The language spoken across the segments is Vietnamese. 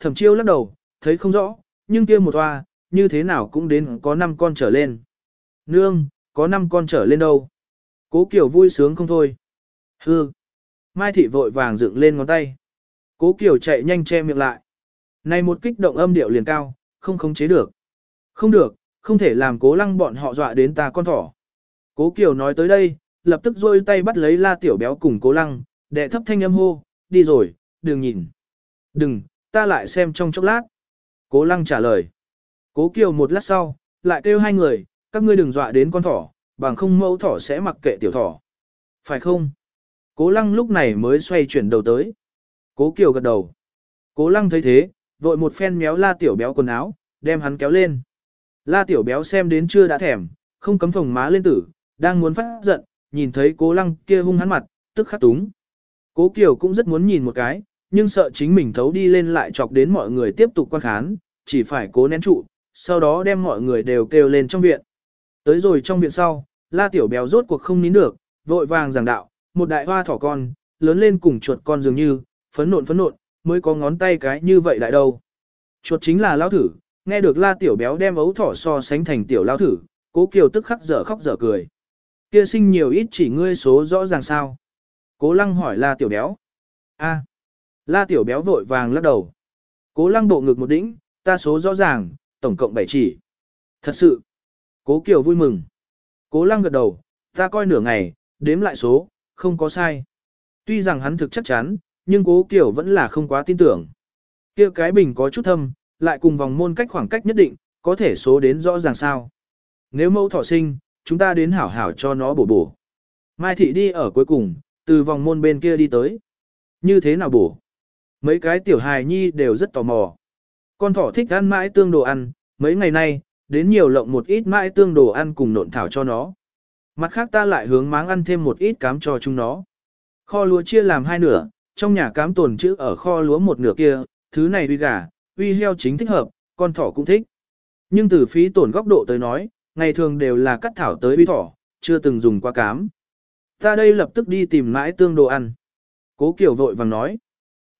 thẩm chiêu lắc đầu, thấy không rõ, nhưng kia một toa, như thế nào cũng đến có 5 con trở lên. Nương, có 5 con trở lên đâu. Cố Kiều vui sướng không thôi. Hư. Mai thị vội vàng dựng lên ngón tay. Cố Kiều chạy nhanh che miệng lại. Này một kích động âm điệu liền cao, không khống chế được. Không được, không thể làm cố lăng bọn họ dọa đến ta con thỏ. Cố Kiều nói tới đây, lập tức rôi tay bắt lấy la tiểu béo cùng cố lăng, đệ thấp thanh âm hô, đi rồi, đừng nhìn. Đừng, ta lại xem trong chốc lát. Cố lăng trả lời. Cố Kiều một lát sau, lại kêu hai người, các ngươi đừng dọa đến con thỏ, bằng không mẫu thỏ sẽ mặc kệ tiểu thỏ. Phải không? Cố lăng lúc này mới xoay chuyển đầu tới. Cố Kiều gật đầu. Cố lăng thấy thế, vội một phen méo la tiểu béo quần áo, đem hắn kéo lên. La tiểu béo xem đến chưa đã thèm, không cấm phồng má lên tử, đang muốn phát giận, nhìn thấy cố lăng kia hung hắn mặt, tức khắc túng. Cố Kiều cũng rất muốn nhìn một cái, nhưng sợ chính mình thấu đi lên lại chọc đến mọi người tiếp tục quan khán, chỉ phải cố nén trụ, sau đó đem mọi người đều kêu lên trong viện. Tới rồi trong viện sau, la tiểu béo rốt cuộc không nín được, vội vàng giảng đạo, một đại hoa thỏ con, lớn lên cùng chuột con dường như, phấn nộn phấn nộn, mới có ngón tay cái như vậy đại đâu. Chuột chính là lao thử, nghe được la tiểu béo đem ấu thỏ so sánh thành tiểu lao thử, cố kiều tức khắc dở khóc dở cười. Kia sinh nhiều ít chỉ ngươi số rõ ràng sao. Cố lăng hỏi la tiểu béo. a la tiểu béo vội vàng lắc đầu. Cố lăng bộ ngực một đỉnh, ta số rõ ràng, tổng cộng 7 chỉ. Thật sự. Cố kiều vui mừng. Cố lăng gật đầu, ta coi nửa ngày, đếm lại số, không có sai. Tuy rằng hắn thực chắc chắn, nhưng cố kiều vẫn là không quá tin tưởng. kia cái bình có chút thâm, lại cùng vòng môn cách khoảng cách nhất định, có thể số đến rõ ràng sao. Nếu mẫu thọ sinh, chúng ta đến hảo hảo cho nó bổ bổ. Mai thị đi ở cuối cùng, từ vòng môn bên kia đi tới. Như thế nào bổ? Mấy cái tiểu hài nhi đều rất tò mò. Con thỏ thích ăn mãi tương đồ ăn, mấy ngày nay, đến nhiều lộng một ít mãi tương đồ ăn cùng nộn thảo cho nó. Mặt khác ta lại hướng máng ăn thêm một ít cám cho chúng nó. Kho lúa chia làm hai nửa, trong nhà cám tồn chữ ở kho lúa một nửa kia, thứ này uy gà, uy heo chính thích hợp, con thỏ cũng thích. Nhưng từ phí tổn góc độ tới nói, ngày thường đều là cắt thảo tới uy thỏ, chưa từng dùng qua cám. Ta đây lập tức đi tìm mãi tương đồ ăn. Cố Kiều vội vàng nói.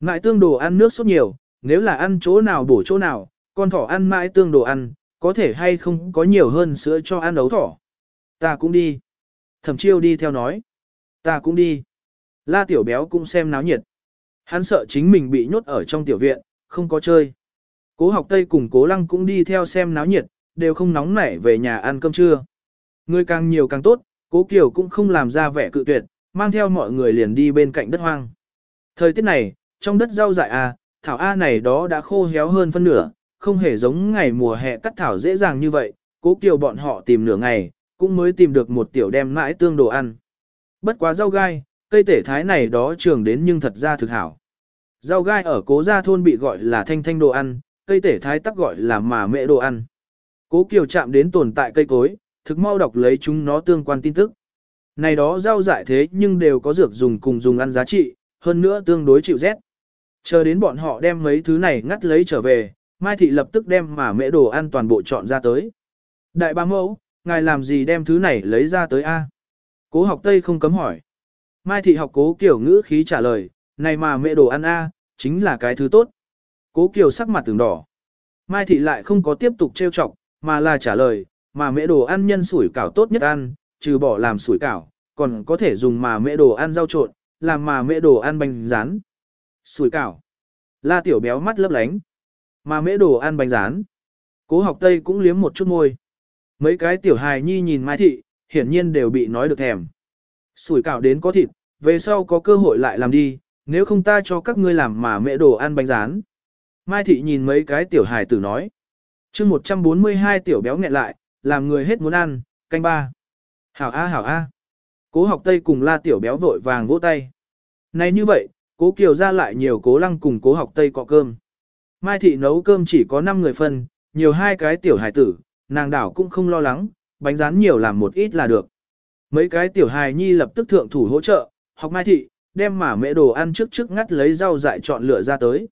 Mãi tương đồ ăn nước sốt nhiều, nếu là ăn chỗ nào bổ chỗ nào, con thỏ ăn mãi tương đồ ăn, có thể hay không có nhiều hơn sữa cho ăn ấu thỏ. Ta cũng đi. Thẩm chiêu đi theo nói. Ta cũng đi. La tiểu béo cũng xem náo nhiệt. Hắn sợ chính mình bị nhốt ở trong tiểu viện, không có chơi. Cố học Tây cùng cố lăng cũng đi theo xem náo nhiệt, đều không nóng nảy về nhà ăn cơm trưa. Người càng nhiều càng tốt, cố Kiều cũng không làm ra vẻ cự tuyệt, mang theo mọi người liền đi bên cạnh đất hoang. Thời tiết này, trong đất rau dại A, thảo A này đó đã khô héo hơn phân nửa, không hề giống ngày mùa hè cắt thảo dễ dàng như vậy, cố Kiều bọn họ tìm nửa ngày, cũng mới tìm được một tiểu đem mãi tương đồ ăn. Bất quá rau gai, cây tể thái này đó trường đến nhưng thật ra thực hảo. Rau gai ở cố gia thôn bị gọi là thanh thanh đồ ăn, cây tể thái tắc gọi là mà mẹ đồ ăn. Cố Kiều chạm đến tồn tại cây cối, thực mau đọc lấy chúng nó tương quan tin tức. Này đó rau dại thế nhưng đều có dược dùng cùng dùng ăn giá trị, hơn nữa tương đối chịu rét. Chờ đến bọn họ đem mấy thứ này ngắt lấy trở về, Mai Thị lập tức đem mà mẹ đồ ăn toàn bộ chọn ra tới. Đại ba mẫu, ngài làm gì đem thứ này lấy ra tới A? Cố học Tây không cấm hỏi. Mai Thị học cố kiểu ngữ khí trả lời, này mà mẹ đồ ăn A, chính là cái thứ tốt. Cố kiểu sắc mặt từng đỏ. Mai Thị lại không có tiếp tục trêu chọc, mà là trả lời, mà mẹ đồ ăn nhân sủi cảo tốt nhất ăn, trừ bỏ làm sủi cảo, còn có thể dùng mà mẹ đồ ăn rau trộn, làm mà mẹ đồ ăn bánh rán. Sủi cảo. La tiểu béo mắt lấp lánh. Mà mẹ đồ ăn bánh rán. Cố học Tây cũng liếm một chút môi. Mấy cái tiểu hài nhi nhìn Mai Thị, hiển nhiên đều bị nói được thèm. Sủi cảo đến có thịt, về sau có cơ hội lại làm đi, nếu không ta cho các ngươi làm mà mẹ đồ ăn bánh rán. Mai Thị nhìn mấy cái tiểu hài tử nói chương 142 tiểu béo nghẹn lại, làm người hết muốn ăn, canh ba. Hảo A hảo A. Cố học Tây cùng la tiểu béo vội vàng vỗ tay. Này như vậy, cố Kiều ra lại nhiều cố lăng cùng cố học Tây cọ cơm. Mai thị nấu cơm chỉ có 5 người phân, nhiều hai cái tiểu hải tử, nàng đảo cũng không lo lắng, bánh rán nhiều làm một ít là được. Mấy cái tiểu hài nhi lập tức thượng thủ hỗ trợ, học mai thị, đem mà mẹ đồ ăn trước trước ngắt lấy rau dại chọn lựa ra tới.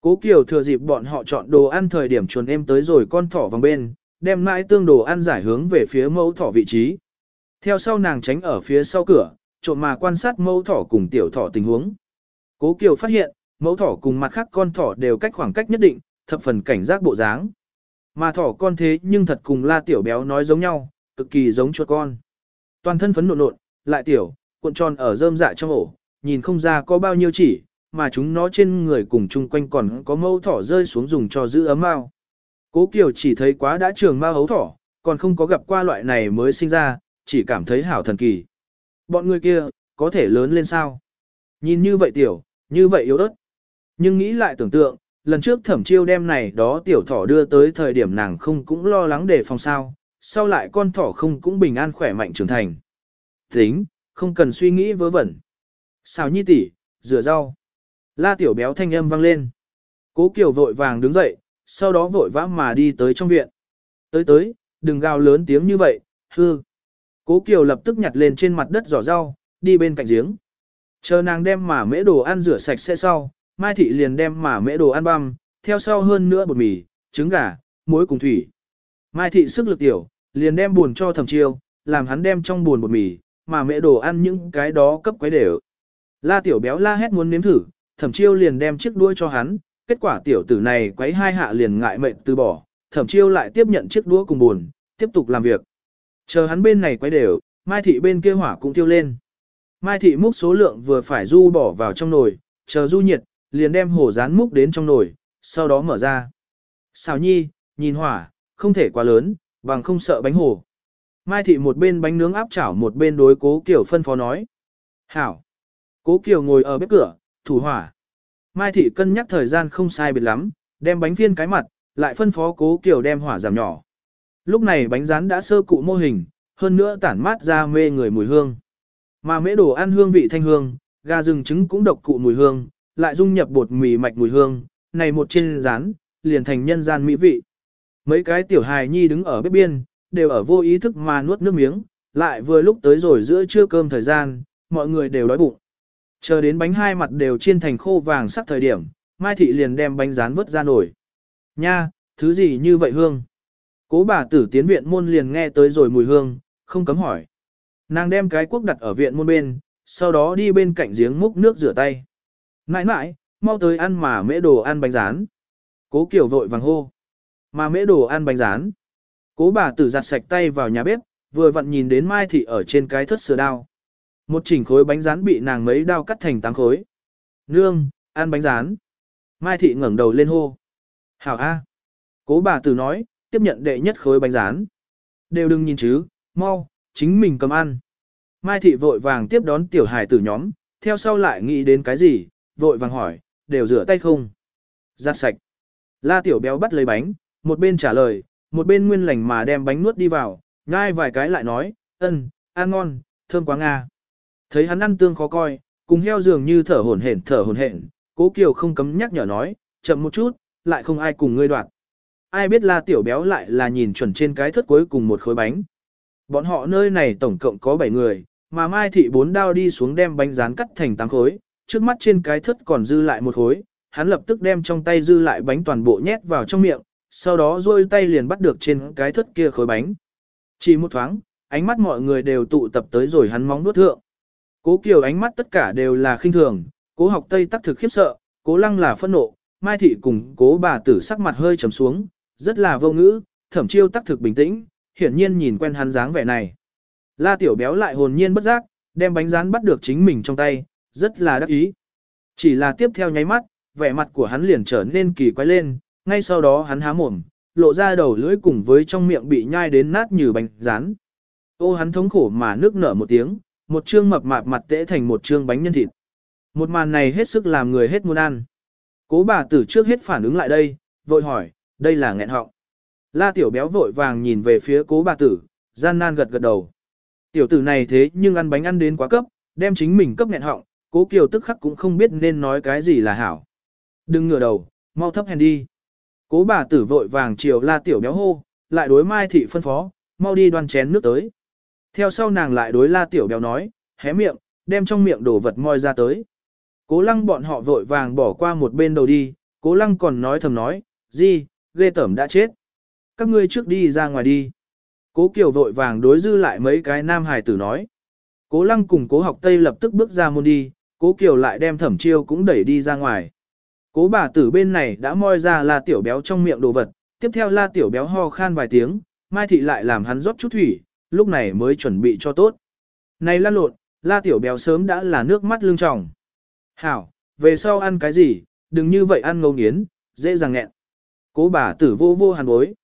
Cố Kiều thừa dịp bọn họ chọn đồ ăn thời điểm chuồn em tới rồi con thỏ vòng bên, đem mãi tương đồ ăn giải hướng về phía mẫu thỏ vị trí. Theo sau nàng tránh ở phía sau cửa, trộm mà quan sát mẫu thỏ cùng tiểu thỏ tình huống. Cố Kiều phát hiện, mẫu thỏ cùng mặt khác con thỏ đều cách khoảng cách nhất định, thập phần cảnh giác bộ dáng. Mà thỏ con thế nhưng thật cùng la tiểu béo nói giống nhau, cực kỳ giống chuột con. Toàn thân phấn nộn nộn, lại tiểu, cuộn tròn ở rơm dạ trong ổ, nhìn không ra có bao nhiêu chỉ, mà chúng nó trên người cùng chung quanh còn có mâu thỏ rơi xuống dùng cho giữ ấm mau. Cố Kiều chỉ thấy quá đã trường ma hấu thỏ, còn không có gặp qua loại này mới sinh ra, chỉ cảm thấy hảo thần kỳ. Bọn người kia, có thể lớn lên sao? Nhìn như vậy tiểu, như vậy yếu ớt. Nhưng nghĩ lại tưởng tượng, lần trước thẩm chiêu đem này đó tiểu thỏ đưa tới thời điểm nàng không cũng lo lắng để phòng sao, sau lại con thỏ không cũng bình an khỏe mạnh trưởng thành. Tính, không cần suy nghĩ vớ vẩn. Xào nhi tỷ, rửa rau. La tiểu béo thanh âm vang lên. Cố Kiều vội vàng đứng dậy, sau đó vội vã mà đi tới trong viện. Tới tới, đừng gào lớn tiếng như vậy, hư. Cố Kiều lập tức nhặt lên trên mặt đất giỏ rau, đi bên cạnh giếng. Chờ nàng đem mà mễ đồ ăn rửa sạch sẽ sau, Mai Thị liền đem mà mễ đồ ăn băm, theo sau hơn nữa bột mì, trứng gà, muối cùng thủy. Mai Thị sức lực tiểu, liền đem buồn cho thẩm chiêu, làm hắn đem trong buồn bột mì, mà mễ đồ ăn những cái đó cấp quấy đều. La tiểu béo la hét muốn nếm thử, thẩm chiêu liền đem chiếc đuôi cho hắn, kết quả tiểu tử này quấy hai hạ liền ngại mệnh từ bỏ, thẩm chiêu lại tiếp nhận chiếc đũa cùng buồn, tiếp tục làm việc. Chờ hắn bên này quấy đều, Mai Thị bên kia hỏa cũng tiêu lên. Mai Thị múc số lượng vừa phải du bỏ vào trong nồi, chờ du nhiệt, liền đem hổ rán múc đến trong nồi, sau đó mở ra. Xào nhi, nhìn hỏa, không thể quá lớn, bằng không sợ bánh hổ. Mai Thị một bên bánh nướng áp chảo một bên đối cố Kiều phân phó nói. Hảo. Cố Kiều ngồi ở bếp cửa, thủ hỏa. Mai Thị cân nhắc thời gian không sai biệt lắm, đem bánh viên cái mặt, lại phân phó cố Kiều đem hỏa giảm nhỏ. Lúc này bánh rán đã sơ cụ mô hình, hơn nữa tản mát ra mê người mùi hương. Mà mễ đồ ăn hương vị thanh hương, gà rừng trứng cũng độc cụ mùi hương, lại dung nhập bột mì mạch mùi hương, này một trên rán, liền thành nhân gian mỹ vị. Mấy cái tiểu hài nhi đứng ở bếp biên, đều ở vô ý thức mà nuốt nước miếng, lại vừa lúc tới rồi giữa trưa cơm thời gian, mọi người đều đói bụng. Chờ đến bánh hai mặt đều chiên thành khô vàng sắc thời điểm, Mai Thị liền đem bánh rán vớt ra nổi. Nha, thứ gì như vậy hương? Cố bà tử tiến viện môn liền nghe tới rồi mùi hương, không cấm hỏi. Nàng đem cái cuốc đặt ở viện môn bên, sau đó đi bên cạnh giếng múc nước rửa tay. Nãi nãi, mau tới ăn mà mễ đồ ăn bánh rán. Cố kiểu vội vàng hô. Mà mễ đồ ăn bánh rán. Cố bà tử giặt sạch tay vào nhà bếp, vừa vặn nhìn đến Mai Thị ở trên cái thất sửa đao. Một chỉnh khối bánh rán bị nàng mấy đao cắt thành tám khối. Nương, ăn bánh rán. Mai Thị ngẩng đầu lên hô. Hảo A. Cố bà tử nói, tiếp nhận đệ nhất khối bánh rán. Đều đừng nhìn chứ, mau, chính mình cầm ăn. Mai Thị vội vàng tiếp đón tiểu hài tử nhóm, theo sau lại nghĩ đến cái gì, vội vàng hỏi, đều rửa tay không? Giặt sạch. La tiểu béo bắt lấy bánh, một bên trả lời, một bên nguyên lành mà đem bánh nuốt đi vào, ngai vài cái lại nói, ân, ăn ngon, thơm quá nga. Thấy hắn ăn tương khó coi, cùng heo dường như thở hổn hển thở hổn hển, cố kiều không cấm nhắc nhở nói, chậm một chút, lại không ai cùng ngươi đoạt. Ai biết la tiểu béo lại là nhìn chuẩn trên cái thất cuối cùng một khối bánh. Bọn họ nơi này tổng cộng có 7 người, mà Mai Thị bốn đao đi xuống đem bánh rán cắt thành 8 khối, trước mắt trên cái thất còn dư lại một khối, hắn lập tức đem trong tay dư lại bánh toàn bộ nhét vào trong miệng, sau đó duỗi tay liền bắt được trên cái thất kia khối bánh. Chỉ một thoáng, ánh mắt mọi người đều tụ tập tới rồi hắn móng nuốt thượng. Cố Kiều ánh mắt tất cả đều là khinh thường, cố học Tây tắc thực khiếp sợ, cố lăng là phẫn nộ, Mai Thị cùng cố bà tử sắc mặt hơi trầm xuống, rất là vô ngữ, thẩm chiêu tắc thực bình tĩnh, hiển nhiên nhìn quen hắn dáng vẻ này. La tiểu béo lại hồn nhiên bất giác, đem bánh rán bắt được chính mình trong tay, rất là đắc ý. Chỉ là tiếp theo nháy mắt, vẻ mặt của hắn liền trở nên kỳ quái lên, ngay sau đó hắn há mồm, lộ ra đầu lưỡi cùng với trong miệng bị nhai đến nát như bánh rán. Ô hắn thống khổ mà nước nở một tiếng, một trương mập mạp mặt tễ thành một trương bánh nhân thịt. Một màn này hết sức làm người hết muốn ăn. Cố bà tử trước hết phản ứng lại đây, vội hỏi, đây là nghẹn họng. La tiểu béo vội vàng nhìn về phía cố bà tử, gian nan gật gật đầu. Tiểu tử này thế nhưng ăn bánh ăn đến quá cấp, đem chính mình cấp nghẹn họng, cố kiều tức khắc cũng không biết nên nói cái gì là hảo. Đừng ngửa đầu, mau thấp hèn đi. Cố bà tử vội vàng chiều la tiểu béo hô, lại đối mai thị phân phó, mau đi đoan chén nước tới. Theo sau nàng lại đối la tiểu béo nói, hé miệng, đem trong miệng đổ vật moi ra tới. Cố lăng bọn họ vội vàng bỏ qua một bên đầu đi, cố lăng còn nói thầm nói, gì, ghê tẩm đã chết. Các ngươi trước đi ra ngoài đi. Cố Kiều vội vàng đối dư lại mấy cái nam hài tử nói. Cố lăng cùng cố học Tây lập tức bước ra môn đi, cố Kiều lại đem thẩm chiêu cũng đẩy đi ra ngoài. Cố bà tử bên này đã moi ra la tiểu béo trong miệng đồ vật, tiếp theo la tiểu béo ho khan vài tiếng, Mai Thị lại làm hắn rót chút thủy, lúc này mới chuẩn bị cho tốt. Này lan lộn, la tiểu béo sớm đã là nước mắt lưng tròng. Hảo, về sau ăn cái gì, đừng như vậy ăn ngấu nghiến, dễ dàng nghẹn. Cố bà tử vô vô hàn bối.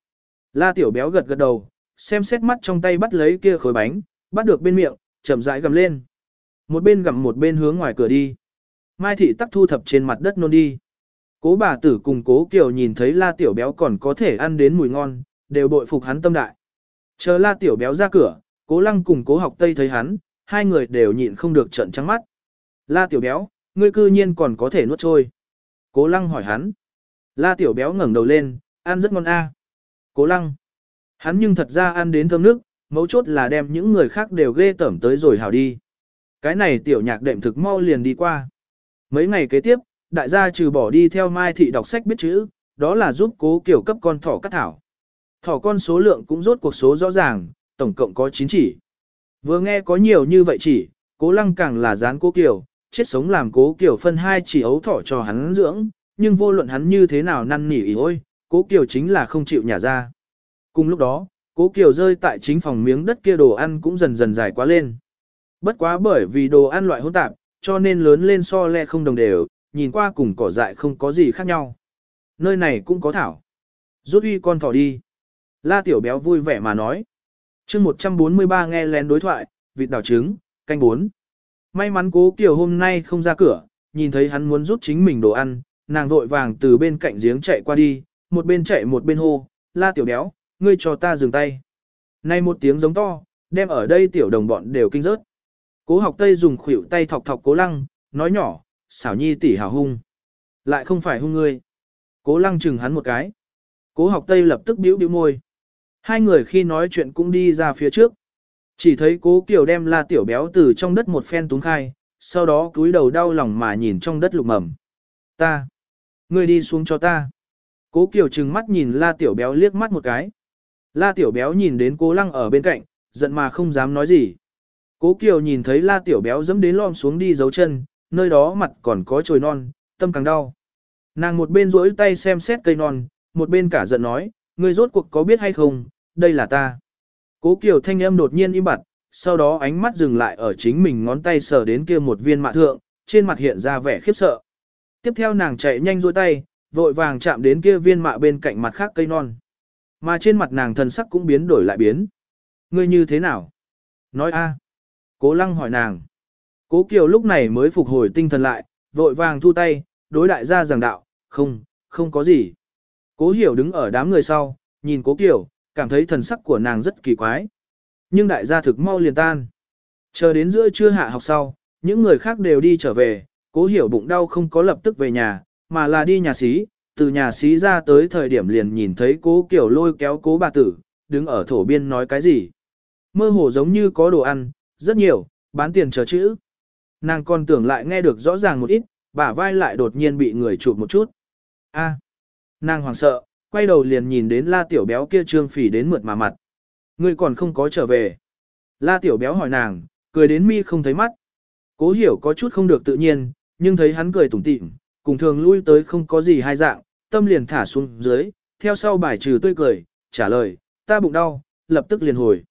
La tiểu béo gật gật đầu, xem xét mắt trong tay bắt lấy kia khối bánh, bắt được bên miệng, chậm rãi gầm lên. Một bên gầm một bên hướng ngoài cửa đi. Mai thị tắc thu thập trên mặt đất nôn đi. Cố bà tử cùng cố kiều nhìn thấy la tiểu béo còn có thể ăn đến mùi ngon, đều bội phục hắn tâm đại. Chờ la tiểu béo ra cửa, cố lăng cùng cố học tây thấy hắn, hai người đều nhịn không được trận trắng mắt. La tiểu béo, ngươi cư nhiên còn có thể nuốt trôi. Cố lăng hỏi hắn. La tiểu béo ngẩng đầu lên, ăn rất ngon a. Cố lăng. Hắn nhưng thật ra ăn đến thơm nước, mấu chốt là đem những người khác đều ghê tẩm tới rồi hảo đi. Cái này tiểu nhạc đệm thực mau liền đi qua. Mấy ngày kế tiếp, đại gia trừ bỏ đi theo Mai Thị đọc sách biết chữ, đó là giúp cố kiểu cấp con thỏ cắt thảo. Thỏ con số lượng cũng rốt cuộc số rõ ràng, tổng cộng có 9 chỉ. Vừa nghe có nhiều như vậy chỉ, cố lăng càng là dán cố kiểu, chết sống làm cố kiểu phân hai chỉ ấu thỏ cho hắn dưỡng, nhưng vô luận hắn như thế nào năn nỉ ý ôi, cố Kiều chính là không chịu nhả ra. Cùng lúc đó, cố Kiều rơi tại chính phòng miếng đất kia đồ ăn cũng dần dần dài quá lên. Bất quá bởi vì đồ ăn loại hỗn tạp, cho nên lớn lên so le không đồng đều, nhìn qua cùng cỏ dại không có gì khác nhau. Nơi này cũng có thảo. Rút uy con thỏ đi. La tiểu béo vui vẻ mà nói. chương 143 nghe lén đối thoại, vịt đảo trứng, canh bốn. May mắn cố Kiều hôm nay không ra cửa, nhìn thấy hắn muốn rút chính mình đồ ăn, nàng vội vàng từ bên cạnh giếng chạy qua đi, một bên chạy một bên hô, la tiểu béo, ngươi cho ta dừng tay. Nay một tiếng giống to, đem ở đây tiểu đồng bọn đều kinh rớt. Cố học tây dùng khuỷu tay thọc thọc cố lăng, nói nhỏ, xảo nhi tỷ hào hung. Lại không phải hung ngươi. Cố lăng chừng hắn một cái. Cố học tây lập tức biểu biểu môi. Hai người khi nói chuyện cũng đi ra phía trước. Chỉ thấy cố kiều đem la tiểu béo từ trong đất một phen túng khai, sau đó cúi đầu đau lòng mà nhìn trong đất lục mầm. Ta! Ngươi đi xuống cho ta. Cố kiều trừng mắt nhìn la tiểu béo liếc mắt một cái. La tiểu béo nhìn đến cố lăng ở bên cạnh, giận mà không dám nói gì. Cố Kiều nhìn thấy la tiểu béo dẫm đến lom xuống đi dấu chân, nơi đó mặt còn có trồi non, tâm càng đau. Nàng một bên rỗi tay xem xét cây non, một bên cả giận nói, ngươi rốt cuộc có biết hay không, đây là ta. Cố Kiều thanh âm đột nhiên im bặt, sau đó ánh mắt dừng lại ở chính mình ngón tay sờ đến kia một viên mạ thượng, trên mặt hiện ra vẻ khiếp sợ. Tiếp theo nàng chạy nhanh rôi tay, vội vàng chạm đến kia viên mạ bên cạnh mặt khác cây non. Mà trên mặt nàng thần sắc cũng biến đổi lại biến. Ngươi như thế nào? Nói a. Cố lăng hỏi nàng. Cố Kiều lúc này mới phục hồi tinh thần lại, vội vàng thu tay, đối đại gia giảng đạo, không, không có gì. Cố hiểu đứng ở đám người sau, nhìn cố Kiều, cảm thấy thần sắc của nàng rất kỳ quái. Nhưng đại gia thực mau liền tan. Chờ đến giữa trưa hạ học sau, những người khác đều đi trở về, cố hiểu bụng đau không có lập tức về nhà, mà là đi nhà xí, từ nhà xí ra tới thời điểm liền nhìn thấy cố kiểu lôi kéo cố bà tử, đứng ở thổ biên nói cái gì. Mơ hồ giống như có đồ ăn, rất nhiều, bán tiền chờ chữ. Nàng còn tưởng lại nghe được rõ ràng một ít, bả vai lại đột nhiên bị người chụp một chút. A, nàng hoảng sợ, quay đầu liền nhìn đến la tiểu béo kia trương phỉ đến mượt mà mặt. Ngươi còn không có trở về. La tiểu béo hỏi nàng, cười đến mi không thấy mắt. Cố hiểu có chút không được tự nhiên, nhưng thấy hắn cười tủm tỉm, cùng thường lui tới không có gì hai dạng, tâm liền thả xuống dưới, theo sau bài trừ tươi cười, trả lời, ta bụng đau, lập tức liền hồi.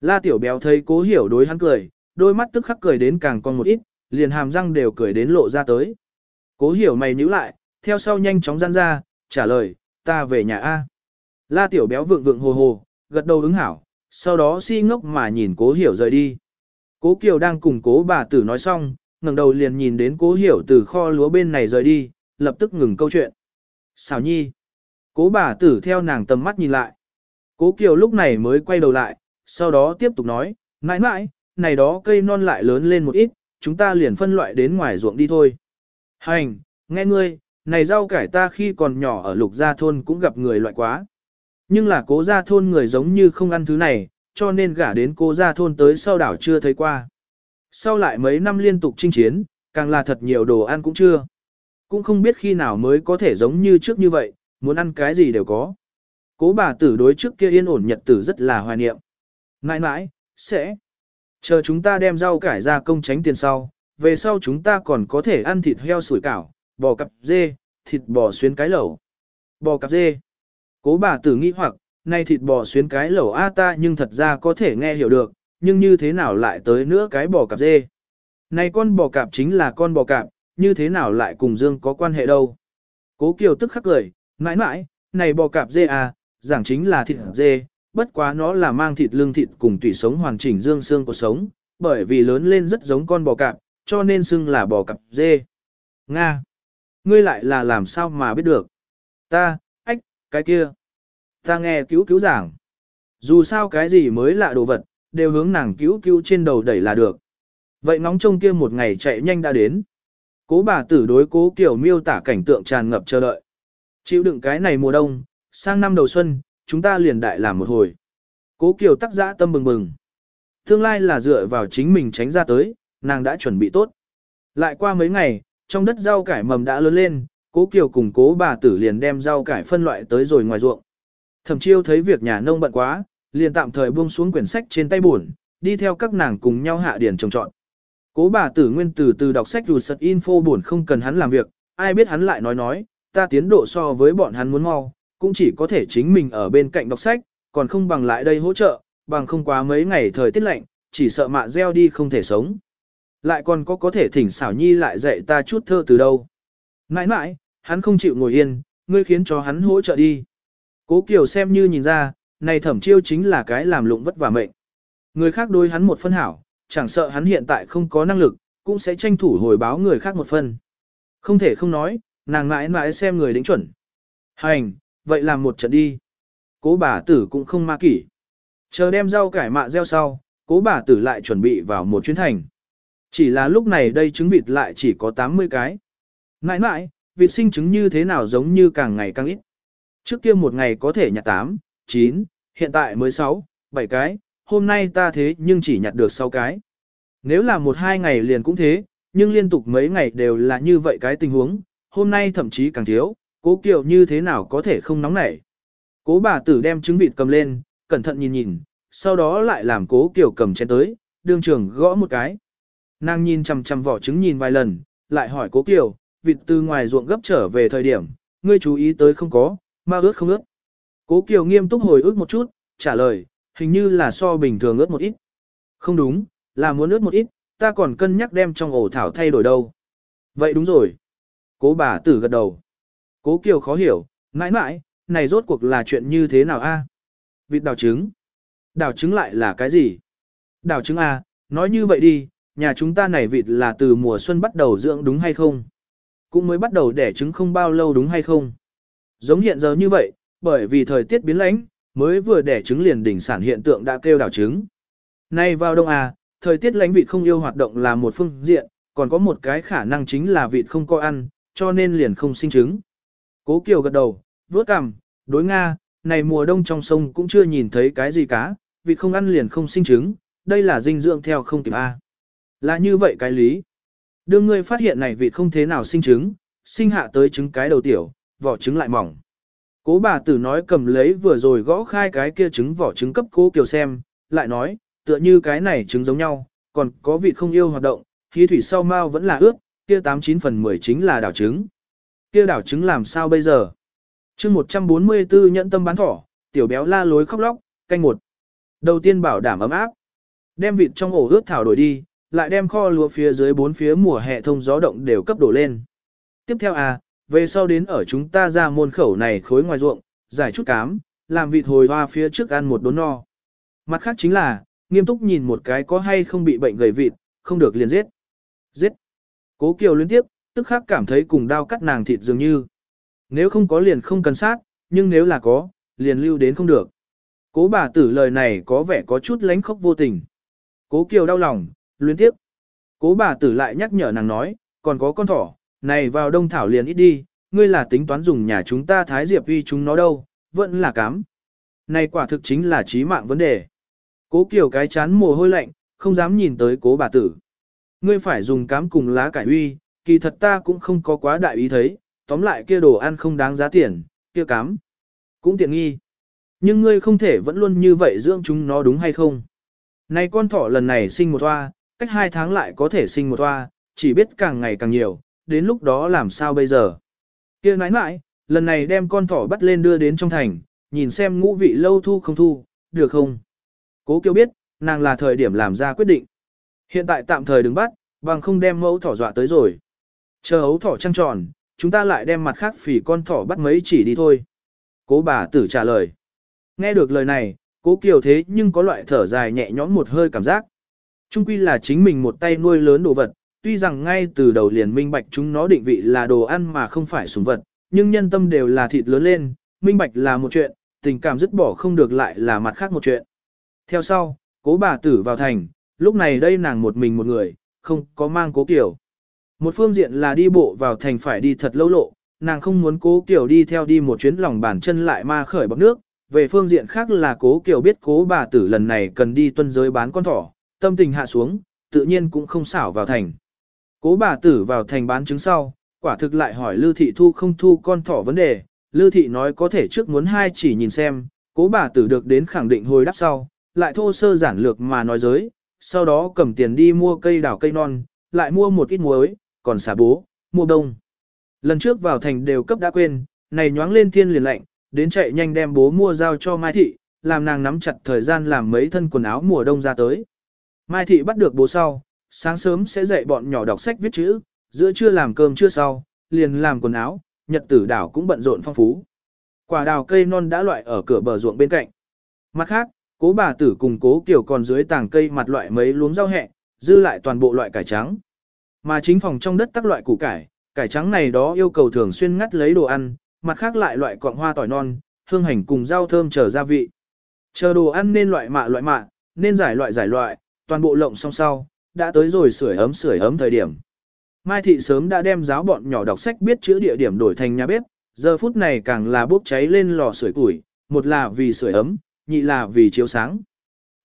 La tiểu béo thấy cố hiểu đối hắn cười, đôi mắt tức khắc cười đến càng con một ít, liền hàm răng đều cười đến lộ ra tới. Cố hiểu mày nhíu lại, theo sau nhanh chóng gian ra, trả lời, ta về nhà A. La tiểu béo vượng vượng hồ hồ, gật đầu ứng hảo, sau đó si ngốc mà nhìn cố hiểu rời đi. Cố Kiều đang cùng cố bà tử nói xong, ngẩng đầu liền nhìn đến cố hiểu từ kho lúa bên này rời đi, lập tức ngừng câu chuyện. Xảo nhi. Cố bà tử theo nàng tầm mắt nhìn lại. Cố Kiều lúc này mới quay đầu lại, sau đó tiếp tục nói, mãi mãi, này đó cây non lại lớn lên một ít, chúng ta liền phân loại đến ngoài ruộng đi thôi. Hành, nghe ngươi, này rau cải ta khi còn nhỏ ở lục gia thôn cũng gặp người loại quá. Nhưng là cố gia thôn người giống như không ăn thứ này, cho nên gả đến cố gia thôn tới sau đảo chưa thấy qua. Sau lại mấy năm liên tục chinh chiến, càng là thật nhiều đồ ăn cũng chưa. Cũng không biết khi nào mới có thể giống như trước như vậy, muốn ăn cái gì đều có. Cố bà tử đối trước kia yên ổn nhật tử rất là hoài niệm. Nãi nãi, sẽ. Chờ chúng ta đem rau cải ra công tránh tiền sau, về sau chúng ta còn có thể ăn thịt heo sủi cảo, bò cặp dê, thịt bò xuyến cái lẩu. Bò cặp dê. Cố bà tử nghĩ hoặc, nay thịt bò xuyến cái lẩu a ta nhưng thật ra có thể nghe hiểu được, nhưng như thế nào lại tới nữa cái bò cạp dê. Này con bò cạp chính là con bò cạp, như thế nào lại cùng Dương có quan hệ đâu. Cố Kiều tức khắc cười, mãi mãi, này bò cạp dê à, giảng chính là thịt dê, bất quá nó là mang thịt lương thịt cùng tủy sống hoàn chỉnh dương xương của sống, bởi vì lớn lên rất giống con bò cạp, cho nên xưng là bò cạp dê. Nga! Ngươi lại là làm sao mà biết được? Ta, ách, cái kia. Ta nghe cứu cứu giảng. Dù sao cái gì mới lạ đồ vật, đều hướng nàng cứu cứu trên đầu đẩy là được. Vậy ngóng trông kia một ngày chạy nhanh đã đến. Cố bà tử đối cố kiểu miêu tả cảnh tượng tràn ngập chờ đợi. Chịu đựng cái này mùa đông, sang năm đầu xuân, chúng ta liền đại làm một hồi. Cố kiểu tắc giã tâm bừng bừng. Tương lai là dựa vào chính mình tránh ra tới, nàng đã chuẩn bị tốt. Lại qua mấy ngày, trong đất rau cải mầm đã lớn lên, cố Kiều cùng cố bà tử liền đem rau cải phân loại tới rồi ngoài ruộng. Thẩm chiêu thấy việc nhà nông bận quá, liền tạm thời buông xuống quyển sách trên tay buồn, đi theo các nàng cùng nhau hạ điển trồng trọn. Cố bà tử nguyên từ từ đọc sách dù sật info buồn không cần hắn làm việc, ai biết hắn lại nói nói, ta tiến độ so với bọn hắn muốn mau, cũng chỉ có thể chính mình ở bên cạnh đọc sách, còn không bằng lại đây hỗ trợ, bằng không quá mấy ngày thời tiết lạnh, chỉ sợ mạ gieo đi không thể sống. Lại còn có có thể thỉnh xảo nhi lại dạy ta chút thơ từ đâu. Nãi nãi, hắn không chịu ngồi yên, ngươi khiến cho hắn hỗ trợ đi. Cố Kiều xem như nhìn ra, này thẩm chiêu chính là cái làm lụng vất vả mệnh. Người khác đối hắn một phân hảo, chẳng sợ hắn hiện tại không có năng lực, cũng sẽ tranh thủ hồi báo người khác một phân. Không thể không nói, nàng mãi mãi xem người đính chuẩn. Hành, vậy làm một trận đi. Cố bà tử cũng không ma kỷ. Chờ đem rau cải mạ gieo sau, cố bà tử lại chuẩn bị vào một chuyến thành. Chỉ là lúc này đây trứng vịt lại chỉ có 80 cái. Nãi nãi, vịt sinh trứng như thế nào giống như càng ngày càng ít. Trước kia một ngày có thể nhặt 8, 9, hiện tại mới 6, 7 cái, hôm nay ta thế nhưng chỉ nhặt được 6 cái. Nếu là một hai ngày liền cũng thế, nhưng liên tục mấy ngày đều là như vậy cái tình huống, hôm nay thậm chí càng thiếu, cố kiều như thế nào có thể không nóng nảy. Cố bà tử đem trứng vịt cầm lên, cẩn thận nhìn nhìn, sau đó lại làm cố kiều cầm chén tới, đương trường gõ một cái. Nàng nhìn chằm chằm vỏ trứng nhìn vài lần, lại hỏi cố kiều, vịt từ ngoài ruộng gấp trở về thời điểm, ngươi chú ý tới không có, ma ướt không ướt. Cố kiều nghiêm túc hồi ức một chút, trả lời, hình như là so bình thường ướt một ít. Không đúng, là muốn ướt một ít, ta còn cân nhắc đem trong ổ thảo thay đổi đâu. Vậy đúng rồi. Cố bà tử gật đầu. Cố Kiều khó hiểu, mãi mãi, này rốt cuộc là chuyện như thế nào a? Vịt đào trứng. Đào trứng lại là cái gì? Đào trứng a, nói như vậy đi, nhà chúng ta này vịt là từ mùa xuân bắt đầu dưỡng đúng hay không? Cũng mới bắt đầu đẻ trứng không bao lâu đúng hay không? Giống hiện giờ như vậy, bởi vì thời tiết biến lãnh, mới vừa đẻ trứng liền đỉnh sản hiện tượng đã kêu đảo trứng. Nay vào đông à, thời tiết lãnh vịt không yêu hoạt động là một phương diện, còn có một cái khả năng chính là vịt không có ăn, cho nên liền không sinh trứng. Cố Kiều gật đầu, vớt cằm, đối Nga, này mùa đông trong sông cũng chưa nhìn thấy cái gì cá, vịt không ăn liền không sinh trứng, đây là dinh dưỡng theo không kịp A. Là như vậy cái lý. Đương ngươi phát hiện này vịt không thế nào sinh trứng, sinh hạ tới trứng cái đầu tiểu, vỏ trứng lại mỏng. Cố bà tử nói cầm lấy vừa rồi gõ khai cái kia trứng vỏ trứng cấp cố Kiều xem, lại nói, tựa như cái này trứng giống nhau, còn có vị không yêu hoạt động, khí thủy sau mau vẫn là ướt, kia 89 phần 10 chính là đảo trứng. Kia đảo trứng làm sao bây giờ? chương 144 nhẫn tâm bán thỏ, tiểu béo la lối khóc lóc, canh một. Đầu tiên bảo đảm ấm áp. Đem vịt trong ổ ướt thảo đổi đi, lại đem kho lúa phía dưới bốn phía mùa hè thông gió động đều cấp đổ lên. Tiếp theo à, về sau đến ở chúng ta ra môn khẩu này khối ngoài ruộng, giải chút cám, làm vịt hồi hoa phía trước ăn một đốn no. Mặt khác chính là, nghiêm túc nhìn một cái có hay không bị bệnh gầy vịt, không được liền giết. Giết. Cố Kiều liên tiếp, tức khắc cảm thấy cùng đau cắt nàng thịt dường như. Nếu không có liền không cần sát, nhưng nếu là có, liền lưu đến không được. Cố bà tử lời này có vẻ có chút lánh khóc vô tình. Cố Kiều đau lòng, luyến tiếp. Cố bà tử lại nhắc nhở nàng nói, còn có con thỏ, này vào đông thảo liền ít đi, ngươi là tính toán dùng nhà chúng ta thái diệp uy chúng nó đâu, vẫn là cám. Này quả thực chính là chí mạng vấn đề. Cố kiểu cái chán mồ hôi lạnh, không dám nhìn tới cố bà tử. Ngươi phải dùng cám cùng lá cải uy, kỳ thật ta cũng không có quá đại ý thấy, tóm lại kia đồ ăn không đáng giá tiền, kia cám. Cũng tiện nghi. Nhưng ngươi không thể vẫn luôn như vậy dưỡng chúng nó đúng hay không? Này con thỏ lần này sinh một toa, cách hai tháng lại có thể sinh một toa, chỉ biết càng ngày càng nhiều, đến lúc đó làm sao bây giờ? kia nãi nãi, lần này đem con thỏ bắt lên đưa đến trong thành, nhìn xem ngũ vị lâu thu không thu, được không? Cố kiều biết, nàng là thời điểm làm ra quyết định. Hiện tại tạm thời đừng bắt, bằng không đem mẫu thỏ dọa tới rồi. Chờ ấu thỏ trăng tròn, chúng ta lại đem mặt khác phỉ con thỏ bắt mấy chỉ đi thôi. Cố bà tử trả lời. Nghe được lời này, cố kiều thế nhưng có loại thở dài nhẹ nhõm một hơi cảm giác. Trung quy là chính mình một tay nuôi lớn đồ vật, tuy rằng ngay từ đầu liền minh bạch chúng nó định vị là đồ ăn mà không phải sủng vật, nhưng nhân tâm đều là thịt lớn lên, minh bạch là một chuyện, tình cảm dứt bỏ không được lại là mặt khác một chuyện. Theo sau, cố bà tử vào thành, lúc này đây nàng một mình một người, không có mang cố kiểu. Một phương diện là đi bộ vào thành phải đi thật lâu lộ, nàng không muốn cố kiểu đi theo đi một chuyến lòng bàn chân lại ma khởi bọc nước. Về phương diện khác là cố kiểu biết cố bà tử lần này cần đi tuân giới bán con thỏ, tâm tình hạ xuống, tự nhiên cũng không xảo vào thành. Cố bà tử vào thành bán trứng sau, quả thực lại hỏi Lư Thị thu không thu con thỏ vấn đề, Lư Thị nói có thể trước muốn hai chỉ nhìn xem, cố bà tử được đến khẳng định hồi đáp sau, lại thô sơ giản lược mà nói giới, sau đó cầm tiền đi mua cây đào cây non, lại mua một ít muối, còn xả bố, mua đông. Lần trước vào thành đều cấp đã quên, này nhoáng lên thiên liền lạnh, đến chạy nhanh đem bố mua giao cho Mai Thị, làm nàng nắm chặt thời gian làm mấy thân quần áo mùa đông ra tới. Mai Thị bắt được bố sau, sáng sớm sẽ dạy bọn nhỏ đọc sách viết chữ, giữa trưa làm cơm trưa sau, liền làm quần áo, nhật tử đảo cũng bận rộn phong phú. Quả đào cây non đã loại ở cửa bờ ruộng bên cạnh. Mặt khác, cố bà tử cùng cố kiểu còn dưới tàng cây mặt loại mấy luống rau hẹ, dư lại toàn bộ loại cải trắng. Mà chính phòng trong đất tắc loại củ cải, cải trắng này đó yêu cầu thường xuyên ngắt lấy đồ ăn, mặt khác lại loại cọng hoa tỏi non, hương hành cùng rau thơm chờ gia vị. Chờ đồ ăn nên loại mạ loại mạ, nên giải loại giải loại, toàn bộ lộng xong sau, đã tới rồi sưởi ấm sưởi ấm thời điểm. Mai thị sớm đã đem giáo bọn nhỏ đọc sách biết chữ địa điểm đổi thành nhà bếp, giờ phút này càng là bốc cháy lên lò sưởi củi, một là vì sưởi ấm, nhị là vì chiếu sáng.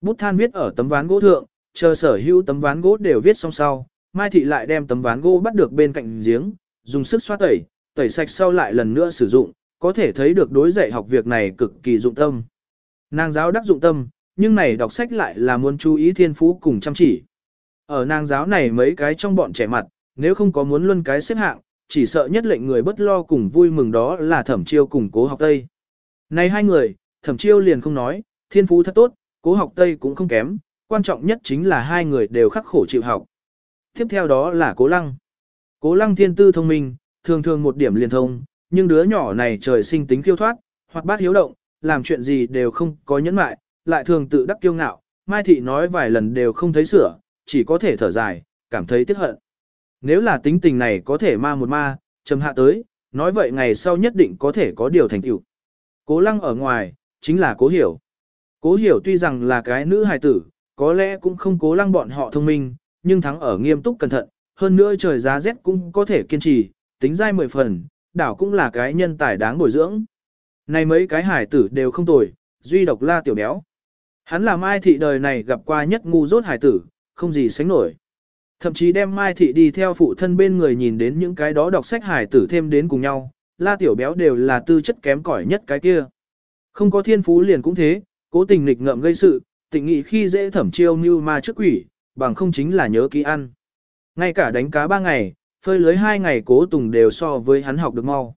Bút than viết ở tấm ván gỗ thượng, chờ sở hữu tấm ván gỗ đều viết xong sau, Mai thị lại đem tấm ván gỗ bắt được bên cạnh giếng, dùng sức xoa tẩy, tẩy sạch sau lại lần nữa sử dụng, có thể thấy được đối dạy học việc này cực kỳ dụng tâm. Nàng giáo đắc dụng tâm, nhưng này đọc sách lại là muốn chú ý thiên phú cùng chăm chỉ. Ở nàng giáo này mấy cái trong bọn trẻ mặt, nếu không có muốn luân cái xếp hạng, chỉ sợ nhất lệnh người bất lo cùng vui mừng đó là thẩm chiêu cùng cố học Tây. Này hai người, thẩm chiêu liền không nói, thiên phú thật tốt, cố học Tây cũng không kém, quan trọng nhất chính là hai người đều khắc khổ chịu học. Tiếp theo đó là cố lăng. Cố lăng thiên tư thông minh, thường thường một điểm liền thông, nhưng đứa nhỏ này trời sinh tính kiêu thoát, hoặc bát hiếu động, làm chuyện gì đều không có nhẫn mại, lại thường tự đắc kiêu ngạo, Mai Thị nói vài lần đều không thấy sửa, chỉ có thể thở dài, cảm thấy tiếc hận. Nếu là tính tình này có thể ma một ma, trầm hạ tới, nói vậy ngày sau nhất định có thể có điều thành tựu. Cố lăng ở ngoài, chính là cố hiểu. Cố hiểu tuy rằng là cái nữ hài tử, có lẽ cũng không cố lăng bọn họ thông minh, nhưng thắng ở nghiêm túc cẩn thận, hơn nữa trời giá rét cũng có thể kiên trì, tính dai mười phần, đảo cũng là cái nhân tài đáng bồi dưỡng. Này mấy cái hải tử đều không tồi, duy độc la tiểu béo. Hắn là mai thị đời này gặp qua nhất ngu dốt hải tử, không gì sánh nổi. Thậm chí đem mai thị đi theo phụ thân bên người nhìn đến những cái đó đọc sách hải tử thêm đến cùng nhau, la tiểu béo đều là tư chất kém cỏi nhất cái kia. Không có thiên phú liền cũng thế, cố tình nghịch ngợm gây sự, tình nghị khi dễ thẩm chiêu như ma trước quỷ, bằng không chính là nhớ kỹ ăn. Ngay cả đánh cá ba ngày, phơi lưới hai ngày cố tùng đều so với hắn học được mau.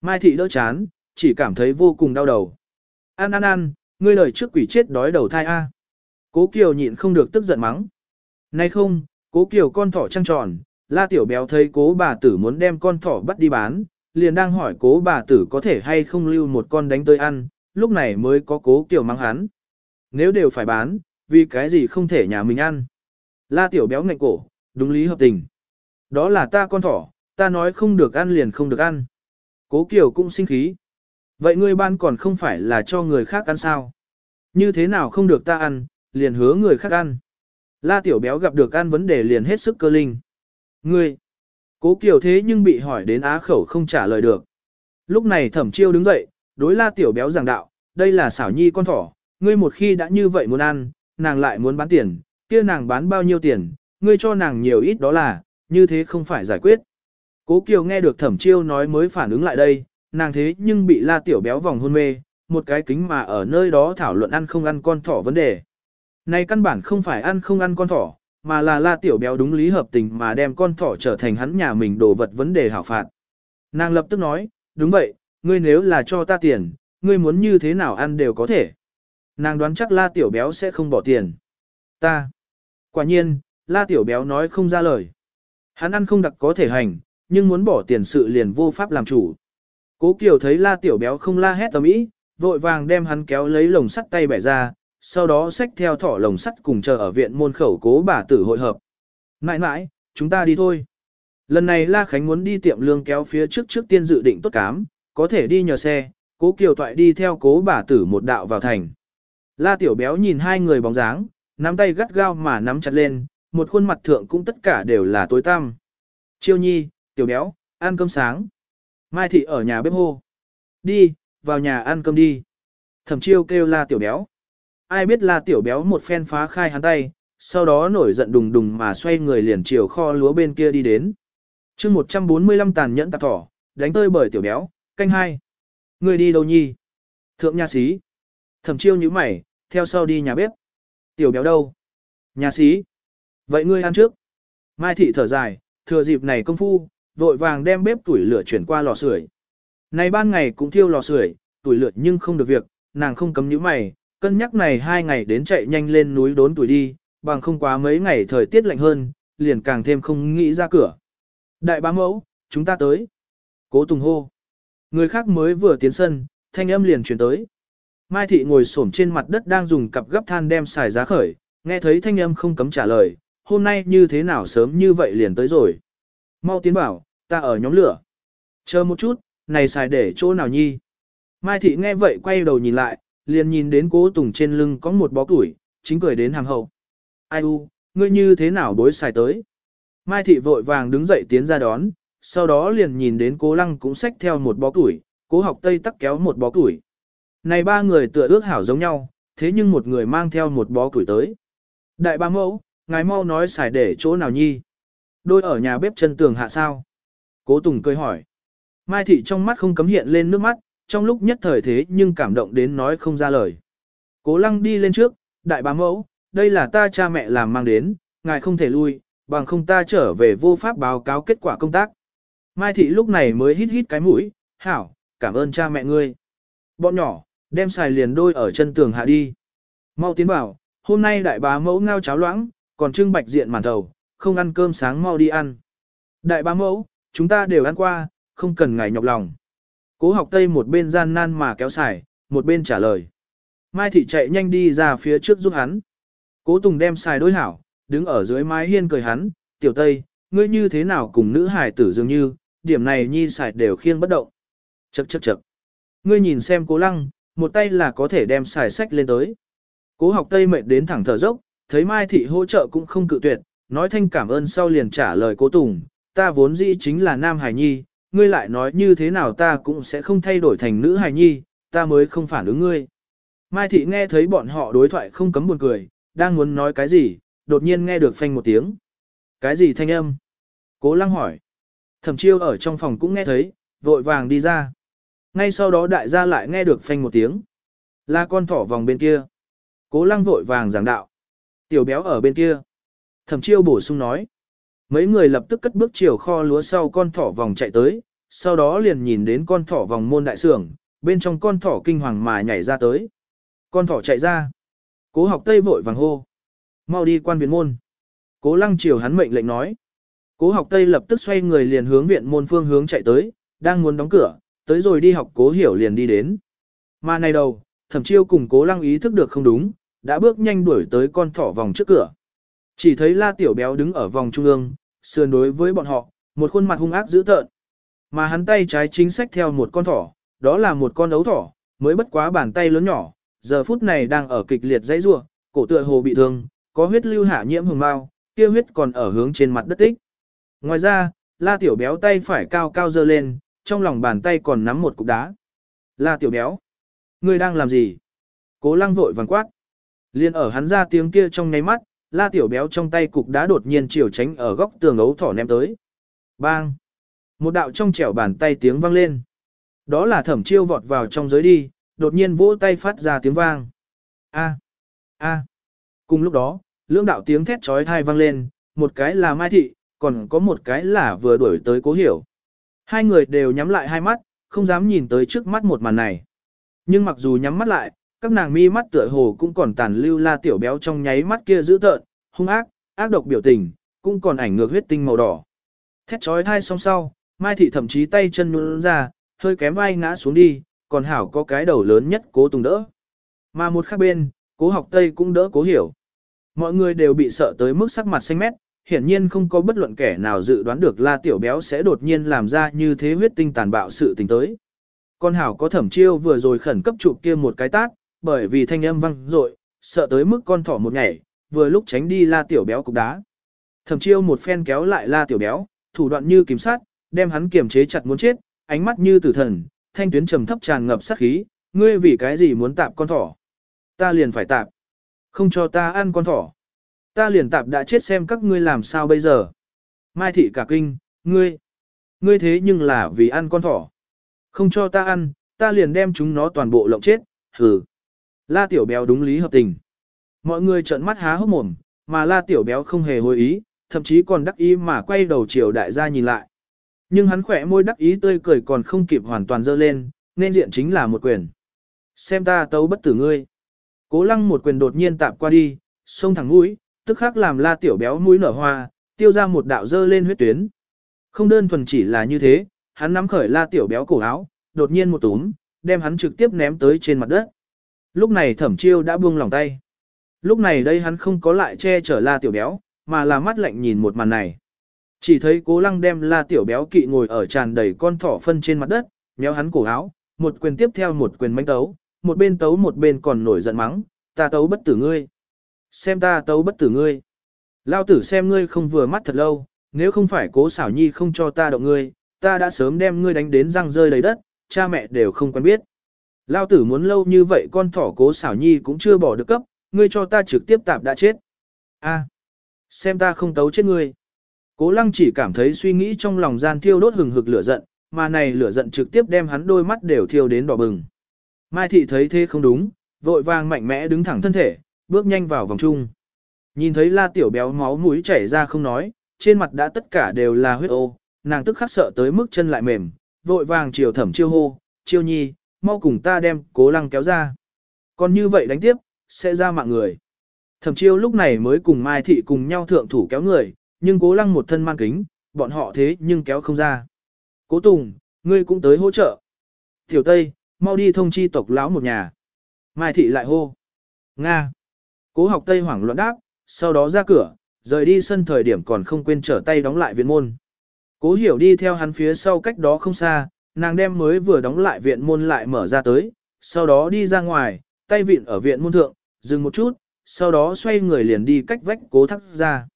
Mai thị đỡ chán, chỉ cảm thấy vô cùng đau đầu. Ăn ăn ăn, ngươi lời trước quỷ chết đói đầu thai A. Cố Kiều nhịn không được tức giận mắng. Nay không, cố Kiều con thỏ trăng tròn, la tiểu béo thấy cố bà tử muốn đem con thỏ bắt đi bán, liền đang hỏi cố bà tử có thể hay không lưu một con đánh tới ăn, lúc này mới có cố Kiều mang hắn. Nếu đều phải bán, vì cái gì không thể nhà mình ăn. La tiểu béo ngạnh cổ, đúng lý hợp tình. Đó là ta con thỏ, ta nói không được ăn liền không được ăn. Cố Kiều cũng sinh khí. Vậy ngươi ban còn không phải là cho người khác ăn sao? Như thế nào không được ta ăn, liền hứa người khác ăn. La tiểu béo gặp được an vấn đề liền hết sức cơ linh. Ngươi, cố Kiều thế nhưng bị hỏi đến á khẩu không trả lời được. Lúc này thẩm chiêu đứng dậy, đối la tiểu béo giảng đạo, đây là xảo nhi con thỏ, ngươi một khi đã như vậy muốn ăn, nàng lại muốn bán tiền, kia nàng bán bao nhiêu tiền, ngươi cho nàng nhiều ít đó là, như thế không phải giải quyết. Cố Kiều nghe được thẩm chiêu nói mới phản ứng lại đây, nàng thế nhưng bị la tiểu béo vòng hôn mê, một cái kính mà ở nơi đó thảo luận ăn không ăn con thỏ vấn đề. Này căn bản không phải ăn không ăn con thỏ, mà là la tiểu béo đúng lý hợp tình mà đem con thỏ trở thành hắn nhà mình đồ vật vấn đề hảo phạt. Nàng lập tức nói, đúng vậy, ngươi nếu là cho ta tiền, ngươi muốn như thế nào ăn đều có thể. Nàng đoán chắc la tiểu béo sẽ không bỏ tiền. Ta. Quả nhiên, la tiểu béo nói không ra lời. Hắn ăn không đặc có thể hành, nhưng muốn bỏ tiền sự liền vô pháp làm chủ. Cố Kiều thấy la tiểu béo không la hét tầm ý, vội vàng đem hắn kéo lấy lồng sắt tay bẻ ra, sau đó xách theo thỏ lồng sắt cùng chờ ở viện môn khẩu cố bà tử hội hợp. Nãi nãi, chúng ta đi thôi. Lần này La Khánh muốn đi tiệm lương kéo phía trước trước tiên dự định tốt cám, có thể đi nhờ xe, cố Kiều Toại đi theo cố bà tử một đạo vào thành. La Tiểu Béo nhìn hai người bóng dáng, nắm tay gắt gao mà nắm chặt lên, một khuôn mặt thượng cũng tất cả đều là tối tăm. Chiêu nhi, Tiểu Béo, ăn cơm sáng. Mai Thị ở nhà bếp hô. Đi, vào nhà ăn cơm đi. Thẩm chiêu kêu La Tiểu Béo. Ai biết La Tiểu Béo một phen phá khai hắn tay, sau đó nổi giận đùng đùng mà xoay người liền chiều kho lúa bên kia đi đến chương 145 tàn nhẫn tạp thỏ, đánh tơi bởi tiểu béo, canh hai. Người đi đâu nhi? Thượng nhà sĩ. Thẩm chiêu như mày, theo sau đi nhà bếp. Tiểu béo đâu? Nhà sĩ. Vậy ngươi ăn trước. Mai thị thở dài, thừa dịp này công phu, vội vàng đem bếp tuổi lửa chuyển qua lò sưởi. Này ban ngày cũng thiêu lò sưởi, tuổi lửa nhưng không được việc, nàng không cấm như mày, cân nhắc này hai ngày đến chạy nhanh lên núi đốn tuổi đi, bằng không quá mấy ngày thời tiết lạnh hơn, liền càng thêm không nghĩ ra cửa. Đại bá mẫu, chúng ta tới. Cố Tùng hô. Người khác mới vừa tiến sân, thanh âm liền chuyển tới. Mai thị ngồi xổm trên mặt đất đang dùng cặp gấp than đem xài giá khởi, nghe thấy thanh âm không cấm trả lời, hôm nay như thế nào sớm như vậy liền tới rồi. Mau tiến bảo, ta ở nhóm lửa. Chờ một chút, này xài để chỗ nào nhi. Mai thị nghe vậy quay đầu nhìn lại, liền nhìn đến cố Tùng trên lưng có một bó củi, chính cười đến hàng hậu. Ai u, ngươi như thế nào bối xài tới. Mai thị vội vàng đứng dậy tiến ra đón, sau đó liền nhìn đến cố lăng cũng xách theo một bó củi, cố học tây tắc kéo một bó củi. Này ba người tựa ước hảo giống nhau, thế nhưng một người mang theo một bó củi tới. Đại ba mẫu, ngài mau nói xài để chỗ nào nhi. Đôi ở nhà bếp chân tường hạ sao. Cố Tùng cười hỏi. Mai thị trong mắt không cấm hiện lên nước mắt, trong lúc nhất thời thế nhưng cảm động đến nói không ra lời. Cố lăng đi lên trước, đại bá mẫu, đây là ta cha mẹ làm mang đến, ngài không thể lui, bằng không ta trở về vô pháp báo cáo kết quả công tác. Mai thị lúc này mới hít hít cái mũi, hảo, cảm ơn cha mẹ ngươi. Bọn nhỏ, đem xài liền đôi ở chân tường hạ đi. Mau tiến vào, hôm nay đại bá mẫu ngao cháo loãng, còn trưng bạch diện màn thầu, không ăn cơm sáng mau đi ăn. Đại bá mẫu, chúng ta đều ăn qua, không cần ngài nhọc lòng. Cố học tây một bên gian nan mà kéo xài, một bên trả lời. Mai thị chạy nhanh đi ra phía trước giúp hắn. Cố Tùng đem xài đối hảo, đứng ở dưới mái hiên cười hắn, tiểu tây, ngươi như thế nào cùng nữ hải tử dường như, điểm này nhi sải đều khiêng bất động. Chậc chậc chậc. Ngươi nhìn xem cố lăng, một tay là có thể đem xài sách lên tới. Cố học tây mệt đến thẳng thở dốc, thấy Mai Thị hỗ trợ cũng không cự tuyệt, nói thanh cảm ơn sau liền trả lời cố Tùng, ta vốn dĩ chính là nam hải nhi, ngươi lại nói như thế nào ta cũng sẽ không thay đổi thành nữ hài nhi, ta mới không phản ứng ngươi. Mai Thị nghe thấy bọn họ đối thoại không cấm buồn cười, đang muốn nói cái gì, đột nhiên nghe được phanh một tiếng. Cái gì thanh âm? Cố lăng hỏi. Thẩm chiêu ở trong phòng cũng nghe thấy, vội vàng đi ra. Ngay sau đó đại gia lại nghe được phanh một tiếng. Là con thỏ vòng bên kia. Cố lăng vội vàng giảng đạo. Tiểu béo ở bên kia. Thẩm chiêu bổ sung nói. Mấy người lập tức cất bước chiều kho lúa sau con thỏ vòng chạy tới, sau đó liền nhìn đến con thỏ vòng môn đại sưởng, bên trong con thỏ kinh hoàng mà nhảy ra tới. Con thỏ chạy ra. Cố học tây vội vàng hô. Mau đi quan viện môn. Cố lăng chiều hắn mệnh lệnh nói. Cố học Tây lập tức xoay người liền hướng viện môn phương hướng chạy tới, đang muốn đóng cửa, tới rồi đi học cố hiểu liền đi đến. Mà này đầu, thẩm chiêu cùng cố lăng ý thức được không đúng, đã bước nhanh đuổi tới con thỏ vòng trước cửa. Chỉ thấy la tiểu béo đứng ở vòng trung ương, sườn đối với bọn họ, một khuôn mặt hung ác dữ tợn. Mà hắn tay trái chính sách theo một con thỏ, đó là một con ấu thỏ, mới bất quá bàn tay lớn nhỏ, giờ phút này đang ở kịch liệt dãy rua, cổ tựa hồ bị thương, có huyết lưu hạ nhiễm hồng mau, kia huyết còn ở hướng trên mặt đất tích. Ngoài ra, la tiểu béo tay phải cao cao dơ lên, trong lòng bàn tay còn nắm một cục đá. La tiểu béo, ngươi đang làm gì? Cố lăng vội vàng quát. Liên ở hắn ra tiếng kia trong nháy mắt, la tiểu béo trong tay cục đá đột nhiên chiều tránh ở góc tường ấu thỏ ném tới. Bang! Một đạo trong trẻo bàn tay tiếng vang lên. Đó là thẩm chiêu vọt vào trong giới đi, đột nhiên vỗ tay phát ra tiếng vang. A! A! Cùng lúc đó, lưỡng đạo tiếng thét trói thai vang lên, một cái là Mai Thị, còn có một cái là vừa đuổi tới cố hiểu. Hai người đều nhắm lại hai mắt, không dám nhìn tới trước mắt một màn này. Nhưng mặc dù nhắm mắt lại, các nàng mi mắt tựa hồ cũng còn tàn lưu la tiểu béo trong nháy mắt kia dữ tợn, hung ác, ác độc biểu tình, cũng còn ảnh ngược huyết tinh màu đỏ. Thét chói thai song sau, Mai Thị thậm chí tay chân nhún ra, hơi kém vai ngã xuống đi, còn Hảo có cái đầu lớn nhất cố tùng đỡ. Mà một khác bên, cố học Tây cũng đỡ cố hiểu. Mọi người đều bị sợ tới mức sắc mặt xanh mét, hiển nhiên không có bất luận kẻ nào dự đoán được La Tiểu Béo sẽ đột nhiên làm ra như thế huyết tinh tàn bạo sự tình tới. Con Hảo có thẩm chiêu vừa rồi khẩn cấp chụp kia một cái tát, bởi vì thanh âm vang dội, sợ tới mức con thỏ một nhảy, vừa lúc tránh đi La Tiểu Béo cục đá. Thẩm chiêu một phen kéo lại La Tiểu Béo, thủ đoạn như kiểm sát, đem hắn kiềm chế chặt muốn chết, ánh mắt như tử thần, thanh tuyến trầm thấp tràn ngập sát khí, ngươi vì cái gì muốn tạp con thỏ? Ta liền phải tạp. Không cho ta ăn con thỏ. Ta liền tạp đã chết xem các ngươi làm sao bây giờ. Mai thị cả kinh, ngươi. Ngươi thế nhưng là vì ăn con thỏ. Không cho ta ăn, ta liền đem chúng nó toàn bộ lộng chết, hừ. La tiểu béo đúng lý hợp tình. Mọi người trợn mắt há hốc mồm, mà la tiểu béo không hề hồi ý, thậm chí còn đắc ý mà quay đầu chiều đại gia nhìn lại. Nhưng hắn khỏe môi đắc ý tươi cười còn không kịp hoàn toàn dơ lên, nên diện chính là một quyền. Xem ta tấu bất tử ngươi. Cố lăng một quyền đột nhiên tạp qua đi, xông thẳng mũi, tức khắc làm la tiểu béo mũi nở hoa, tiêu ra một đạo dơ lên huyết tuyến. Không đơn thuần chỉ là như thế, hắn nắm khởi la tiểu béo cổ áo, đột nhiên một túm, đem hắn trực tiếp ném tới trên mặt đất. Lúc này thẩm chiêu đã buông lòng tay. Lúc này đây hắn không có lại che chở la tiểu béo, mà là mắt lạnh nhìn một màn này. Chỉ thấy cố lăng đem la tiểu béo kỵ ngồi ở tràn đầy con thỏ phân trên mặt đất, méo hắn cổ áo, một quyền tiếp theo một quyền mánh tấu, một bên tấu một bên còn nổi giận mắng, ta tấu bất tử ngươi. Xem ta tấu bất tử ngươi. Lao tử xem ngươi không vừa mắt thật lâu, nếu không phải cố xảo nhi không cho ta động ngươi, ta đã sớm đem ngươi đánh đến răng rơi đầy đất, cha mẹ đều không quen biết. Lao tử muốn lâu như vậy con thỏ cố xảo nhi cũng chưa bỏ được cấp, ngươi cho ta trực tiếp tạp đã chết. A, xem ta không tấu chết ngươi. Cố lăng chỉ cảm thấy suy nghĩ trong lòng gian thiêu đốt hừng hực lửa giận, mà này lửa giận trực tiếp đem hắn đôi mắt đều thiêu đến đỏ bừng. Mai thị thấy thế không đúng, vội vàng mạnh mẽ đứng thẳng thân thể, bước nhanh vào vòng chung. Nhìn thấy la tiểu béo máu mũi chảy ra không nói, trên mặt đã tất cả đều là huyết ô, nàng tức khắc sợ tới mức chân lại mềm, vội vàng chiều thẩm chiêu hô, chiêu nhi, mau cùng ta đem cố lăng kéo ra. Còn như vậy đánh tiếp, sẽ ra mạng người. Thẩm chiêu lúc này mới cùng Mai thị cùng nhau thượng thủ kéo người, nhưng cố lăng một thân man kính, bọn họ thế nhưng kéo không ra. Cố Tùng, ngươi cũng tới hỗ trợ. Tiểu Tây, mau đi thông chi tộc lão một nhà. Mai thị lại hô. Nga. Cố học Tây hoảng loạn đáp, sau đó ra cửa, rời đi sân thời điểm còn không quên trở tay đóng lại viện môn. Cố hiểu đi theo hắn phía sau cách đó không xa, nàng đem mới vừa đóng lại viện môn lại mở ra tới, sau đó đi ra ngoài, tay vịn ở viện môn thượng, dừng một chút, sau đó xoay người liền đi cách vách cố thắc ra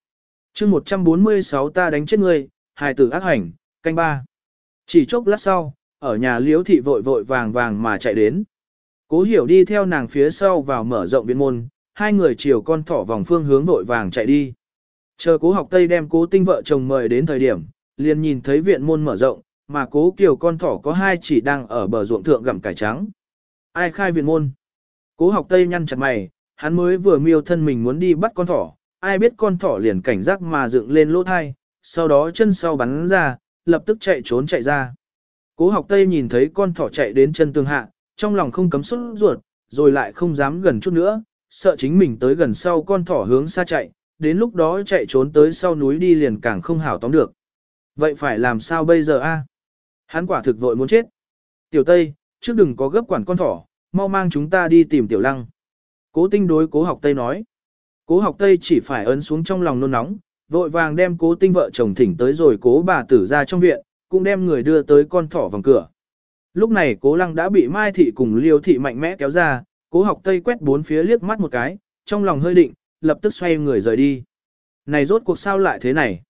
chương 146 ta đánh chết ngươi, hài tử ác hành, canh ba. Chỉ chốc lát sau, ở nhà liếu thị vội vội vàng vàng mà chạy đến. Cố hiểu đi theo nàng phía sau vào mở rộng viện môn, hai người chiều con thỏ vòng phương hướng vội vàng chạy đi. Chờ cố học Tây đem cố tinh vợ chồng mời đến thời điểm, liền nhìn thấy viện môn mở rộng, mà cố kiều con thỏ có hai chỉ đang ở bờ ruộng thượng gặm cải trắng. Ai khai viện môn? Cố học Tây nhăn chặt mày, hắn mới vừa miêu thân mình muốn đi bắt con thỏ, ai biết con thỏ liền cảnh giác mà dựng lên lỗ thai, sau đó chân sau bắn ra, lập tức chạy trốn chạy ra. Cố học Tây nhìn thấy con thỏ chạy đến chân tường hạ, trong lòng không cấm xuất ruột, rồi lại không dám gần chút nữa, sợ chính mình tới gần sau con thỏ hướng xa chạy, đến lúc đó chạy trốn tới sau núi đi liền càng không hảo tóm được. Vậy phải làm sao bây giờ a? Hắn quả thực vội muốn chết. Tiểu Tây, trước đừng có gấp quản con thỏ, mau mang chúng ta đi tìm Tiểu Lăng. Cố tinh đối cố học Tây nói. Cố học Tây chỉ phải ấn xuống trong lòng nôn nóng, vội vàng đem cố tinh vợ chồng thỉnh tới rồi cố bà tử ra trong viện, cũng đem người đưa tới con thỏ vòng cửa. Lúc này cố lăng đã bị Mai Thị cùng Liêu Thị mạnh mẽ kéo ra, cố học Tây quét bốn phía liếc mắt một cái, trong lòng hơi định, lập tức xoay người rời đi. Này rốt cuộc sao lại thế này?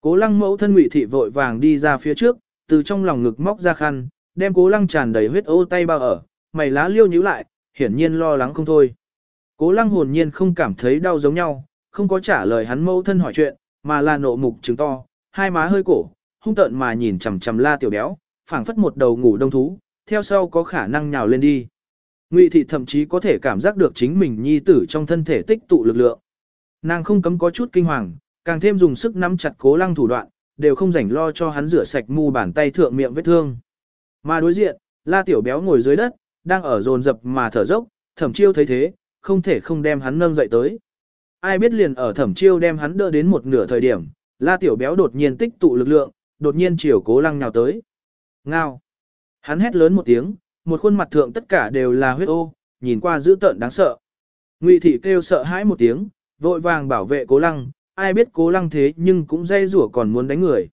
Cố lăng mẫu thân ngụy thị vội vàng đi ra phía trước, từ trong lòng ngực móc ra khăn, đem cố lăng tràn đầy huyết ô tay bao ở, mày lá liêu nhíu lại, hiển nhiên lo lắng không thôi. Cố lăng hồn nhiên không cảm thấy đau giống nhau, không có trả lời hắn mâu thân hỏi chuyện, mà là nộ mục trứng to, hai má hơi cổ, hung tợn mà nhìn chằm chằm la tiểu béo, phảng phất một đầu ngủ đông thú, theo sau có khả năng nhào lên đi. Ngụy thị thậm chí có thể cảm giác được chính mình nhi tử trong thân thể tích tụ lực lượng. Nàng không cấm có chút kinh hoàng, càng thêm dùng sức nắm chặt cố lăng thủ đoạn, đều không rảnh lo cho hắn rửa sạch mu bàn tay thượng miệng vết thương. Mà đối diện, la tiểu béo ngồi dưới đất, đang ở dồn dập mà thở dốc, thẩm chiêu thấy thế, không thể không đem hắn nâng dậy tới. Ai biết liền ở thẩm chiêu đem hắn đỡ đến một nửa thời điểm, la tiểu béo đột nhiên tích tụ lực lượng, đột nhiên chiều cố lăng nhào tới. Ngao. Hắn hét lớn một tiếng, một khuôn mặt thượng tất cả đều là huyết ô, nhìn qua dữ tợn đáng sợ. Ngụy thị kêu sợ hãi một tiếng, vội vàng bảo vệ cố lăng, ai biết cố lăng thế nhưng cũng dây rủa còn muốn đánh người.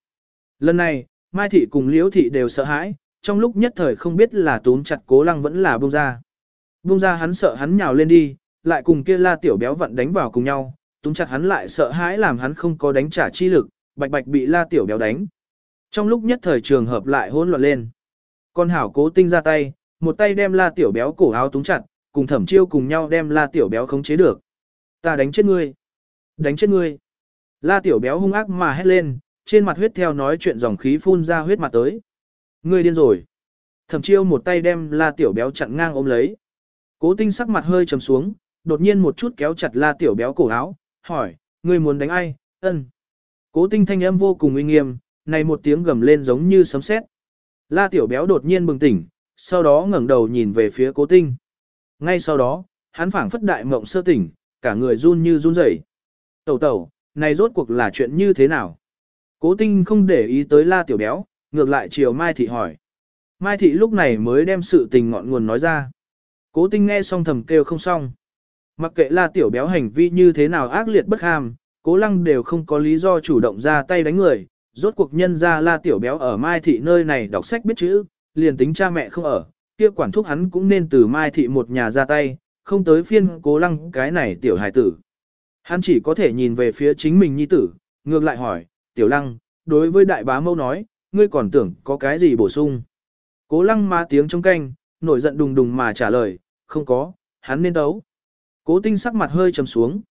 Lần này, Mai thị cùng Liễu thị đều sợ hãi, trong lúc nhất thời không biết là túm chặt cố lăng vẫn là buông ra. Buông ra hắn sợ hắn nhào lên đi, lại cùng kia la tiểu béo vặn đánh vào cùng nhau, túm chặt hắn lại sợ hãi làm hắn không có đánh trả chi lực, bạch bạch bị la tiểu béo đánh. Trong lúc nhất thời trường hợp lại hỗn loạn lên. Con hảo cố tinh ra tay, một tay đem la tiểu béo cổ áo túng chặt, cùng thẩm chiêu cùng nhau đem la tiểu béo khống chế được. Ta đánh chết ngươi. Đánh chết ngươi. La tiểu béo hung ác mà hét lên, trên mặt huyết theo nói chuyện dòng khí phun ra huyết mặt tới. Ngươi điên rồi. Thẩm chiêu một tay đem la tiểu béo chặn ngang ôm lấy. Cố tinh sắc mặt hơi trầm xuống, đột nhiên một chút kéo chặt la tiểu béo cổ áo, hỏi, ngươi muốn đánh ai, ân. Cố tinh thanh âm vô cùng uy nghiêm, này một tiếng gầm lên giống như sấm sét. La tiểu béo đột nhiên bừng tỉnh, sau đó ngẩng đầu nhìn về phía cố tinh. Ngay sau đó, hắn phảng phất đại mộng sơ tỉnh, cả người run như run rẩy. Tẩu tẩu, này rốt cuộc là chuyện như thế nào? Cố tinh không để ý tới la tiểu béo, ngược lại chiều Mai Thị hỏi. Mai Thị lúc này mới đem sự tình ngọn nguồn nói ra. Cố tinh nghe xong thầm kêu không xong. Mặc kệ la tiểu béo hành vi như thế nào ác liệt bất ham, cố lăng đều không có lý do chủ động ra tay đánh người. Rốt cuộc nhân ra la tiểu béo ở Mai Thị nơi này đọc sách biết chữ, liền tính cha mẹ không ở, kia quản thúc hắn cũng nên từ Mai Thị một nhà ra tay, không tới phiên cố lăng cái này tiểu hài tử. Hắn chỉ có thể nhìn về phía chính mình nhi tử, ngược lại hỏi, tiểu lăng, đối với đại bá mâu nói, ngươi còn tưởng có cái gì bổ sung. Cố lăng ma tiếng trong canh, nổi giận đùng đùng mà trả lời, không có, hắn nên đấu. Cố tinh sắc mặt hơi trầm xuống.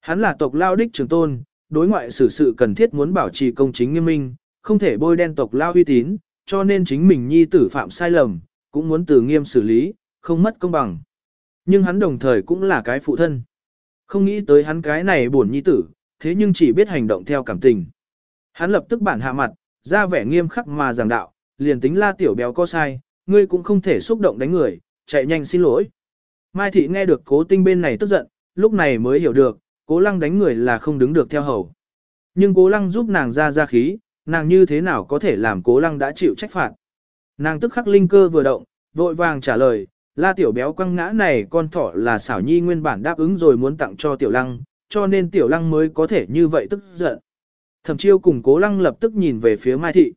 Hắn là tộc lao đích trường tôn, đối ngoại xử sự cần thiết muốn bảo trì công chính nghiêm minh, không thể bôi đen tộc lao uy tín, cho nên chính mình nhi tử phạm sai lầm, cũng muốn từ nghiêm xử lý, không mất công bằng. Nhưng hắn đồng thời cũng là cái phụ thân. Không nghĩ tới hắn cái này buồn nhi tử, thế nhưng chỉ biết hành động theo cảm tình. Hắn lập tức bản hạ mặt, ra vẻ nghiêm khắc mà giảng đạo, liền tính la tiểu béo có sai, ngươi cũng không thể xúc động đánh người, chạy nhanh xin lỗi. Mai thị nghe được cố tinh bên này tức giận, lúc này mới hiểu được, cố lăng đánh người là không đứng được theo hầu. Nhưng cố lăng giúp nàng ra ra khí, nàng như thế nào có thể làm cố lăng đã chịu trách phạt. Nàng tức khắc linh cơ vừa động, vội vàng trả lời, la tiểu béo quăng ngã này con thỏ là xảo nhi nguyên bản đáp ứng rồi muốn tặng cho tiểu lăng, cho nên tiểu lăng mới có thể như vậy tức giận. Thẩm chiêu cùng cố lăng lập tức nhìn về phía mai thị.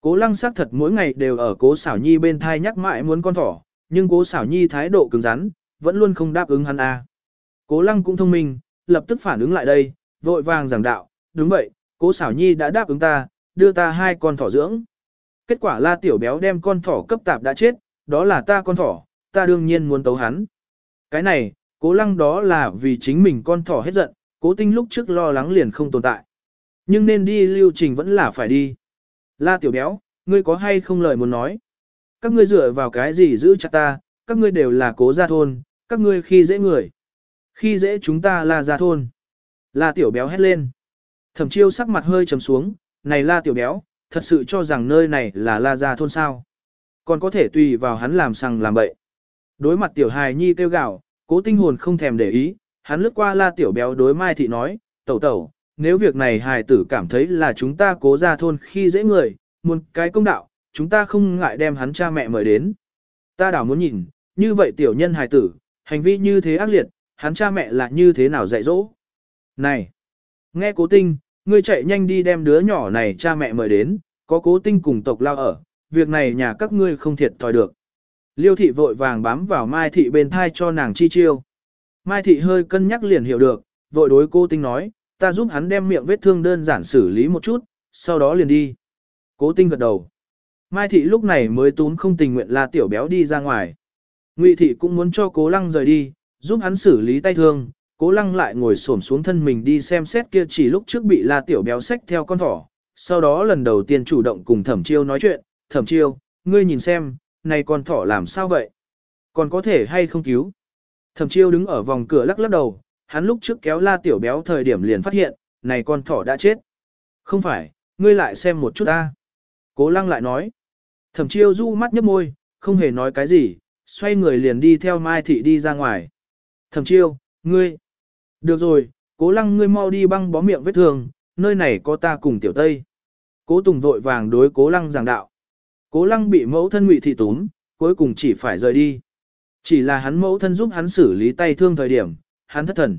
Cố lăng xác thật mỗi ngày đều ở cố xảo nhi bên thai nhắc mãi muốn con thỏ, nhưng cố xảo nhi thái độ cứng rắn, vẫn luôn không đáp ứng hắn a. Cố lăng cũng thông minh, lập tức phản ứng lại đây, vội vàng giảng đạo, đúng vậy, cố xảo nhi đã đáp ứng ta, đưa ta hai con thỏ dưỡng. Kết quả la tiểu béo đem con thỏ cấp tạp đã chết, đó là ta con thỏ, ta đương nhiên muốn tấu hắn. Cái này, cố lăng đó là vì chính mình con thỏ hết giận, cố tinh lúc trước lo lắng liền không tồn tại. Nhưng nên đi lưu trình vẫn là phải đi. La tiểu béo, ngươi có hay không lời muốn nói? Các ngươi dựa vào cái gì giữ chặt ta, các ngươi đều là cố gia thôn, các ngươi khi dễ người. Khi dễ chúng ta là gia thôn. La tiểu béo hét lên. Thẩm chiêu sắc mặt hơi trầm xuống, này la tiểu béo, thật sự cho rằng nơi này là la gia thôn sao. Còn có thể tùy vào hắn làm sằng làm bậy. Đối mặt tiểu hài nhi kêu gạo, cố tinh hồn không thèm để ý, hắn lướt qua la tiểu béo đối mai thị nói, tẩu tẩu, nếu việc này hài tử cảm thấy là chúng ta cố ra thôn khi dễ người, muốn cái công đạo, chúng ta không ngại đem hắn cha mẹ mời đến. Ta đảo muốn nhìn, như vậy tiểu nhân hài tử, hành vi như thế ác liệt, hắn cha mẹ là như thế nào dạy dỗ. Này, nghe cố tinh, ngươi chạy nhanh đi đem đứa nhỏ này cha mẹ mời đến, có cố tinh cùng tộc lao ở, việc này nhà các ngươi không thiệt thòi được. Liêu thị vội vàng bám vào Mai thị bên thai cho nàng chi chiêu. Mai thị hơi cân nhắc liền hiểu được, vội đối cô tinh nói, ta giúp hắn đem miệng vết thương đơn giản xử lý một chút, sau đó liền đi. Cố tinh gật đầu. Mai thị lúc này mới tún không tình nguyện là tiểu béo đi ra ngoài. Ngụy thị cũng muốn cho cố lăng rời đi, giúp hắn xử lý tay thương. Cố lăng lại ngồi xổm xuống thân mình đi xem xét kia chỉ lúc trước bị la tiểu béo xách theo con thỏ. Sau đó lần đầu tiên chủ động cùng thẩm chiêu nói chuyện, thẩm chiêu, ngươi nhìn xem, này con thỏ làm sao vậy? Còn có thể hay không cứu? Thẩm chiêu đứng ở vòng cửa lắc lắc đầu, hắn lúc trước kéo la tiểu béo thời điểm liền phát hiện, này con thỏ đã chết. Không phải, ngươi lại xem một chút ta. Cố lăng lại nói. Thẩm chiêu du mắt nhấp môi, không hề nói cái gì, xoay người liền đi theo Mai Thị đi ra ngoài. Thẩm chiêu, ngươi. Được rồi, cố lăng ngươi mau đi băng bó miệng vết thương, nơi này có ta cùng tiểu tây. Cố tùng vội vàng đối cố lăng giảng đạo. Cố lăng bị mẫu thân ngụy thị túm, cuối cùng chỉ phải rời đi. Chỉ là hắn mẫu thân giúp hắn xử lý tay thương thời điểm, hắn thất thần.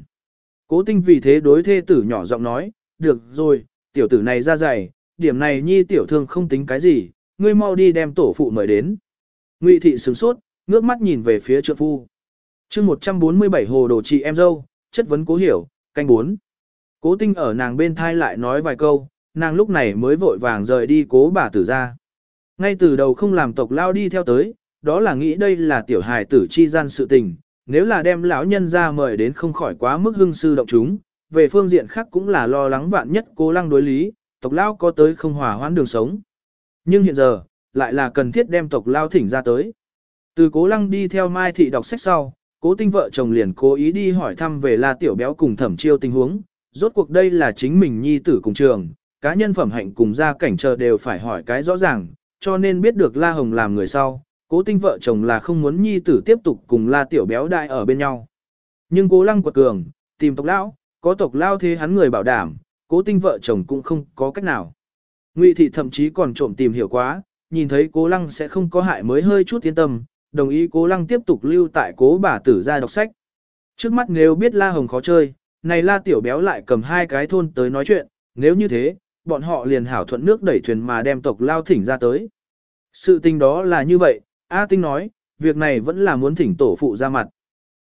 Cố tinh vì thế đối thê tử nhỏ giọng nói, được rồi, tiểu tử này ra dày, điểm này nhi tiểu thương không tính cái gì, ngươi mau đi đem tổ phụ mời đến. Ngụy thị sửng sốt, ngước mắt nhìn về phía trượng phu. chương 147 hồ đồ chị em dâu, chất vấn cố hiểu, canh bốn. Cố tinh ở nàng bên thai lại nói vài câu, nàng lúc này mới vội vàng rời đi cố bà tử ra. Ngay từ đầu không làm tộc lao đi theo tới, đó là nghĩ đây là tiểu hài tử chi gian sự tình, nếu là đem lão nhân ra mời đến không khỏi quá mức hưng sư động chúng, về phương diện khác cũng là lo lắng vạn nhất cố lăng đối lý, tộc lao có tới không hòa hoãn đường sống. Nhưng hiện giờ, lại là cần thiết đem tộc lao thỉnh ra tới. Từ cố lăng đi theo Mai Thị đọc sách sau, cố tinh vợ chồng liền cố ý đi hỏi thăm về la tiểu béo cùng thẩm chiêu tình huống, rốt cuộc đây là chính mình nhi tử cùng trường, cá nhân phẩm hạnh cùng gia cảnh chờ đều phải hỏi cái rõ ràng, cho nên biết được la hồng làm người sau, cố tinh vợ chồng là không muốn nhi tử tiếp tục cùng la tiểu béo đại ở bên nhau. Nhưng cố lăng quật cường, tìm tộc lão, có tộc lao thế hắn người bảo đảm, cố tinh vợ chồng cũng không có cách nào. Ngụy thị thậm chí còn trộm tìm hiểu quá, nhìn thấy cố lăng sẽ không có hại mới hơi chút yên tâm, đồng ý cố lăng tiếp tục lưu tại cố bà tử ra đọc sách. Trước mắt nếu biết la hồng khó chơi, này la tiểu béo lại cầm hai cái thôn tới nói chuyện, nếu như thế, bọn họ liền hảo thuận nước đẩy thuyền mà đem tộc lao thỉnh ra tới. Sự tình đó là như vậy, A Tinh nói, việc này vẫn là muốn thỉnh tổ phụ ra mặt.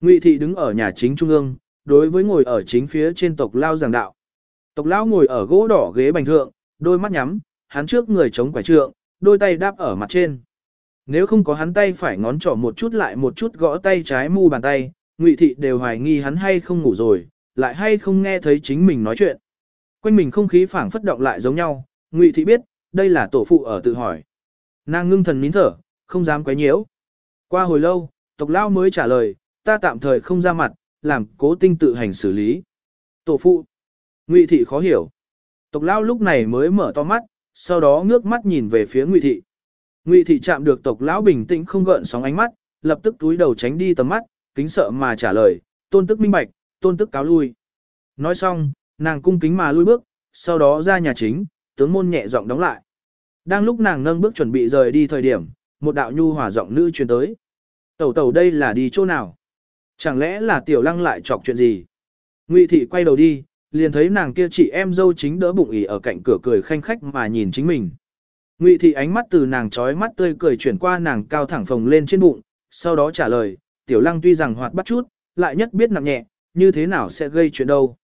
Ngụy thị đứng ở nhà chính trung ương, đối với ngồi ở chính phía trên tộc lao giảng đạo. Tộc lao ngồi ở gỗ đỏ ghế bành thượng, đôi mắt nhắm, hắn trước người chống quải trượng, đôi tay đáp ở mặt trên. Nếu không có hắn tay phải ngón trỏ một chút lại một chút gõ tay trái mu bàn tay, Ngụy thị đều hoài nghi hắn hay không ngủ rồi, lại hay không nghe thấy chính mình nói chuyện. Quanh mình không khí phảng phất động lại giống nhau, Ngụy thị biết, đây là tổ phụ ở tự hỏi. Nàng ngưng thần nín thở, không dám quấy nhiễu. Qua hồi lâu, tộc lao mới trả lời, ta tạm thời không ra mặt, làm cố tinh tự hành xử lý. Tổ phụ. Ngụy thị khó hiểu. Tộc lao lúc này mới mở to mắt, sau đó ngước mắt nhìn về phía Ngụy thị. Ngụy thị chạm được tộc lão bình tĩnh không gợn sóng ánh mắt, lập tức túi đầu tránh đi tầm mắt, kính sợ mà trả lời, tôn tức minh bạch, tôn tức cáo lui. Nói xong, nàng cung kính mà lui bước, sau đó ra nhà chính, tướng môn nhẹ giọng đóng lại. Đang lúc nàng nâng bước chuẩn bị rời đi thời điểm, một đạo nhu hòa giọng nữ truyền tới. Tẩu tẩu đây là đi chỗ nào? Chẳng lẽ là tiểu lăng lại chọc chuyện gì? Ngụy thị quay đầu đi, liền thấy nàng kia chị em dâu chính đỡ bụng ỉ ở cạnh cửa cười khanh khách mà nhìn chính mình. Ngụy thị ánh mắt từ nàng trói mắt tươi cười chuyển qua nàng cao thẳng phồng lên trên bụng, sau đó trả lời, tiểu lăng tuy rằng hoạt bắt chút, lại nhất biết nặng nhẹ, như thế nào sẽ gây chuyện đâu.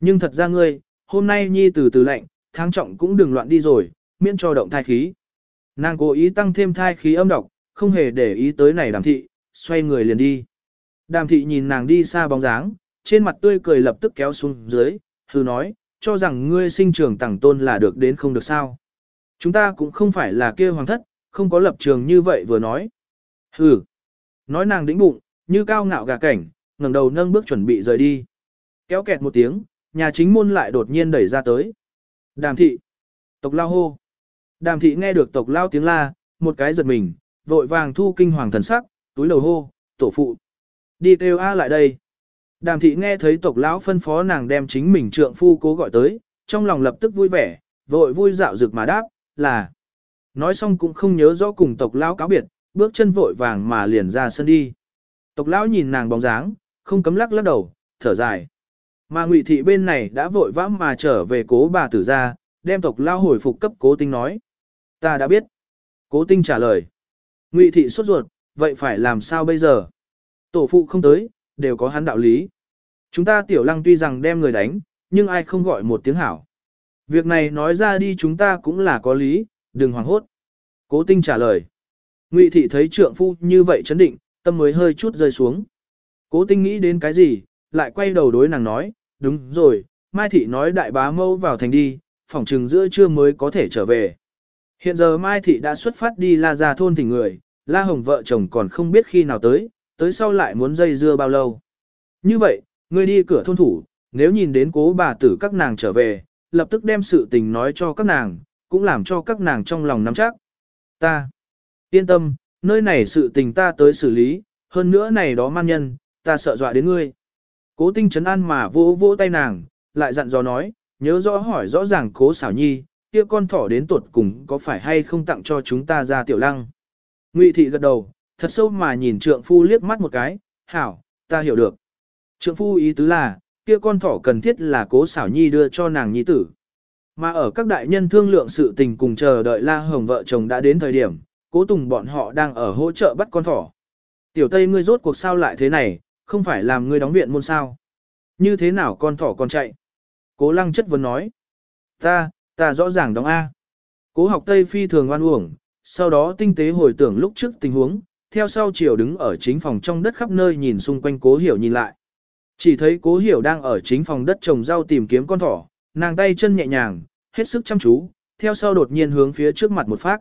Nhưng thật ra ngươi, hôm nay nhi từ từ lạnh, tháng trọng cũng đừng loạn đi rồi, miễn cho động thai khí. Nàng cố ý tăng thêm thai khí âm độc, không hề để ý tới này đàm thị, xoay người liền đi. Đàm thị nhìn nàng đi xa bóng dáng, trên mặt tươi cười lập tức kéo xuống dưới, hư nói, cho rằng ngươi sinh trường tẳng tôn là được đến không được sao. Chúng ta cũng không phải là kia hoàng thất, không có lập trường như vậy vừa nói. Hừ. Nói nàng đĩnh bụng, như cao ngạo gà cảnh, ngẩng đầu nâng bước chuẩn bị rời đi. Kéo kẹt một tiếng, nhà chính môn lại đột nhiên đẩy ra tới. Đàm thị. Tộc lao hô. Đàm thị nghe được tộc lao tiếng la, một cái giật mình, vội vàng thu kinh hoàng thần sắc, túi đầu hô, tổ phụ. Đi kêu A lại đây. Đàm thị nghe thấy tộc lão phân phó nàng đem chính mình trượng phu cố gọi tới, trong lòng lập tức vui vẻ, vội vui dạo rực mà đáp, là. Nói xong cũng không nhớ rõ cùng tộc lão cáo biệt, bước chân vội vàng mà liền ra sân đi. Tộc lão nhìn nàng bóng dáng, không cấm lắc lắc đầu, thở dài. Mà ngụy thị bên này đã vội vã mà trở về cố bà tử ra, đem tộc lao hồi phục cấp cố tinh nói. Ta đã biết. Cố tinh trả lời. Ngụy thị sốt ruột, vậy phải làm sao bây giờ? Tổ phụ không tới, đều có hắn đạo lý. Chúng ta tiểu lăng tuy rằng đem người đánh, nhưng ai không gọi một tiếng hảo. Việc này nói ra đi chúng ta cũng là có lý, đừng hoảng hốt. Cố tinh trả lời. Ngụy thị thấy trượng phu như vậy chấn định, tâm mới hơi chút rơi xuống. Cố tinh nghĩ đến cái gì, lại quay đầu đối nàng nói, đúng rồi, Mai thị nói đại bá mâu vào thành đi, phòng trừng giữa trưa mới có thể trở về. Hiện giờ Mai thị đã xuất phát đi la ra thôn tỉnh người, la hồng vợ chồng còn không biết khi nào tới, tới sau lại muốn dây dưa bao lâu. Như vậy, ngươi đi cửa thôn thủ, nếu nhìn đến cố bà tử các nàng trở về, lập tức đem sự tình nói cho các nàng, cũng làm cho các nàng trong lòng nắm chắc. Ta, yên tâm, nơi này sự tình ta tới xử lý, hơn nữa này đó man nhân, ta sợ dọa đến ngươi. Cố tinh chấn an mà vỗ vỗ tay nàng, lại dặn dò nói, nhớ rõ hỏi rõ ràng cố xảo nhi, kia con thỏ đến tuột cùng có phải hay không tặng cho chúng ta ra tiểu lăng. Ngụy thị gật đầu, thật sâu mà nhìn trượng phu liếc mắt một cái, hảo, ta hiểu được. Trượng phu ý tứ là, kia con thỏ cần thiết là cố xảo nhi đưa cho nàng nhi tử. Mà ở các đại nhân thương lượng sự tình cùng chờ đợi La Hồng vợ chồng đã đến thời điểm, cố tùng bọn họ đang ở hỗ trợ bắt con thỏ. Tiểu Tây ngươi rốt cuộc sao lại thế này, không phải làm ngươi đóng viện môn sao. Như thế nào con thỏ con chạy? Cố lăng chất vấn nói. Ta, ta rõ ràng đóng A. Cố học Tây phi thường oan uổng, sau đó tinh tế hồi tưởng lúc trước tình huống, theo sau chiều đứng ở chính phòng trong đất khắp nơi nhìn xung quanh cố hiểu nhìn lại. Chỉ thấy cố hiểu đang ở chính phòng đất trồng rau tìm kiếm con thỏ, nàng tay chân nhẹ nhàng, hết sức chăm chú, theo sau đột nhiên hướng phía trước mặt một phát.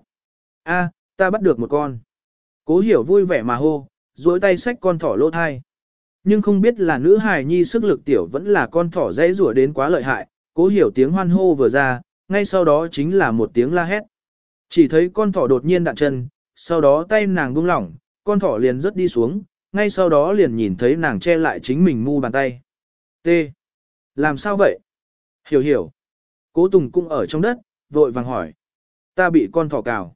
A, ta bắt được một con. Cố hiểu vui vẻ mà hô, duỗi tay xách con thỏ lỗ thai. Nhưng không biết là nữ hài nhi sức lực tiểu vẫn là con thỏ dễ rủa đến quá lợi hại, cố hiểu tiếng hoan hô vừa ra, ngay sau đó chính là một tiếng la hét. Chỉ thấy con thỏ đột nhiên đạn chân, sau đó tay nàng buông lỏng, con thỏ liền rớt đi xuống, ngay sau đó liền nhìn thấy nàng che lại chính mình mu bàn tay. T. Làm sao vậy? Hiểu hiểu. Cố Tùng cũng ở trong đất, vội vàng hỏi. Ta bị con thỏ cào.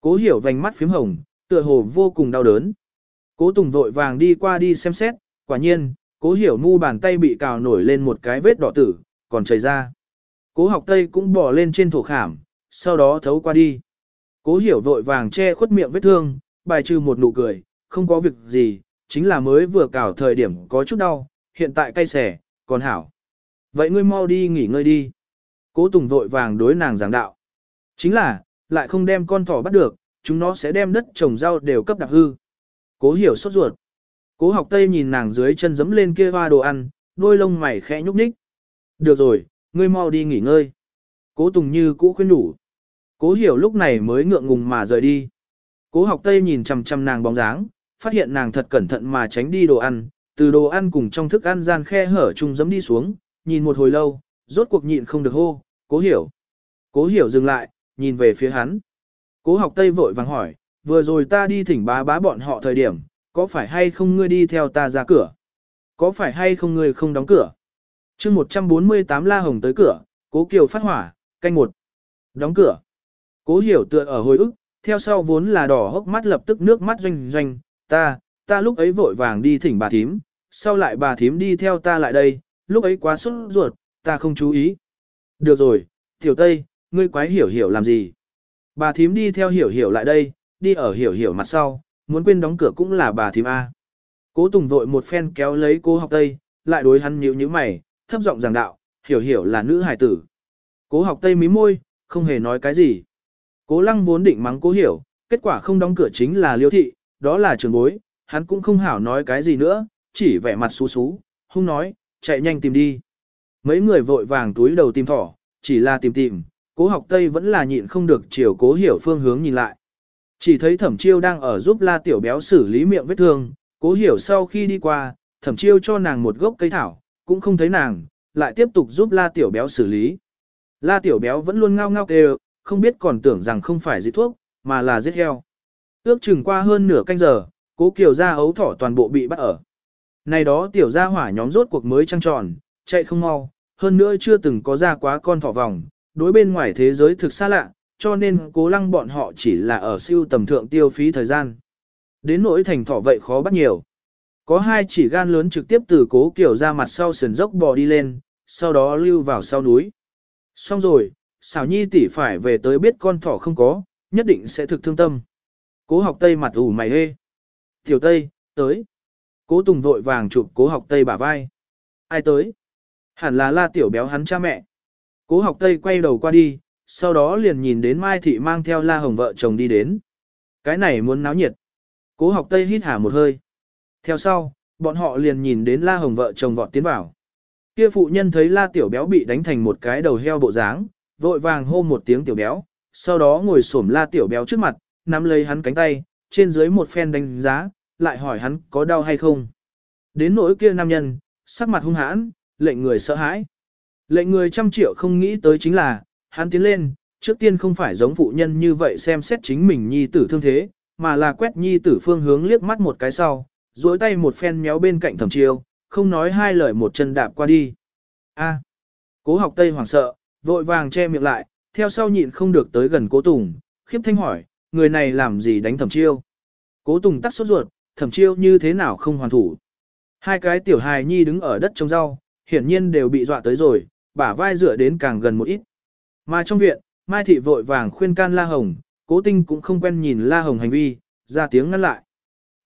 Cố hiểu vành mắt phím hồng, tựa hồ vô cùng đau đớn. Cố Tùng vội vàng đi qua đi xem xét, quả nhiên, cố hiểu mu bàn tay bị cào nổi lên một cái vết đỏ tử, còn chảy ra. Cố học tây cũng bỏ lên trên thổ khảm, sau đó thấu qua đi. Cố hiểu vội vàng che khuất miệng vết thương, bài trừ một nụ cười, không có việc gì, chính là mới vừa cào thời điểm có chút đau, hiện tại cay xẻ, còn hảo. Vậy ngươi mau đi nghỉ ngơi đi. Cố Tùng vội vàng đối nàng giảng đạo. Chính là, lại không đem con thỏ bắt được, chúng nó sẽ đem đất trồng rau đều cấp đặc hư. Cố hiểu sốt ruột. Cố học tây nhìn nàng dưới chân dẫm lên kia hoa đồ ăn, đôi lông mày khẽ nhúc nhích. Được rồi, ngươi mau đi nghỉ ngơi. Cố Tùng như cũ khuyên đủ. Cố hiểu lúc này mới ngượng ngùng mà rời đi. Cố học tây nhìn chằm chằm nàng bóng dáng, phát hiện nàng thật cẩn thận mà tránh đi đồ ăn, từ đồ ăn cùng trong thức ăn gian khe hở chung dẫm đi xuống, nhìn một hồi lâu, rốt cuộc nhịn không được hô, cố hiểu. Cố hiểu dừng lại, nhìn về phía hắn. Cố học tây vội vàng hỏi, vừa rồi ta đi thỉnh bá bá bọn họ thời điểm, có phải hay không ngươi đi theo ta ra cửa? Có phải hay không ngươi không đóng cửa? chương 148 La Hồng tới cửa, cố kiều phát hỏa, canh một. Đóng cửa. Cố hiểu tựa ở hồi ức, theo sau vốn là đỏ hốc mắt lập tức nước mắt doanh doanh, ta, ta lúc ấy vội vàng đi thỉnh bà thím, sau lại bà thím đi theo ta lại đây, lúc ấy quá sốt ruột, ta không chú ý. Được rồi, tiểu tây, ngươi quái hiểu hiểu làm gì? Bà thím đi theo hiểu hiểu lại đây, đi ở hiểu hiểu mặt sau, muốn quên đóng cửa cũng là bà thím A. Cố Tùng vội một phen kéo lấy cô học tây, lại đối hắn nhíu nhíu mày, thấp giọng giảng đạo, hiểu hiểu là nữ hải tử. Cố học tây mí môi, không hề nói cái gì. Cố lăng vốn định mắng cố hiểu, kết quả không đóng cửa chính là liêu thị, đó là trường bối, hắn cũng không hảo nói cái gì nữa, chỉ vẻ mặt xú xú, hung nói, chạy nhanh tìm đi. Mấy người vội vàng túi đầu tìm thỏ, chỉ là tìm tìm, cố học Tây vẫn là nhịn không được chiều cố hiểu phương hướng nhìn lại. Chỉ thấy thẩm chiêu đang ở giúp la tiểu béo xử lý miệng vết thương, cố hiểu sau khi đi qua, thẩm chiêu cho nàng một gốc cây thảo, cũng không thấy nàng, lại tiếp tục giúp la tiểu béo xử lý. La tiểu béo vẫn luôn ngao ngao kêu, không biết còn tưởng rằng không phải dị thuốc, mà là giết heo. Ước chừng qua hơn nửa canh giờ, cố kiều ra ấu thỏ toàn bộ bị bắt ở. Này đó tiểu gia hỏa nhóm rốt cuộc mới trăng tròn, chạy không mau, hơn nữa chưa từng có ra quá con thỏ vòng, đối bên ngoài thế giới thực xa lạ, cho nên cố lăng bọn họ chỉ là ở siêu tầm thượng tiêu phí thời gian. Đến nỗi thành thỏ vậy khó bắt nhiều. Có hai chỉ gan lớn trực tiếp từ cố kiểu ra mặt sau sườn dốc bò đi lên, sau đó lưu vào sau núi. Xong rồi, xảo nhi tỷ phải về tới biết con thỏ không có, nhất định sẽ thực thương tâm. Cố học tây mặt ủ mày hê. Tiểu tây, tới. Cố tùng vội vàng chụp cố học tây bả vai. Ai tới? Hẳn là la tiểu béo hắn cha mẹ. Cố học tây quay đầu qua đi, sau đó liền nhìn đến Mai Thị mang theo la hồng vợ chồng đi đến. Cái này muốn náo nhiệt. Cố học tây hít hà một hơi. Theo sau, bọn họ liền nhìn đến la hồng vợ chồng vọt tiến vào. Kia phụ nhân thấy la tiểu béo bị đánh thành một cái đầu heo bộ dáng, vội vàng hô một tiếng tiểu béo, sau đó ngồi xổm la tiểu béo trước mặt, nắm lấy hắn cánh tay, trên dưới một phen đánh giá, lại hỏi hắn có đau hay không. Đến nỗi kia nam nhân, sắc mặt hung hãn, lệnh người sợ hãi. Lệnh người trăm triệu không nghĩ tới chính là, hắn tiến lên, trước tiên không phải giống phụ nhân như vậy xem xét chính mình nhi tử thương thế, mà là quét nhi tử phương hướng liếc mắt một cái sau, duỗi tay một phen méo bên cạnh thẩm chiêu, không nói hai lời một chân đạp qua đi. A. Cố học tây hoảng sợ, vội vàng che miệng lại, theo sau nhịn không được tới gần cố tùng, khiếp thanh hỏi, người này làm gì đánh thẩm chiêu. Cố tùng tắt sốt ruột, thẩm chiêu như thế nào không hoàn thủ. Hai cái tiểu hài nhi đứng ở đất trồng rau, hiển nhiên đều bị dọa tới rồi, bả vai dựa đến càng gần một ít. Mà trong viện, Mai Thị vội vàng khuyên can La Hồng, cố tinh cũng không quen nhìn La Hồng hành vi, ra tiếng ngăn lại.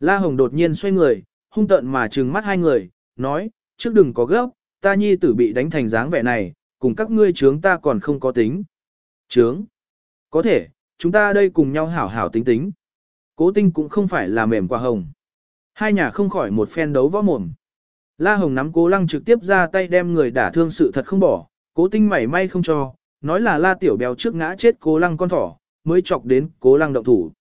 La Hồng đột nhiên xoay người, hung tợn mà trừng mắt hai người, nói, trước đừng có gấp, ta nhi tử bị đánh thành dáng vẻ này, cùng các ngươi trướng ta còn không có tính. Trướng? Có thể, chúng ta đây cùng nhau hảo hảo tính tính. Cố tinh cũng không phải là mềm qua hồng. Hai nhà không khỏi một phen đấu võ mồm. La Hồng nắm cố lăng trực tiếp ra tay đem người đả thương sự thật không bỏ, cố tinh mảy may không cho, nói là la tiểu béo trước ngã chết cố lăng con thỏ, mới chọc đến cố lăng động thủ.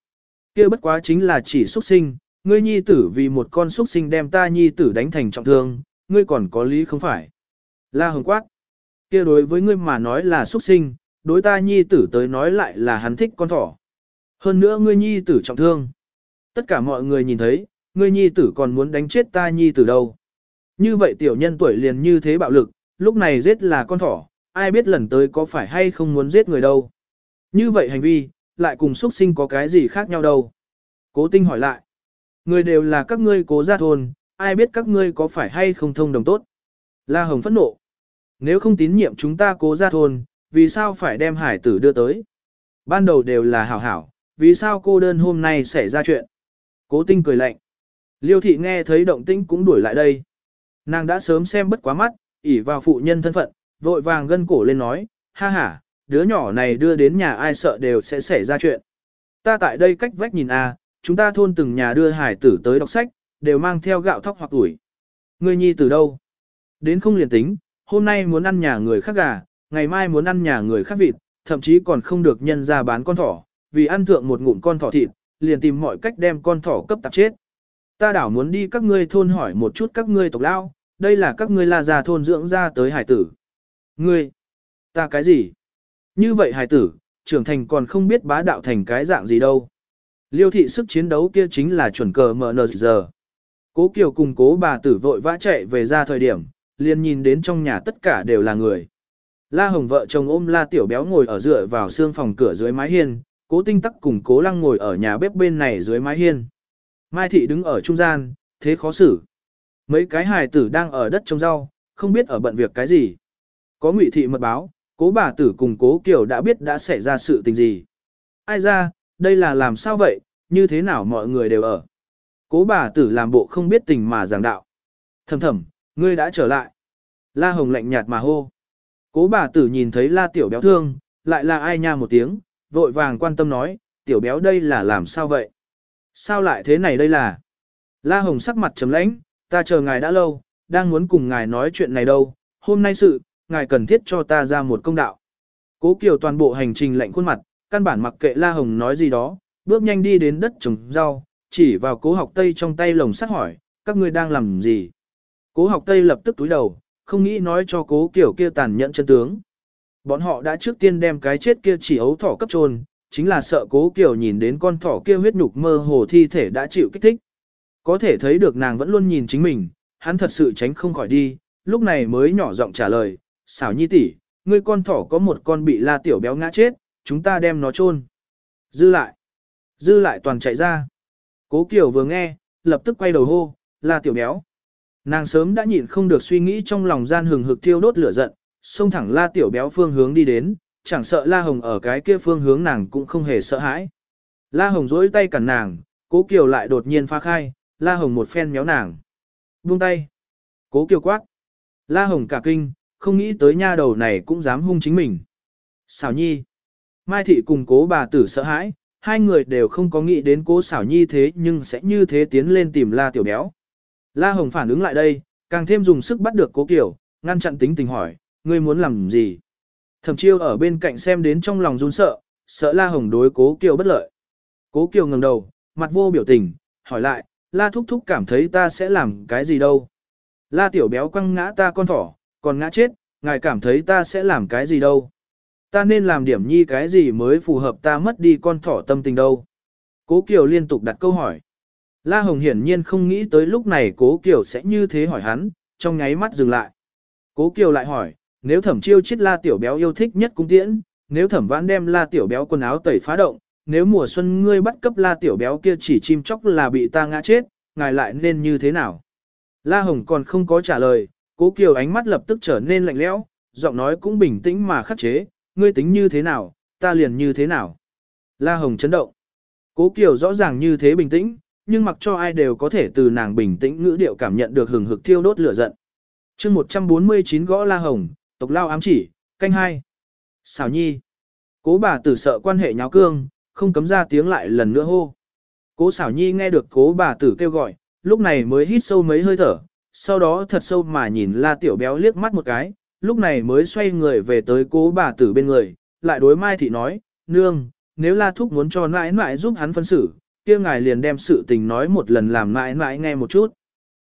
kia bất quá chính là chỉ xuất sinh, ngươi nhi tử vì một con xuất sinh đem ta nhi tử đánh thành trọng thương, ngươi còn có lý không phải. La Hồng quát, kia đối với ngươi mà nói là xuất sinh, đối ta nhi tử tới nói lại là hắn thích con thỏ. Hơn nữa ngươi nhi tử trọng thương. Tất cả mọi người nhìn thấy, ngươi nhi tử còn muốn đánh chết ta nhi tử đâu. Như vậy tiểu nhân tuổi liền như thế bạo lực, lúc này giết là con thỏ, ai biết lần tới có phải hay không muốn giết người đâu. Như vậy hành vi, lại cùng xuất sinh có cái gì khác nhau đâu. Cố tinh hỏi lại. Người đều là các ngươi cố gia thôn, ai biết các ngươi có phải hay không thông đồng tốt. La Hồng phẫn nộ. Nếu không tín nhiệm chúng ta cố gia thôn, vì sao phải đem hải tử đưa tới? Ban đầu đều là hảo hảo, vì sao cô đơn hôm nay xảy ra chuyện? Cố tinh cười lạnh. Liêu thị nghe thấy động tĩnh cũng đuổi lại đây. Nàng đã sớm xem bất quá mắt, ỉ vào phụ nhân thân phận, vội vàng gân cổ lên nói, ha ha, đứa nhỏ này đưa đến nhà ai sợ đều sẽ xảy ra chuyện. Ta tại đây cách vách nhìn a, chúng ta thôn từng nhà đưa hải tử tới đọc sách, đều mang theo gạo thóc hoặc ủi. Người nhi từ đâu? Đến không liền tính, hôm nay muốn ăn nhà người khác gà, ngày mai muốn ăn nhà người khác vịt, thậm chí còn không được nhân ra bán con thỏ, vì ăn thượng một ngụm con thỏ thịt, liền tìm mọi cách đem con thỏ cấp tạp chết. Ta đảo muốn đi các ngươi thôn hỏi một chút các ngươi tộc lao, đây là các ngươi la già thôn dưỡng ra tới hải tử. Ngươi, ta cái gì? Như vậy hải tử, trưởng thành còn không biết bá đạo thành cái dạng gì đâu. Liêu thị sức chiến đấu kia chính là chuẩn cờ mở nờ giờ. Cố Kiều cùng cố bà tử vội vã chạy về ra thời điểm, liền nhìn đến trong nhà tất cả đều là người. La Hồng vợ chồng ôm La Tiểu Béo ngồi ở dựa vào xương phòng cửa dưới mái hiên, cố tinh tắc cùng cố lăng ngồi ở nhà bếp bên này dưới mái hiên. Mai Thị đứng ở trung gian, thế khó xử. Mấy cái hài tử đang ở đất trồng rau, không biết ở bận việc cái gì. Có ngụy thị mật báo, cố bà tử cùng cố Kiều đã biết đã xảy ra sự tình gì. Ai ra, đây là làm sao vậy, như thế nào mọi người đều ở. Cố bà tử làm bộ không biết tình mà giảng đạo. Thầm thầm, ngươi đã trở lại. La Hồng lạnh nhạt mà hô. Cố bà tử nhìn thấy la tiểu béo thương, lại là ai nha một tiếng, vội vàng quan tâm nói, tiểu béo đây là làm sao vậy? Sao lại thế này đây là? La Hồng sắc mặt trầm lãnh, ta chờ ngài đã lâu, đang muốn cùng ngài nói chuyện này đâu, hôm nay sự, ngài cần thiết cho ta ra một công đạo. Cố Kiều toàn bộ hành trình lạnh khuôn mặt, căn bản mặc kệ La Hồng nói gì đó, bước nhanh đi đến đất trồng rau, chỉ vào cố học Tây trong tay lồng sắt hỏi, các ngươi đang làm gì? Cố học Tây lập tức túi đầu, không nghĩ nói cho cố Kiều kia tàn nhẫn chân tướng. Bọn họ đã trước tiên đem cái chết kia chỉ ấu thỏ cấp trôn, chính là sợ cố Kiều nhìn đến con thỏ kia huyết nhục mơ hồ thi thể đã chịu kích thích. Có thể thấy được nàng vẫn luôn nhìn chính mình, hắn thật sự tránh không khỏi đi, lúc này mới nhỏ giọng trả lời, xảo nhi tỷ, ngươi con thỏ có một con bị la tiểu béo ngã chết, chúng ta đem nó chôn. Dư lại. Dư lại toàn chạy ra. Cố Kiều vừa nghe, lập tức quay đầu hô, la tiểu béo. Nàng sớm đã nhịn không được suy nghĩ trong lòng gian hừng hực thiêu đốt lửa giận, xông thẳng la tiểu béo phương hướng đi đến, chẳng sợ la hồng ở cái kia phương hướng nàng cũng không hề sợ hãi. La hồng dối tay cản nàng, cố kiều lại đột nhiên pha khai, la hồng một phen méo nàng. Buông tay. Cố kiều quát. La hồng cả kinh, không nghĩ tới nha đầu này cũng dám hung chính mình. Xảo nhi. Mai thị cùng cố bà tử sợ hãi, hai người đều không có nghĩ đến cố xảo nhi thế nhưng sẽ như thế tiến lên tìm la tiểu béo. La Hồng phản ứng lại đây, càng thêm dùng sức bắt được cố Kiều, ngăn chặn tính tình hỏi, ngươi muốn làm gì? Thẩm chiêu ở bên cạnh xem đến trong lòng run sợ, sợ La Hồng đối cố Kiều bất lợi. Cố Kiều ngẩng đầu, mặt vô biểu tình, hỏi lại, La Thúc Thúc cảm thấy ta sẽ làm cái gì đâu? La Tiểu Béo quăng ngã ta con thỏ, còn ngã chết, ngài cảm thấy ta sẽ làm cái gì đâu. Ta nên làm điểm nhi cái gì mới phù hợp ta mất đi con thỏ tâm tình đâu. Cố Kiều liên tục đặt câu hỏi. La Hồng hiển nhiên không nghĩ tới lúc này Cố Kiều sẽ như thế hỏi hắn, trong nháy mắt dừng lại. Cố Kiều lại hỏi, nếu thẩm chiêu chết La Tiểu Béo yêu thích nhất cung tiễn, nếu thẩm vãn đem La Tiểu Béo quần áo tẩy phá động, nếu mùa xuân ngươi bắt cấp La Tiểu Béo kia chỉ chim chóc là bị ta ngã chết, ngài lại nên như thế nào? La Hồng còn không có trả lời, Cố Kiều ánh mắt lập tức trở nên lạnh lẽo, giọng nói cũng bình tĩnh mà khắc chế, ngươi tính như thế nào, ta liền như thế nào. La Hồng chấn động. Cố Kiều rõ ràng như thế bình tĩnh, nhưng mặc cho ai đều có thể từ nàng bình tĩnh ngữ điệu cảm nhận được hừng hực thiêu đốt lửa giận. chương 149 gõ La Hồng, tộc lao ám chỉ, canh hai. Xảo nhi. Cố bà tử sợ quan hệ nháo cương, không cấm ra tiếng lại lần nữa hô. Cố xảo nhi nghe được cố bà tử kêu gọi, lúc này mới hít sâu mấy hơi thở, sau đó thật sâu mà nhìn la tiểu béo liếc mắt một cái, lúc này mới xoay người về tới cố bà tử bên người, lại đối Mai Thị nói, nương, nếu la thúc muốn cho nãi nãi giúp hắn phân xử, kia ngài liền đem sự tình nói một lần làm nãi nãi nghe một chút.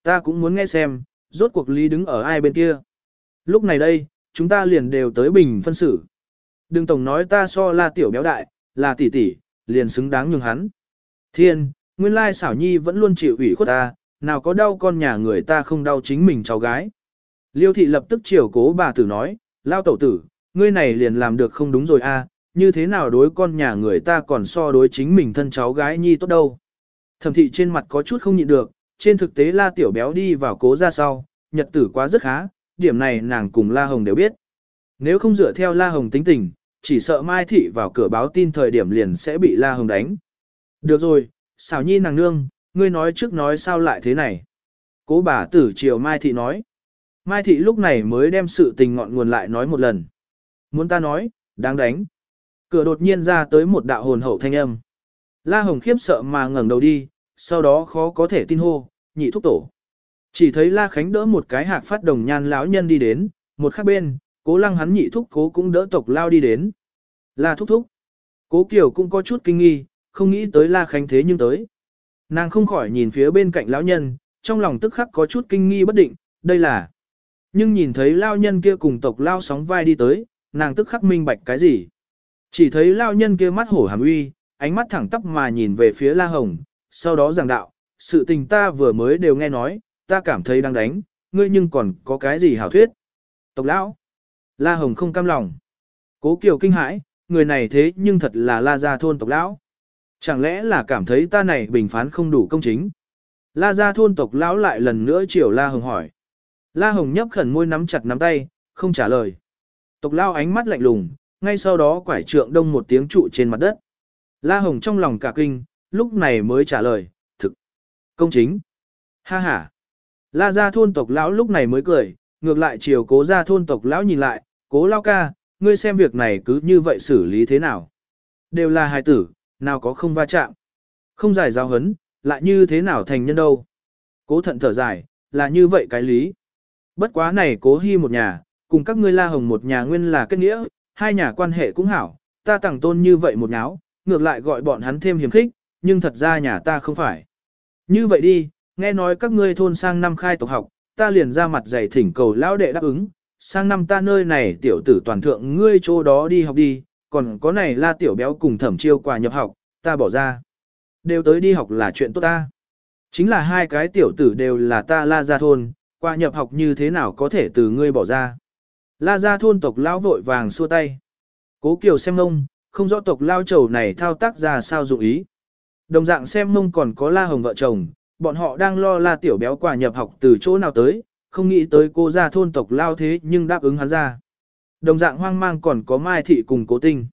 Ta cũng muốn nghe xem, rốt cuộc lý đứng ở ai bên kia. Lúc này đây, chúng ta liền đều tới bình phân xử. Đừng tổng nói ta so la tiểu béo đại, là tỷ tỷ, liền xứng đáng nhường hắn. Thiên, nguyên lai xảo nhi vẫn luôn chịu ủy khuất ta, nào có đau con nhà người ta không đau chính mình cháu gái. Liêu thị lập tức chiều cố bà tử nói, lao tẩu tử, ngươi này liền làm được không đúng rồi a, như thế nào đối con nhà người ta còn so đối chính mình thân cháu gái nhi tốt đâu. Thẩm thị trên mặt có chút không nhịn được, trên thực tế la tiểu béo đi vào cố ra sau, nhật tử quá rất khá, điểm này nàng cùng la hồng đều biết. Nếu không dựa theo la hồng tính tình, chỉ sợ mai thị vào cửa báo tin thời điểm liền sẽ bị la hồng đánh. Được rồi, xảo nhi nàng nương, ngươi nói trước nói sao lại thế này. Cố bà tử chiều mai thị nói. Mai thị lúc này mới đem sự tình ngọn nguồn lại nói một lần. Muốn ta nói, đáng đánh. Cửa đột nhiên ra tới một đạo hồn hậu thanh âm. La Hồng khiếp sợ mà ngẩng đầu đi, sau đó khó có thể tin hô, nhị thúc tổ. Chỉ thấy La Khánh đỡ một cái hạc phát đồng nhan lão nhân đi đến, một khác bên, cố lăng hắn nhị thúc cố cũng đỡ tộc lao đi đến. La thúc thúc. Cố Kiều cũng có chút kinh nghi, không nghĩ tới La Khánh thế nhưng tới. Nàng không khỏi nhìn phía bên cạnh lão nhân, trong lòng tức khắc có chút kinh nghi bất định, đây là. Nhưng nhìn thấy lao nhân kia cùng tộc lao sóng vai đi tới, nàng tức khắc minh bạch cái gì. Chỉ thấy lao nhân kia mắt hổ hàm uy, ánh mắt thẳng tắp mà nhìn về phía La Hồng, sau đó giảng đạo, sự tình ta vừa mới đều nghe nói, ta cảm thấy đang đánh, ngươi nhưng còn có cái gì hảo thuyết. Tộc lão, La Hồng không cam lòng. Cố Kiều kinh hãi, người này thế nhưng thật là La Gia thôn tộc lão. Chẳng lẽ là cảm thấy ta này bình phán không đủ công chính? La Gia thôn tộc lão lại lần nữa chiều La Hồng hỏi. La Hồng nhấp khẩn môi nắm chặt nắm tay, không trả lời. Tộc lão ánh mắt lạnh lùng, ngay sau đó quải trượng đông một tiếng trụ trên mặt đất. La Hồng trong lòng cả kinh, lúc này mới trả lời, thực, công chính. Ha ha. La gia thôn tộc lão lúc này mới cười, ngược lại chiều cố gia thôn tộc lão nhìn lại, cố lao ca, ngươi xem việc này cứ như vậy xử lý thế nào. Đều là hài tử, nào có không va chạm. Không giải giáo hấn, lại như thế nào thành nhân đâu. Cố thận thở dài, là như vậy cái lý. Bất quá này cố hy một nhà, cùng các ngươi la hồng một nhà nguyên là kết nghĩa, hai nhà quan hệ cũng hảo, ta tặng tôn như vậy một nháo, ngược lại gọi bọn hắn thêm hiểm khích, nhưng thật ra nhà ta không phải. Như vậy đi, nghe nói các ngươi thôn sang năm khai tộc học, ta liền ra mặt dày thỉnh cầu lão đệ đáp ứng, sang năm ta nơi này tiểu tử toàn thượng ngươi chỗ đó đi học đi, còn có này la tiểu béo cùng thẩm chiêu quà nhập học, ta bỏ ra. Đều tới đi học là chuyện tốt ta. Chính là hai cái tiểu tử đều là ta la ra thôn, qua nhập học như thế nào có thể từ ngươi bỏ ra. La gia thôn tộc lão vội vàng xua tay. Cố Kiều xem mông, không rõ tộc lao trầu này thao tác ra sao dụng ý. Đồng dạng xem mông còn có La Hồng vợ chồng, bọn họ đang lo La Tiểu Béo quả nhập học từ chỗ nào tới, không nghĩ tới cô gia thôn tộc lao thế nhưng đáp ứng hắn ra. Đồng dạng hoang mang còn có Mai Thị cùng cố tinh.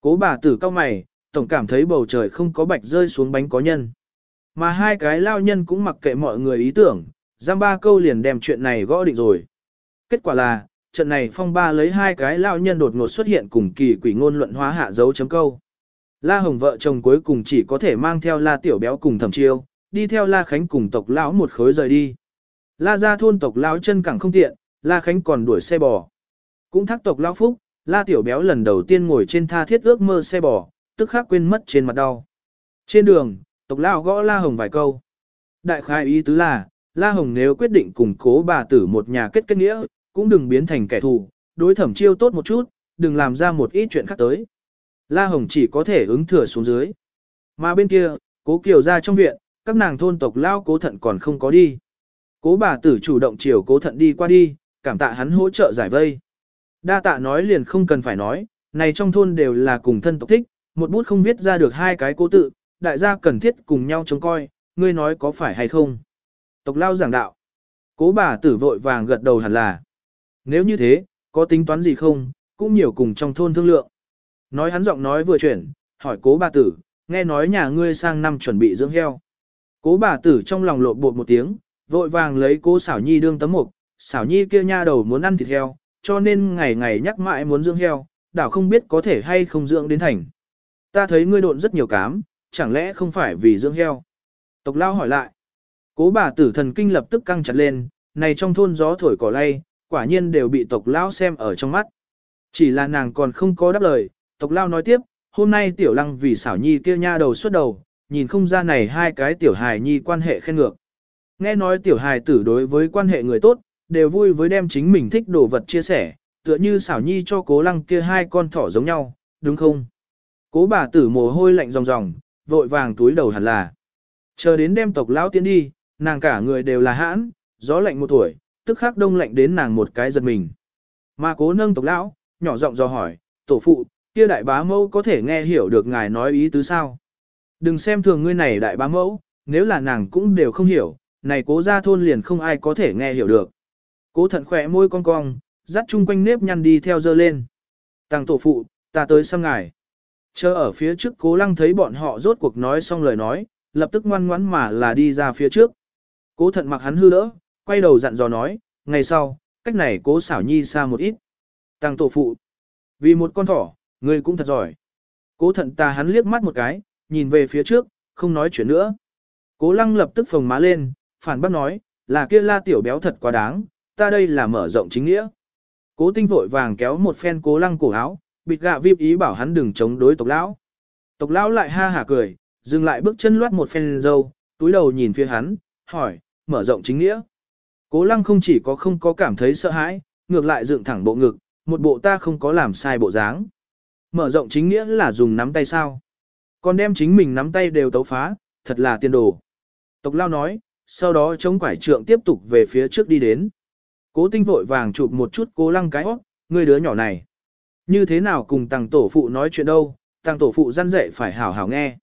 Cố bà tử cao mày, tổng cảm thấy bầu trời không có bạch rơi xuống bánh có nhân. Mà hai cái lao nhân cũng mặc kệ mọi người ý tưởng, giam ba câu liền đem chuyện này gõ định rồi. Kết quả là, trận này phong ba lấy hai cái lao nhân đột ngột xuất hiện cùng kỳ quỷ ngôn luận hóa hạ dấu chấm câu. La Hồng vợ chồng cuối cùng chỉ có thể mang theo La Tiểu Béo cùng Thẩm Chiêu, đi theo La Khánh cùng tộc lão một khối rời đi. La ra thôn tộc lão chân cẳng không tiện, La Khánh còn đuổi xe bò. Cũng thác tộc lão phúc, La Tiểu Béo lần đầu tiên ngồi trên tha thiết ước mơ xe bò, tức khắc quên mất trên mặt đau. Trên đường, tộc lão gõ La Hồng vài câu. Đại khai ý tứ là, La Hồng nếu quyết định cùng cố bà tử một nhà kết kết nghĩa, cũng đừng biến thành kẻ thù, đối thẩm chiêu tốt một chút, đừng làm ra một ít chuyện khác tới. La Hồng chỉ có thể ứng thừa xuống dưới. Mà bên kia, cố kiều ra trong viện, các nàng thôn tộc lao cố thận còn không có đi. Cố bà tử chủ động chiều cố thận đi qua đi, cảm tạ hắn hỗ trợ giải vây. Đa tạ nói liền không cần phải nói, này trong thôn đều là cùng thân tộc thích, một bút không viết ra được hai cái cố tự, đại gia cần thiết cùng nhau trông coi, ngươi nói có phải hay không. Tộc lao giảng đạo. Cố bà tử vội vàng gật đầu hẳn là. Nếu như thế, có tính toán gì không, cũng nhiều cùng trong thôn thương lượng. Nói hắn giọng nói vừa chuyển, hỏi cố bà tử, nghe nói nhà ngươi sang năm chuẩn bị dưỡng heo. Cố bà tử trong lòng lộn bột một tiếng, vội vàng lấy cố xảo nhi đương tấm mục, xảo nhi kia nha đầu muốn ăn thịt heo, cho nên ngày ngày nhắc mãi muốn dưỡng heo, đảo không biết có thể hay không dưỡng đến thành. Ta thấy ngươi độn rất nhiều cám, chẳng lẽ không phải vì dưỡng heo? Tộc lao hỏi lại. Cố bà tử thần kinh lập tức căng chặt lên, này trong thôn gió thổi cỏ lay, quả nhiên đều bị tộc lao xem ở trong mắt. Chỉ là nàng còn không có đáp lời, tộc lao nói tiếp, hôm nay tiểu lăng vì xảo nhi kia nha đầu xuất đầu, nhìn không ra này hai cái tiểu hài nhi quan hệ khen ngược. Nghe nói tiểu hài tử đối với quan hệ người tốt, đều vui với đem chính mình thích đồ vật chia sẻ, tựa như xảo nhi cho cố lăng kia hai con thỏ giống nhau, đúng không? Cố bà tử mồ hôi lạnh ròng ròng, vội vàng túi đầu hẳn là. Chờ đến đem tộc lão tiến đi, nàng cả người đều là hãn, gió lạnh một tuổi, tức khắc đông lạnh đến nàng một cái giật mình. Mà cố nâng tộc lão, nhỏ giọng do hỏi, tổ phụ, kia đại bá mẫu có thể nghe hiểu được ngài nói ý tứ sao? Đừng xem thường ngươi này đại bá mẫu, nếu là nàng cũng đều không hiểu, này cố ra thôn liền không ai có thể nghe hiểu được. Cố thận khỏe môi cong cong, dắt chung quanh nếp nhăn đi theo dơ lên. Tàng tổ phụ, ta tới xăm ngài. Chờ ở phía trước cố lăng thấy bọn họ rốt cuộc nói xong lời nói, lập tức ngoan ngoãn mà là đi ra phía trước. Cố thận mặc hắn hư đỡ, quay đầu dặn dò nói, ngày sau, cách này cố xảo nhi xa một ít. Tàng tổ phụ. Vì một con thỏ, người cũng thật giỏi. Cố thận ta hắn liếc mắt một cái, nhìn về phía trước, không nói chuyện nữa. Cố lăng lập tức phồng má lên, phản bác nói, là kia la tiểu béo thật quá đáng, ta đây là mở rộng chính nghĩa. Cố tinh vội vàng kéo một phen cố lăng cổ áo, bịt gạ vip ý bảo hắn đừng chống đối tộc lão. Tộc lão lại ha hả cười, dừng lại bước chân loát một phen dâu, túi đầu nhìn phía hắn, hỏi, mở rộng chính nghĩa. Cố lăng không chỉ có không có cảm thấy sợ hãi, ngược lại dựng thẳng bộ ngực, một bộ ta không có làm sai bộ dáng. Mở rộng chính nghĩa là dùng nắm tay sao. Còn đem chính mình nắm tay đều tấu phá, thật là tiên đồ. Tộc lao nói, sau đó chống quải trượng tiếp tục về phía trước đi đến. Cố tinh vội vàng chụp một chút cố lăng cái hót, người đứa nhỏ này. Như thế nào cùng tàng tổ phụ nói chuyện đâu, tàng tổ phụ răn dạy phải hảo hảo nghe.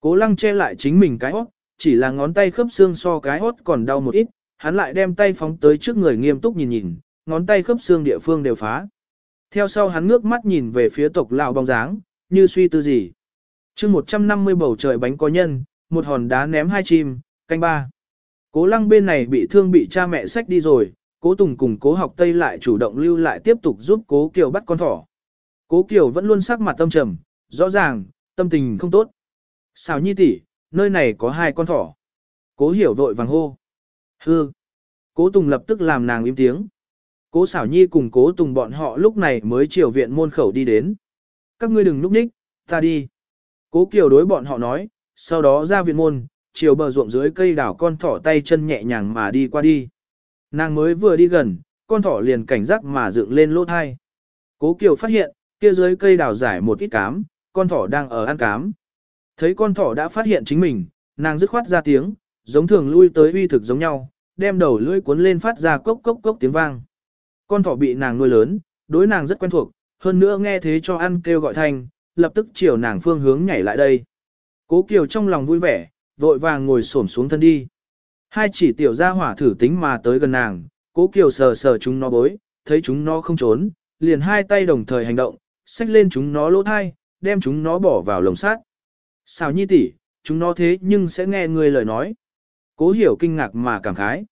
Cố lăng che lại chính mình cái hót, chỉ là ngón tay khớp xương so cái hót còn đau một ít, hắn lại đem tay phóng tới trước người nghiêm túc nhìn nhìn, ngón tay khớp xương địa phương đều phá. Theo sau hắn ngước mắt nhìn về phía tộc lão bóng dáng, như suy tư gì. chương 150 bầu trời bánh có nhân, một hòn đá ném hai chim, canh ba. Cố lăng bên này bị thương bị cha mẹ sách đi rồi, cố Tùng cùng cố học Tây lại chủ động lưu lại tiếp tục giúp cố Kiều bắt con thỏ. Cố Kiều vẫn luôn sắc mặt tâm trầm, rõ ràng, tâm tình không tốt. Xào nhi tỷ, nơi này có hai con thỏ. Cố hiểu vội vàng hô. Hư. Cố Tùng lập tức làm nàng im tiếng. Cố xảo nhi cùng cố Tùng bọn họ lúc này mới chiều viện môn khẩu đi đến. Các ngươi đừng núp ních, ta đi. Cố Kiều đối bọn họ nói, sau đó ra viện môn, chiều bờ ruộng dưới cây đảo con thỏ tay chân nhẹ nhàng mà đi qua đi. Nàng mới vừa đi gần, con thỏ liền cảnh giác mà dựng lên lỗ thai. Cố Kiều phát hiện, kia dưới cây đào giải một ít cám, con thỏ đang ở ăn cám. Thấy con thỏ đã phát hiện chính mình, nàng dứt khoát ra tiếng, giống thường lui tới uy thực giống nhau, đem đầu lưỡi cuốn lên phát ra cốc cốc cốc tiếng vang. Con thỏ bị nàng nuôi lớn, đối nàng rất quen thuộc, hơn nữa nghe thế cho ăn kêu gọi thanh, lập tức chiều nàng phương hướng nhảy lại đây. Cố Kiều trong lòng vui vẻ, vội vàng ngồi xổm xuống thân đi. Hai chỉ tiểu gia hỏa thử tính mà tới gần nàng, Cố Kiều sờ sờ chúng nó bối, thấy chúng nó không trốn, liền hai tay đồng thời hành động, xách lên chúng nó lỗ thai, đem chúng nó bỏ vào lồng sát. Sao nhi tỷ, chúng nó thế nhưng sẽ nghe người lời nói. Cố hiểu kinh ngạc mà cảm khái.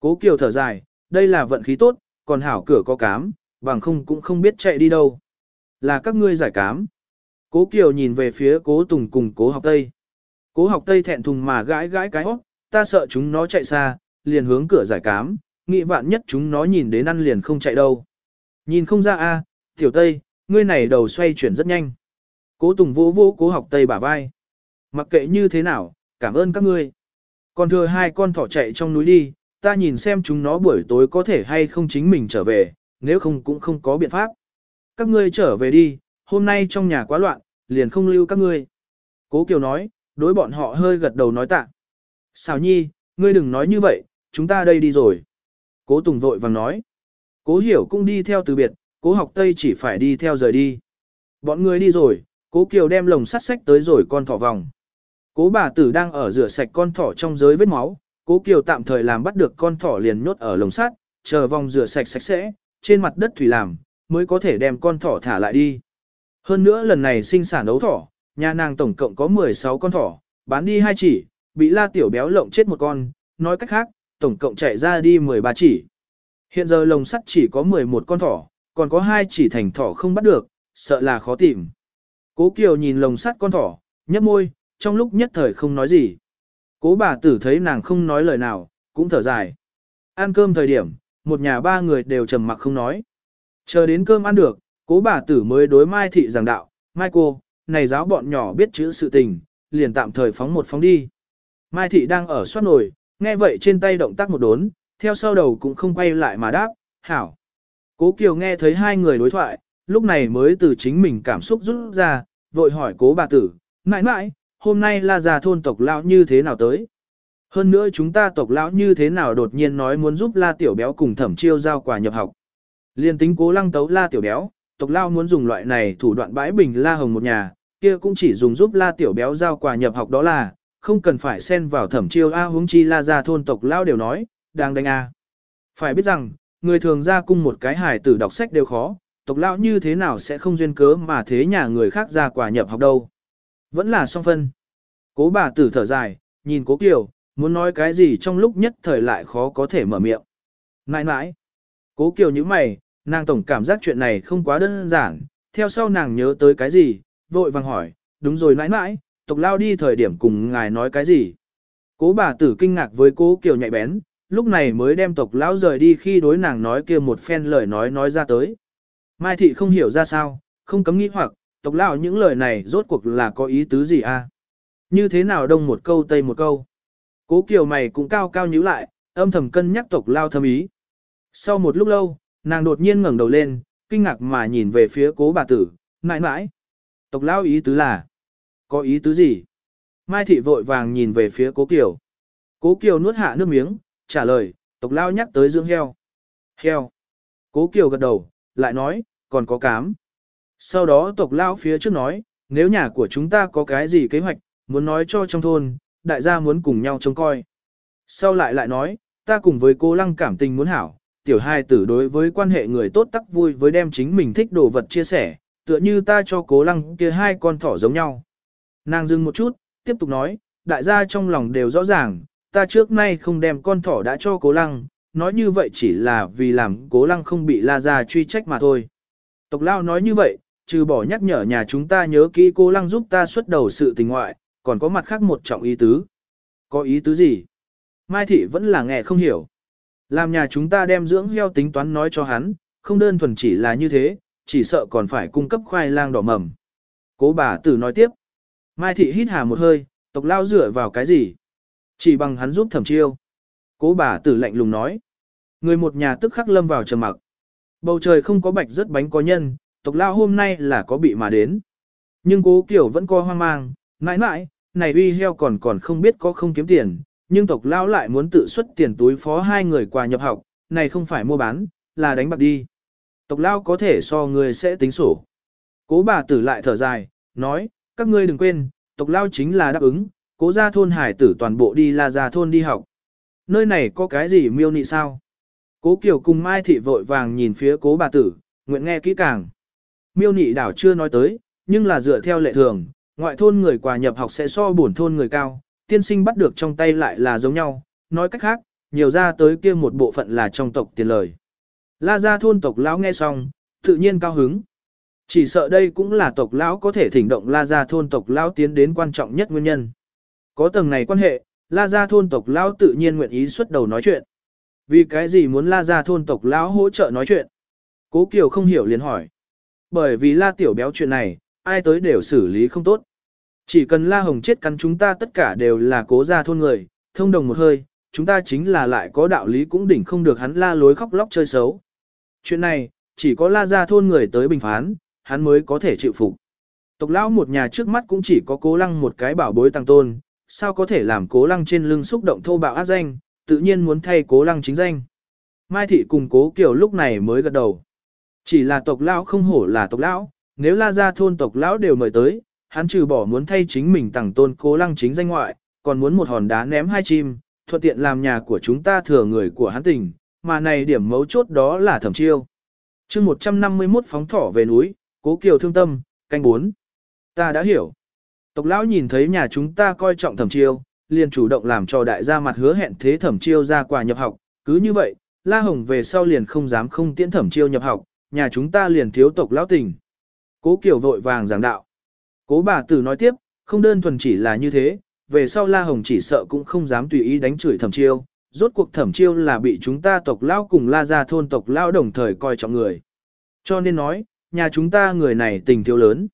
Cố Kiều thở dài, đây là vận khí tốt, còn hảo cửa có cám, bằng không cũng không biết chạy đi đâu. Là các ngươi giải cám. Cố Kiều nhìn về phía cố Tùng cùng cố học Tây. Cố học Tây thẹn thùng mà gãi gãi cái hót, ta sợ chúng nó chạy xa, liền hướng cửa giải cám, nghĩ vạn nhất chúng nó nhìn đến ăn liền không chạy đâu. Nhìn không ra a, tiểu Tây, ngươi này đầu xoay chuyển rất nhanh. Cố Tùng vô vô cố học Tây bả vai. Mặc kệ như thế nào, cảm ơn các ngươi. Còn thừa hai con thỏ chạy trong núi đi, ta nhìn xem chúng nó buổi tối có thể hay không chính mình trở về, nếu không cũng không có biện pháp. Các ngươi trở về đi, hôm nay trong nhà quá loạn, liền không lưu các ngươi. Cố Kiều nói, đối bọn họ hơi gật đầu nói tạ. Xào nhi, ngươi đừng nói như vậy, chúng ta đây đi rồi. Cố Tùng vội vàng nói. Cố Hiểu cũng đi theo từ biệt, cố học Tây chỉ phải đi theo rời đi. Bọn người đi rồi, cố Kiều đem lồng sắt sách tới rồi con thỏ vòng. Cố bà tử đang ở rửa sạch con thỏ trong giới vết máu, cố Kiều tạm thời làm bắt được con thỏ liền nhốt ở lồng sắt, chờ vòng rửa sạch sạch sẽ, trên mặt đất thủy làm, mới có thể đem con thỏ thả lại đi. Hơn nữa lần này sinh sản đấu thỏ, nhà nàng tổng cộng có 16 con thỏ, bán đi hai chỉ, bị la tiểu béo lộng chết một con, nói cách khác, tổng cộng chạy ra đi 13 chỉ. Hiện giờ lồng sắt chỉ có 11 con thỏ, còn có hai chỉ thành thỏ không bắt được, sợ là khó tìm. Cố Kiều nhìn lồng sắt con thỏ, nhấp môi, trong lúc nhất thời không nói gì. Cố bà tử thấy nàng không nói lời nào, cũng thở dài. Ăn cơm thời điểm, một nhà ba người đều trầm mặc không nói. Chờ đến cơm ăn được, cố bà tử mới đối Mai Thị giảng đạo, Mai cô, này giáo bọn nhỏ biết chữ sự tình, liền tạm thời phóng một phóng đi. Mai Thị đang ở soát nồi, nghe vậy trên tay động tác một đốn, theo sau đầu cũng không quay lại mà đáp, hảo. Cố Kiều nghe thấy hai người đối thoại, lúc này mới từ chính mình cảm xúc rút ra, vội hỏi cố bà tử, mãi mãi, hôm nay là già thôn tộc lão như thế nào tới? Hơn nữa chúng ta tộc lão như thế nào đột nhiên nói muốn giúp la tiểu béo cùng thẩm chiêu giao quả nhập học. Liên tính cố lăng tấu la tiểu béo, tộc lão muốn dùng loại này thủ đoạn bãi bình la hồng một nhà, kia cũng chỉ dùng giúp la tiểu béo giao quả nhập học đó là, không cần phải xen vào thẩm chiêu A huống chi la gia thôn tộc lão đều nói, đang đánh A. Phải biết rằng, người thường ra cung một cái hài tử đọc sách đều khó, tộc lão như thế nào sẽ không duyên cớ mà thế nhà người khác ra quả nhập học đâu. Vẫn là song phân. Cố bà tử thở dài, nhìn cố kiều, muốn nói cái gì trong lúc nhất thời lại khó có thể mở miệng. Nãi nãi. Cố kiều như mày, nàng tổng cảm giác chuyện này không quá đơn giản, theo sau nàng nhớ tới cái gì, vội vàng hỏi, đúng rồi nãi nãi, tộc lao đi thời điểm cùng ngài nói cái gì. Cố bà tử kinh ngạc với cố kiều nhạy bén, lúc này mới đem tộc lão rời đi khi đối nàng nói kia một phen lời nói nói ra tới. Mai thị không hiểu ra sao, không cấm nghĩ hoặc, tộc lão những lời này rốt cuộc là có ý tứ gì a? Như thế nào đông một câu tây một câu? Cố kiều mày cũng cao cao nhíu lại, âm thầm cân nhắc tộc lao thâm ý. Sau một lúc lâu, nàng đột nhiên ngẩng đầu lên, kinh ngạc mà nhìn về phía cố bà tử, mãi mãi. Tộc lao ý tứ là, có ý tứ gì? Mai thị vội vàng nhìn về phía cố kiều. Cố kiều nuốt hạ nước miếng, trả lời, tộc lao nhắc tới dưỡng heo. Heo. Cố kiều gật đầu, lại nói, còn có cám. Sau đó tộc lao phía trước nói, nếu nhà của chúng ta có cái gì kế hoạch, muốn nói cho trong thôn, đại gia muốn cùng nhau trông coi. Sau lại lại nói, ta cùng với cô lăng cảm tình muốn hảo, tiểu hai tử đối với quan hệ người tốt tắc vui với đem chính mình thích đồ vật chia sẻ, tựa như ta cho cố lăng kia hai con thỏ giống nhau. Nàng dừng một chút, tiếp tục nói, đại gia trong lòng đều rõ ràng, ta trước nay không đem con thỏ đã cho cố lăng, nói như vậy chỉ là vì làm cố lăng không bị la ra truy trách mà thôi. Tộc lao nói như vậy, trừ bỏ nhắc nhở nhà chúng ta nhớ kỹ cố lăng giúp ta xuất đầu sự tình ngoại, còn có mặt khác một trọng ý tứ. Có ý tứ gì? Mai thị vẫn là nghe không hiểu. Làm nhà chúng ta đem dưỡng heo tính toán nói cho hắn, không đơn thuần chỉ là như thế, chỉ sợ còn phải cung cấp khoai lang đỏ mầm. Cố bà tử nói tiếp. Mai thị hít hà một hơi, tộc lao dựa vào cái gì? Chỉ bằng hắn giúp thẩm chiêu. Cố bà tử lạnh lùng nói. Người một nhà tức khắc lâm vào trầm mặc. Bầu trời không có bạch rất bánh có nhân, tộc lao hôm nay là có bị mà đến. Nhưng cố kiểu vẫn coi hoang mang, mãi mãi, này uy heo còn còn không biết có không kiếm tiền, nhưng tộc lao lại muốn tự xuất tiền túi phó hai người quà nhập học, này không phải mua bán, là đánh bạc đi. Tộc lao có thể so người sẽ tính sổ. Cố bà tử lại thở dài, nói, các ngươi đừng quên, tộc lao chính là đáp ứng, cố ra thôn hải tử toàn bộ đi là ra thôn đi học. Nơi này có cái gì miêu nị sao? Cố Kiều cùng Mai Thị vội vàng nhìn phía cố bà tử, nguyện nghe kỹ càng. Miêu nị đảo chưa nói tới, nhưng là dựa theo lệ thường, ngoại thôn người quà nhập học sẽ so bổn thôn người cao, tiên sinh bắt được trong tay lại là giống nhau, nói cách khác, nhiều ra tới kia một bộ phận là trong tộc tiền lời. La gia thôn tộc lão nghe xong, tự nhiên cao hứng. Chỉ sợ đây cũng là tộc lão có thể thỉnh động La gia thôn tộc lão tiến đến quan trọng nhất nguyên nhân. Có tầng này quan hệ, La gia thôn tộc lão tự nhiên nguyện ý xuất đầu nói chuyện. Vì cái gì muốn La gia thôn tộc lão hỗ trợ nói chuyện? Cố Kiều không hiểu liền hỏi. Bởi vì La tiểu béo chuyện này, ai tới đều xử lý không tốt. Chỉ cần La Hồng chết cắn chúng ta tất cả đều là cố gia thôn người, thông đồng một hơi, chúng ta chính là lại có đạo lý cũng đỉnh không được hắn la lối khóc lóc chơi xấu. Chuyện này, chỉ có la gia thôn người tới bình phán, hắn mới có thể chịu phục. Tộc lão một nhà trước mắt cũng chỉ có cố lăng một cái bảo bối tăng tôn, sao có thể làm cố lăng trên lưng xúc động thô bạo ác danh, tự nhiên muốn thay cố lăng chính danh. Mai thị cùng cố kiểu lúc này mới gật đầu. Chỉ là tộc lão không hổ là tộc lão, nếu la ra thôn tộc lão đều mời tới, hắn trừ bỏ muốn thay chính mình tăng tôn cố lăng chính danh ngoại, còn muốn một hòn đá ném hai chim, thuận tiện làm nhà của chúng ta thừa người của hắn tình, mà này điểm mấu chốt đó là thẩm chiêu. chương 151 phóng thỏ về núi, cố kiều thương tâm, canh bốn, Ta đã hiểu. Tộc lão nhìn thấy nhà chúng ta coi trọng thẩm chiêu, liền chủ động làm cho đại gia mặt hứa hẹn thế thẩm chiêu ra quà nhập học, cứ như vậy, La Hồng về sau liền không dám không tiễn thẩm chiêu nhập học, nhà chúng ta liền thiếu tộc lão tình. Cố Kiều vội vàng giảng đạo. Cố bà tử nói tiếp, không đơn thuần chỉ là như thế, về sau La Hồng chỉ sợ cũng không dám tùy ý đánh chửi thẩm chiêu, rốt cuộc thẩm chiêu là bị chúng ta tộc lão cùng La gia thôn tộc lão đồng thời coi trọng người. Cho nên nói, nhà chúng ta người này tình thiếu lớn.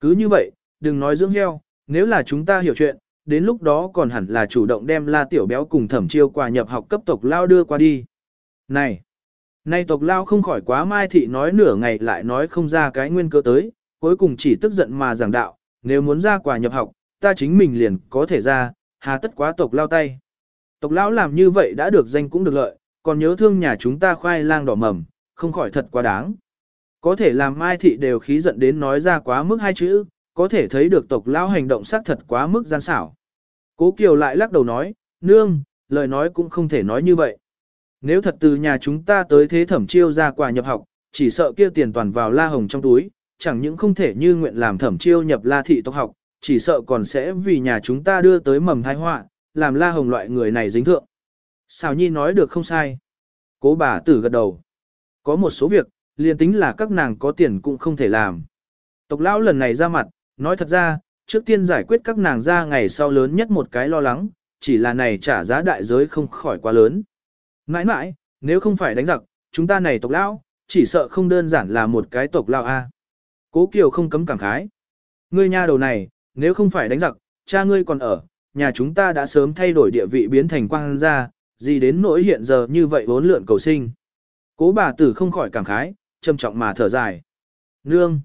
Cứ như vậy, đừng nói dưỡng heo, nếu là chúng ta hiểu chuyện, đến lúc đó còn hẳn là chủ động đem La tiểu béo cùng thẩm chiêu quà nhập học cấp tộc lao đưa qua đi. Này, nay tộc lao không khỏi quá mai thị nói nửa ngày lại nói không ra cái nguyên cơ tới, cuối cùng chỉ tức giận mà giảng đạo, nếu muốn ra quà nhập học, ta chính mình liền có thể ra, hà tất quá tộc lao tay. Tộc lão làm như vậy đã được danh cũng được lợi, còn nhớ thương nhà chúng ta khoai lang đỏ mầm, không khỏi thật quá đáng. Có thể làm Mai Thị đều khí giận đến nói ra quá mức hai chữ, có thể thấy được tộc lao hành động xác thật quá mức gian xảo. Cố Kiều lại lắc đầu nói, nương, lời nói cũng không thể nói như vậy. Nếu thật từ nhà chúng ta tới thế thẩm chiêu ra quà nhập học, chỉ sợ kia tiền toàn vào la hồng trong túi, chẳng những không thể như nguyện làm thẩm chiêu nhập la thị tộc học, chỉ sợ còn sẽ vì nhà chúng ta đưa tới mầm thai họa, làm la hồng loại người này dính thượng. Xào nhi nói được không sai. Cố bà tử gật đầu. Có một số việc, liền tính là các nàng có tiền cũng không thể làm. Tộc lão lần này ra mặt, nói thật ra, trước tiên giải quyết các nàng ra ngày sau lớn nhất một cái lo lắng, chỉ là này trả giá đại giới không khỏi quá lớn. Mãi mãi, nếu không phải đánh giặc, chúng ta này tộc lão, chỉ sợ không đơn giản là một cái tộc lão A. Cố Kiều không cấm cảm khái. Ngươi nha đầu này, nếu không phải đánh giặc, cha ngươi còn ở, nhà chúng ta đã sớm thay đổi địa vị biến thành quang gia, gì đến nỗi hiện giờ như vậy vốn lượn cầu sinh. Cố bà tử không khỏi cảm khái, trầm trọng mà thở dài. Nương!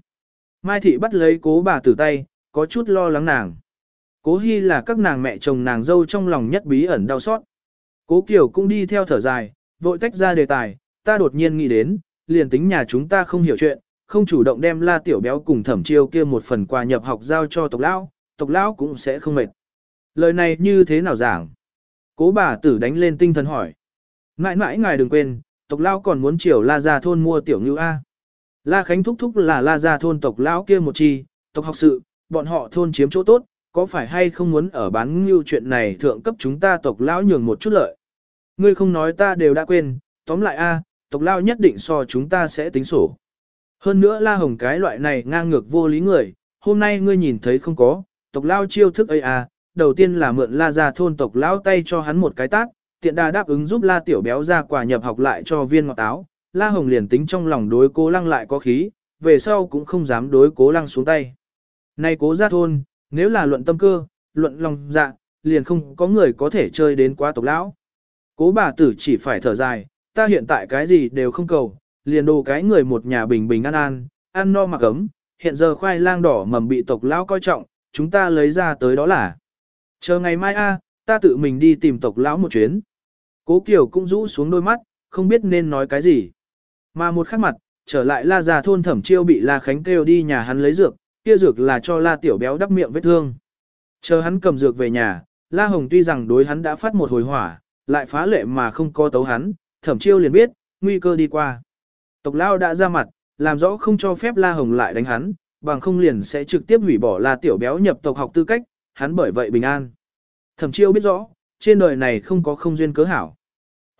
Mai thị bắt lấy cố bà tử tay, có chút lo lắng nàng. Cố hy là các nàng mẹ chồng nàng dâu trong lòng nhất bí ẩn đau xót. Cố Kiều cũng đi theo thở dài, vội tách ra đề tài, ta đột nhiên nghĩ đến, liền tính nhà chúng ta không hiểu chuyện, không chủ động đem la tiểu béo cùng thẩm chiêu kia một phần quà nhập học giao cho tộc lão, tộc lão cũng sẽ không mệt. Lời này như thế nào giảng? Cố bà tử đánh lên tinh thần hỏi. Mãi mãi ngài đừng quên, tộc lão còn muốn chiều la Gia thôn mua tiểu ngưu A. La Khánh thúc thúc là la Gia thôn tộc lão kia một chi, tộc học sự, bọn họ thôn chiếm chỗ tốt, có phải hay không muốn ở bán ngưu chuyện này thượng cấp chúng ta tộc lão nhường một chút lợi. Ngươi không nói ta đều đã quên, tóm lại A, tộc lão nhất định so chúng ta sẽ tính sổ. Hơn nữa La Hồng cái loại này ngang ngược vô lý người, hôm nay ngươi nhìn thấy không có, tộc Lão chiêu thức ấy à, đầu tiên là mượn La Gia thôn tộc lão tay cho hắn một cái tát, tiện đà đáp ứng giúp La Tiểu Béo ra quà nhập học lại cho viên ngọt táo, La Hồng liền tính trong lòng đối cố lăng lại có khí, về sau cũng không dám đối cố lăng xuống tay. nay cố ra thôn, nếu là luận tâm cơ, luận lòng dạ, liền không có người có thể chơi đến quá tộc lão. Cố bà tử chỉ phải thở dài, ta hiện tại cái gì đều không cầu, liền đồ cái người một nhà bình bình an an, ăn no mặc ấm, hiện giờ khoai lang đỏ mầm bị tộc lão coi trọng, chúng ta lấy ra tới đó là. Chờ ngày mai a, ta tự mình đi tìm tộc lão một chuyến. Cố Kiều cũng rũ xuống đôi mắt, không biết nên nói cái gì. Mà một khắc mặt, trở lại la già thôn thẩm chiêu bị la khánh kêu đi nhà hắn lấy dược, kia dược là cho la tiểu béo đắp miệng vết thương. Chờ hắn cầm dược về nhà, la hồng tuy rằng đối hắn đã phát một hồi hỏa, lại phá lệ mà không có tấu hắn, thẩm chiêu liền biết, nguy cơ đi qua. Tộc lao đã ra mặt, làm rõ không cho phép La Hồng lại đánh hắn, bằng không liền sẽ trực tiếp hủy bỏ La Tiểu Béo nhập tộc học tư cách, hắn bởi vậy bình an. Thẩm chiêu biết rõ, trên đời này không có không duyên cớ hảo.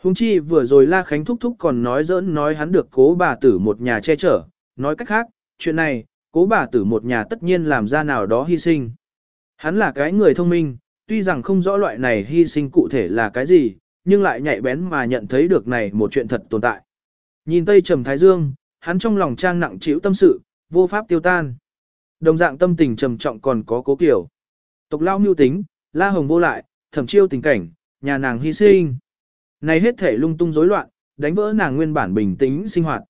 Hùng chi vừa rồi La Khánh thúc thúc còn nói giỡn nói hắn được cố bà tử một nhà che chở, nói cách khác, chuyện này, cố bà tử một nhà tất nhiên làm ra nào đó hy sinh. Hắn là cái người thông minh, tuy rằng không rõ loại này hy sinh cụ thể là cái gì, nhưng lại nhạy bén mà nhận thấy được này một chuyện thật tồn tại. Nhìn Tây Trầm Thái Dương, hắn trong lòng trang nặng chịu tâm sự, vô pháp tiêu tan. Đồng dạng tâm tình trầm trọng còn có cố kiểu. Tộc lao mưu tính, la hồng vô lại, thẩm chiêu tình cảnh, nhà nàng hy sinh. Này hết thể lung tung rối loạn, đánh vỡ nàng nguyên bản bình tĩnh sinh hoạt.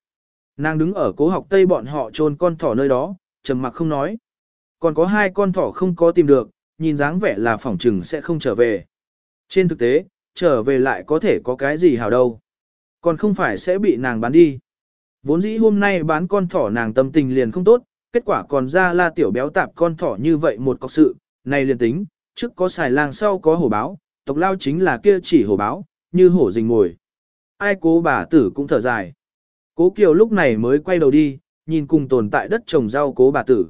Nàng đứng ở cố học tây bọn họ chôn con thỏ nơi đó, trầm mặc không nói. Còn có hai con thỏ không có tìm được, nhìn dáng vẻ là phỏng trừng sẽ không trở về. Trên thực tế, trở về lại có thể có cái gì hảo đâu. Còn không phải sẽ bị nàng bán đi. Vốn dĩ hôm nay bán con thỏ nàng tâm tình liền không tốt, kết quả còn ra la tiểu béo tạp con thỏ như vậy một cọc sự, này liền tính, trước có xài lang sau có hổ báo, tộc lao chính là kia chỉ hổ báo, như hổ rình ngồi. Ai cố bà tử cũng thở dài. Cố Kiều lúc này mới quay đầu đi, nhìn cùng tồn tại đất trồng rau cố bà tử.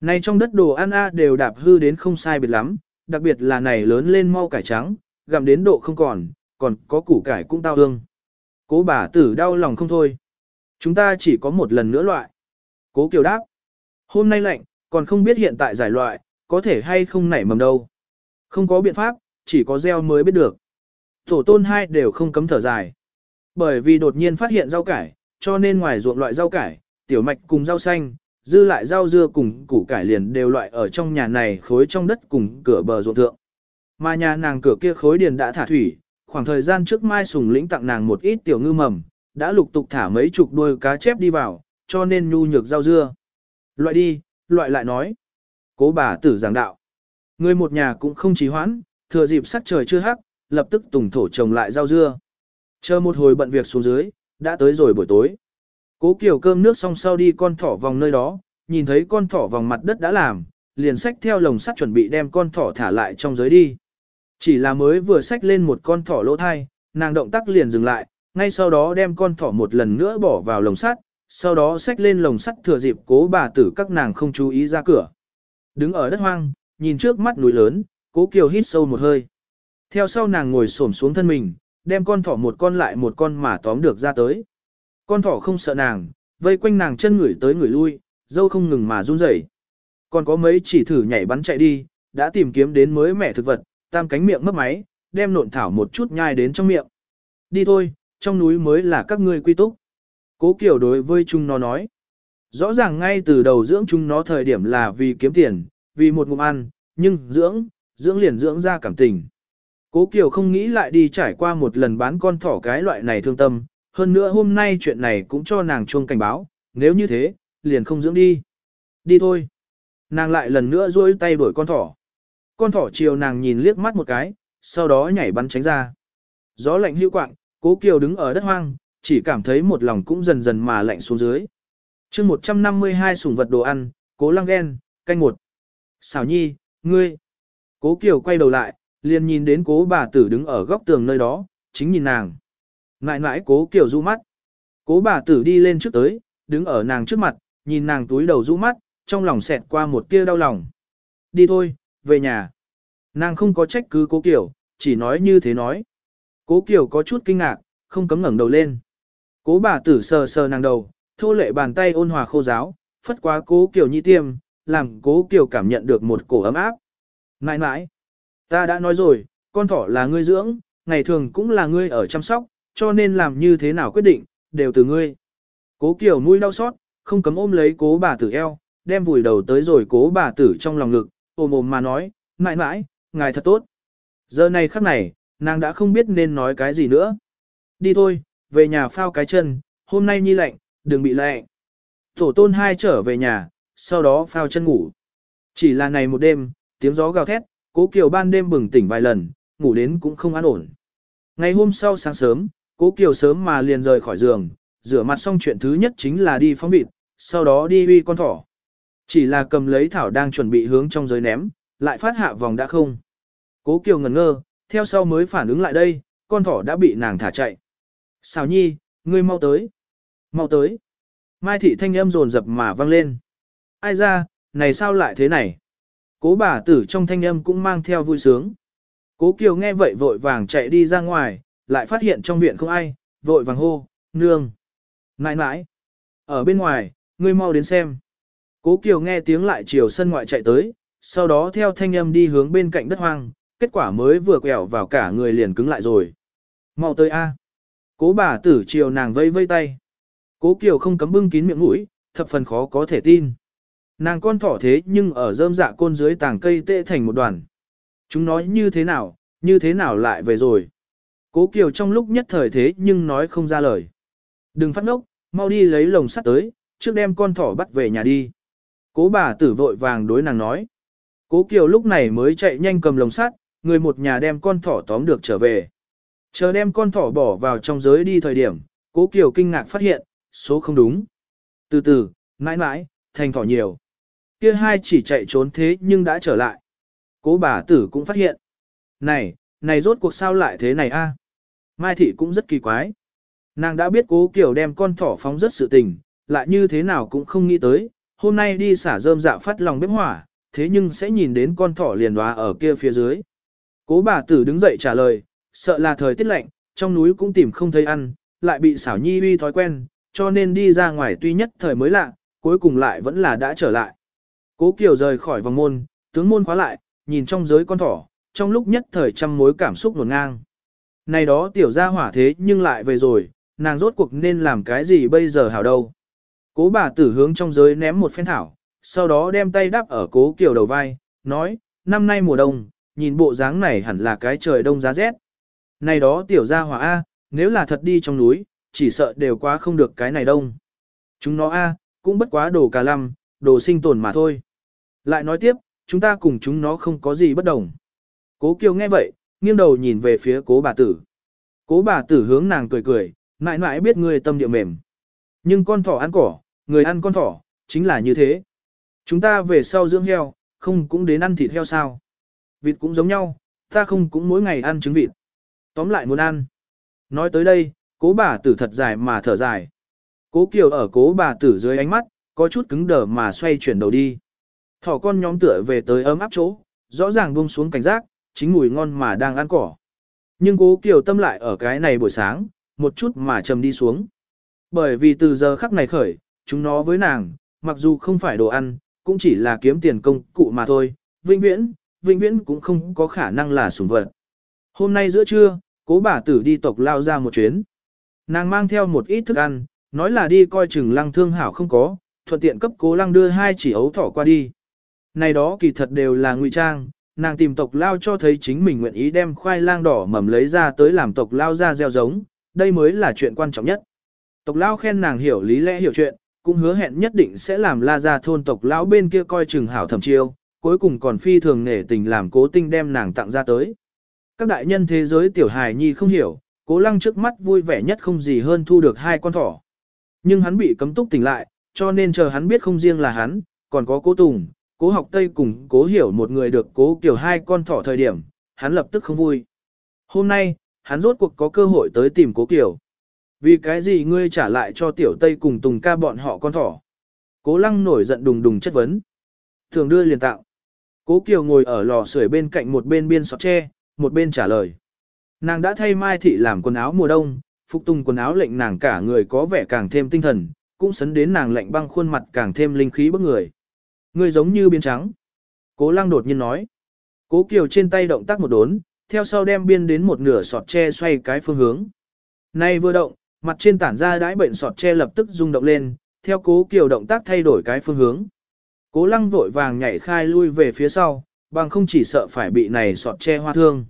Này trong đất đồ ăn a đều đạp hư đến không sai biệt lắm, đặc biệt là này lớn lên mau cải trắng, gặm đến độ không còn, còn có củ cải cũng tao hương. Cố bà tử đau lòng không thôi. Chúng ta chỉ có một lần nữa loại. Cố Kiều đáp. Hôm nay lạnh, còn không biết hiện tại giải loại, có thể hay không nảy mầm đâu. Không có biện pháp, chỉ có gieo mới biết được. Tổ tôn hai đều không cấm thở dài. Bởi vì đột nhiên phát hiện rau cải, cho nên ngoài ruộng loại rau cải, tiểu mạch cùng rau xanh, dư lại rau dưa cùng củ cải liền đều loại ở trong nhà này khối trong đất cùng cửa bờ ruộng thượng. Mà nhà nàng cửa kia khối điền đã thả thủy, khoảng thời gian trước Mai Sùng lĩnh tặng nàng một ít tiểu ngư mầm, đã lục tục thả mấy chục đuôi cá chép đi vào, cho nên nhu nhược rau dưa. Loại đi, loại lại nói. Cố bà tử giảng đạo. Người một nhà cũng không trì hoãn, thừa dịp sắc trời chưa hắc, lập tức tùng thổ trồng lại rau dưa. Chờ một hồi bận việc xuống dưới, đã tới rồi buổi tối. Cố Kiều cơm nước xong sau đi con thỏ vòng nơi đó, nhìn thấy con thỏ vòng mặt đất đã làm, liền xách theo lồng sắt chuẩn bị đem con thỏ thả lại trong giới đi. Chỉ là mới vừa xách lên một con thỏ lỗ thai, nàng động tác liền dừng lại, ngay sau đó đem con thỏ một lần nữa bỏ vào lồng sắt, sau đó xách lên lồng sắt thừa dịp cố bà tử các nàng không chú ý ra cửa. Đứng ở đất hoang, nhìn trước mắt núi lớn, cố Kiều hít sâu một hơi. Theo sau nàng ngồi xổm xuống thân mình, đem con thỏ một con lại một con mà tóm được ra tới. Con thỏ không sợ nàng, vây quanh nàng chân ngửi tới người lui, dâu không ngừng mà run rẩy. Còn có mấy chỉ thử nhảy bắn chạy đi, đã tìm kiếm đến mới mẻ thực vật, tam cánh miệng mất máy, đem nộn thảo một chút nhai đến trong miệng. Đi thôi, trong núi mới là các ngươi quy túc. Cố Kiều đối với chúng nó nói. Rõ ràng ngay từ đầu dưỡng chúng nó thời điểm là vì kiếm tiền, vì một ngụm ăn, nhưng dưỡng, dưỡng liền dưỡng ra cảm tình. Cố Kiều không nghĩ lại đi trải qua một lần bán con thỏ cái loại này thương tâm, hơn nữa hôm nay chuyện này cũng cho nàng chuông cảnh báo, nếu như thế, liền không dưỡng đi. Đi thôi. Nàng lại lần nữa duỗi tay đuổi con thỏ. Con thỏ chiều nàng nhìn liếc mắt một cái, sau đó nhảy bắn tránh ra. Gió lạnh hưu quạng, cố Kiều đứng ở đất hoang, chỉ cảm thấy một lòng cũng dần dần mà lạnh xuống dưới chương 152 sủng vật đồ ăn, cố lăng ghen, canh một. Xảo nhi, ngươi. Cố Kiều quay đầu lại, liền nhìn đến cố bà tử đứng ở góc tường nơi đó, chính nhìn nàng. Ngại ngại cố Kiều du mắt. Cố bà tử đi lên trước tới, đứng ở nàng trước mặt, nhìn nàng túi đầu rũ mắt, trong lòng xẹt qua một tia đau lòng. Đi thôi, về nhà. Nàng không có trách cứ cố Kiều, chỉ nói như thế nói. Cố Kiều có chút kinh ngạc, không cấm ngẩng đầu lên. Cố bà tử sờ sờ nàng đầu, thô lệ bàn tay ôn hòa khô giáo, phất quá cố Kiều nhi tiêm, làm cố Kiều cảm nhận được một cổ ấm áp. Nãi nãi, ta đã nói rồi, con thỏ là ngươi dưỡng, ngày thường cũng là ngươi ở chăm sóc, cho nên làm như thế nào quyết định, đều từ ngươi. Cố Kiều mũi đau xót, không cấm ôm lấy cố bà tử eo, đem vùi đầu tới rồi cố bà tử trong lòng ngực, ôm ôm mà nói, mãi mãi, ngài thật tốt. Giờ này khắc này, nàng đã không biết nên nói cái gì nữa. Đi thôi, về nhà phao cái chân, hôm nay nhi lạnh, đừng bị lệ. Tổ tôn hai trở về nhà, sau đó phao chân ngủ. Chỉ là này một đêm, tiếng gió gào thét, cố kiều ban đêm bừng tỉnh vài lần, ngủ đến cũng không an ổn. Ngày hôm sau sáng sớm, cố kiều sớm mà liền rời khỏi giường, rửa mặt xong chuyện thứ nhất chính là đi phóng vịt, sau đó đi uy con thỏ. Chỉ là cầm lấy thảo đang chuẩn bị hướng trong giới ném, lại phát hạ vòng đã không. Cố kiều ngẩn ngơ, theo sau mới phản ứng lại đây, con thỏ đã bị nàng thả chạy. Xào nhi, ngươi mau tới. Mau tới. Mai thị thanh âm rồn rập mà vang lên. Ai ra, này sao lại thế này? Cố bà tử trong thanh âm cũng mang theo vui sướng. Cố Kiều nghe vậy vội vàng chạy đi ra ngoài, lại phát hiện trong viện không ai, vội vàng hô, nương. Nãi nãi. Ở bên ngoài, ngươi mau đến xem. Cố Kiều nghe tiếng lại chiều sân ngoại chạy tới, sau đó theo thanh âm đi hướng bên cạnh đất hoang, kết quả mới vừa quẹo vào cả người liền cứng lại rồi. Mau tới A. Cố bà tử chiều nàng vây vây tay. Cố Kiều không cấm bưng kín miệng mũi, thập phần khó có thể tin. Nàng con thỏ thế nhưng ở rơm dạ côn dưới tàng cây tệ thành một đoàn. Chúng nói như thế nào, như thế nào lại về rồi. Cố Kiều trong lúc nhất thời thế nhưng nói không ra lời. Đừng phát ngốc, mau đi lấy lồng sắt tới, trước đem con thỏ bắt về nhà đi. Cố bà tử vội vàng đối nàng nói. Cố Kiều lúc này mới chạy nhanh cầm lồng sắt, người một nhà đem con thỏ tóm được trở về. Chờ đem con thỏ bỏ vào trong giới đi thời điểm, Cố Kiều kinh ngạc phát hiện, số không đúng. Từ từ, mãi mãi, thành thỏ nhiều. Kia hai chỉ chạy trốn thế nhưng đã trở lại. Cố bà tử cũng phát hiện. Này, này rốt cuộc sao lại thế này a? À? Mai thị cũng rất kỳ quái. Nàng đã biết cố Kiều đem con thỏ phóng rất sự tình, lại như thế nào cũng không nghĩ tới, hôm nay đi xả rơm dạ phát lòng bếp hỏa, thế nhưng sẽ nhìn đến con thỏ liền đoá ở kia phía dưới. Cố bà tử đứng dậy trả lời, sợ là thời tiết lạnh, trong núi cũng tìm không thấy ăn, lại bị xảo nhi uy thói quen, cho nên đi ra ngoài tuy nhất thời mới lạ, cuối cùng lại vẫn là đã trở lại. Cố Kiều rời khỏi vòng môn, tướng môn khóa lại, nhìn trong giới con thỏ, trong lúc nhất thời trăm mối cảm xúc nổn ngang. Này đó tiểu ra hỏa thế nhưng lại về rồi, nàng rốt cuộc nên làm cái gì bây giờ hảo đâu. Cố bà tử hướng trong giới ném một phen thảo, sau đó đem tay đắp ở cố Kiều đầu vai, nói, năm nay mùa đông, nhìn bộ dáng này hẳn là cái trời đông giá rét. Này đó tiểu ra hỏa A, nếu là thật đi trong núi, chỉ sợ đều quá không được cái này đông. Chúng nó A, cũng bất quá đồ cà lăm, đồ sinh tồn mà thôi. Lại nói tiếp, chúng ta cùng chúng nó không có gì bất đồng. Cố Kiều nghe vậy, nghiêng đầu nhìn về phía cố bà tử. Cố bà tử hướng nàng cười cười, mãi mãi biết người tâm địa mềm. Nhưng con thỏ ăn cỏ, người ăn con thỏ, chính là như thế. Chúng ta về sau dưỡng heo, không cũng đến ăn thịt heo sao. Vịt cũng giống nhau, ta không cũng mỗi ngày ăn trứng vịt. Tóm lại muốn ăn. Nói tới đây, cố bà tử thật dài mà thở dài. Cố Kiều ở cố bà tử dưới ánh mắt, có chút cứng đờ mà xoay chuyển đầu đi. Thỏ con nhóm tựa về tới ấm áp chỗ, rõ ràng buông xuống cảnh giác, chính mùi ngon mà đang ăn cỏ. Nhưng cố Kiều tâm lại ở cái này buổi sáng, một chút mà trầm đi xuống. Bởi vì từ giờ khắc này khởi, chúng nó với nàng, mặc dù không phải đồ ăn, cũng chỉ là kiếm tiền công cụ mà thôi, vĩnh viễn, vĩnh viễn cũng không có khả năng là sủng vật. Hôm nay giữa trưa, cố bà tử đi tộc lao ra một chuyến. Nàng mang theo một ít thức ăn, nói là đi coi chừng lăng thương hảo không có, thuận tiện cấp cố lăng đưa hai chỉ ấu thỏ qua đi. Này đó kỳ thật đều là ngụy trang, nàng tìm tộc lao cho thấy chính mình nguyện ý đem khoai lang đỏ mầm lấy ra tới làm tộc lao ra gieo giống, đây mới là chuyện quan trọng nhất. Tộc lao khen nàng hiểu lý lẽ hiểu chuyện, cũng hứa hẹn nhất định sẽ làm la ra thôn tộc lão bên kia coi chừng hảo thẩm chiêu, cuối cùng còn phi thường nể tình làm cố tinh đem nàng tặng ra tới. Các đại nhân thế giới tiểu hài nhi không hiểu, cố lăng trước mắt vui vẻ nhất không gì hơn thu được hai con thỏ. Nhưng hắn bị cấm túc tỉnh lại, cho nên chờ hắn biết không riêng là hắn, còn có cố tùng, cố học tây cùng cố hiểu một người được cố kiểu hai con thỏ thời điểm, hắn lập tức không vui. Hôm nay, hắn rốt cuộc có cơ hội tới tìm cố kiểu. Vì cái gì ngươi trả lại cho tiểu tây cùng tùng ca bọn họ con thỏ? Cố lăng nổi giận đùng đùng chất vấn. Thường đưa liền tạo. Cố Kiều ngồi ở lò sưởi bên cạnh một bên biên sọt tre, một bên trả lời. Nàng đã thay Mai Thị làm quần áo mùa đông, phục tùng quần áo lệnh nàng cả người có vẻ càng thêm tinh thần, cũng sấn đến nàng lệnh băng khuôn mặt càng thêm linh khí bức người. Người giống như biên trắng. Cố lăng đột nhiên nói. Cố Kiều trên tay động tác một đốn, theo sau đem biên đến một nửa sọt tre xoay cái phương hướng. Nay vừa động, mặt trên tản ra đãi bệnh sọt tre lập tức rung động lên, theo cố Kiều động tác thay đổi cái phương hướng. Cố lăng vội vàng nhảy khai lui về phía sau, bằng không chỉ sợ phải bị này sọt tre hoa thương.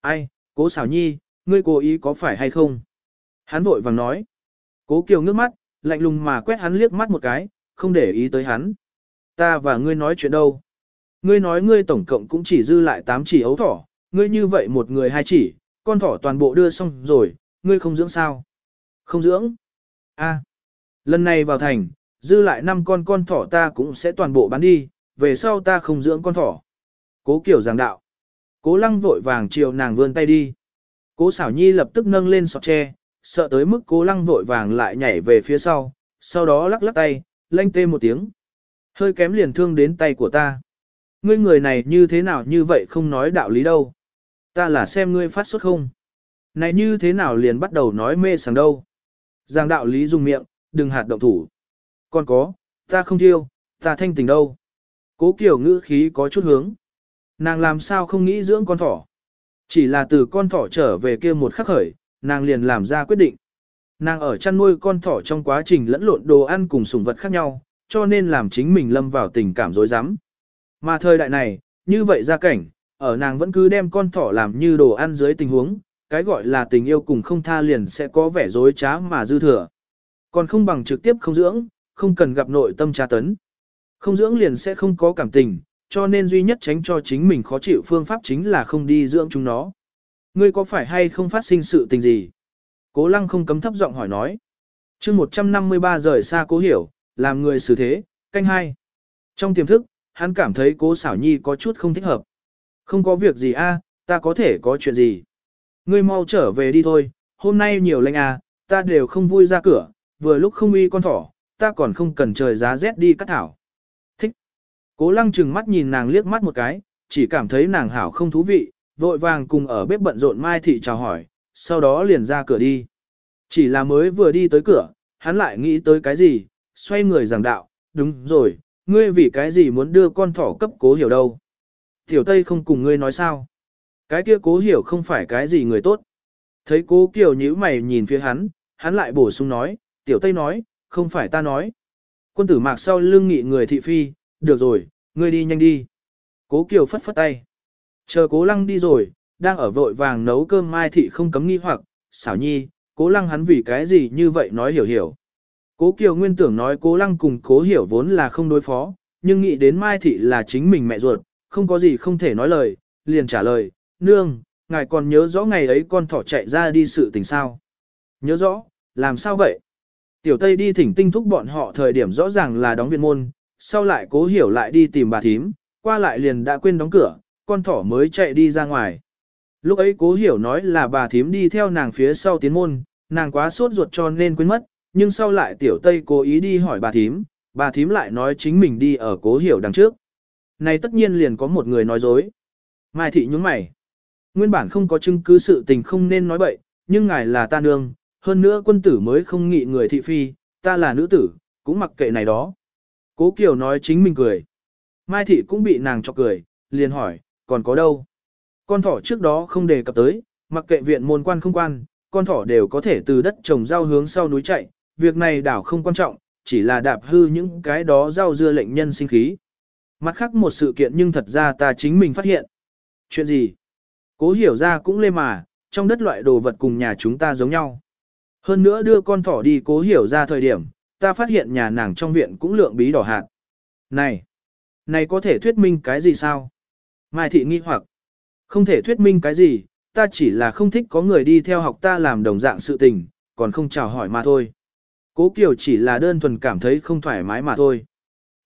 Ai, cố xảo nhi, ngươi cố ý có phải hay không? Hắn vội vàng nói. Cố kiều ngước mắt, lạnh lùng mà quét hắn liếc mắt một cái, không để ý tới hắn. Ta và ngươi nói chuyện đâu? Ngươi nói ngươi tổng cộng cũng chỉ dư lại 8 chỉ ấu thỏ, ngươi như vậy một người hai chỉ, con thỏ toàn bộ đưa xong rồi, ngươi không dưỡng sao? Không dưỡng? A, lần này vào thành, dư lại 5 con con thỏ ta cũng sẽ toàn bộ bán đi, về sau ta không dưỡng con thỏ. Cố kiểu giảng đạo. Cố lăng vội vàng chiều nàng vươn tay đi. Cố xảo nhi lập tức nâng lên sọt tre, sợ tới mức cố lăng vội vàng lại nhảy về phía sau, sau đó lắc lắc tay, lanh tê một tiếng. Hơi kém liền thương đến tay của ta. Ngươi người này như thế nào như vậy không nói đạo lý đâu. Ta là xem ngươi phát xuất không. Này như thế nào liền bắt đầu nói mê sảng đâu. Giang đạo lý dùng miệng, đừng hạt động thủ. Còn có, ta không thiêu, ta thanh tình đâu. Cố kiểu ngữ khí có chút hướng. Nàng làm sao không nghĩ dưỡng con thỏ. Chỉ là từ con thỏ trở về kia một khắc khởi, nàng liền làm ra quyết định. Nàng ở chăn nuôi con thỏ trong quá trình lẫn lộn đồ ăn cùng sủng vật khác nhau, cho nên làm chính mình lâm vào tình cảm dối rắm Mà thời đại này, như vậy ra cảnh, ở nàng vẫn cứ đem con thỏ làm như đồ ăn dưới tình huống, cái gọi là tình yêu cùng không tha liền sẽ có vẻ dối trá mà dư thừa. Còn không bằng trực tiếp không dưỡng, không cần gặp nội tâm tra tấn. Không dưỡng liền sẽ không có cảm tình, cho nên duy nhất tránh cho chính mình khó chịu phương pháp chính là không đi dưỡng chúng nó. Ngươi có phải hay không phát sinh sự tình gì? Cố lăng không cấm thấp giọng hỏi nói. chương 153 rời xa cố hiểu, làm người xử thế, canh hai. Trong tiềm thức, hắn cảm thấy cố xảo nhi có chút không thích hợp. Không có việc gì a, ta có thể có chuyện gì. Ngươi mau trở về đi thôi, hôm nay nhiều lệnh à, ta đều không vui ra cửa, vừa lúc không uy con thỏ, ta còn không cần trời giá rét đi cắt thảo. Cố lăng chừng mắt nhìn nàng liếc mắt một cái, chỉ cảm thấy nàng hảo không thú vị, vội vàng cùng ở bếp bận rộn Mai Thị chào hỏi, sau đó liền ra cửa đi. Chỉ là mới vừa đi tới cửa, hắn lại nghĩ tới cái gì, xoay người giảng đạo, đúng rồi, ngươi vì cái gì muốn đưa con thỏ cấp cố hiểu đâu. Tiểu Tây không cùng ngươi nói sao. Cái kia cố hiểu không phải cái gì người tốt. Thấy cố Kiều nhíu mày nhìn phía hắn, hắn lại bổ sung nói, Tiểu Tây nói, không phải ta nói. Quân tử mạc sau lưng nghị người thị phi, được rồi, ngươi đi nhanh đi. Cố Kiều phất phất tay. Chờ cố lăng đi rồi, đang ở vội vàng nấu cơm mai thị không cấm nghi hoặc, xảo nhi, cố lăng hắn vì cái gì như vậy nói hiểu hiểu. Cố Kiều nguyên tưởng nói cố lăng cùng cố hiểu vốn là không đối phó, nhưng nghĩ đến mai thị là chính mình mẹ ruột, không có gì không thể nói lời, liền trả lời, nương, ngài còn nhớ rõ ngày ấy con thỏ chạy ra đi sự tình sao. Nhớ rõ, làm sao vậy? Tiểu Tây đi thỉnh tinh thúc bọn họ thời điểm rõ ràng là đóng viện môn, sau lại cố hiểu lại đi tìm bà thím, qua lại liền đã quên đóng cửa, con thỏ mới chạy đi ra ngoài. Lúc ấy cố hiểu nói là bà thím đi theo nàng phía sau tiến môn, nàng quá sốt ruột cho nên quên mất, nhưng sau lại tiểu Tây cố ý đi hỏi bà thím, bà thím lại nói chính mình đi ở cố hiểu đằng trước. Này tất nhiên liền có một người nói dối. Mai thị nhúng mày. Nguyên bản không có chứng cứ sự tình không nên nói bậy, nhưng ngài là ta nương, hơn nữa quân tử mới không nghị người thị phi, ta là nữ tử, cũng mặc kệ này đó. Cố Kiều nói chính mình cười. Mai thị cũng bị nàng chọc cười, liền hỏi, còn có đâu? Con thỏ trước đó không đề cập tới, mặc kệ viện môn quan không quan, con thỏ đều có thể từ đất trồng rau hướng sau núi chạy, việc này đảo không quan trọng, chỉ là đạp hư những cái đó rau dưa lệnh nhân sinh khí. Mặt khác một sự kiện nhưng thật ra ta chính mình phát hiện. Chuyện gì? Cố hiểu ra cũng lê mà, trong đất loại đồ vật cùng nhà chúng ta giống nhau. Hơn nữa đưa con thỏ đi cố hiểu ra thời điểm, ta phát hiện nhà nàng trong viện cũng lượng bí đỏ hạt. Này! Này có thể thuyết minh cái gì sao? Mai thị nghi hoặc. Không thể thuyết minh cái gì, ta chỉ là không thích có người đi theo học ta làm đồng dạng sự tình, còn không chào hỏi mà thôi. Cố Kiều chỉ là đơn thuần cảm thấy không thoải mái mà thôi.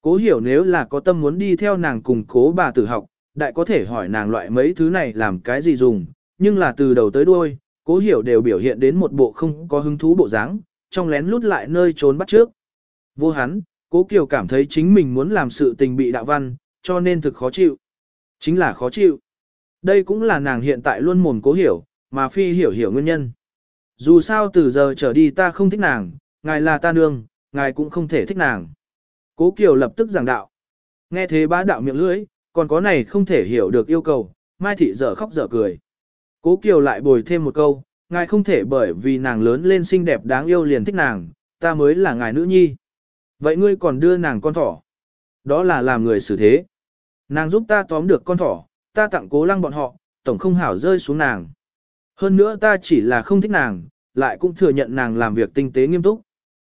Cố hiểu nếu là có tâm muốn đi theo nàng cùng cố bà tử học, đại có thể hỏi nàng loại mấy thứ này làm cái gì dùng, nhưng là từ đầu tới đuôi, cố hiểu đều biểu hiện đến một bộ không có hứng thú bộ dáng, trong lén lút lại nơi trốn bắt trước. Vô hắn, cố Kiều cảm thấy chính mình muốn làm sự tình bị đạo văn, cho nên thực khó chịu. Chính là khó chịu. Đây cũng là nàng hiện tại luôn mồm cố hiểu, mà phi hiểu hiểu nguyên nhân. Dù sao từ giờ trở đi ta không thích nàng, ngài là ta nương, ngài cũng không thể thích nàng. Cố Kiều lập tức giảng đạo. Nghe thế bá đạo miệng lưỡi, còn có này không thể hiểu được yêu cầu, Mai Thị dở khóc dở cười. Cố Kiều lại bồi thêm một câu, ngài không thể bởi vì nàng lớn lên xinh đẹp đáng yêu liền thích nàng, ta mới là ngài nữ nhi. Vậy ngươi còn đưa nàng con thỏ. Đó là làm người xử thế. Nàng giúp ta tóm được con thỏ, ta tặng cố lăng bọn họ, tổng không hảo rơi xuống nàng. Hơn nữa ta chỉ là không thích nàng, lại cũng thừa nhận nàng làm việc tinh tế nghiêm túc.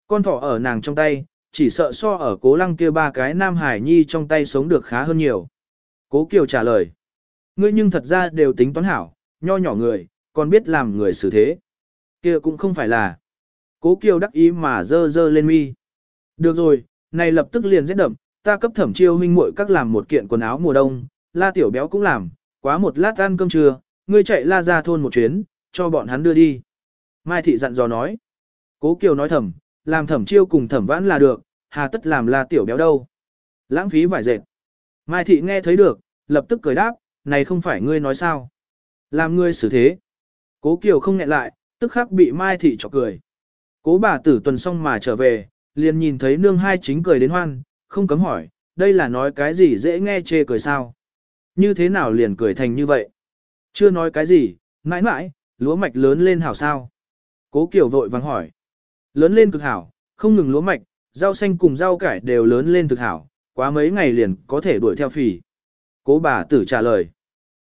Con thỏ ở nàng trong tay, chỉ sợ so ở cố lăng kia ba cái nam hải nhi trong tay sống được khá hơn nhiều. Cố Kiều trả lời. Ngươi nhưng thật ra đều tính toán hảo, nho nhỏ người, còn biết làm người xử thế. Kia cũng không phải là. Cố Kiều đắc ý mà dơ dơ lên mi. Được rồi, này lập tức liền rét đậm, ta cấp thẩm chiêu huynh muội các làm một kiện quần áo mùa đông, la tiểu béo cũng làm, quá một lát ăn cơm trưa, ngươi chạy la ra thôn một chuyến, cho bọn hắn đưa đi. Mai thị dặn dò nói. Cố Kiều nói thầm, làm thẩm chiêu cùng thẩm vãn là được, hà tất làm la tiểu béo đâu. Lãng phí vải dệt. Mai thị nghe thấy được, lập tức cười đáp, này không phải ngươi nói sao. Làm ngươi xử thế. Cố Kiều không nghẹn lại, tức khắc bị Mai thị chọc cười. Cố bà tử tuần xong mà trở về, liền nhìn thấy nương hai chính cười đến hoan, không cấm hỏi, đây là nói cái gì dễ nghe chê cười sao. Như thế nào liền cười thành như vậy? Chưa nói cái gì, mãi mãi, lúa mạch lớn lên hảo sao? Cố Kiều vội vàng hỏi. Lớn lên cực hảo, không ngừng lúa mạch, rau xanh cùng rau cải đều lớn lên thực hảo, quá mấy ngày liền có thể đuổi theo phì. Cố bà tử trả lời.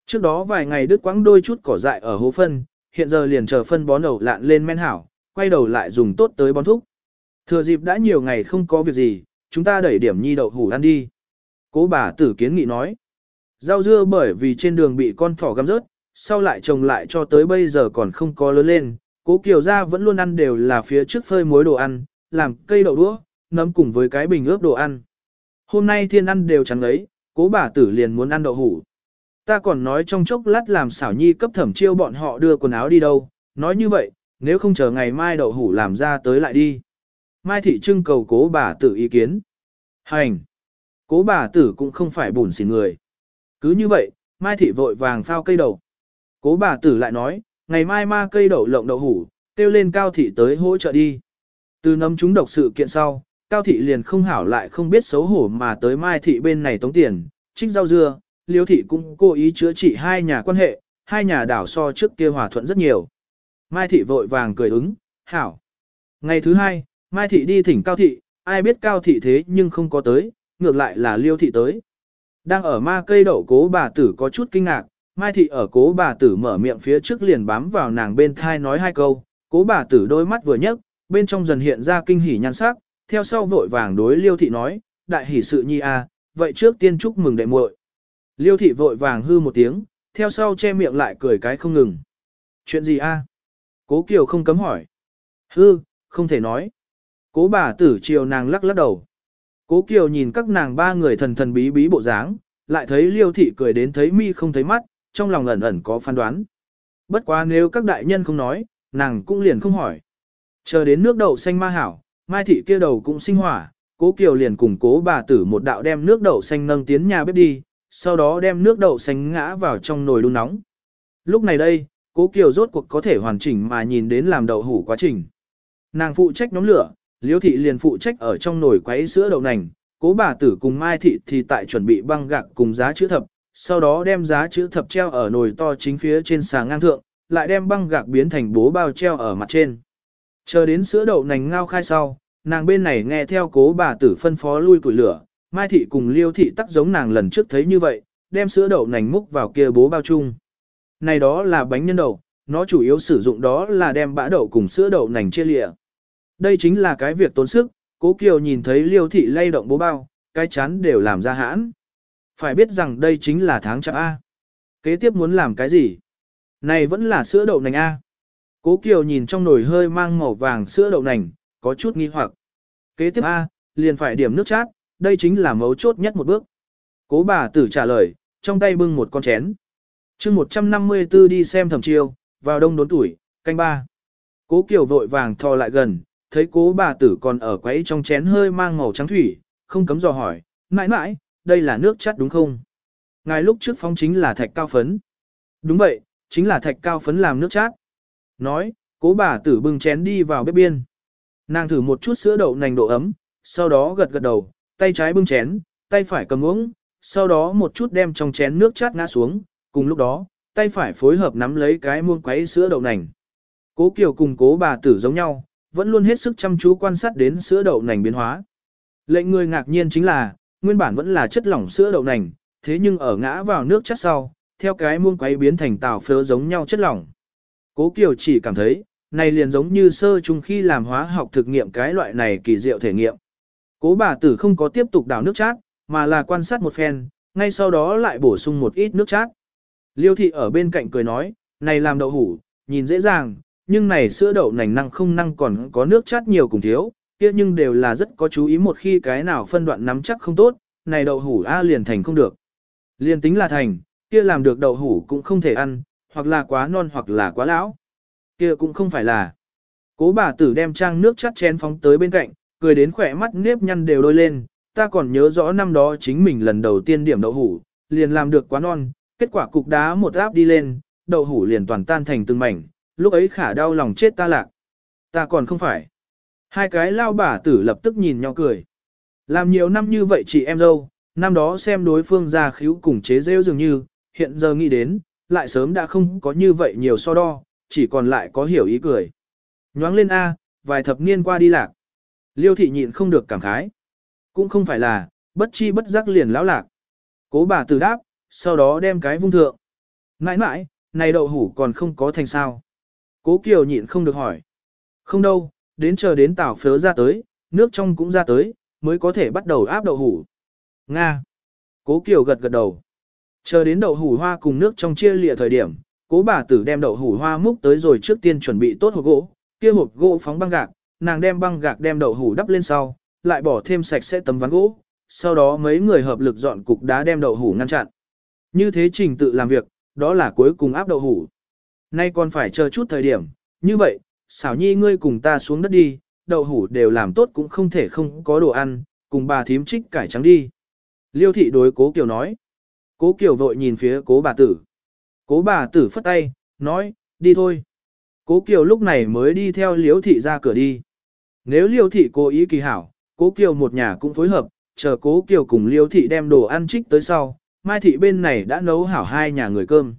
Trước đó vài ngày đứt quãng đôi chút cỏ dại ở hố phân, hiện giờ liền chờ phân bón đầu lạn lên men hảo, quay đầu lại dùng tốt tới bón thúc. Thừa dịp đã nhiều ngày không có việc gì, chúng ta đẩy điểm nhi đậu hủ ăn đi. Cố bà tử kiến nghị nói. Rau dưa bởi vì trên đường bị con thỏ găm rớt, sau lại trồng lại cho tới bây giờ còn không có lớn lên. Cố Kiều gia vẫn luôn ăn đều là phía trước phơi muối đồ ăn, làm cây đậu đũa, nấm cùng với cái bình ướp đồ ăn. Hôm nay thiên ăn đều chẳng lấy, cố bà tử liền muốn ăn đậu hủ. Ta còn nói trong chốc lát làm xảo nhi cấp thẩm chiêu bọn họ đưa quần áo đi đâu, nói như vậy, nếu không chờ ngày mai đậu hủ làm ra tới lại đi. Mai thị trưng cầu cố bà tử ý kiến. Hành! Cố bà tử cũng không phải bùn xỉn người. Cứ như vậy, Mai thị vội vàng phao cây đậu. Cố bà tử lại nói, ngày mai ma cây đậu lộng đậu hủ, kêu lên cao thị tới hỗ trợ đi. Từ nấm chúng độc sự kiện sau, cao thị liền không hảo lại không biết xấu hổ mà tới mai thị bên này tống tiền, trích rau dưa, liêu thị cũng cố ý chữa trị hai nhà quan hệ, hai nhà đảo so trước kia hòa thuận rất nhiều. Mai thị vội vàng cười ứng, hảo. Ngày thứ hai, Mai thị đi thỉnh cao thị, ai biết cao thị thế nhưng không có tới, ngược lại là liêu thị tới. Đang ở ma cây đậu cố bà tử có chút kinh ngạc, Mai thị ở cố bà tử mở miệng phía trước liền bám vào nàng bên thai nói hai câu, cố bà tử đôi mắt vừa nhấc, bên trong dần hiện ra kinh hỉ nhan sắc, theo sau vội vàng đối liêu thị nói, đại hỉ sự nhi a, vậy trước tiên chúc mừng đệ muội. Liêu thị vội vàng hư một tiếng, theo sau che miệng lại cười cái không ngừng. Chuyện gì a? Cố Kiều không cấm hỏi. Hư, không thể nói. Cố bà tử chiều nàng lắc lắc đầu. Cố Kiều nhìn các nàng ba người thần thần bí bí bộ dáng, lại thấy liêu thị cười đến thấy mi không thấy mắt, trong lòng ẩn ẩn có phán đoán. Bất quá nếu các đại nhân không nói, nàng cũng liền không hỏi. Chờ đến nước đậu xanh ma hảo, mai thị kia đầu cũng sinh hỏa, cố Kiều liền cùng cố bà tử một đạo đem nước đậu xanh nâng tiến nhà bếp đi, sau đó đem nước đậu xanh ngã vào trong nồi đun nóng. Lúc này đây, cố Kiều rốt cuộc có thể hoàn chỉnh mà nhìn đến làm đậu hủ quá trình. Nàng phụ trách nhóm lửa, liễu thị liền phụ trách ở trong nồi quấy sữa đậu nành, cố bà tử cùng mai thị thì tại chuẩn bị băng gạc cùng giá chữ thập, sau đó đem giá chữ thập treo ở nồi to chính phía trên xà ngang thượng, lại đem băng gạc biến thành bố bao treo ở mặt trên. Chờ đến sữa đậu nành ngao khai sau, nàng bên này nghe theo cố bà tử phân phó lui củi lửa, mai thị cùng liêu thị tắc giống nàng lần trước thấy như vậy, đem sữa đậu nành múc vào kia bố bao chung. Này đó là bánh nhân đậu, nó chủ yếu sử dụng đó là đem bã đậu cùng sữa đậu nành chia lịa. Đây chính là cái việc tốn sức, cố kiều nhìn thấy liêu thị lay động bố bao, cái chán đều làm ra hãn. Phải biết rằng đây chính là tháng chạp A. Kế tiếp muốn làm cái gì? Này vẫn là sữa đậu nành A. Cố kiều nhìn trong nồi hơi mang màu vàng sữa đậu nành, có chút nghi hoặc. Kế tiếp A, liền phải điểm nước chát, đây chính là mấu chốt nhất một bước. Cố bà tử trả lời, trong tay bưng một con chén. chương 154 đi xem thẩm chiêu, vào đông đốn tuổi, canh ba. Cố Kiều vội vàng thò lại gần, thấy cố bà tử còn ở quấy trong chén hơi mang màu trắng thủy, không cấm dò hỏi, mãi mãi, đây là nước chắt đúng không? Ngài lúc trước phóng chính là thạch cao phấn. Đúng vậy, chính là thạch cao phấn làm nước chát. Nói, cố bà tử bưng chén đi vào bếp biên. Nàng thử một chút sữa đậu nành độ ấm, sau đó gật gật đầu, tay trái bưng chén, tay phải cầm uống, sau đó một chút đem trong chén nước chát ngã xuống, cùng lúc đó, tay phải phối hợp nắm lấy cái muông quấy sữa đậu nành. Cố Kiều cùng cố bà tử giống nhau, vẫn luôn hết sức chăm chú quan sát đến sữa đậu nành biến hóa. Lệnh người ngạc nhiên chính là, nguyên bản vẫn là chất lỏng sữa đậu nành, thế nhưng ở ngã vào nước chất sau, theo cái muông quấy biến thành tàu phớ giống nhau chất lỏng. Cố Kiều chỉ cảm thấy, này liền giống như sơ chung khi làm hóa học thực nghiệm cái loại này kỳ diệu thể nghiệm. Cố bà tử không có tiếp tục đảo nước chát, mà là quan sát một phen, ngay sau đó lại bổ sung một ít nước chát. Liêu thị ở bên cạnh cười nói, này làm đậu hủ, nhìn dễ dàng, nhưng này sữa đậu nành năng không năng còn có nước chát nhiều cùng thiếu, kia nhưng đều là rất có chú ý một khi cái nào phân đoạn nắm chắc không tốt, này đậu hủ A liền thành không được. Liền tính là thành, kia làm được đậu hủ cũng không thể ăn, hoặc là quá non hoặc là quá lão. Kia cũng không phải là. Cố bà tử đem trang nước chát chén phóng tới bên cạnh, cười đến khỏe mắt nếp nhăn đều đôi lên, ta còn nhớ rõ năm đó chính mình lần đầu tiên điểm đậu hủ, liền làm được quá non, kết quả cục đá một áp đi lên, đậu hủ liền toàn tan thành từng mảnh, lúc ấy khả đau lòng chết ta lạc. Ta còn không phải. Hai cái lao bà tử lập tức nhìn nhau cười. Làm nhiều năm như vậy chị em dâu, năm đó xem đối phương ra khíu cùng chế rêu dường như, hiện giờ nghĩ đến, lại sớm đã không có như vậy nhiều so đo, chỉ còn lại có hiểu ý cười. Nhoáng lên A, vài thập niên qua đi lạc. Liêu thị nhịn không được cảm khái. Cũng không phải là, bất chi bất giác liền lão lạc. Cố bà tử đáp, sau đó đem cái vung thượng. Nãi nãi, này đậu hủ còn không có thành sao. Cố Kiều nhịn không được hỏi. Không đâu, đến chờ đến tảo phớ ra tới, nước trong cũng ra tới, mới có thể bắt đầu áp đậu hủ. Nga. Cố Kiều gật gật đầu. Chờ đến đậu hủ hoa cùng nước trong chia lịa thời điểm, cố bà tử đem đậu hủ hoa múc tới rồi trước tiên chuẩn bị tốt hộp gỗ, kia hộp gỗ phóng băng gạc, nàng đem băng gạc đem đậu hủ đắp lên sau, lại bỏ thêm sạch sẽ tấm ván gỗ, sau đó mấy người hợp lực dọn cục đá đem đậu hủ ngăn chặn. Như thế trình tự làm việc, đó là cuối cùng áp đậu hủ. Nay còn phải chờ chút thời điểm, như vậy, xảo nhi ngươi cùng ta xuống đất đi, đậu hủ đều làm tốt cũng không thể không có đồ ăn, cùng bà thím trích cải trắng đi. Liêu thị đối cố Kiều nói. Cố Kiều vội nhìn phía cố bà tử. Cố bà tử phất tay, nói, đi thôi. Cố Kiều lúc này mới đi theo Liêu thị ra cửa đi. Nếu Liêu thị cố ý kỳ hảo, cố Kiều một nhà cũng phối hợp, chờ cố Kiều cùng Liêu thị đem đồ ăn trích tới sau, Mai thị bên này đã nấu hảo hai nhà người cơm.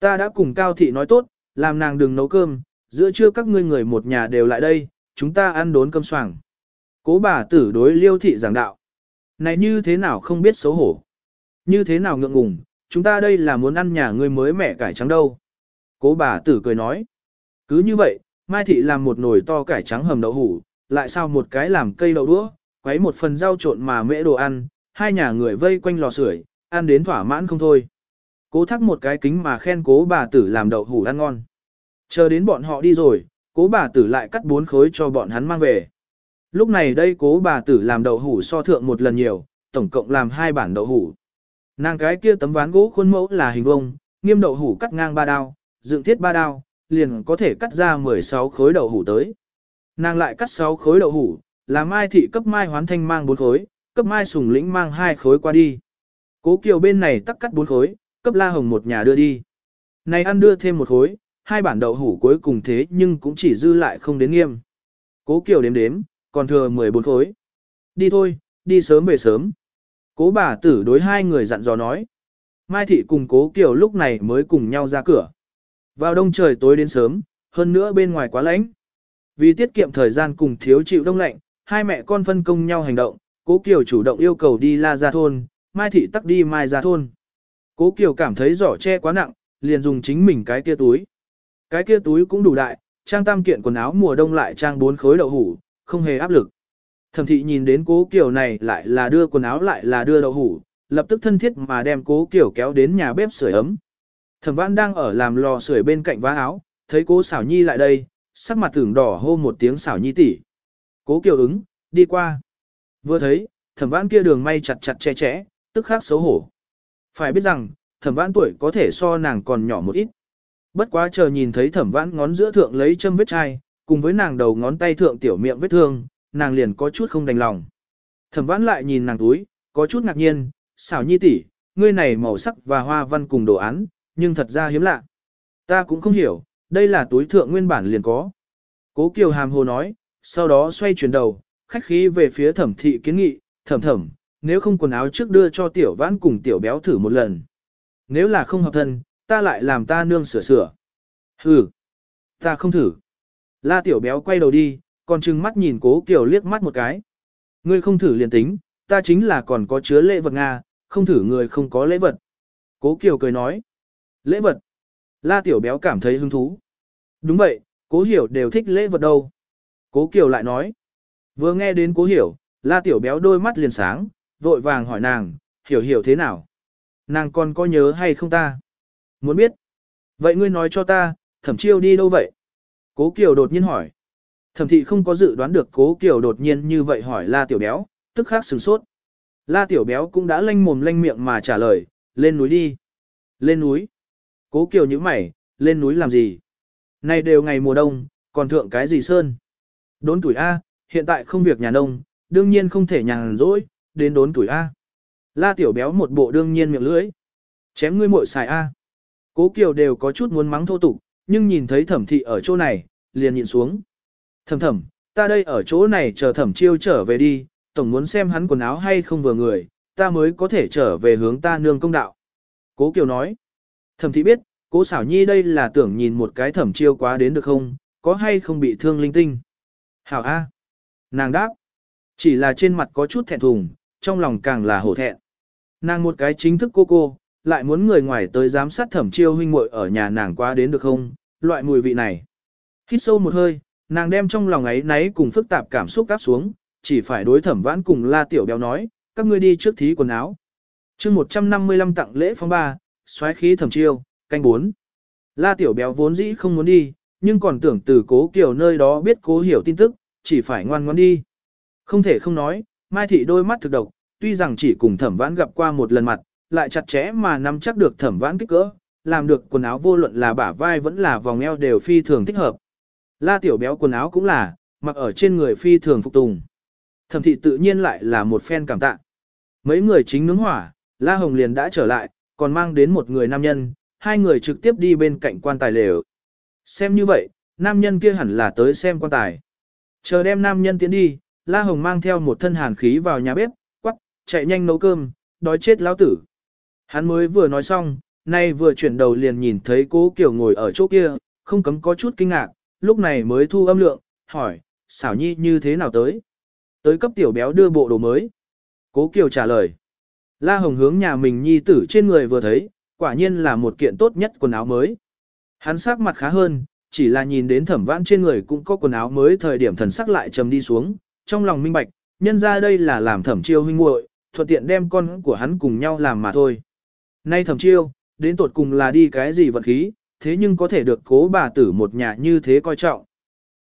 Ta đã cùng Cao thị nói tốt, làm nàng đừng nấu cơm, giữa trưa các ngươi người một nhà đều lại đây, chúng ta ăn đốn cơm soảng. Cố bà tử đối Liêu thị giảng đạo. Này như thế nào không biết xấu hổ. Như thế nào ngượng ngùng, chúng ta đây là muốn ăn nhà ngươi mới mẹ cải trắng đâu. Cố bà tử cười nói. Cứ như vậy, Mai Thị làm một nồi to cải trắng hầm đậu hủ, lại sao một cái làm cây đậu đũa, quấy một phần rau trộn mà mễ đồ ăn, hai nhà người vây quanh lò sưởi, ăn đến thỏa mãn không thôi. Cố thắc một cái kính mà khen cố bà tử làm đậu hủ ăn ngon. Chờ đến bọn họ đi rồi, cố bà tử lại cắt bốn khối cho bọn hắn mang về. Lúc này đây cố bà tử làm đậu hủ so thượng một lần nhiều, tổng cộng làm hai bản đậu hủ. Nàng cái kia tấm ván gỗ khuôn mẫu là hình vông, nghiêm đậu hủ cắt ngang ba đao, dựng thiết ba đao, liền có thể cắt ra 16 khối đậu hủ tới. Nàng lại cắt 6 khối đậu hủ, là mai thị cấp mai hoán thanh mang 4 khối, cấp mai sùng lĩnh mang 2 khối qua đi. Cố kiều bên này tắc cắt 4 khối, cấp la hồng một nhà đưa đi. Này ăn đưa thêm một khối, hai bản đậu hủ cuối cùng thế nhưng cũng chỉ dư lại không đến nghiêm. Cố kiều đếm đếm, còn thừa 14 khối. Đi thôi, đi sớm về sớm. Cố bà tử đối hai người dặn dò nói. Mai thị cùng cố kiều lúc này mới cùng nhau ra cửa. Vào đông trời tối đến sớm, hơn nữa bên ngoài quá lạnh. Vì tiết kiệm thời gian cùng thiếu chịu đông lạnh, hai mẹ con phân công nhau hành động, cố kiều chủ động yêu cầu đi la ra thôn, mai thị tắc đi mai ra thôn. Cố kiều cảm thấy giỏ che quá nặng, liền dùng chính mình cái kia túi. Cái kia túi cũng đủ đại, trang tam kiện quần áo mùa đông lại trang bốn khối đậu hủ, không hề áp lực. Thẩm thị nhìn đến cố Kiều này lại là đưa quần áo lại là đưa đậu hủ, lập tức thân thiết mà đem cố Kiều kéo đến nhà bếp sưởi ấm. Thẩm văn đang ở làm lò sưởi bên cạnh vá áo, thấy cố Sảo nhi lại đây, sắc mặt tưởng đỏ hô một tiếng xảo nhi tỷ. Cố kiều ứng, đi qua. Vừa thấy, thẩm vãn kia đường may chặt chặt che chẽ, tức khắc xấu hổ. Phải biết rằng, thẩm vãn tuổi có thể so nàng còn nhỏ một ít. Bất quá chờ nhìn thấy thẩm vãn ngón giữa thượng lấy châm vết chai, cùng với nàng đầu ngón tay thượng tiểu miệng vết thương, nàng liền có chút không đành lòng. Thẩm vãn lại nhìn nàng túi, có chút ngạc nhiên, xảo nhi tỷ, ngươi này màu sắc và hoa văn cùng đồ án, nhưng thật ra hiếm lạ. Ta cũng không hiểu, đây là túi thượng nguyên bản liền có. Cố Kiều hàm hồ nói, sau đó xoay chuyển đầu, khách khí về phía thẩm thị kiến nghị, thẩm thẩm, nếu không quần áo trước đưa cho tiểu vãn cùng tiểu béo thử một lần. Nếu là không hợp thân, ta lại làm ta nương sửa sửa. Hừ, ta không thử. La tiểu béo quay đầu đi, còn trừng mắt nhìn cố Kiều liếc mắt một cái. Ngươi không thử liền tính, ta chính là còn có chứa lễ vật Nga, không thử người không có lễ vật. Cố Kiều cười nói. Lễ vật. La tiểu béo cảm thấy hứng thú. Đúng vậy, cố hiểu đều thích lễ vật đâu. Cố Kiều lại nói. Vừa nghe đến cố hiểu, la tiểu béo đôi mắt liền sáng, vội vàng hỏi nàng, hiểu hiểu thế nào? Nàng còn có nhớ hay không ta? Muốn biết. Vậy ngươi nói cho ta, thẩm chiêu đi đâu vậy? Cố Kiều đột nhiên hỏi. Thẩm thị không có dự đoán được cố Kiều đột nhiên như vậy hỏi la tiểu béo, tức khắc sửng sốt. La tiểu béo cũng đã lanh mồm lanh miệng mà trả lời, lên núi đi. Lên núi. Cố Kiều như mày, lên núi làm gì? Này đều ngày mùa đông, còn thượng cái gì sơn? Đốn tuổi A, hiện tại không việc nhà nông, đương nhiên không thể nhàn rỗi, đến đốn tuổi A. La tiểu béo một bộ đương nhiên miệng lưỡi. Chém ngươi muội xài A. Cố Kiều đều có chút muốn mắng thô tục, nhưng nhìn thấy thẩm thị ở chỗ này, liền nhìn xuống. Thẩm thẩm, ta đây ở chỗ này chờ thẩm chiêu trở về đi, tổng muốn xem hắn quần áo hay không vừa người, ta mới có thể trở về hướng ta nương công đạo. Cố Kiều nói, thẩm thị biết, cố xảo nhi đây là tưởng nhìn một cái thẩm chiêu quá đến được không, có hay không bị thương linh tinh. Hảo A. Nàng đáp, chỉ là trên mặt có chút thẹn thùng, trong lòng càng là hổ thẹn. Nàng một cái chính thức cô cô, lại muốn người ngoài tới giám sát thẩm chiêu huynh muội ở nhà nàng quá đến được không, loại mùi vị này. Hít sâu một hơi, nàng đem trong lòng ấy náy cùng phức tạp cảm xúc áp xuống, chỉ phải đối thẩm vãn cùng la tiểu béo nói, các ngươi đi trước thí quần áo. chương 155 tặng lễ phong ba, xoáy khí thẩm chiêu, canh bốn. La tiểu béo vốn dĩ không muốn đi, nhưng còn tưởng từ cố kiểu nơi đó biết cố hiểu tin tức, chỉ phải ngoan ngoan đi. Không thể không nói, Mai Thị đôi mắt thực độc, tuy rằng chỉ cùng thẩm vãn gặp qua một lần mặt, lại chặt chẽ mà nắm chắc được thẩm vãn kích cỡ, làm được quần áo vô luận là bả vai vẫn là vòng eo đều phi thường thích hợp. La tiểu béo quần áo cũng là, mặc ở trên người phi thường phục tùng. Thẩm thị tự nhiên lại là một phen cảm tạ. Mấy người chính nướng hỏa, La Hồng liền đã trở lại, còn mang đến một người nam nhân, hai người trực tiếp đi bên cạnh quan tài lều. Xem như vậy, nam nhân kia hẳn là tới xem quan tài. Chờ đem nam nhân tiến đi, La Hồng mang theo một thân hàn khí vào nhà bếp, quắc, chạy nhanh nấu cơm, đói chết lão tử. Hắn mới vừa nói xong, nay vừa chuyển đầu liền nhìn thấy cố Kiều ngồi ở chỗ kia, không cấm có chút kinh ngạc, lúc này mới thu âm lượng, hỏi, xảo nhi như thế nào tới? Tới cấp tiểu béo đưa bộ đồ mới. Cố Kiều trả lời. La Hồng hướng nhà mình nhi tử trên người vừa thấy, quả nhiên là một kiện tốt nhất quần áo mới. Hắn sắc mặt khá hơn, chỉ là nhìn đến thẩm vãn trên người cũng có quần áo mới thời điểm thần sắc lại trầm đi xuống, trong lòng minh bạch, nhân ra đây là làm thẩm chiêu huynh muội, thuận tiện đem con của hắn cùng nhau làm mà thôi. Nay thẩm chiêu, đến tột cùng là đi cái gì vận khí, thế nhưng có thể được cố bà tử một nhà như thế coi trọng.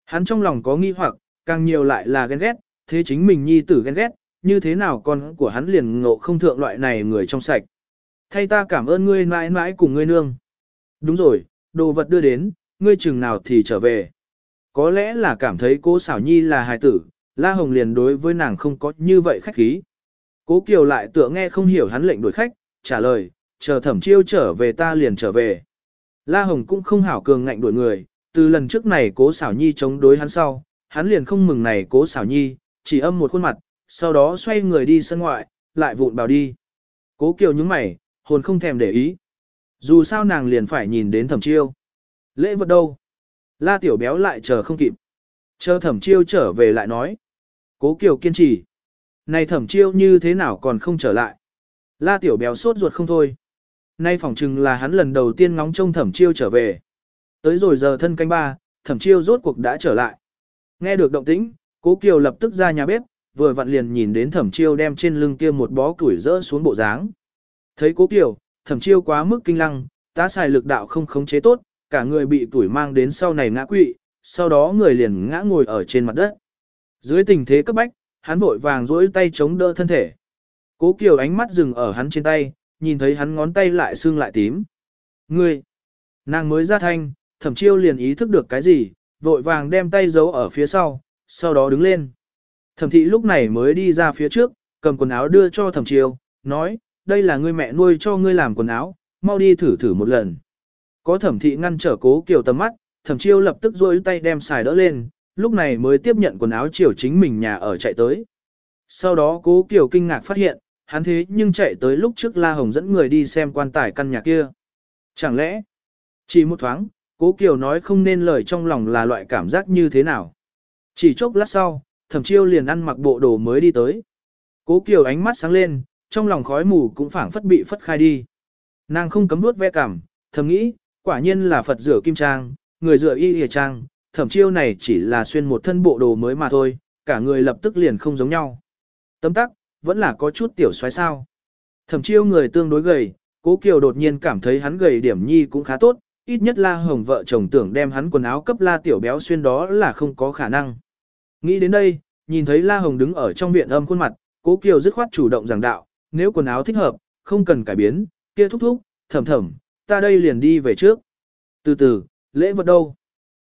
Hắn trong lòng có nghi hoặc, càng nhiều lại là ghen ghét, thế chính mình nhi tử ghen ghét, như thế nào con của hắn liền ngộ không thượng loại này người trong sạch. Thay ta cảm ơn ngươi mãi mãi cùng ngươi nương. Đúng rồi, đồ vật đưa đến, ngươi chừng nào thì trở về. Có lẽ là cảm thấy cô xảo nhi là hài tử, La Hồng liền đối với nàng không có như vậy khách khí. Cố Kiều lại tựa nghe không hiểu hắn lệnh đuổi khách, trả lời, chờ thẩm chiêu trở về ta liền trở về. La Hồng cũng không hảo cường ngạnh đuổi người, từ lần trước này cố xảo nhi chống đối hắn sau, hắn liền không mừng này cố xảo nhi, chỉ âm một khuôn mặt, sau đó xoay người đi sân ngoại, lại vụn bảo đi. Cố Kiều nhướng mày, hồn không thèm để ý. Dù sao nàng liền phải nhìn đến thẩm chiêu. Lễ vật đâu? La tiểu béo lại chờ không kịp. Chờ thẩm chiêu trở về lại nói. Cố Kiều kiên trì. Này thẩm chiêu như thế nào còn không trở lại? La tiểu béo sốt ruột không thôi. Nay phỏng chừng là hắn lần đầu tiên ngóng trông thẩm chiêu trở về. Tới rồi giờ thân canh ba, thẩm chiêu rốt cuộc đã trở lại. Nghe được động tĩnh, cố Kiều lập tức ra nhà bếp, vừa vặn liền nhìn đến thẩm chiêu đem trên lưng kia một bó củi rỡ xuống bộ dáng. Thấy cố Kiều, thẩm chiêu quá mức kinh lăng, tá xài lực đạo không khống chế tốt, cả người bị tuổi mang đến sau này ngã quỵ, sau đó người liền ngã ngồi ở trên mặt đất. Dưới tình thế cấp bách, hắn vội vàng duỗi tay chống đỡ thân thể. Cố Kiều ánh mắt dừng ở hắn trên tay, nhìn thấy hắn ngón tay lại xương lại tím. Ngươi! Nàng mới ra thanh, thẩm chiêu liền ý thức được cái gì, vội vàng đem tay giấu ở phía sau, sau đó đứng lên. Thẩm thị lúc này mới đi ra phía trước, cầm quần áo đưa cho thẩm chiêu, nói, đây là ngươi mẹ nuôi cho ngươi làm quần áo, mau đi thử thử một lần. Có thẩm thị ngăn trở cố kiều tầm mắt, thẩm chiêu lập tức rôi tay đem xài đỡ lên, lúc này mới tiếp nhận quần áo chiều chính mình nhà ở chạy tới. Sau đó cố kiều kinh ngạc phát hiện, hắn thế nhưng chạy tới lúc trước La Hồng dẫn người đi xem quan tài căn nhà kia. Chẳng lẽ, chỉ một thoáng, cố kiều nói không nên lời trong lòng là loại cảm giác như thế nào. Chỉ chốc lát sau, thẩm chiêu liền ăn mặc bộ đồ mới đi tới. Cố kiều ánh mắt sáng lên, trong lòng khói mù cũng phảng phất bị phất khai đi. Nàng không cấm nuốt ve cảm, thầm nghĩ, quả nhiên là Phật rửa kim trang, người rửa y hề trang, thẩm chiêu này chỉ là xuyên một thân bộ đồ mới mà thôi, cả người lập tức liền không giống nhau. Tấm tắc, vẫn là có chút tiểu xoáy sao. Thẩm chiêu người tương đối gầy, cố kiều đột nhiên cảm thấy hắn gầy điểm nhi cũng khá tốt, ít nhất la hồng vợ chồng tưởng đem hắn quần áo cấp la tiểu béo xuyên đó là không có khả năng. Nghĩ đến đây, nhìn thấy la hồng đứng ở trong viện âm khuôn mặt, cố kiều dứt khoát chủ động giảng đạo, nếu quần áo thích hợp, không cần cải biến, kia thúc thúc, thầm thầm, ta đây liền đi về trước. Từ từ, lễ vật đâu?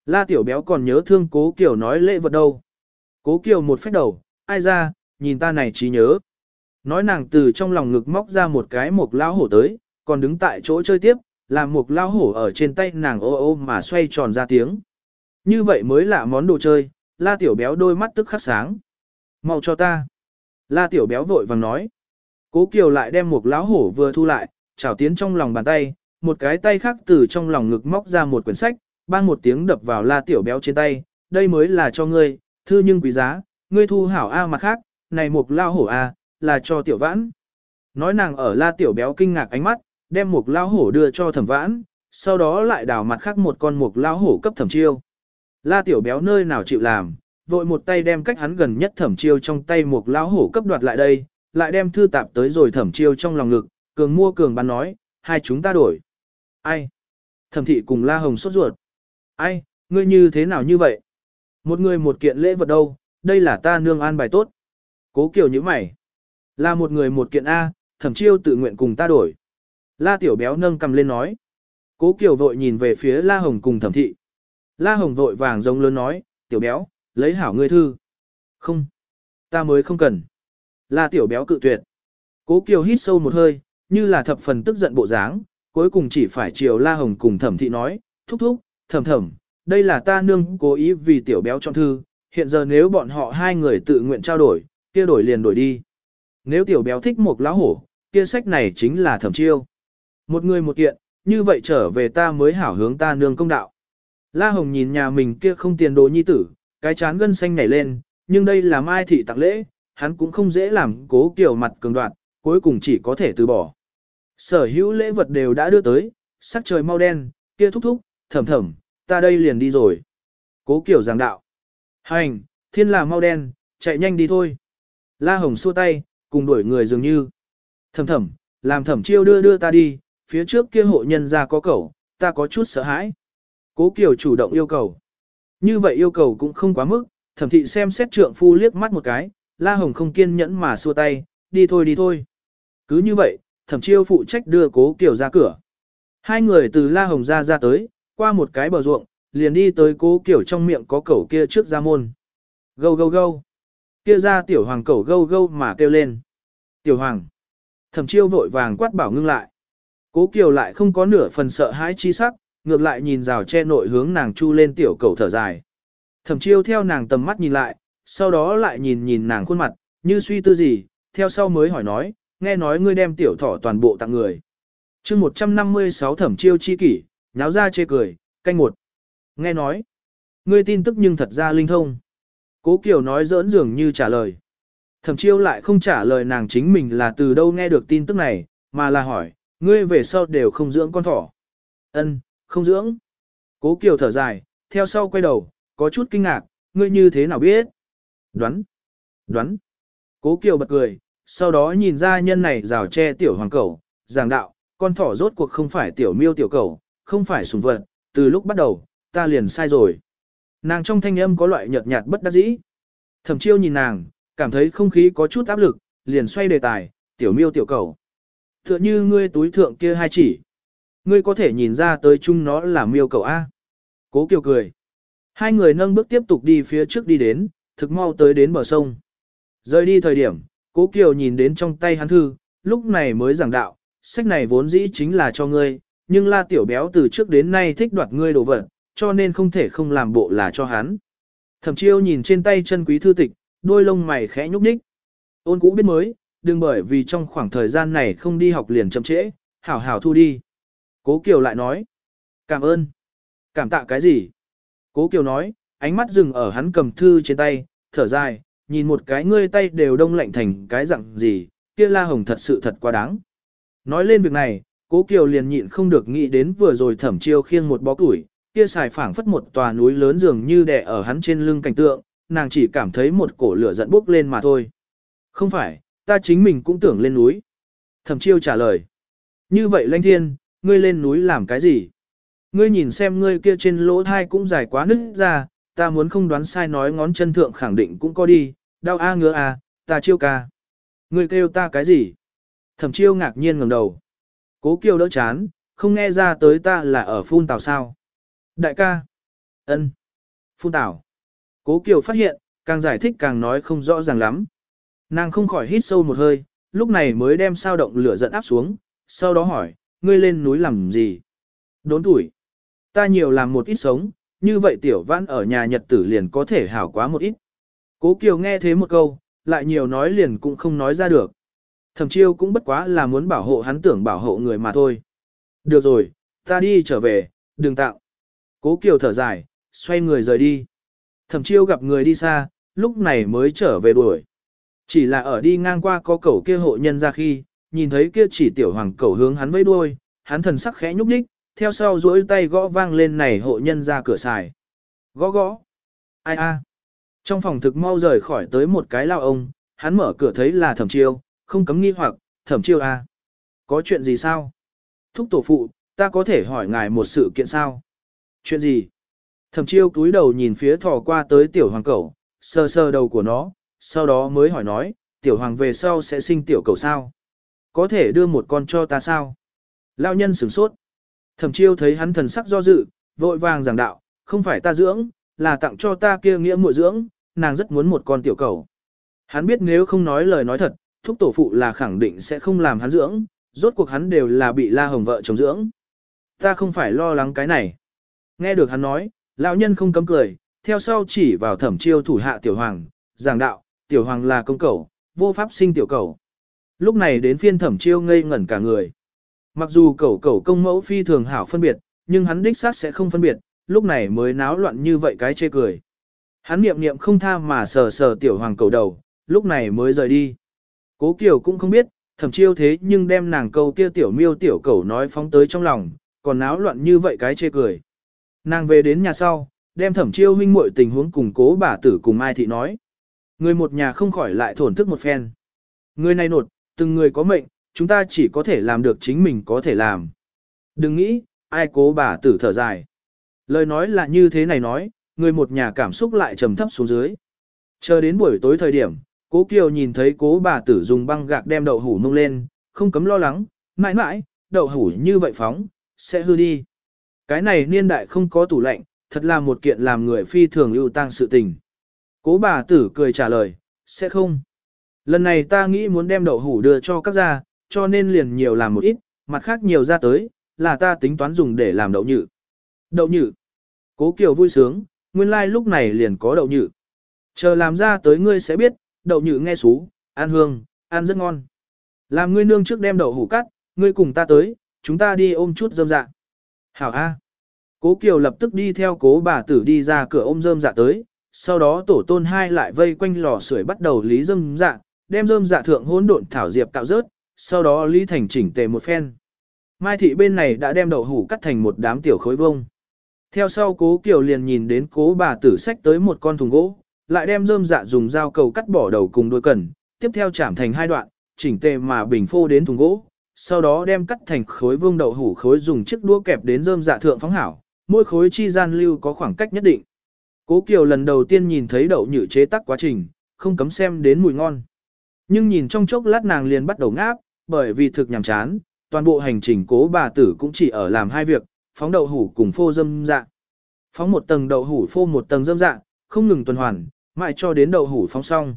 La tiểu béo còn nhớ thương cố Kiều nói lễ vật đâu. Cố Kiều một phép đầu, ai ra, nhìn ta này trí nhớ. Nói nàng từ trong lòng ngực móc ra một cái mộc lao hổ tới, còn đứng tại chỗ chơi tiếp, làm mộc lao hổ ở trên tay nàng ô ô mà xoay tròn ra tiếng. Như vậy mới là món đồ chơi, la tiểu béo đôi mắt tức khắc sáng. mau cho ta. La tiểu béo vội vàng nói. Cố Kiều lại đem một lão hổ vừa thu lại, chảo tiến trong lòng bàn tay, một cái tay khác từ trong lòng ngực móc ra một quyển sách, bang một tiếng đập vào la tiểu béo trên tay, đây mới là cho ngươi, thư nhưng quý giá, ngươi thu hảo A mặt khác, này một lao hổ A, là cho tiểu vãn. Nói nàng ở la tiểu béo kinh ngạc ánh mắt, đem một lao hổ đưa cho thẩm vãn, sau đó lại đào mặt khác một con một lao hổ cấp thẩm chiêu. La tiểu béo nơi nào chịu làm, vội một tay đem cách hắn gần nhất thẩm chiêu trong tay một lão hổ cấp đoạt lại đây, lại đem thư tạp tới rồi thẩm chiêu trong lòng ngực, cường mua cường bán nói, hai chúng ta đổi. Ai? Thẩm thị cùng La Hồng sốt ruột. Ai, ngươi như thế nào như vậy? Một người một kiện lễ vật đâu, đây là ta nương an bài tốt. Cố Kiều như mày. Là một người một kiện A, thẩm chiêu tự nguyện cùng ta đổi. La Tiểu Béo nâng cầm lên nói. Cố Kiều vội nhìn về phía La Hồng cùng thẩm thị. La Hồng vội vàng giống lớn nói, Tiểu Béo, lấy hảo ngươi thư. Không, ta mới không cần. La Tiểu Béo cự tuyệt. Cố Kiều hít sâu một hơi, như là thập phần tức giận bộ dáng, cuối cùng chỉ phải chiều La Hồng cùng thẩm thị nói, thúc thúc, thẩm thẩm, đây là ta nương cố ý vì Tiểu Béo chọn thư, hiện giờ nếu bọn họ hai người tự nguyện trao đổi, kia đổi liền đổi đi. Nếu Tiểu Béo thích một lá hổ, kia sách này chính là thẩm chiêu. Một người một kiện, như vậy trở về ta mới hảo hướng ta nương công đạo. La Hồng nhìn nhà mình kia không tiền đồ nhi tử, cái chán gân xanh nhảy lên, nhưng đây là mai thị tặng lễ, hắn cũng không dễ làm cố kiểu mặt cường đoạn, cuối cùng chỉ có thể từ bỏ. Sở hữu lễ vật đều đã đưa tới, sắc trời mau đen, kia thúc thúc, thầm thầm, ta đây liền đi rồi. Cố kiểu giảng đạo. Hành, thiên là mau đen, chạy nhanh đi thôi. La Hồng xua tay, cùng đuổi người dường như. Thầm thầm, làm thẩm chiêu đưa đưa ta đi, phía trước kia hộ nhân ra có cẩu, ta có chút sợ hãi. Cố Kiều chủ động yêu cầu. Như vậy yêu cầu cũng không quá mức, thẩm thị xem xét trượng phu liếc mắt một cái, La Hồng không kiên nhẫn mà xua tay, đi thôi đi thôi. Cứ như vậy, thẩm chiêu phụ trách đưa Cố Kiều ra cửa. Hai người từ La Hồng ra ra tới, qua một cái bờ ruộng, liền đi tới Cố Kiều trong miệng có cẩu kia trước ra môn. Gâu gâu gâu. Kia ra tiểu hoàng cẩu gâu gâu mà kêu lên. Tiểu hoàng. Thẩm chiêu vội vàng quát bảo ngưng lại. Cố Kiều lại không có nửa phần sợ hãi chi sắc, ngược lại nhìn rào che nội hướng nàng chu lên tiểu cầu thở dài. Thẩm chiêu theo nàng tầm mắt nhìn lại, sau đó lại nhìn nhìn nàng khuôn mặt, như suy tư gì, theo sau mới hỏi nói, nghe nói ngươi đem tiểu thỏ toàn bộ tặng người. chương 156 thẩm chiêu chi kỷ, nháo ra chê cười, canh một. Nghe nói, ngươi tin tức nhưng thật ra linh thông. Cố Kiều nói giỡn dường như trả lời. Thẩm chiêu lại không trả lời nàng chính mình là từ đâu nghe được tin tức này, mà là hỏi, ngươi về sau đều không dưỡng con thỏ. Ân, không dưỡng. Cố Kiều thở dài, theo sau quay đầu, có chút kinh ngạc, ngươi như thế nào biết? Đoán, đoán. Cố Kiều bật cười, sau đó nhìn ra nhân này rào che tiểu hoàng cẩu, giảng đạo, con thỏ rốt cuộc không phải tiểu miêu tiểu cẩu, không phải sùng vật, từ lúc bắt đầu, ta liền sai rồi. Nàng trong thanh âm có loại nhợt nhạt bất đắc dĩ. Thẩm chiêu nhìn nàng, cảm thấy không khí có chút áp lực, liền xoay đề tài, tiểu miêu tiểu cẩu. Tựa như ngươi túi thượng kia hai chỉ. Ngươi có thể nhìn ra tới chung nó là miêu cầu A. Cố Kiều cười. Hai người nâng bước tiếp tục đi phía trước đi đến, thực mau tới đến bờ sông. Rời đi thời điểm, Cố Kiều nhìn đến trong tay hắn thư, lúc này mới giảng đạo, sách này vốn dĩ chính là cho ngươi, nhưng la tiểu béo từ trước đến nay thích đoạt ngươi đồ vật, cho nên không thể không làm bộ là cho hắn. Thẩm chiêu nhìn trên tay chân quý thư tịch, đôi lông mày khẽ nhúc nhích. Ôn cũ biết mới, đừng bởi vì trong khoảng thời gian này không đi học liền chậm trễ, hảo hảo thu đi. Cố Kiều lại nói, cảm ơn. Cảm tạ cái gì? Cố Kiều nói, ánh mắt dừng ở hắn cầm thư trên tay, thở dài, nhìn một cái ngươi tay đều đông lạnh thành cái dạng gì, kia la hồng thật sự thật quá đáng. Nói lên việc này, Cố Kiều liền nhịn không được nghĩ đến vừa rồi thẩm chiêu khiêng một bó củi, kia xài phảng phất một tòa núi lớn dường như đè ở hắn trên lưng cảnh tượng, nàng chỉ cảm thấy một cổ lửa giận bốc lên mà thôi. Không phải, ta chính mình cũng tưởng lên núi. Thẩm chiêu trả lời. Như vậy lanh thiên, ngươi lên núi làm cái gì? Ngươi nhìn xem ngươi kia trên lỗ thai cũng dài quá nứt ra, ta muốn không đoán sai nói ngón chân thượng khẳng định cũng có đi, đau a ngứa a, ta chiêu ca. Ngươi kêu ta cái gì? Thẩm chiêu ngạc nhiên ngẩng đầu. Cố kiêu đỡ chán, không nghe ra tới ta là ở phun Tào sao. Đại ca. ân, Phun Tào. Cố kiều phát hiện, càng giải thích càng nói không rõ ràng lắm. Nàng không khỏi hít sâu một hơi, lúc này mới đem sao động lửa giận áp xuống, sau đó hỏi, ngươi lên núi làm gì? Đốn tuổi. Ta nhiều làm một ít sống, như vậy tiểu vãn ở nhà nhật tử liền có thể hảo quá một ít. Cố Kiều nghe thế một câu, lại nhiều nói liền cũng không nói ra được. Thẩm chiêu cũng bất quá là muốn bảo hộ hắn tưởng bảo hộ người mà thôi. Được rồi, ta đi trở về, đừng tạo. Cố Kiều thở dài, xoay người rời đi. Thẩm chiêu gặp người đi xa, lúc này mới trở về đuổi. Chỉ là ở đi ngang qua có cẩu kia hộ nhân ra khi, nhìn thấy kia chỉ tiểu hoàng cẩu hướng hắn vẫy đuôi, hắn thần sắc khẽ nhúc nhích, theo sau duỗi tay gõ vang lên này hộ nhân ra cửa xài. Gõ gõ. Ai a? Trong phòng thực mau rời khỏi tới một cái lao ông, hắn mở cửa thấy là thẩm chiêu, không cấm nghi hoặc, thẩm chiêu a. Có chuyện gì sao? Thúc tổ phụ, ta có thể hỏi ngài một sự kiện sao? Chuyện gì? Thẩm chiêu cúi đầu nhìn phía thò qua tới tiểu hoàng cẩu, sờ sờ đầu của nó, sau đó mới hỏi nói, tiểu hoàng về sau sẽ sinh tiểu cầu sao? Có thể đưa một con cho ta sao? Lao nhân sửng sốt. Thẩm chiêu thấy hắn thần sắc do dự, vội vàng giảng đạo, không phải ta dưỡng, là tặng cho ta kia nghĩa muội dưỡng, nàng rất muốn một con tiểu cầu. Hắn biết nếu không nói lời nói thật, thúc tổ phụ là khẳng định sẽ không làm hắn dưỡng, rốt cuộc hắn đều là bị la hồng vợ chồng dưỡng. Ta không phải lo lắng cái này. Nghe được hắn nói, lão nhân không cấm cười, theo sau chỉ vào thẩm chiêu thủ hạ tiểu hoàng, giảng đạo, tiểu hoàng là công cầu, vô pháp sinh tiểu cầu. Lúc này đến phiên thẩm chiêu ngây ngẩn cả người. Mặc dù cẩu cẩu công mẫu phi thường hảo phân biệt, nhưng hắn đích xác sẽ không phân biệt, lúc này mới náo loạn như vậy cái chê cười. Hắn niệm niệm không tha mà sờ sờ tiểu hoàng cầu đầu, lúc này mới rời đi. Cố Kiều cũng không biết, thẩm chiêu thế nhưng đem nàng câu kia tiểu miêu tiểu cẩu nói phóng tới trong lòng, còn náo loạn như vậy cái chê cười. Nàng về đến nhà sau, đem thẩm chiêu huynh muội tình huống cùng cố bà tử cùng Mai Thị nói. Người một nhà không khỏi lại thổn thức một phen. Người này nột, từng người có mệnh, chúng ta chỉ có thể làm được chính mình có thể làm. Đừng nghĩ, ai cố bà tử thở dài. Lời nói là như thế này nói, người một nhà cảm xúc lại trầm thấp xuống dưới. Chờ đến buổi tối thời điểm, cố Kiều nhìn thấy cố bà tử dùng băng gạc đem đậu hủ nung lên, không cấm lo lắng, mãi mãi, đậu hủ như vậy phóng, sẽ hư đi. Cái này niên đại không có tủ lạnh, thật là một kiện làm người phi thường ưu tăng sự tình. Cố bà tử cười trả lời, sẽ không. Lần này ta nghĩ muốn đem đậu hủ đưa cho các gia, cho nên liền nhiều làm một ít, mặt khác nhiều ra tới, là ta tính toán dùng để làm đậu nhự. Đậu nhự. Cố Kiều vui sướng, nguyên lai like lúc này liền có đậu nhự. Chờ làm ra tới ngươi sẽ biết, đậu nhự nghe xú, ăn hương, ăn rất ngon. Làm ngươi nương trước đem đậu hủ cắt, ngươi cùng ta tới, chúng ta đi ôm chút dâm dạ. Hảo A. Cố Kiều lập tức đi theo cố bà tử đi ra cửa ôm dơm dạ tới, sau đó tổ tôn hai lại vây quanh lò sưởi bắt đầu lý dơm dạ, đem dơm dạ thượng hỗn độn thảo diệp cạo rớt, sau đó Lý Thành chỉnh tề một phen. Mai thị bên này đã đem đậu hủ cắt thành một đám tiểu khối vông. Theo sau cố Kiều liền nhìn đến cố bà tử sách tới một con thùng gỗ, lại đem rơm dạ dùng dao cầu cắt bỏ đầu cùng đuôi cần, tiếp theo chạm thành hai đoạn, chỉnh tề mà bình phô đến thùng gỗ, sau đó đem cắt thành khối vương đậu hủ khối dùng chiếc đũa kẹp đến rơm dạ thượng phóng hảo, mỗi khối chi gian lưu có khoảng cách nhất định. Cố Kiều lần đầu tiên nhìn thấy đậu nhự chế tác quá trình, không cấm xem đến mùi ngon. Nhưng nhìn trong chốc lát nàng liền bắt đầu ngáp, bởi vì thực nhàm chán, toàn bộ hành trình cố bà tử cũng chỉ ở làm hai việc, phóng đậu hủ cùng phô dâm dạ. Phóng một tầng đậu hủ phô một tầng dâm dạ, không ngừng tuần hoàn, mãi cho đến đậu hủ phóng xong.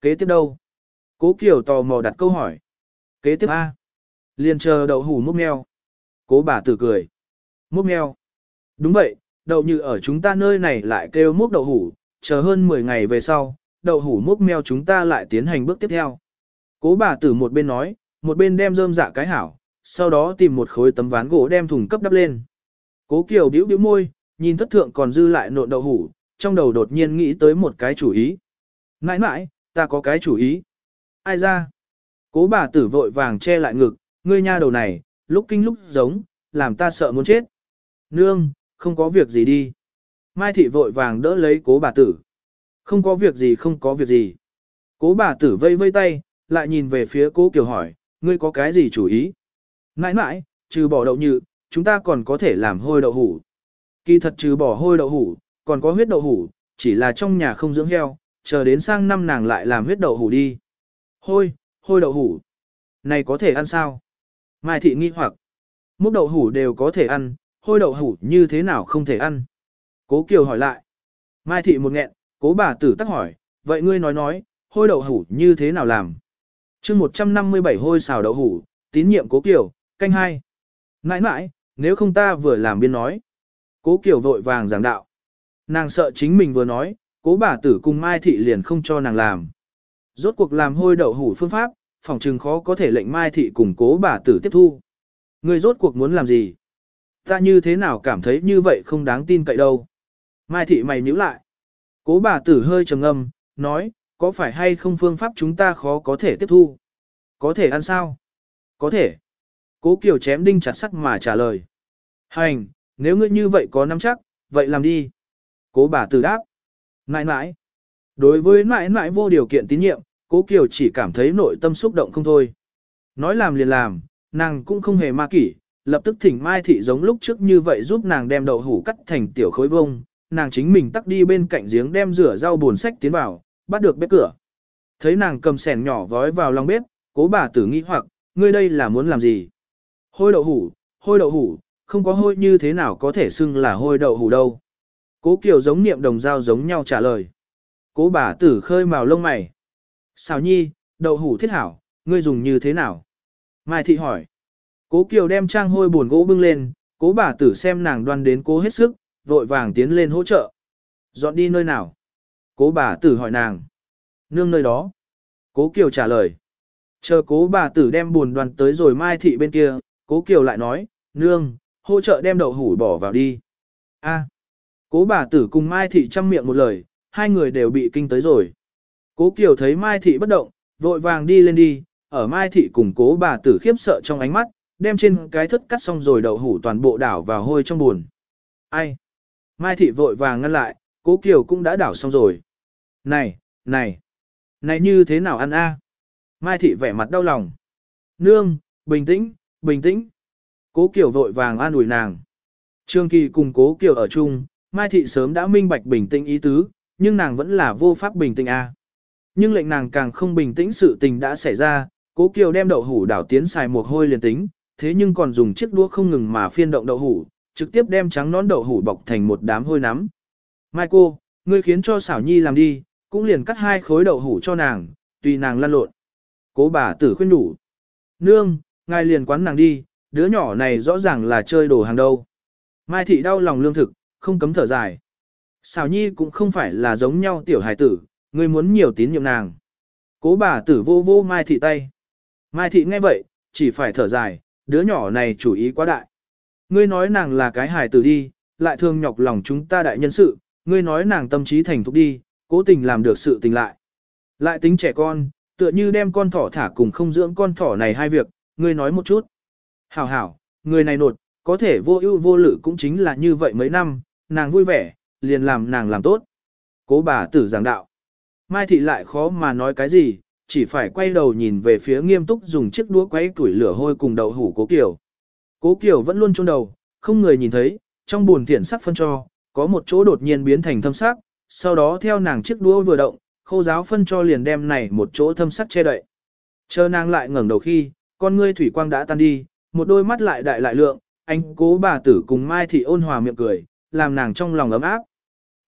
Kế tiếp đâu? Cố Kiều tò mò đặt câu hỏi. Kế tiếp A. Liền chờ đậu hủ múc meo. Cố bà tử cười. Múc meo. Đúng vậy, đậu như ở chúng ta nơi này lại kêu múc đậu hủ, chờ hơn 10 ngày về sau, đậu hủ múc meo chúng ta lại tiến hành bước tiếp theo. Cố bà tử một bên nói, một bên đem rơm dạ cái hảo, sau đó tìm một khối tấm ván gỗ đem thùng cấp đắp lên. Cố Kiều bĩu bĩu môi, nhìn thất thượng còn dư lại nộn đậu hủ, trong đầu đột nhiên nghĩ tới một cái chủ ý. Nãi nãi, ta có cái chủ ý. Ai ra? Cố bà tử vội vàng che lại ngực, ngươi nha đầu này, lúc kinh lúc giống, làm ta sợ muốn chết. Nương, không có việc gì đi. Mai thị vội vàng đỡ lấy cố bà tử. Không có việc gì không có việc gì. Cố bà tử vây vây tay, lại nhìn về phía cố Kiều hỏi, ngươi có cái gì chủ ý? Nãi nãi, trừ bỏ đậu nhự, chúng ta còn có thể làm hôi đậu hủ. Kỳ thật trừ bỏ hôi đậu hủ, còn có huyết đậu hủ, chỉ là trong nhà không dưỡng heo, chờ đến sang năm nàng lại làm huyết đậu hủ đi. Hôi, hôi đậu hủ. Này có thể ăn sao? Mai thị nghi hoặc. Múc đậu hủ đều có thể ăn, hôi đậu hủ như thế nào không thể ăn? Cố Kiều hỏi lại. Mai thị một nghẹn, cố bà tử tắc hỏi, vậy ngươi nói nói, hôi đậu hủ như thế nào làm? chương 157 hôi xào đậu hủ, tín nhiệm cố Kiều, canh hai. Nãi nãi, nếu không ta vừa làm biên nói. Cố Kiều vội vàng giảng đạo. Nàng sợ chính mình vừa nói, cố bà tử cùng Mai Thị liền không cho nàng làm. Rốt cuộc làm hôi đậu hủ phương pháp, phòng trừng khó có thể lệnh Mai Thị cùng cố bà tử tiếp thu. Người rốt cuộc muốn làm gì? Ta như thế nào cảm thấy như vậy không đáng tin cậy đâu. Mai Thị mày nhíu lại. Cố bà tử hơi trầm ngâm, nói, có phải hay không phương pháp chúng ta khó có thể tiếp thu? Có thể ăn sao? có thể. Cố Kiều chém đinh chặt sắt mà trả lời. Hành, nếu ngươi như vậy có nắm chắc, vậy làm đi. Cố bà tử đáp. Nãi nãi. Đối với nãi nãi vô điều kiện tín nhiệm, cố Kiều chỉ cảm thấy nội tâm xúc động không thôi. Nói làm liền làm, nàng cũng không hề ma kỷ, lập tức thỉnh Mai Thị giống lúc trước như vậy giúp nàng đem đậu hủ cắt thành tiểu khối vông, nàng chính mình tắt đi bên cạnh giếng đem rửa rau buồn sách tiến vào, bắt được bếp cửa. Thấy nàng cầm sẻn nhỏ vói vào lòng bếp, cố bà tử nghĩ hoặc, ngươi đây là muốn làm gì? Hôi đậu hủ, hôi đậu hủ, không có hôi như thế nào có thể xưng là hôi đậu hủ đâu. Cố Kiều giống niệm đồng dao giống nhau trả lời. Cố bà tử khơi màu lông mày. Xào nhi, đậu hủ thiết hảo, ngươi dùng như thế nào? Mai thị hỏi. Cố Kiều đem trang hôi buồn gỗ bưng lên, cố bà tử xem nàng đoan đến cố hết sức, vội vàng tiến lên hỗ trợ. Dọn đi nơi nào? Cố bà tử hỏi nàng. Nương nơi đó. Cố Kiều trả lời. Chờ cố bà tử đem buồn đoàn tới rồi Mai thị bên kia, cố Kiều lại nói, nương, hỗ trợ đem đậu hủ bỏ vào đi. A. Cố bà tử cùng Mai thị chăm miệng một lời, hai người đều bị kinh tới rồi. Cố Kiều thấy Mai thị bất động, vội vàng đi lên đi, ở Mai thị cùng cố bà tử khiếp sợ trong ánh mắt, đem trên cái thất cắt xong rồi đậu hủ toàn bộ đảo vào hôi trong buồn. Ai? Mai thị vội vàng ngăn lại, cố Kiều cũng đã đảo xong rồi. Này, này, này như thế nào ăn a? Mai thị vẻ mặt đau lòng. Nương, bình tĩnh, bình tĩnh. Cố Kiều vội vàng an ủi nàng. Trương Kỳ cùng Cố Kiều ở chung, Mai thị sớm đã minh bạch bình tĩnh ý tứ, nhưng nàng vẫn là vô pháp bình tĩnh a. Nhưng lệnh nàng càng không bình tĩnh sự tình đã xảy ra, Cố Kiều đem đậu hủ đảo tiến xài một hôi liền tính, thế nhưng còn dùng chiếc đũa không ngừng mà phiên động đậu hủ, trực tiếp đem trắng nón đậu hủ bọc thành một đám hôi nắm. Mai cô, ngươi khiến cho xảo nhi làm đi, cũng liền cắt hai khối đậu hủ cho nàng, tùy nàng lăn lộn. Cố bà tử khuyên đủ. Nương, ngài liền quán nàng đi, đứa nhỏ này rõ ràng là chơi đồ hàng đâu. Mai thị đau lòng lương thực, không cấm thở dài. Xảo nhi cũng không phải là giống nhau tiểu hài tử, ngươi muốn nhiều tín nhiệm nàng. Cố bà tử vô vô Mai thị tay. Mai thị nghe vậy, chỉ phải thở dài, đứa nhỏ này chủ ý quá đại. Ngươi nói nàng là cái hài tử đi, lại thương nhọc lòng chúng ta đại nhân sự, ngươi nói nàng tâm trí thành thục đi, cố tình làm được sự tình lại. Lại tính trẻ con, tựa như đem con thỏ thả cùng không dưỡng con thỏ này hai việc, ngươi nói một chút. Hảo hảo, người này nột, có thể vô ưu vô lự cũng chính là như vậy mấy năm, nàng vui vẻ, liền làm nàng làm tốt. Cố bà tử giảng đạo. Mai thị lại khó mà nói cái gì, chỉ phải quay đầu nhìn về phía nghiêm túc dùng chiếc đũa quấy tuổi lửa hôi cùng đậu hủ cố kiểu. Cố kiều vẫn luôn chôn đầu, không người nhìn thấy, trong buồn thiện sắc phân cho, có một chỗ đột nhiên biến thành thâm sắc, sau đó theo nàng chiếc đũa vừa động, khô giáo phân cho liền đem này một chỗ thâm sắc che đậy. Chờ nàng lại ngẩng đầu khi, con ngươi thủy quang đã tan đi, một đôi mắt lại đại lại lượng, anh cố bà tử cùng Mai Thị ôn hòa miệng cười, làm nàng trong lòng ấm áp.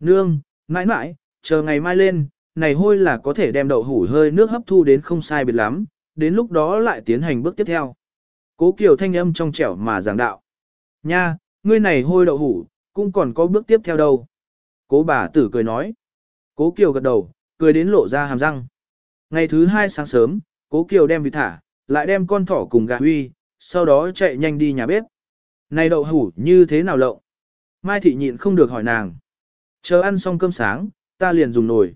Nương, mãi mãi, chờ ngày mai lên, này hôi là có thể đem đậu hủ hơi nước hấp thu đến không sai biệt lắm, đến lúc đó lại tiến hành bước tiếp theo. Cố Kiều thanh âm trong trẻo mà giảng đạo. Nha, ngươi này hôi đậu hủ, cũng còn có bước tiếp theo đâu. Cố bà tử cười nói. Cố Kiều gật đầu, cười đến lộ ra hàm răng. Ngày thứ hai sáng sớm, Cố Kiều đem vịt thả, lại đem con thỏ cùng gà huy, sau đó chạy nhanh đi nhà bếp. Này đậu hủ như thế nào lậu? Mai thị nhịn không được hỏi nàng. Chờ ăn xong cơm sáng, ta liền dùng nồi.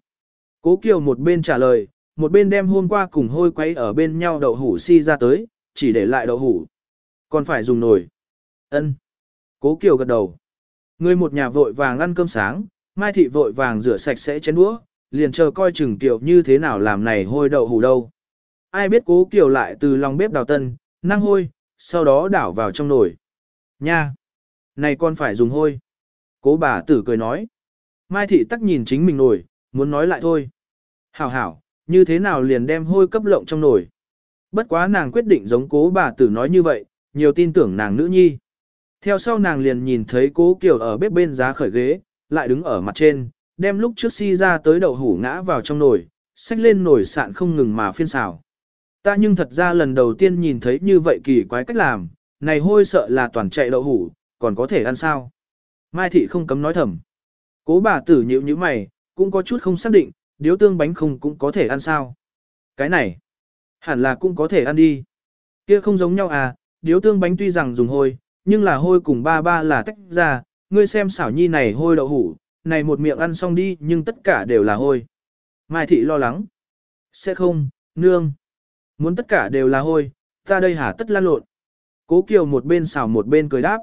Cố Kiều một bên trả lời, một bên đem hôm qua cùng hôi quấy ở bên nhau đậu hủ si ra tới, chỉ để lại đậu hủ. Còn phải dùng nồi. Ân. Cố Kiều gật đầu. Người một nhà vội vàng ăn cơm sáng, Mai Thị vội vàng rửa sạch sẽ chén đũa, liền chờ coi chừng Kiều như thế nào làm này hôi đậu hủ đâu. Ai biết cố Kiều lại từ lòng bếp đào tân, năng hôi, sau đó đảo vào trong nồi. Nha! Này con phải dùng hôi. Cố bà tử cười nói. Mai Thị tắc nhìn chính mình nồi, muốn nói lại thôi. Hảo hảo, như thế nào liền đem hôi cấp lộng trong nồi. Bất quá nàng quyết định giống cố bà tử nói như vậy, nhiều tin tưởng nàng nữ nhi. Theo sau nàng liền nhìn thấy cố Kiều ở bếp bên giá khởi ghế, lại đứng ở mặt trên, đem lúc trước si ra tới đậu hủ ngã vào trong nồi, xách lên nồi sạn không ngừng mà phiên xào. Ta nhưng thật ra lần đầu tiên nhìn thấy như vậy kỳ quái cách làm, này hôi sợ là toàn chạy đậu hủ, còn có thể ăn sao. Mai thị không cấm nói thầm. Cố bà tử nhịu như mày, cũng có chút không xác định, điếu tương bánh không cũng có thể ăn sao. Cái này, hẳn là cũng có thể ăn đi. Kia không giống nhau à, điếu tương bánh tuy rằng dùng hôi, nhưng là hôi cùng ba ba là tách ra, ngươi xem xảo nhi này hôi đậu hủ, này một miệng ăn xong đi nhưng tất cả đều là hôi. Mai thị lo lắng. Sẽ không, nương. Muốn tất cả đều là hôi, ta đây hả tất lan lộn. Cố Kiều một bên xảo một bên cười đáp.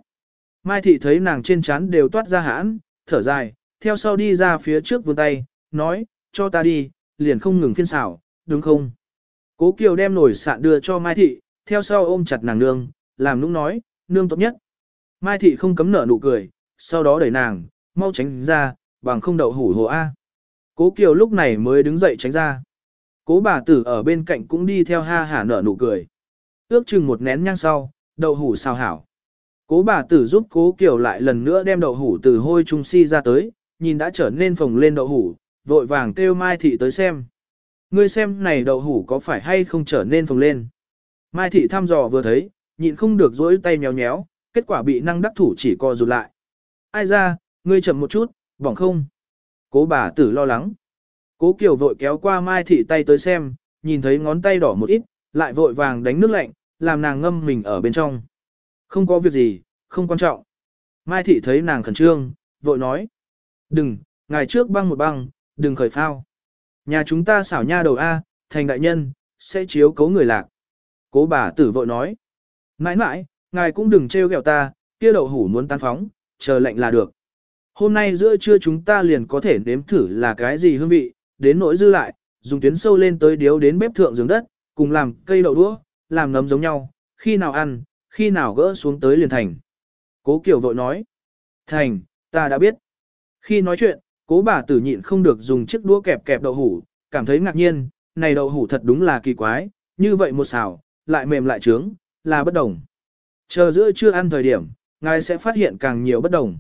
Mai thị thấy nàng trên chán đều toát ra hãn, thở dài, theo sau đi ra phía trước vươn tay, nói, cho ta đi, liền không ngừng phiên xảo, đúng không? Cố Kiều đem nồi sạn đưa cho Mai thị, theo sau ôm chặt nàng nương, làm nũng nói, nương tốt nhất. Mai thị không cấm nở nụ cười, sau đó đẩy nàng, mau tránh ra, bằng không đậu hủ hồ A. Cố Kiều lúc này mới đứng dậy tránh ra. Cố bà tử ở bên cạnh cũng đi theo ha hả nở nụ cười. Ước chừng một nén nhang sau, đậu hủ xào hảo. Cố bà tử giúp cố Kiều lại lần nữa đem đậu hủ từ hôi trung si ra tới, nhìn đã trở nên phồng lên đậu hủ, vội vàng kêu Mai thị tới xem. Ngươi xem này đậu hủ có phải hay không trở nên phồng lên. Mai thị thăm dò vừa thấy, nhịn không được dỗi tay nhéo nhéo, kết quả bị năng đắc thủ chỉ co rụt lại. Ai ra, ngươi chậm một chút, bỏng không. Cố bà tử lo lắng. Cố Kiều vội kéo qua Mai thị tay tới xem, nhìn thấy ngón tay đỏ một ít, lại vội vàng đánh nước lạnh, làm nàng ngâm mình ở bên trong. Không có việc gì, không quan trọng. Mai thị thấy nàng khẩn trương, vội nói. Đừng, ngày trước băng một băng, đừng khởi phao. Nhà chúng ta xảo nha đầu A, thành đại nhân, sẽ chiếu cấu người lạc. Cố bà tử vội nói. Nãi nãi, ngài cũng đừng trêu ghẹo ta, kia đậu hủ muốn tan phóng, chờ lệnh là được. Hôm nay giữa trưa chúng ta liền có thể nếm thử là cái gì hương vị, đến nỗi dư lại, dùng tuyến sâu lên tới điếu đến bếp thượng giường đất, cùng làm cây đậu đũa, làm nấm giống nhau, khi nào ăn, khi nào gỡ xuống tới liền thành. Cố Kiều vội nói. Thành, ta đã biết. Khi nói chuyện, cố bà tử nhịn không được dùng chiếc đũa kẹp kẹp đậu hủ, cảm thấy ngạc nhiên, này đậu hủ thật đúng là kỳ quái, như vậy một xào, lại mềm lại trướng, là bất đồng. Chờ giữa chưa ăn thời điểm, ngài sẽ phát hiện càng nhiều bất đồng.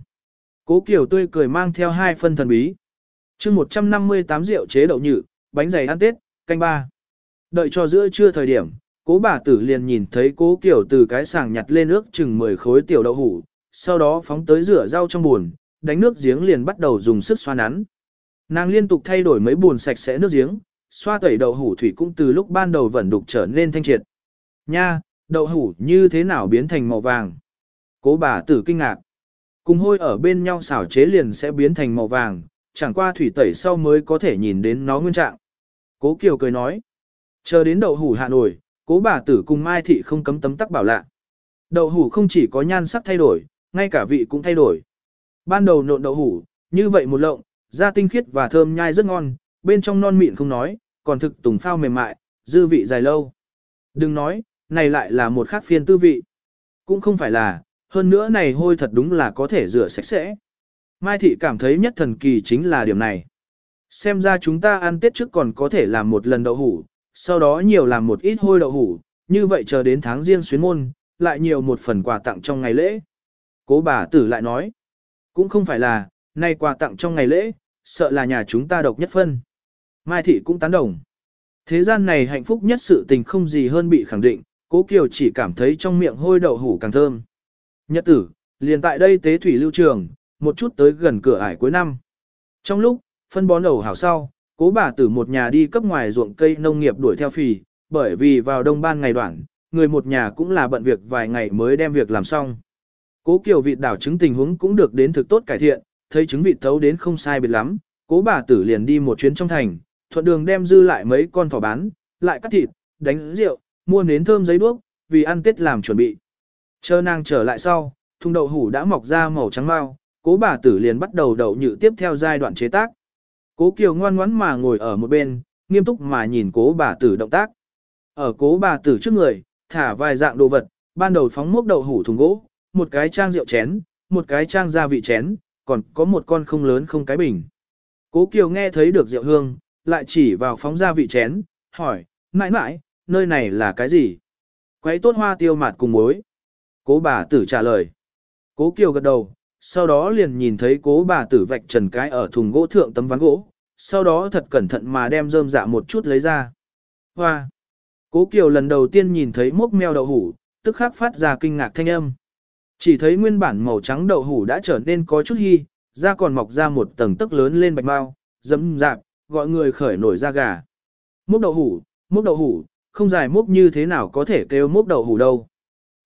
Cố Kiều tươi cười mang theo hai phân thần bí. chương 158 rượu chế đậu nhự, bánh dày ăn Tết, canh ba. Đợi cho giữa trưa thời điểm, cố bà tử liền nhìn thấy cố Kiều từ cái sàng nhặt lên nước chừng 10 khối tiểu đậu hủ, sau đó phóng tới rửa rau trong buồn, đánh nước giếng liền bắt đầu dùng sức xoa nắn. Nàng liên tục thay đổi mấy buồn sạch sẽ nước giếng, xoa tẩy đậu hủ thủy cũng từ lúc ban đầu vẫn đục trở nên thanh triệt. Nha, đậu hủ như thế nào biến thành màu vàng? Cố bà tử kinh ngạc. Cùng hôi ở bên nhau xảo chế liền sẽ biến thành màu vàng, chẳng qua thủy tẩy sau mới có thể nhìn đến nó nguyên trạng. Cố Kiều cười nói. Chờ đến đậu hủ hạ nổi, cố bà tử cùng Mai Thị không cấm tấm tắc bảo lạ. Đậu hủ không chỉ có nhan sắc thay đổi, ngay cả vị cũng thay đổi. Ban đầu nộn đậu hủ, như vậy một lộng, da tinh khiết và thơm nhai rất ngon, bên trong non mịn không nói, còn thực tùng phao mềm mại, dư vị dài lâu. Đừng nói, này lại là một khác phiên tư vị. Cũng không phải là, hơn nữa này hôi thật đúng là có thể rửa sạch sẽ. Mai thị cảm thấy nhất thần kỳ chính là điểm này. Xem ra chúng ta ăn tết trước còn có thể làm một lần đậu hủ, sau đó nhiều làm một ít hôi đậu hủ, như vậy chờ đến tháng riêng xuyến môn, lại nhiều một phần quà tặng trong ngày lễ. Cố bà tử lại nói, cũng không phải là, nay quà tặng trong ngày lễ, sợ là nhà chúng ta độc nhất phân. Mai thị cũng tán đồng. Thế gian này hạnh phúc nhất sự tình không gì hơn bị khẳng định, cố Kiều chỉ cảm thấy trong miệng hôi đậu hủ càng thơm. Nhật tử, liền tại đây tế thủy lưu trường, một chút tới gần cửa ải cuối năm. Trong lúc, phân bón ẩu hảo sau, cố bà tử một nhà đi cấp ngoài ruộng cây nông nghiệp đuổi theo phì, bởi vì vào đông ban ngày đoạn, người một nhà cũng là bận việc vài ngày mới đem việc làm xong. Cố Kiều vịt đảo trứng tình huống cũng được đến thực tốt cải thiện, thấy trứng vịt thấu đến không sai biệt lắm, cố bà tử liền đi một chuyến trong thành, thuận đường đem dư lại mấy con thỏ bán, lại cắt thịt, đánh rượu, mua nến thơm giấy đuốc, vì ăn Tết làm chuẩn bị. Chờ nàng trở lại sau, thùng đậu hủ đã mọc ra màu trắng mau, cố bà tử liền bắt đầu đậu nhự tiếp theo giai đoạn chế tác. Cố Kiều ngoan ngoãn mà ngồi ở một bên, nghiêm túc mà nhìn cố bà tử động tác. Ở cố bà tử trước người, thả vài dạng đồ vật, ban đầu phóng mốc đậu hủ thùng gỗ, một cái trang rượu chén, một cái trang gia vị chén, còn có một con không lớn không cái bình. Cố Kiều nghe thấy được rượu hương, lại chỉ vào phóng gia vị chén, hỏi, mãi mãi, nơi này là cái gì? Quấy tốt hoa tiêu mạt cùng muối. Cố bà tử trả lời. Cố Kiều gật đầu, sau đó liền nhìn thấy cố bà tử vạch trần cái ở thùng gỗ thượng tấm ván gỗ, sau đó thật cẩn thận mà đem rơm dạ một chút lấy ra. Hoa! Cố Kiều lần đầu tiên nhìn thấy mốc meo đậu hủ, tức khắc phát ra kinh ngạc thanh âm. Chỉ thấy nguyên bản màu trắng đậu hủ đã trở nên có chút hy, da còn mọc ra một tầng tức lớn lên bạch mau, dẫm dạp, gọi người khởi nổi da gà. Múc đậu hủ, múc đậu hủ, không dài múc như thế nào có thể kêu múc đậu hủ đâu.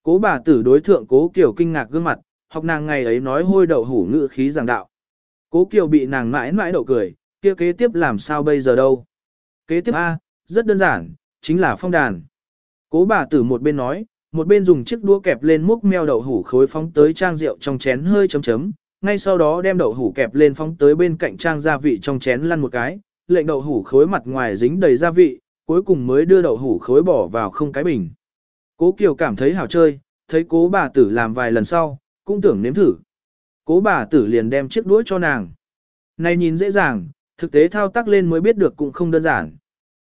Cố bà tử đối thượng cố Kiều kinh ngạc gương mặt, học nàng ngày ấy nói hôi đậu hủ ngự khí giảng đạo. Cố Kiều bị nàng mãi mãi đậu cười, kia kế tiếp làm sao bây giờ đâu. Kế tiếp A, rất đơn giản, chính là phong đàn. Cố bà tử một bên nói, một bên dùng chiếc đũa kẹp lên múc meo đậu hủ khối phóng tới trang rượu trong chén hơi chấm chấm, ngay sau đó đem đậu hủ kẹp lên phóng tới bên cạnh trang gia vị trong chén lăn một cái, lệnh đậu hủ khối mặt ngoài dính đầy gia vị, cuối cùng mới đưa đậu hủ khối bỏ vào không cái bình. Cố Kiều cảm thấy hảo chơi, thấy cố bà tử làm vài lần sau, cũng tưởng nếm thử. Cố bà tử liền đem chiếc đũa cho nàng. Này nhìn dễ dàng, thực tế thao tác lên mới biết được cũng không đơn giản.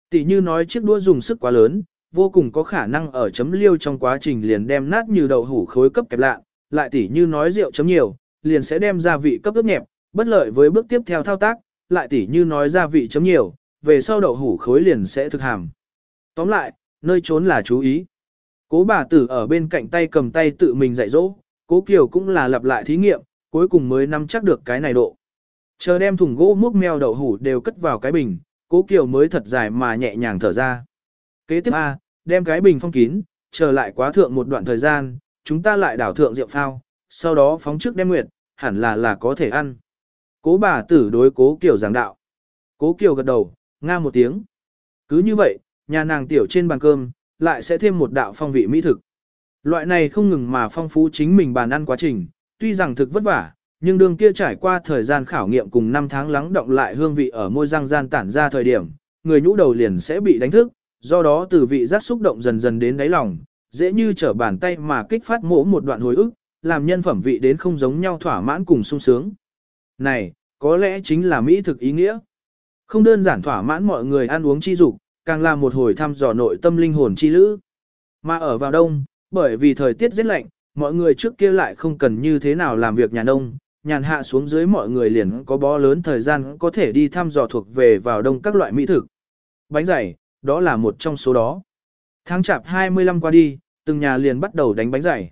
Tỷ như nói chiếc đũa dùng sức quá lớn, vô cùng có khả năng ở chấm liêu trong quá trình liền đem nát như đậu hủ khối cấp kẹp lạ, lại tỷ như nói rượu chấm nhiều, liền sẽ đem gia vị cấp ướt nhẹp, bất lợi với bước tiếp theo thao tác, lại tỷ như nói gia vị chấm nhiều, về sau đậu hủ khối liền sẽ thực hàm. Tóm lại, nơi trốn là chú ý. Cố bà tử ở bên cạnh tay cầm tay tự mình dạy dỗ, cố Kiều cũng là lặp lại thí nghiệm, cuối cùng mới nắm chắc được cái này độ. Chờ đem thùng gỗ múc meo đậu hủ đều cất vào cái bình, cố Kiều mới thật dài mà nhẹ nhàng thở ra. Kế tiếp A, đem cái bình phong kín, chờ lại quá thượng một đoạn thời gian, chúng ta lại đảo thượng rượu phao, sau đó phóng trước đem nguyệt, hẳn là là có thể ăn. Cố bà tử đối cố kiểu giảng đạo. Cố kiểu gật đầu, nga một tiếng. Cứ như vậy, nhà nàng tiểu trên bàn cơm, lại sẽ thêm một đạo phong vị mỹ thực. Loại này không ngừng mà phong phú chính mình bàn ăn quá trình, tuy rằng thực vất vả, nhưng đường kia trải qua thời gian khảo nghiệm cùng 5 tháng lắng động lại hương vị ở môi răng gian tản ra thời điểm, người nhũ đầu liền sẽ bị đánh thức, do đó từ vị giác xúc động dần dần đến đáy lòng, dễ như trở bàn tay mà kích phát mỗ một đoạn hồi ức, làm nhân phẩm vị đến không giống nhau thỏa mãn cùng sung sướng. Này, có lẽ chính là mỹ thực ý nghĩa. Không đơn giản thỏa mãn mọi người ăn uống chi dục, càng là một hồi thăm dò nội tâm linh hồn chi lữ. Mà ở vào đông, bởi vì thời tiết rất lạnh, mọi người trước kia lại không cần như thế nào làm việc nhà nông, nhàn hạ xuống dưới mọi người liền có bó lớn thời gian có thể đi thăm dò thuộc về vào đông các loại mỹ thực. Bánh dày, đó là một trong số đó. Tháng chạp 25 qua đi, từng nhà liền bắt đầu đánh bánh dày.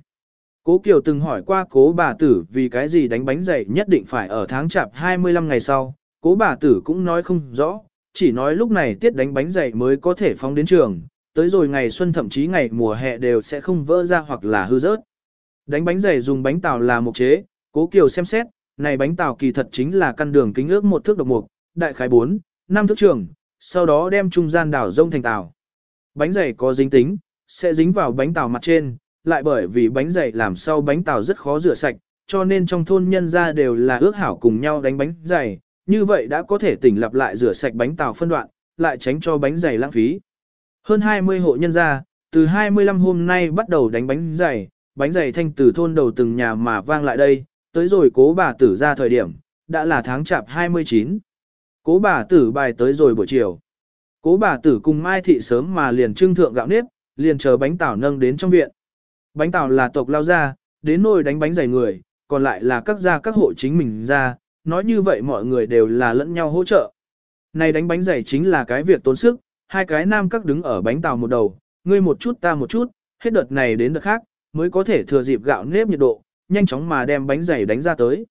Cố Kiều từng hỏi qua cố bà tử vì cái gì đánh bánh dày nhất định phải ở tháng chạp 25 ngày sau, cố bà tử cũng nói không rõ, chỉ nói lúc này tiết đánh bánh dày mới có thể phóng đến trường, tới rồi ngày xuân thậm chí ngày mùa hè đều sẽ không vỡ ra hoặc là hư rớt. Đánh bánh dày dùng bánh tàu là mục chế, cố kiều xem xét, này bánh tàu kỳ thật chính là căn đường kính ước một thước độc mục, đại khái 4, 5 thước trường, sau đó đem trung gian đảo rông thành tàu. Bánh dày có dính tính, sẽ dính vào bánh tàu mặt trên, lại bởi vì bánh dày làm sau bánh tàu rất khó rửa sạch, cho nên trong thôn nhân ra đều là ước hảo cùng nhau đánh bánh dày, như vậy đã có thể tỉnh lặp lại rửa sạch bánh tàu phân đoạn, lại tránh cho bánh dày lãng phí. Hơn 20 hộ nhân gia, từ 25 hôm nay bắt đầu đánh bánh dày, bánh dày thanh từ thôn đầu từng nhà mà vang lại đây, tới rồi cố bà tử ra thời điểm, đã là tháng chạp 29. Cố bà tử bài tới rồi buổi chiều. Cố bà tử cùng Mai Thị sớm mà liền trưng thượng gạo nếp, liền chờ bánh tảo nâng đến trong viện. Bánh tảo là tộc lao ra, đến nồi đánh bánh dày người, còn lại là các gia các hộ chính mình ra, nói như vậy mọi người đều là lẫn nhau hỗ trợ. Này đánh bánh dày chính là cái việc tốn sức, hai cái nam các đứng ở bánh tàu một đầu, ngươi một chút ta một chút, hết đợt này đến đợt khác, mới có thể thừa dịp gạo nếp nhiệt độ, nhanh chóng mà đem bánh dày đánh ra tới.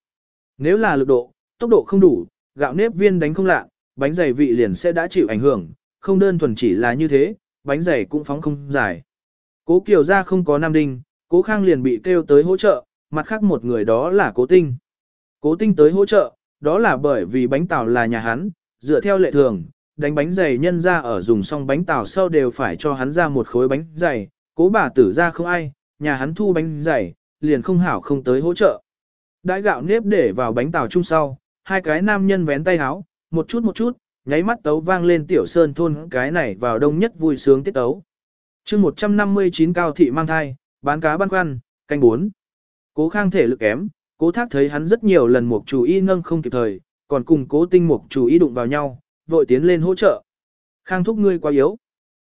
Nếu là lực độ, tốc độ không đủ, gạo nếp viên đánh không lạ, bánh dày vị liền sẽ đã chịu ảnh hưởng, không đơn thuần chỉ là như thế, bánh dày cũng phóng không dài. Cố Kiều ra không có nam đinh, Cố Khang liền bị kêu tới hỗ trợ, mặt khác một người đó là Cố Tinh. Cố Tinh tới hỗ trợ, đó là bởi vì bánh tàu là nhà hắn, dựa theo lệ thường, đánh bánh dày nhân ra ở dùng xong bánh tàu sau đều phải cho hắn ra một khối bánh dày, cố bà tử ra không ai, nhà hắn thu bánh dày, liền không hảo không tới hỗ trợ. Đãi gạo nếp để vào bánh tàu chung sau, hai cái nam nhân vén tay háo, một chút một chút, nháy mắt tấu vang lên tiểu sơn thôn cái này vào đông nhất vui sướng tiết tấu. chương 159 cao thị mang thai, bán cá băn khoăn, canh bốn. Cố khang thể lực kém, cố thác thấy hắn rất nhiều lần mục chủ y nâng không kịp thời, còn cùng cố tinh mục chủ y đụng vào nhau, vội tiến lên hỗ trợ. Khang thúc ngươi quá yếu.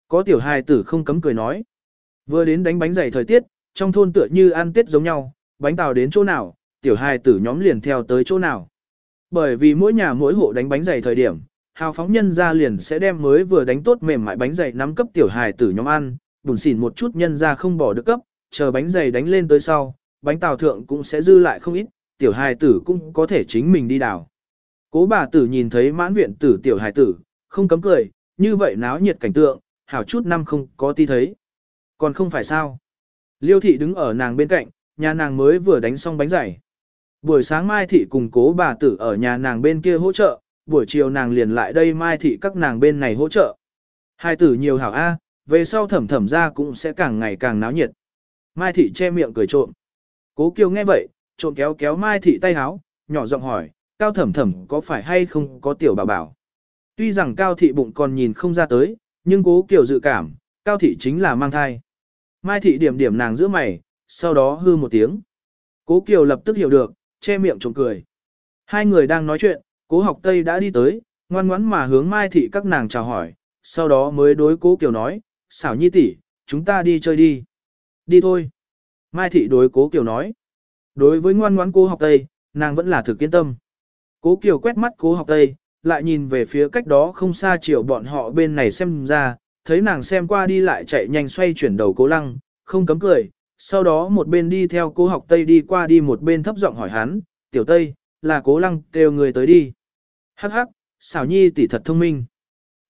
Có tiểu hài tử không cấm cười nói. Vừa đến đánh bánh dày thời tiết, trong thôn tựa như ăn tết giống nhau, bánh tàu đến chỗ nào, tiểu hài tử nhóm liền theo tới chỗ nào. Bởi vì mỗi nhà mỗi hộ đánh bánh dày thời điểm, hào phóng nhân ra liền sẽ đem mới vừa đánh tốt mềm mại bánh dày nắm cấp tiểu hài tử nhóm ăn, bùn xỉn một chút nhân ra không bỏ được cấp, chờ bánh dày đánh lên tới sau, bánh tàu thượng cũng sẽ dư lại không ít, tiểu hài tử cũng có thể chính mình đi đào. Cố bà tử nhìn thấy mãn viện tử tiểu hài tử, không cấm cười, như vậy náo nhiệt cảnh tượng, hảo chút năm không có ti thấy. Còn không phải sao. Liêu thị đứng ở nàng bên cạnh, nhà nàng mới vừa đánh xong bánh dày. Buổi sáng Mai thị cùng cố bà tử ở nhà nàng bên kia hỗ trợ, buổi chiều nàng liền lại đây Mai thị các nàng bên này hỗ trợ. Hai tử nhiều hảo A, về sau thẩm thẩm ra cũng sẽ càng ngày càng náo nhiệt. Mai thị che miệng cười trộm. Cố Kiều nghe vậy, trộm kéo kéo Mai thị tay háo, nhỏ giọng hỏi, cao thẩm thẩm có phải hay không có tiểu bảo bảo. Tuy rằng cao thị bụng còn nhìn không ra tới, nhưng cố Kiều dự cảm, cao thị chính là mang thai. Mai thị điểm điểm nàng giữa mày, sau đó hư một tiếng. Cố Kiều lập tức hiểu được, che miệng trộm cười. Hai người đang nói chuyện, cố học Tây đã đi tới, ngoan ngoãn mà hướng Mai thị các nàng chào hỏi, sau đó mới đối cố Kiều nói, xảo nhi tỷ, chúng ta đi chơi đi. Đi thôi. Mai thị đối cố Kiều nói. Đối với ngoan ngoãn cố học Tây, nàng vẫn là thực kiên tâm. Cố Kiều quét mắt cố học Tây, lại nhìn về phía cách đó không xa chiều bọn họ bên này xem ra, thấy nàng xem qua đi lại chạy nhanh xoay chuyển đầu cố lăng, không cấm cười, sau đó một bên đi theo cố học Tây đi qua đi một bên thấp giọng hỏi hắn, tiểu Tây, là cố lăng kêu người tới đi. Hắc hắc, xảo nhi tỷ thật thông minh.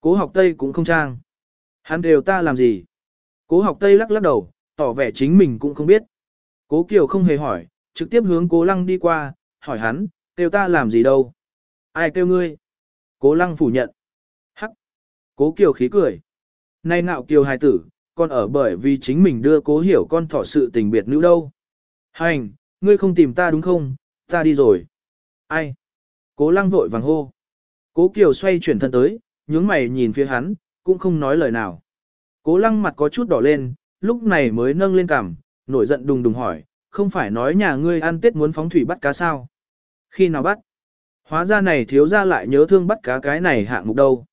Cố học Tây cũng không trang. Hắn đều ta làm gì? Cố học Tây lắc lắc đầu, tỏ vẻ chính mình cũng không biết. Cố Kiều không hề hỏi, trực tiếp hướng cố lăng đi qua, hỏi hắn, kêu ta làm gì đâu? Ai kêu ngươi? Cố lăng phủ nhận. Hắc. Cố Kiều khí cười. Nay nạo Kiều hài tử, còn ở bởi vì chính mình đưa cố hiểu con thỏ sự tình biệt nữ đâu. Hành, ngươi không tìm ta đúng không? Ta đi rồi. Ai? Cố lăng vội vàng hô. Cố Kiều xoay chuyển thân tới, nhướng mày nhìn phía hắn, cũng không nói lời nào. Cố lăng mặt có chút đỏ lên, lúc này mới nâng lên cằm, nổi giận đùng đùng hỏi, không phải nói nhà ngươi ăn tết muốn phóng thủy bắt cá sao? Khi nào bắt? Hóa ra này thiếu ra lại nhớ thương bắt cá cái này hạng mục đâu.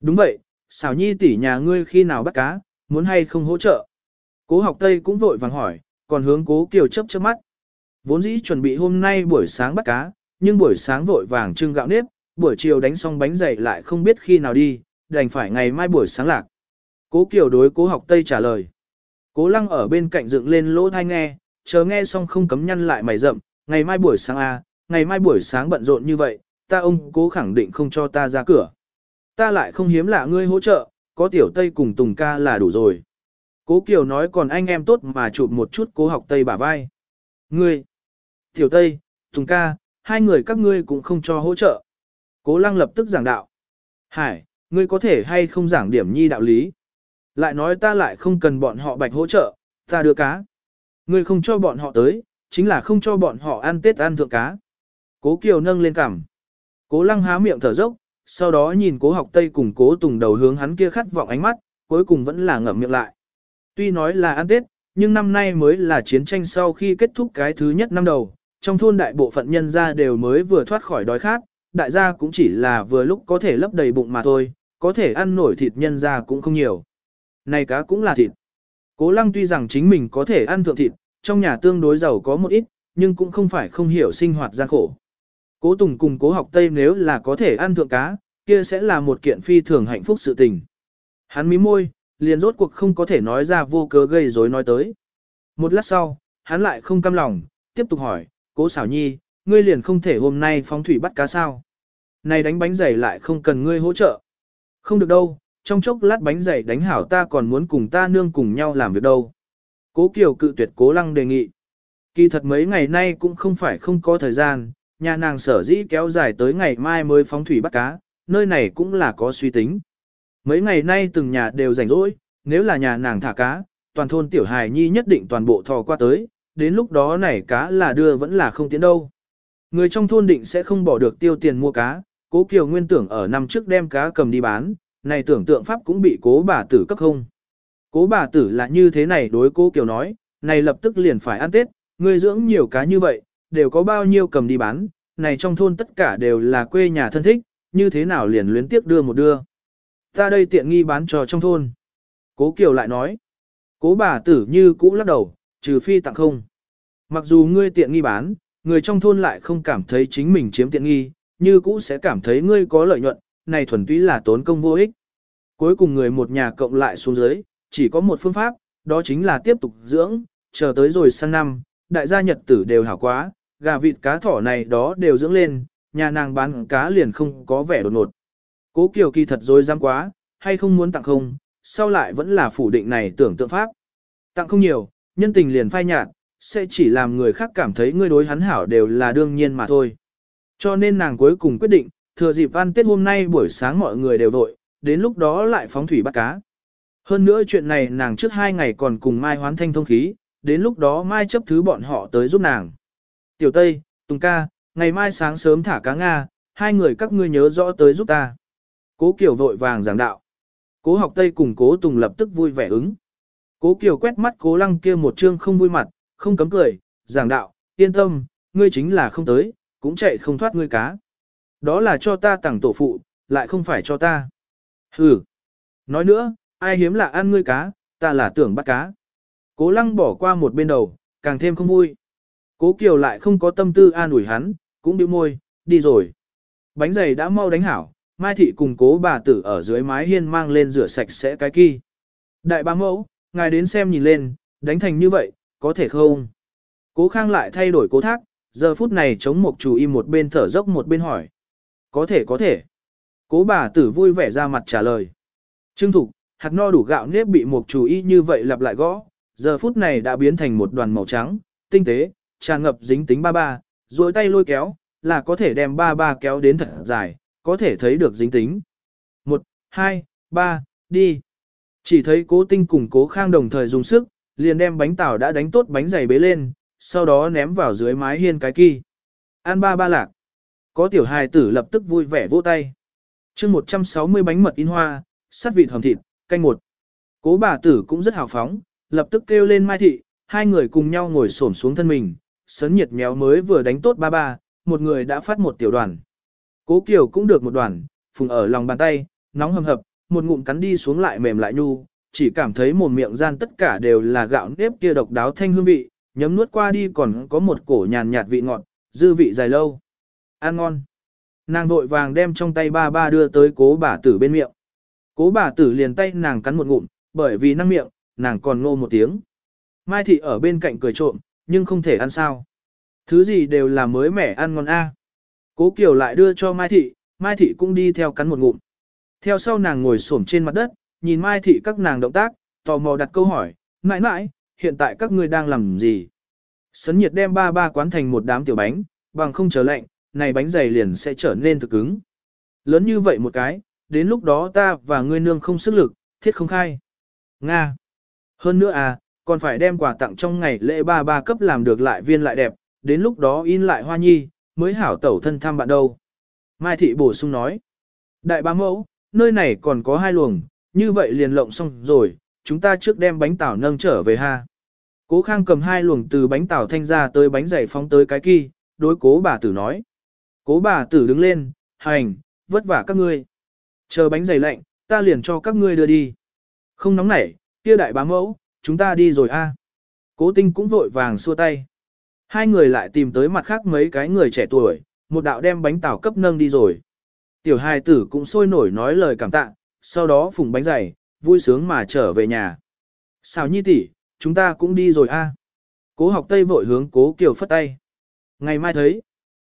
Đúng vậy, xảo nhi tỷ nhà ngươi khi nào bắt cá, muốn hay không hỗ trợ? Cố học Tây cũng vội vàng hỏi, còn hướng cố Kiều chấp chớp mắt. Vốn dĩ chuẩn bị hôm nay buổi sáng bắt cá, nhưng buổi sáng vội vàng trưng gạo nếp, buổi chiều đánh xong bánh dày lại không biết khi nào đi, đành phải ngày mai buổi sáng lạc. Cố Kiều đối cố học Tây trả lời. Cố lăng ở bên cạnh dựng lên lỗ thai nghe, chờ nghe xong không cấm nhăn lại mày rậm, ngày mai buổi sáng à, ngày mai buổi sáng bận rộn như vậy, ta ông cố khẳng định không cho ta ra cửa. Ta lại không hiếm lạ ngươi hỗ trợ, có tiểu Tây cùng Tùng ca là đủ rồi. Cố Kiều nói còn anh em tốt mà chụp một chút cố học Tây bả vai. Ngươi, tiểu Tây, Tùng ca, hai người các ngươi cũng không cho hỗ trợ. Cố lăng lập tức giảng đạo. Hải, ngươi có thể hay không giảng điểm nhi đạo lý. Lại nói ta lại không cần bọn họ bạch hỗ trợ, ta đưa cá. Ngươi không cho bọn họ tới, chính là không cho bọn họ ăn tết ăn thượng cá. Cố Kiều nâng lên cằm. Cố lăng há miệng thở dốc, sau đó nhìn cố học tây cùng cố tùng đầu hướng hắn kia khát vọng ánh mắt, cuối cùng vẫn là ngậm miệng lại. Tuy nói là ăn tết, nhưng năm nay mới là chiến tranh sau khi kết thúc cái thứ nhất năm đầu, trong thôn đại bộ phận nhân gia đều mới vừa thoát khỏi đói khát, đại gia cũng chỉ là vừa lúc có thể lấp đầy bụng mà thôi, có thể ăn nổi thịt nhân gia cũng không nhiều. Này cá cũng là thịt. Cố lăng tuy rằng chính mình có thể ăn thượng thịt, trong nhà tương đối giàu có một ít, nhưng cũng không phải không hiểu sinh hoạt gian khổ. Cố Tùng cùng cố học Tây nếu là có thể ăn thượng cá, kia sẽ là một kiện phi thường hạnh phúc sự tình. Hắn mím môi, liền rốt cuộc không có thể nói ra vô cớ gây rối nói tới. Một lát sau, hắn lại không cam lòng, tiếp tục hỏi, cố xảo nhi, ngươi liền không thể hôm nay phóng thủy bắt cá sao? Này đánh bánh giày lại không cần ngươi hỗ trợ. Không được đâu, trong chốc lát bánh giày đánh hảo ta còn muốn cùng ta nương cùng nhau làm việc đâu. Cố Kiều cự tuyệt cố lăng đề nghị. Kỳ thật mấy ngày nay cũng không phải không có thời gian, nhà nàng sở dĩ kéo dài tới ngày mai mới phóng thủy bắt cá, nơi này cũng là có suy tính. Mấy ngày nay từng nhà đều rảnh rỗi, nếu là nhà nàng thả cá, toàn thôn tiểu hài nhi nhất định toàn bộ thò qua tới, đến lúc đó này cá là đưa vẫn là không tiến đâu. Người trong thôn định sẽ không bỏ được tiêu tiền mua cá, cố kiều nguyên tưởng ở năm trước đem cá cầm đi bán, này tưởng tượng pháp cũng bị cố bà tử cấp không. Cố bà tử là như thế này đối cố kiều nói, này lập tức liền phải ăn tết, người dưỡng nhiều cá như vậy, đều có bao nhiêu cầm đi bán, này trong thôn tất cả đều là quê nhà thân thích, như thế nào liền luyến tiếp đưa một đưa. Ta đây tiện nghi bán cho trong thôn. Cố Kiều lại nói, cố bà tử như cũ lắc đầu, trừ phi tặng không. Mặc dù ngươi tiện nghi bán, người trong thôn lại không cảm thấy chính mình chiếm tiện nghi, như cũ sẽ cảm thấy ngươi có lợi nhuận, này thuần túy là tốn công vô ích. Cuối cùng người một nhà cộng lại xuống dưới, chỉ có một phương pháp, đó chính là tiếp tục dưỡng, chờ tới rồi sang năm, đại gia nhật tử đều hảo quá, gà vịt cá thỏ này đó đều dưỡng lên, nhà nàng bán cá liền không có vẻ đột ngột. Cố Kiều kỳ thật dối dám quá, hay không muốn tặng không, sau lại vẫn là phủ định này tưởng tượng pháp. Tặng không nhiều, nhân tình liền phai nhạt, sẽ chỉ làm người khác cảm thấy ngươi đối hắn hảo đều là đương nhiên mà thôi. Cho nên nàng cuối cùng quyết định, thừa dịp ăn tết hôm nay buổi sáng mọi người đều vội, đến lúc đó lại phóng thủy bắt cá. Hơn nữa chuyện này nàng trước hai ngày còn cùng Mai hoán thanh thông khí, đến lúc đó Mai chấp thứ bọn họ tới giúp nàng. Tiểu Tây, Tùng ca, ngày mai sáng sớm thả cá Nga, hai người các ngươi nhớ rõ tới giúp ta. Cố Kiều vội vàng giảng đạo. Cố học Tây cùng cố Tùng lập tức vui vẻ ứng. Cố Kiều quét mắt cố lăng kia một trương không vui mặt, không cấm cười, giảng đạo, yên tâm, ngươi chính là không tới, cũng chạy không thoát ngươi cá. Đó là cho ta tặng tổ phụ, lại không phải cho ta. Hừ. Nói nữa, ai hiếm là ăn ngươi cá, ta là tưởng bắt cá. Cố lăng bỏ qua một bên đầu, càng thêm không vui. Cố Kiều lại không có tâm tư an ủi hắn, cũng bĩu môi, đi rồi. Bánh giày đã mau đánh hảo, Mai Thị cùng cố bà tử ở dưới mái hiên mang lên rửa sạch sẽ cái kỳ. Đại bá mẫu, ngài đến xem nhìn lên, đánh thành như vậy, có thể không? Cố khang lại thay đổi cố thác, giờ phút này chống một chủ im một bên thở dốc một bên hỏi. Có thể có thể. Cố bà tử vui vẻ ra mặt trả lời. Trương Thục, hạt no đủ gạo nếp bị một chủ y như vậy lặp lại gõ, giờ phút này đã biến thành một đoàn màu trắng, tinh tế, tràn ngập dính tính ba ba, rồi tay lôi kéo, là có thể đem ba ba kéo đến thật dài, có thể thấy được dính tính. Một, hai, ba, đi. Chỉ thấy cố tinh cùng cố khang đồng thời dùng sức, liền đem bánh tảo đã đánh tốt bánh dày bế lên, sau đó ném vào dưới mái hiên cái kỳ. An ba ba lạc. Có tiểu hài tử lập tức vui vẻ vỗ tay. chương 160 bánh mật in hoa, sắt vịt hầm thịt, canh một. Cố bà tử cũng rất hào phóng, lập tức kêu lên mai thị, hai người cùng nhau ngồi xổm xuống thân mình, sấn nhiệt méo mới vừa đánh tốt ba ba, một người đã phát một tiểu đoàn. Cố Kiều cũng được một đoàn, phùng ở lòng bàn tay, nóng hầm hập, một ngụm cắn đi xuống lại mềm lại nhu, chỉ cảm thấy mồm miệng gian tất cả đều là gạo nếp kia độc đáo thanh hương vị, nhấm nuốt qua đi còn có một cổ nhàn nhạt vị ngọt, dư vị dài lâu. Ăn ngon. Nàng vội vàng đem trong tay ba ba đưa tới cố bà tử bên miệng. Cố bà tử liền tay nàng cắn một ngụm, bởi vì năng miệng, nàng còn ngô một tiếng. Mai thị ở bên cạnh cười trộm, nhưng không thể ăn sao. Thứ gì đều là mới mẻ ăn ngon a. Cố Kiều lại đưa cho Mai thị, Mai thị cũng đi theo cắn một ngụm. Theo sau nàng ngồi xổm trên mặt đất, nhìn Mai thị các nàng động tác, tò mò đặt câu hỏi, mãi mãi, hiện tại các ngươi đang làm gì? Sấn nhiệt đem ba ba quán thành một đám tiểu bánh, bằng không chờ lạnh, này bánh dày liền sẽ trở nên thực cứng. Lớn như vậy một cái, đến lúc đó ta và ngươi nương không sức lực, thiết không khai. Nga. Hơn nữa à, còn phải đem quà tặng trong ngày lễ ba ba cấp làm được lại viên lại đẹp, đến lúc đó in lại hoa nhi, mới hảo tẩu thân thăm bạn đâu. Mai thị bổ sung nói. Đại bá mẫu, nơi này còn có hai luồng, như vậy liền lộng xong rồi, chúng ta trước đem bánh tảo nâng trở về ha. Cố khang cầm hai luồng từ bánh tảo thanh ra tới bánh dày phóng tới cái kỳ, đối cố bà tử nói. Cố bà tử đứng lên, hành, vất vả các ngươi. Chờ bánh dày lạnh, ta liền cho các ngươi đưa đi. Không nóng nảy, kia đại bá mẫu, chúng ta đi rồi a. Cố tinh cũng vội vàng xua tay. Hai người lại tìm tới mặt khác mấy cái người trẻ tuổi, một đạo đem bánh tảo cấp nâng đi rồi. Tiểu hài tử cũng sôi nổi nói lời cảm tạ, sau đó phùng bánh dày, vui sướng mà trở về nhà. Sao nhi tỷ, chúng ta cũng đi rồi a. Cố học tây vội hướng cố kiều phất tay. Ngày mai thấy.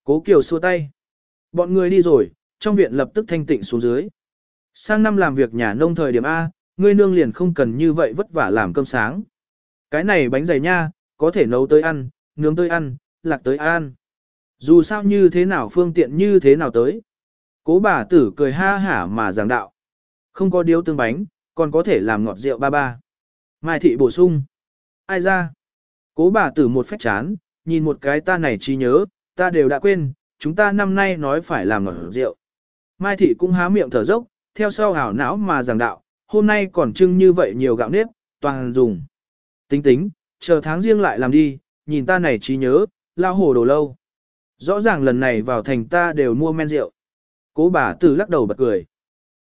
Cố kiều xua tay. Bọn người đi rồi, trong viện lập tức thanh tịnh xuống dưới. Sang năm làm việc nhà nông thời điểm A, ngươi nương liền không cần như vậy vất vả làm cơm sáng. Cái này bánh dày nha, có thể nấu tới ăn, nướng tới ăn, lạc tới ăn. Dù sao như thế nào phương tiện như thế nào tới. Cố bà tử cười ha hả mà giảng đạo. Không có điếu tương bánh, còn có thể làm ngọt rượu ba ba. Mai thị bổ sung. Ai ra? Cố bà tử một phép chán, nhìn một cái ta này trí nhớ, ta đều đã quên, chúng ta năm nay nói phải làm ngọt rượu. Mai thị cũng há miệng thở dốc, theo sau hảo não mà giảng đạo, hôm nay còn trưng như vậy nhiều gạo nếp, toàn dùng. Tính tính, chờ tháng riêng lại làm đi, nhìn ta này trí nhớ, lao hồ đồ lâu. Rõ ràng lần này vào thành ta đều mua men rượu. Cố bà tử lắc đầu bật cười.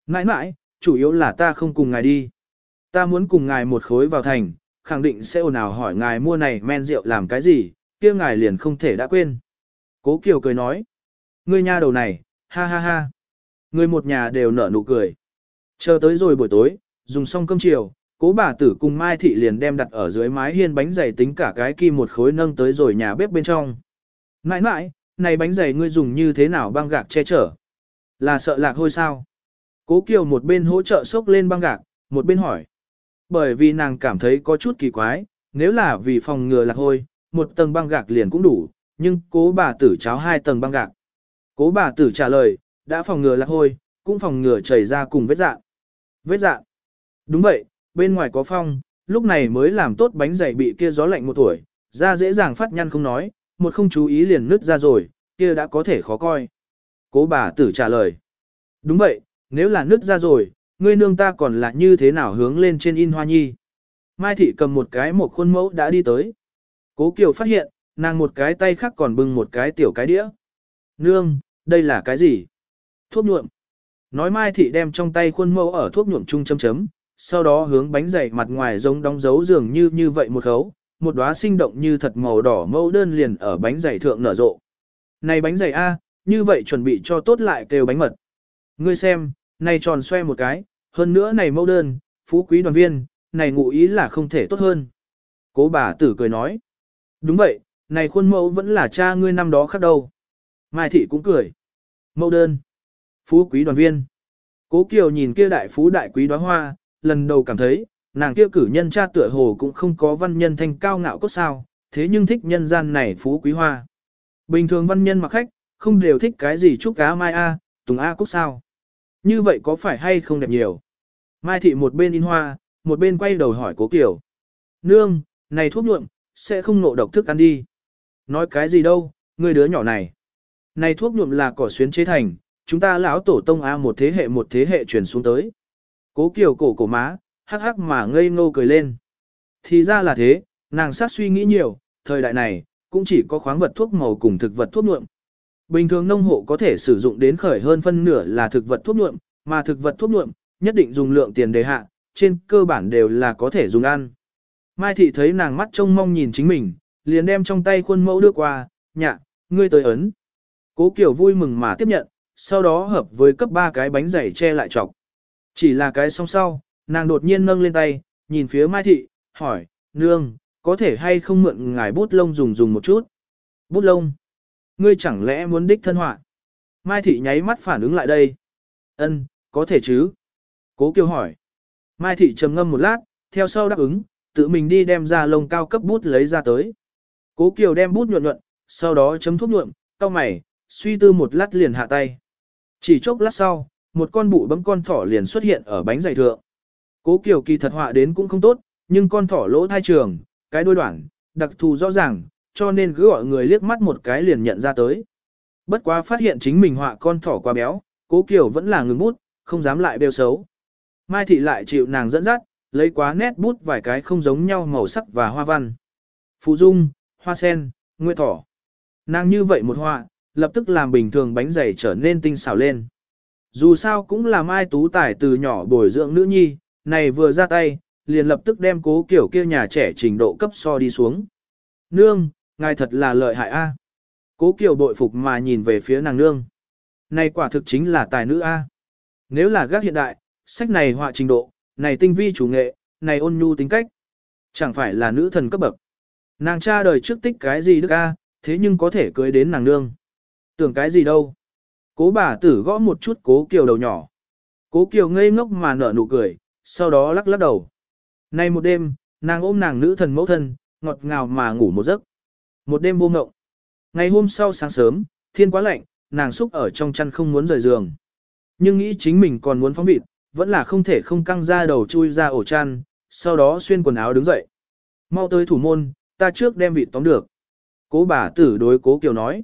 Nãi nãi, chủ yếu là ta không cùng ngài đi. Ta muốn cùng ngài một khối vào thành, khẳng định sẽ ồn ào hỏi ngài mua này men rượu làm cái gì, kia ngài liền không thể đã quên. Cố Kiều cười nói. Ngươi nha đầu này, ha ha ha. Người một nhà đều nở nụ cười. Chờ tới rồi buổi tối, dùng xong cơm chiều, cố bà tử cùng Mai Thị liền đem đặt ở dưới mái hiên bánh dày tính cả cái kim một khối nâng tới rồi nhà bếp bên trong. Nãi nãi, này bánh dày ngươi dùng như thế nào băng gạc che chở? Là sợ lạc hôi sao? Cố Kiều một bên hỗ trợ xốc lên băng gạc, một bên hỏi. Bởi vì nàng cảm thấy có chút kỳ quái, nếu là vì phòng ngừa lạc hôi, một tầng băng gạc liền cũng đủ, nhưng cố bà tử cháo hai tầng băng gạc. Cố bà tử trả lời, đã phòng ngừa lạc hôi, cũng phòng ngừa chảy ra cùng vết dạng. Vết dạng. Đúng vậy, bên ngoài có phong, lúc này mới làm tốt bánh dày bị kia gió lạnh một tuổi, da dễ dàng phát nhăn không nói, một không chú ý liền nứt ra rồi, kia đã có thể khó coi. Cố bà tử trả lời. Đúng vậy, nếu là nứt ra rồi, ngươi nương ta còn là như thế nào hướng lên trên in hoa nhi. Mai thị cầm một cái một khuôn mẫu đã đi tới. Cố Kiều phát hiện, nàng một cái tay khác còn bưng một cái tiểu cái đĩa. Nương, đây là cái gì? Thuốc nhuộm. Nói Mai thị đem trong tay khuôn mẫu ở thuốc nhuộm chung chấm chấm, sau đó hướng bánh dày mặt ngoài giống đóng dấu dường như như vậy một khấu, một đóa sinh động như thật màu đỏ mẫu đơn liền ở bánh dày thượng nở rộ. Này bánh dày A, như vậy chuẩn bị cho tốt lại kêu bánh mật. Ngươi xem, này tròn xoe một cái, hơn nữa này mẫu đơn, phú quý đoàn viên, này ngụ ý là không thể tốt hơn. Cố bà tử cười nói. Đúng vậy, này khuôn mẫu vẫn là cha ngươi năm đó khác đâu. Mai thị cũng cười. Mẫu đơn. Phú quý đoàn viên. Cố Kiều nhìn kia đại phú đại quý đóa hoa, lần đầu cảm thấy, nàng kia cử nhân cha tựa hồ cũng không có văn nhân thanh cao ngạo cốt sao, thế nhưng thích nhân gian này phú quý hoa. Bình thường văn nhân mặc khách, không đều thích cái gì chúc cá mai a, tùng a cúc sao. Như vậy có phải hay không đẹp nhiều? Mai thị một bên in hoa, một bên quay đầu hỏi cố Kiều. Nương, này thuốc nhuộm, sẽ không nộ độc thức ăn đi. Nói cái gì đâu, người đứa nhỏ này. Này thuốc nhuộm là cỏ xuyến chế thành, chúng ta lão tổ tông A một thế hệ một thế hệ truyền xuống tới. Cố Kiều cổ cổ má, hắc hắc mà ngây ngô cười lên. Thì ra là thế, nàng sát suy nghĩ nhiều, thời đại này, cũng chỉ có khoáng vật thuốc màu cùng thực vật thuốc nhuộm. Bình thường nông hộ có thể sử dụng đến khởi hơn phân nửa là thực vật thuốc nhuộm, mà thực vật thuốc nhuộm, nhất định dùng lượng tiền đề hạ, trên cơ bản đều là có thể dùng ăn. Mai thị thấy nàng mắt trông mong nhìn chính mình, liền đem trong tay khuôn mẫu đưa qua, nhạ, ngươi tới ấn. Cố Kiều vui mừng mà tiếp nhận, sau đó hợp với cấp 3 cái bánh dày che lại chọc. Chỉ là cái song sau, nàng đột nhiên nâng lên tay, nhìn phía Mai thị, hỏi, nương, có thể hay không mượn ngài bút lông dùng dùng một chút? Bút lông? Ngươi chẳng lẽ muốn đích thân họa? Mai thị nháy mắt phản ứng lại đây. Ân, có thể chứ? Cố Kiều hỏi. Mai thị trầm ngâm một lát, theo sau đáp ứng, tự mình đi đem ra lông cao cấp bút lấy ra tới. Cố Kiều đem bút nhuận nhuận, sau đó chấm thuốc nhuộm, cau mày, suy tư một lát liền hạ tay. Chỉ chốc lát sau, một con bụ bấm con thỏ liền xuất hiện ở bánh dày thượng. Cố Kiều kỳ thật họa đến cũng không tốt, nhưng con thỏ lỗ thai trường, cái đuôi đoạn, đặc thù rõ ràng, cho nên cứ gọi người liếc mắt một cái liền nhận ra tới. Bất quá phát hiện chính mình họa con thỏ quá béo, Cố Kiều vẫn là ngừng bút, không dám lại bêu xấu. Mai thị lại chịu nàng dẫn dắt, lấy quá nét bút vài cái không giống nhau màu sắc và hoa văn. Phù dung, hoa sen, nguyệt thỏ. Nàng như vậy một họa, lập tức làm bình thường bánh dày trở nên tinh xảo lên. Dù sao cũng là Mai Tú Tài từ nhỏ bồi dưỡng nữ nhi, này vừa ra tay, liền lập tức đem cố kiểu kia nhà trẻ trình độ cấp so đi xuống. Nương, ngài thật là lợi hại a. Cố kiểu bội phục mà nhìn về phía nàng nương. Này quả thực chính là tài nữ a. Nếu là gác hiện đại, sách này họa trình độ, này tinh vi chủ nghệ, này ôn nhu tính cách. Chẳng phải là nữ thần cấp bậc. Nàng cha đời trước tích cái gì đức a, thế nhưng có thể cưới đến nàng nương. Tưởng cái gì đâu. Cố bà tử gõ một chút cố kiều đầu nhỏ. Cố kiều ngây ngốc mà nở nụ cười, sau đó lắc lắc đầu. Nay một đêm, nàng ôm nàng nữ thần mẫu thân, ngọt ngào mà ngủ một giấc. Một đêm vô ngộng. Ngày hôm sau sáng sớm, thiên quá lạnh, nàng xúc ở trong chăn không muốn rời giường. Nhưng nghĩ chính mình còn muốn phóng vịt, vẫn là không thể không căng ra đầu chui ra ổ chăn, sau đó xuyên quần áo đứng dậy. Mau tới thủ môn, ta trước đem vịt tóm được. Cố bà tử đối cố Kiều nói.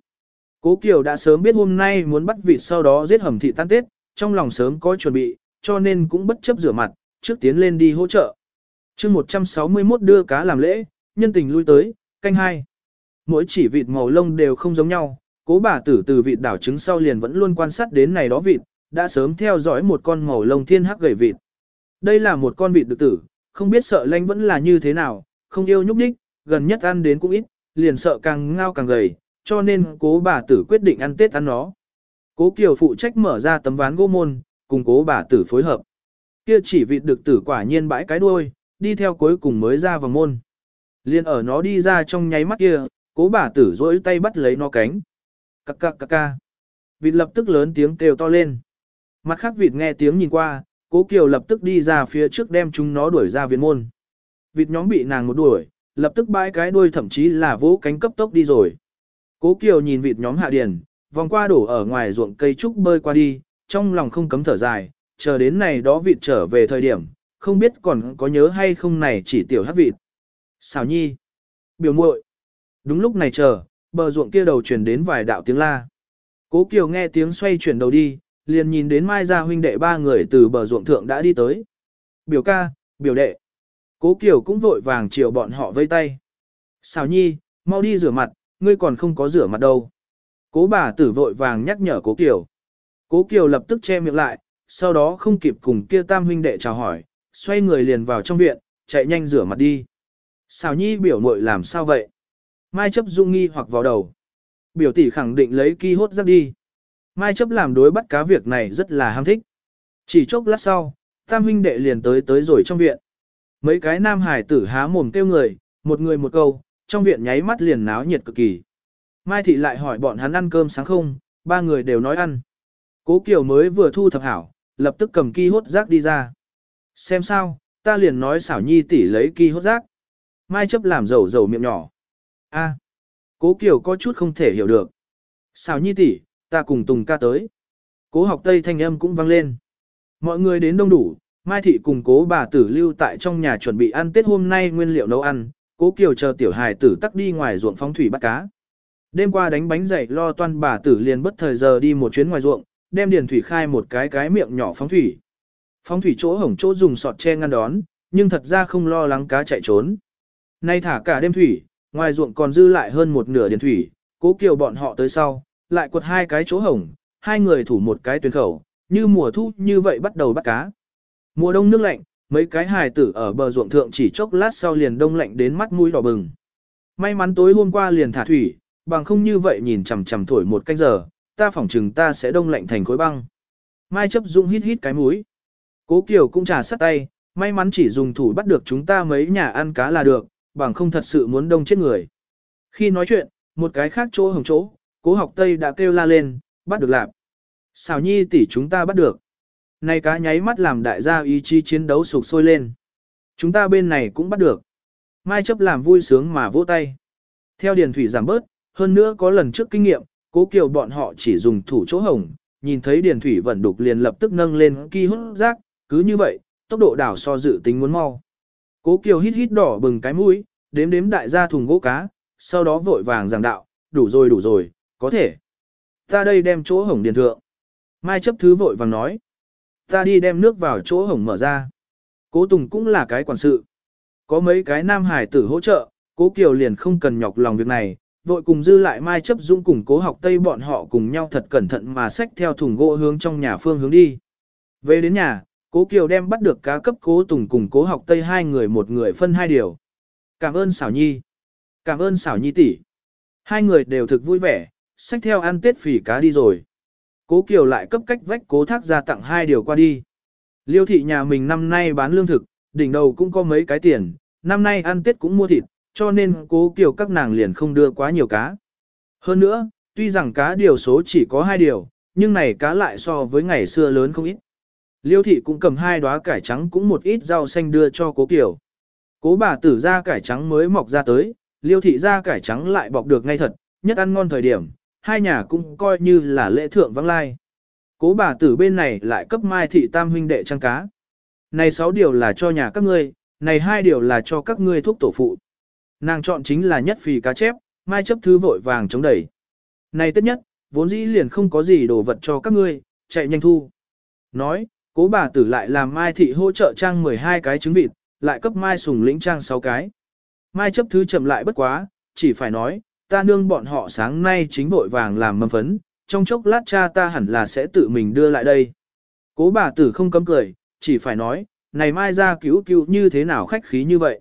Cố Kiều đã sớm biết hôm nay muốn bắt vịt sau đó giết hầm thị tan tết, trong lòng sớm có chuẩn bị, cho nên cũng bất chấp rửa mặt, trước tiến lên đi hỗ trợ. chương 161 đưa cá làm lễ, nhân tình lui tới, canh hai. Mỗi chỉ vịt màu lông đều không giống nhau, cố bà tử từ vịt đảo trứng sau liền vẫn luôn quan sát đến này đó vịt, đã sớm theo dõi một con màu lông thiên hắc gầy vịt. Đây là một con vịt được tử, không biết sợ lanh vẫn là như thế nào, không yêu nhúc nhích, gần nhất ăn đến cũng ít, liền sợ càng ngao càng gầy, cho nên cố bà tử quyết định ăn Tết ăn nó. Cố Kiều phụ trách mở ra tấm ván gỗ môn, cùng cố bà tử phối hợp. Kia chỉ vịt được tử quả nhiên bãi cái đuôi, đi theo cuối cùng mới ra vào môn. Liên ở nó đi ra trong nháy mắt kia, cố bà tử rỗi tay bắt lấy nó cánh. Cắc cắc cắc ca. Vịt lập tức lớn tiếng kêu to lên. Mặt khác vịt nghe tiếng nhìn qua, cố Kiều lập tức đi ra phía trước đem chúng nó đuổi ra viện môn. Vịt nhóm bị nàng một đuổi, lập tức bãi cái đuôi thậm chí là vỗ cánh cấp tốc đi rồi. Cố Kiều nhìn vịt nhóm hạ điền, vòng qua đổ ở ngoài ruộng cây trúc bơi qua đi, trong lòng không cấm thở dài, chờ đến này đó vịt trở về thời điểm, không biết còn có nhớ hay không này chỉ tiểu hát vịt. Xào nhi. Biểu muội. Đúng lúc này chờ, bờ ruộng kia đầu chuyển đến vài đạo tiếng la. Cố Kiều nghe tiếng xoay chuyển đầu đi, liền nhìn đến Mai Gia huynh đệ ba người từ bờ ruộng thượng đã đi tới. Biểu ca, biểu đệ. Cố Kiều cũng vội vàng chiều bọn họ vây tay. Xào nhi, mau đi rửa mặt, ngươi còn không có rửa mặt đâu. Cố bà tử vội vàng nhắc nhở Cố Kiều. Cố Kiều lập tức che miệng lại, sau đó không kịp cùng kia tam huynh đệ chào hỏi, xoay người liền vào trong viện, chạy nhanh rửa mặt đi. Xào nhi biểu muội làm sao vậy? Mai chấp dung nghi hoặc vào đầu. Biểu tỷ khẳng định lấy ki hốt rắc đi. Mai chấp làm đối bắt cá việc này rất là ham thích. Chỉ chốc lát sau, tam huynh đệ liền tới tới rồi trong viện. Mấy cái nam hải tử há mồm kêu người, một người một câu, trong viện nháy mắt liền náo nhiệt cực kỳ. Mai thị lại hỏi bọn hắn ăn cơm sáng không, ba người đều nói ăn. Cố Kiều mới vừa thu thập hảo, lập tức cầm ki hốt rác đi ra. Xem sao, ta liền nói xảo nhi tỷ lấy ki hốt rác. Mai chấp làm dầu dầu miệng nhỏ. A, cố Kiều có chút không thể hiểu được. Xảo nhi tỷ, ta cùng Tùng ca tới. Cố học Tây thanh âm cũng vang lên. Mọi người đến đông đủ, Mai thị cùng cố bà tử lưu tại trong nhà chuẩn bị ăn Tết hôm nay nguyên liệu nấu ăn, cố Kiều chờ tiểu hài tử tắc đi ngoài ruộng phóng thủy bắt cá. Đêm qua đánh bánh dậy lo toan bà tử liền bất thời giờ đi một chuyến ngoài ruộng, đem điền thủy khai một cái cái miệng nhỏ phóng thủy. Phóng thủy chỗ hổng chỗ dùng sọt che ngăn đón, nhưng thật ra không lo lắng cá chạy trốn. Nay thả cả đêm thủy, ngoài ruộng còn dư lại hơn một nửa điền thủy, cố kiều bọn họ tới sau, lại quật hai cái chỗ hổng, hai người thủ một cái tuyến khẩu, như mùa thu như vậy bắt đầu bắt cá. Mùa đông nước lạnh, mấy cái hài tử ở bờ ruộng thượng chỉ chốc lát sau liền đông lạnh đến mắt mũi đỏ bừng. May mắn tối hôm qua liền thả thủy, bằng không như vậy nhìn chằm chằm thổi một canh giờ, ta phỏng chừng ta sẽ đông lạnh thành khối băng. Mai chấp dụng hít hít cái mũi. Cố Kiều cũng trà sắt tay, may mắn chỉ dùng thủ bắt được chúng ta mấy nhà ăn cá là được, bằng không thật sự muốn đông chết người. Khi nói chuyện, một cái khác chỗ hồng chỗ, cố học Tây đã kêu la lên, bắt được lạp. Xào nhi tỷ chúng ta bắt được. Này cá nháy mắt làm đại gia ý chí chiến đấu sục sôi lên. Chúng ta bên này cũng bắt được. Mai chấp làm vui sướng mà vỗ tay. Theo điền thủy giảm bớt, hơn nữa có lần trước kinh nghiệm, cố kiều bọn họ chỉ dùng thủ chỗ hồng, nhìn thấy điền thủy vẫn đục liền lập tức nâng lên ki hút rác, cứ như vậy, tốc độ đảo so dự tính muốn mau. Cố kiều hít hít đỏ bừng cái mũi, đếm đếm đại gia thùng gỗ cá, sau đó vội vàng giảng đạo, đủ rồi đủ rồi, có thể. Ta đây đem chỗ hồng điền thượng. Mai chấp thứ vội vàng nói. Ta đi đem nước vào chỗ hổng mở ra. Cố Tùng cũng là cái quản sự. Có mấy cái nam hải tử hỗ trợ, cố Kiều liền không cần nhọc lòng việc này, vội cùng dư lại mai chấp dung cùng cố học tây bọn họ cùng nhau thật cẩn thận mà xách theo thùng gỗ hướng trong nhà phương hướng đi. Về đến nhà, cố Kiều đem bắt được cá cấp cố Tùng cùng cố học tây hai người một người phân hai điều. Cảm ơn xảo nhi. Cảm ơn xảo nhi tỷ. Hai người đều thực vui vẻ, xách theo ăn tết phỉ cá đi rồi. Cố Kiều lại cấp cách vách cố thác ra tặng hai điều qua đi. Liêu thị nhà mình năm nay bán lương thực, đỉnh đầu cũng có mấy cái tiền, năm nay ăn tết cũng mua thịt, cho nên cố Kiều các nàng liền không đưa quá nhiều cá. Hơn nữa, tuy rằng cá điều số chỉ có hai điều, nhưng này cá lại so với ngày xưa lớn không ít. Liêu thị cũng cầm hai đóa cải trắng cũng một ít rau xanh đưa cho cố Kiều. Cố bà tử ra cải trắng mới mọc ra tới, liêu thị ra cải trắng lại bọc được ngay thật, nhất ăn ngon thời điểm, hai nhà cũng coi như là lễ thượng vắng lai. Cố bà tử bên này lại cấp mai thị tam huynh đệ trăng cá. Này sáu điều là cho nhà các ngươi, này hai điều là cho các ngươi thuốc tổ phụ. Nàng chọn chính là nhất phì cá chép, mai chấp thứ vội vàng chống đẩy. Này tất nhất, vốn dĩ liền không có gì đồ vật cho các ngươi, chạy nhanh thu. Nói, cố bà tử lại làm mai thị hỗ trợ trang 12 cái trứng vịt, lại cấp mai sùng lĩnh trang 6 cái. Mai chấp thứ chậm lại bất quá, chỉ phải nói, ta nương bọn họ sáng nay chính vội vàng làm mâm phấn, trong chốc lát cha ta hẳn là sẽ tự mình đưa lại đây. Cố bà tử không cấm cười, chỉ phải nói, này mai ra cứu cứu như thế nào khách khí như vậy.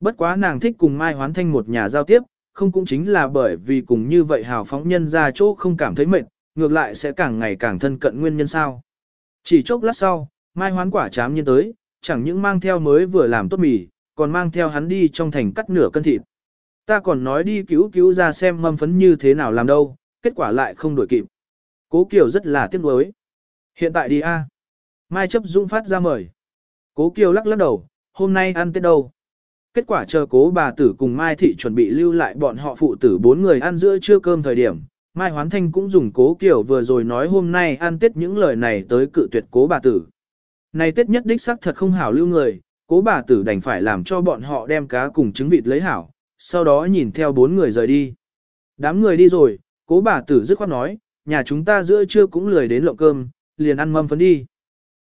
Bất quá nàng thích cùng mai hoán thanh một nhà giao tiếp, không cũng chính là bởi vì cùng như vậy hào phóng nhân ra chỗ không cảm thấy mệt, ngược lại sẽ càng ngày càng thân cận nguyên nhân sao. Chỉ chốc lát sau, mai hoán quả chám nhiên tới, chẳng những mang theo mới vừa làm tốt mì, còn mang theo hắn đi trong thành cắt nửa cân thịt. Ta còn nói đi cứu cứu ra xem mâm phấn như thế nào làm đâu, kết quả lại không đổi kịp. Cố Kiều rất là tiếc nuối. Hiện tại đi a. Mai chấp Dung phát ra mời. Cố Kiều lắc lắc đầu, hôm nay ăn tết đâu. Kết quả chờ cố bà tử cùng Mai Thị chuẩn bị lưu lại bọn họ phụ tử bốn người ăn giữa trưa cơm thời điểm. Mai Hoán Thanh cũng dùng cố Kiều vừa rồi nói hôm nay ăn tết những lời này tới cự tuyệt cố bà tử. Này Tết nhất đích sắc thật không hảo lưu người, cố bà tử đành phải làm cho bọn họ đem cá cùng trứng vịt lấy hảo, sau đó nhìn theo bốn người rời đi. Đám người đi rồi, cố bà tử dứt khoát nói, nhà chúng ta giữa trưa cũng lười đến lộng cơm, liền ăn mâm phấn đi.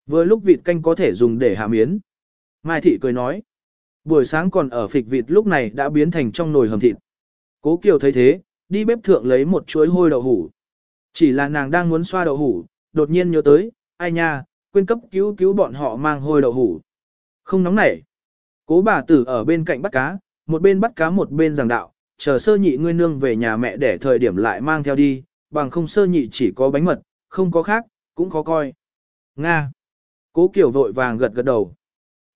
Vừa lúc vịt canh có thể dùng để hạ miến. Mai thị cười nói, buổi sáng còn ở phịch vịt lúc này đã biến thành trong nồi hầm thịt. Cố Kiều thấy thế, đi bếp thượng lấy một chuối hôi đậu hủ. Chỉ là nàng đang muốn xoa đậu hủ, đột nhiên nhớ tới, ai nha, quên cấp cứu cứu bọn họ mang hôi đậu hủ. Không nóng nảy. Cố bà tử ở bên cạnh bắt cá, một bên bắt cá một bên giảng đạo, chờ sơ nhị ngươi nương về nhà mẹ để thời điểm lại mang theo đi, bằng không sơ nhị chỉ có bánh mật, không có khác, cũng khó coi. Nga. Cố Kiều vội vàng gật gật đầu.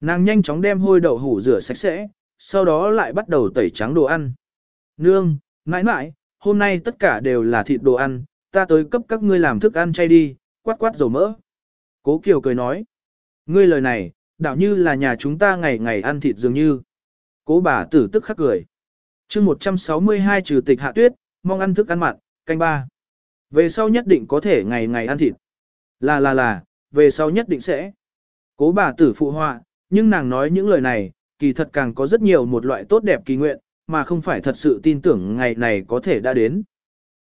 Nàng nhanh chóng đem hôi đậu hủ rửa sạch sẽ, sau đó lại bắt đầu tẩy trắng đồ ăn. Nương, mãi mãi, hôm nay tất cả đều là thịt đồ ăn, ta tới cấp các ngươi làm thức ăn chay đi, quát quát dầu mỡ. Cố Kiều cười nói. Ngươi lời này, đảo như là nhà chúng ta ngày ngày ăn thịt dường như. Cố bà tử tức khắc cười. chương 162 trừ tịch hạ tuyết, mong ăn thức ăn mặn, canh ba. Về sau nhất định có thể ngày ngày ăn thịt. Là là là, về sau nhất định sẽ. Cố bà tử phụ họa, nhưng nàng nói những lời này, kỳ thật càng có rất nhiều một loại tốt đẹp kỳ nguyện, mà không phải thật sự tin tưởng ngày này có thể đã đến.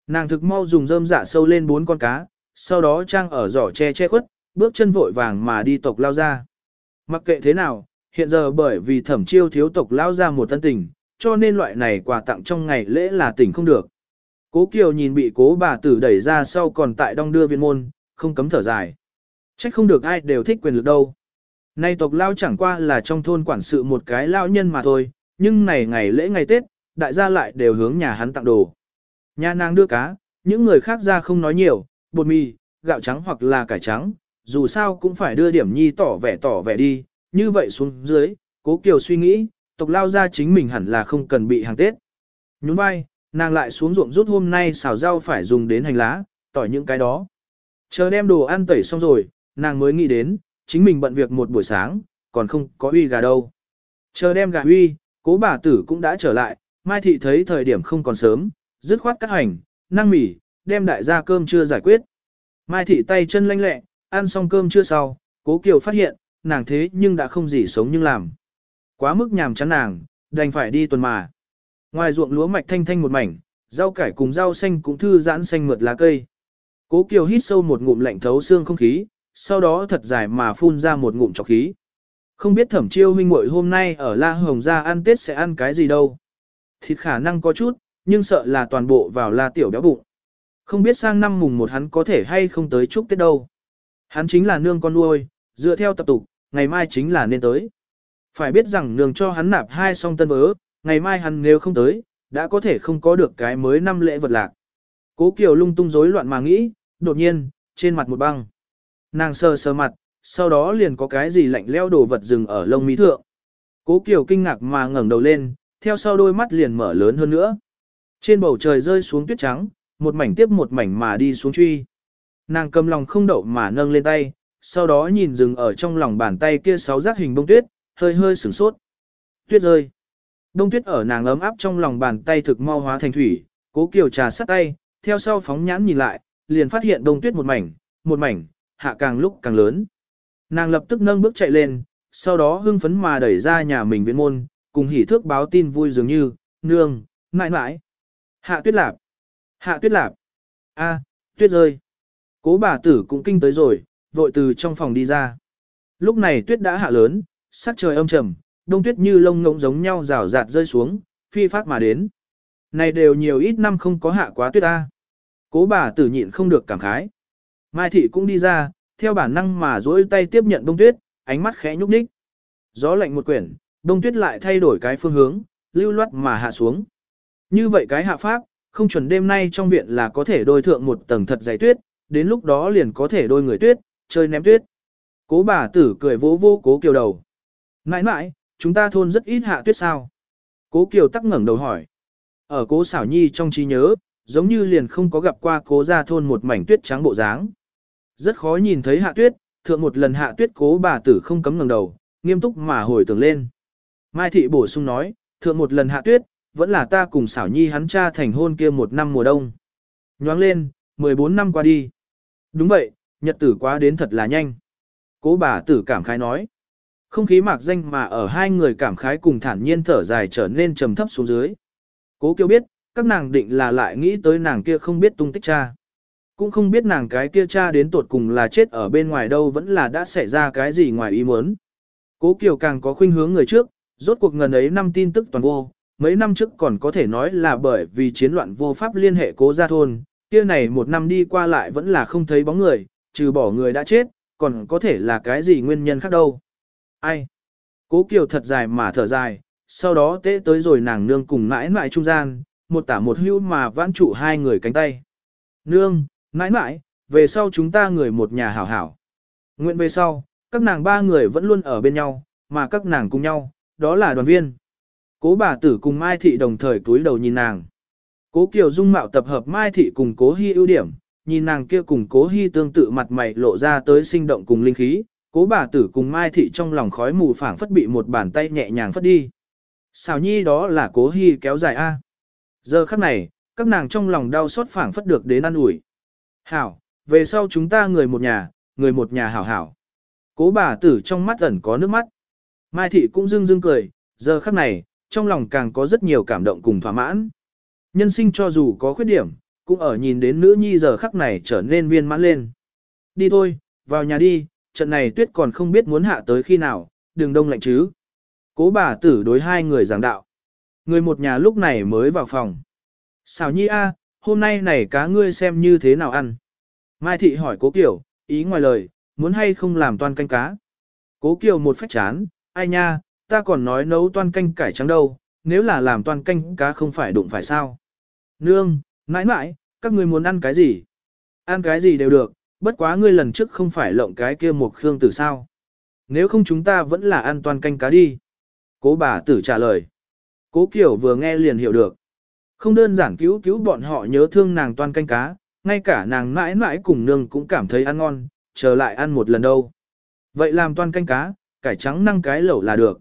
Nàng thực mau dùng rơm dạ sâu lên bốn con cá, sau đó trang ở giỏ che che khuất, bước chân vội vàng mà đi tộc lao ra. Mặc kệ thế nào, hiện giờ bởi vì thẩm chiêu thiếu tộc lao ra một tân tình, cho nên loại này quà tặng trong ngày lễ là tỉnh không được. Cố Kiều nhìn bị cố bà tử đẩy ra sau còn tại đong đưa viên môn, không cấm thở dài. Trách không được ai đều thích quyền lực đâu. Nay tộc lao chẳng qua là trong thôn quản sự một cái lao nhân mà thôi, nhưng này ngày lễ ngày Tết, đại gia lại đều hướng nhà hắn tặng đồ. Nhà nàng đưa cá, những người khác ra không nói nhiều, bột mì, gạo trắng hoặc là cải trắng, dù sao cũng phải đưa điểm nhi tỏ vẻ tỏ vẻ đi, như vậy xuống dưới, cố kiều suy nghĩ, tộc lao ra chính mình hẳn là không cần bị hàng Tết. Nhún vai, nàng lại xuống ruộng rút hôm nay xào rau phải dùng đến hành lá, tỏi những cái đó. Chờ đem đồ ăn tẩy xong rồi, nàng mới nghĩ đến, chính mình bận việc một buổi sáng, còn không có uy gà đâu. Chờ đem gà uy, cố bà tử cũng đã trở lại, Mai Thị thấy thời điểm không còn sớm, dứt khoát cắt hành, năng mỉ, đem đại gia cơm chưa giải quyết. Mai Thị tay chân lanh lẹ, ăn xong cơm chưa sau, cố Kiều phát hiện, nàng thế nhưng đã không gì sống nhưng làm. Quá mức nhàm chán nàng, đành phải đi tuần mà. Ngoài ruộng lúa mạch thanh thanh một mảnh, rau cải cùng rau xanh cũng thư giãn xanh mượt lá cây. Cố Kiều hít sâu một ngụm lạnh thấu xương không khí, sau đó thật dài mà phun ra một ngụm trọc khí. Không biết thẩm chiêu huynh muội hôm nay ở La Hồng gia ăn Tết sẽ ăn cái gì đâu. Thịt khả năng có chút, nhưng sợ là toàn bộ vào La Tiểu béo bụng. Không biết sang năm mùng một hắn có thể hay không tới chúc Tết đâu. Hắn chính là nương con nuôi, dựa theo tập tục, ngày mai chính là nên tới. Phải biết rằng nương cho hắn nạp hai song tân vớ, ngày mai hắn nếu không tới, đã có thể không có được cái mới năm lễ vật lạc. Cố Kiều lung tung rối loạn mà nghĩ, đột nhiên, trên mặt một băng. Nàng sờ sờ mặt, sau đó liền có cái gì lạnh leo đồ vật dừng ở lông mi thượng. Cố Kiều kinh ngạc mà ngẩng đầu lên, theo sau đôi mắt liền mở lớn hơn nữa. Trên bầu trời rơi xuống tuyết trắng, một mảnh tiếp một mảnh mà đi xuống truy. Nàng cầm lòng không đậu mà nâng lên tay, sau đó nhìn dừng ở trong lòng bàn tay kia sáu giác hình bông tuyết, hơi hơi sửng sốt. Tuyết rơi. Đông tuyết ở nàng ấm áp trong lòng bàn tay thực mau hóa thành thủy, cố kiều trà sắt tay, theo sau phóng nhãn nhìn lại, liền phát hiện đông tuyết một mảnh, một mảnh, hạ càng lúc càng lớn. Nàng lập tức nâng bước chạy lên, sau đó hưng phấn mà đẩy ra nhà mình viện môn, cùng hỉ thước báo tin vui dường như, nương, mãi mãi. Hạ tuyết lạp, hạ tuyết lạp, a, tuyết rơi. Cố bà tử cũng kinh tới rồi, vội từ trong phòng đi ra. Lúc này tuyết đã hạ lớn, sắc trời âm trầm, đông tuyết như lông ngỗng giống nhau rào rạt rơi xuống, phi phát mà đến. Này đều nhiều ít năm không có hạ quá tuyết ta. Cố bà tử nhịn không được cảm khái. Mai thị cũng đi ra, theo bản năng mà duỗi tay tiếp nhận đông tuyết, ánh mắt khẽ nhúc nhích. Gió lạnh một quyển, đông tuyết lại thay đổi cái phương hướng, lưu loát mà hạ xuống. Như vậy cái hạ pháp, không chuẩn đêm nay trong viện là có thể đôi thượng một tầng thật dày tuyết, đến lúc đó liền có thể đôi người tuyết, chơi ném tuyết. Cố bà tử cười vỗ vô cố kiều đầu. Nãi nãi, chúng ta thôn rất ít hạ tuyết sao? Cố kiều tắc ngẩng đầu hỏi. Ở cố xảo nhi trong trí nhớ, giống như liền không có gặp qua cố ra thôn một mảnh tuyết trắng bộ dáng. Rất khó nhìn thấy hạ tuyết, thượng một lần hạ tuyết cố bà tử không cấm ngẩng đầu, nghiêm túc mà hồi tưởng lên. Mai thị bổ sung nói, thượng một lần hạ tuyết, vẫn là ta cùng xảo nhi hắn cha thành hôn kia một năm mùa đông. Nhoáng lên, 14 năm qua đi. Đúng vậy, nhật tử quá đến thật là nhanh. Cố bà tử cảm khái nói. Không khí mạc danh mà ở hai người cảm khái cùng thản nhiên thở dài trở nên trầm thấp xuống dưới. Cố kiều biết, các nàng định là lại nghĩ tới nàng kia không biết tung tích cha. Cũng không biết nàng cái kia cha đến tuột cùng là chết ở bên ngoài đâu vẫn là đã xảy ra cái gì ngoài ý muốn. Cố Kiều càng có khuynh hướng người trước, rốt cuộc ngần ấy năm tin tức toàn vô, mấy năm trước còn có thể nói là bởi vì chiến loạn vô pháp liên hệ cố gia thôn, kia này một năm đi qua lại vẫn là không thấy bóng người, trừ bỏ người đã chết, còn có thể là cái gì nguyên nhân khác đâu. Ai? Cố Kiều thật dài mà thở dài, sau đó tế tới rồi nàng nương cùng mãi mãi trung gian, một tả một hữu mà vãn trụ hai người cánh tay. Nương, mãi mãi, về sau chúng ta người một nhà hảo hảo. Nguyện về sau, các nàng ba người vẫn luôn ở bên nhau, mà các nàng cùng nhau, đó là đoàn viên. Cố bà tử cùng Mai Thị đồng thời túi đầu nhìn nàng. Cố Kiều Dung mạo tập hợp Mai Thị cùng Cố hy ưu điểm, nhìn nàng kia cùng Cố Hi tương tự mặt mày lộ ra tới sinh động cùng linh khí, Cố bà tử cùng Mai Thị trong lòng khói mù phảng phất bị một bàn tay nhẹ nhàng phất đi. Xào nhi đó là Cố Hi kéo dài A. Giờ khắc này, các nàng trong lòng đau xót phảng phất được đến ăn ủi. Hảo, về sau chúng ta người một nhà, người một nhà hảo hảo. Cố bà tử trong mắt ẩn có nước mắt. Mai thị cũng dưng dưng cười, giờ khắc này, trong lòng càng có rất nhiều cảm động cùng thỏa mãn. Nhân sinh cho dù có khuyết điểm, cũng ở nhìn đến nữ nhi giờ khắc này trở nên viên mãn lên. Đi thôi, vào nhà đi, trận này tuyết còn không biết muốn hạ tới khi nào, đừng đông lạnh chứ. Cố bà tử đối hai người giảng đạo. Người một nhà lúc này mới vào phòng. Xào nhi a, hôm nay này cá ngươi xem như thế nào ăn. Mai thị hỏi cố kiểu, ý ngoài lời, muốn hay không làm toàn canh cá. Cố kiều một phách chán, ai nha, ta còn nói nấu toàn canh cải trắng đâu, nếu là làm toàn canh cá không phải đụng phải sao. Nương, mãi mãi, các ngươi muốn ăn cái gì? Ăn cái gì đều được, bất quá ngươi lần trước không phải lộng cái kia một khương tử sao. Nếu không chúng ta vẫn là ăn toàn canh cá đi. Cố bà tử trả lời. Cố Kiều vừa nghe liền hiểu được. Không đơn giản cứu cứu bọn họ nhớ thương nàng toàn canh cá, ngay cả nàng mãi mãi cùng nương cũng cảm thấy ăn ngon, chờ lại ăn một lần đâu. Vậy làm toàn canh cá, cải trắng năng cái lẩu là được.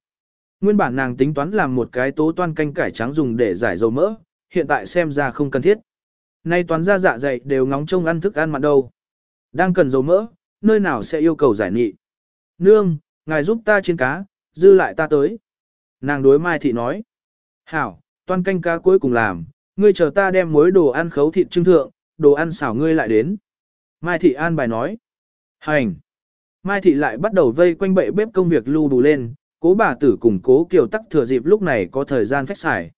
Nguyên bản nàng tính toán làm một cái tố toan canh cải trắng dùng để giải dầu mỡ, hiện tại xem ra không cần thiết. Nay toán ra dạ dày đều ngóng trông ăn thức ăn mặn đâu. Đang cần dầu mỡ, nơi nào sẽ yêu cầu giải nị. Nương, ngài giúp ta trên cá, dư lại ta tới. Nàng đối Mai Thị nói. Hảo, toan canh cá cuối cùng làm, ngươi chờ ta đem muối đồ ăn khấu thịt trưng thượng, đồ ăn xảo ngươi lại đến. Mai Thị an bài nói. Hành. Mai Thị lại bắt đầu vây quanh bệ bếp công việc lưu đủ lên, cố bà tử cùng cố kiều tắc thừa dịp lúc này có thời gian phách xài.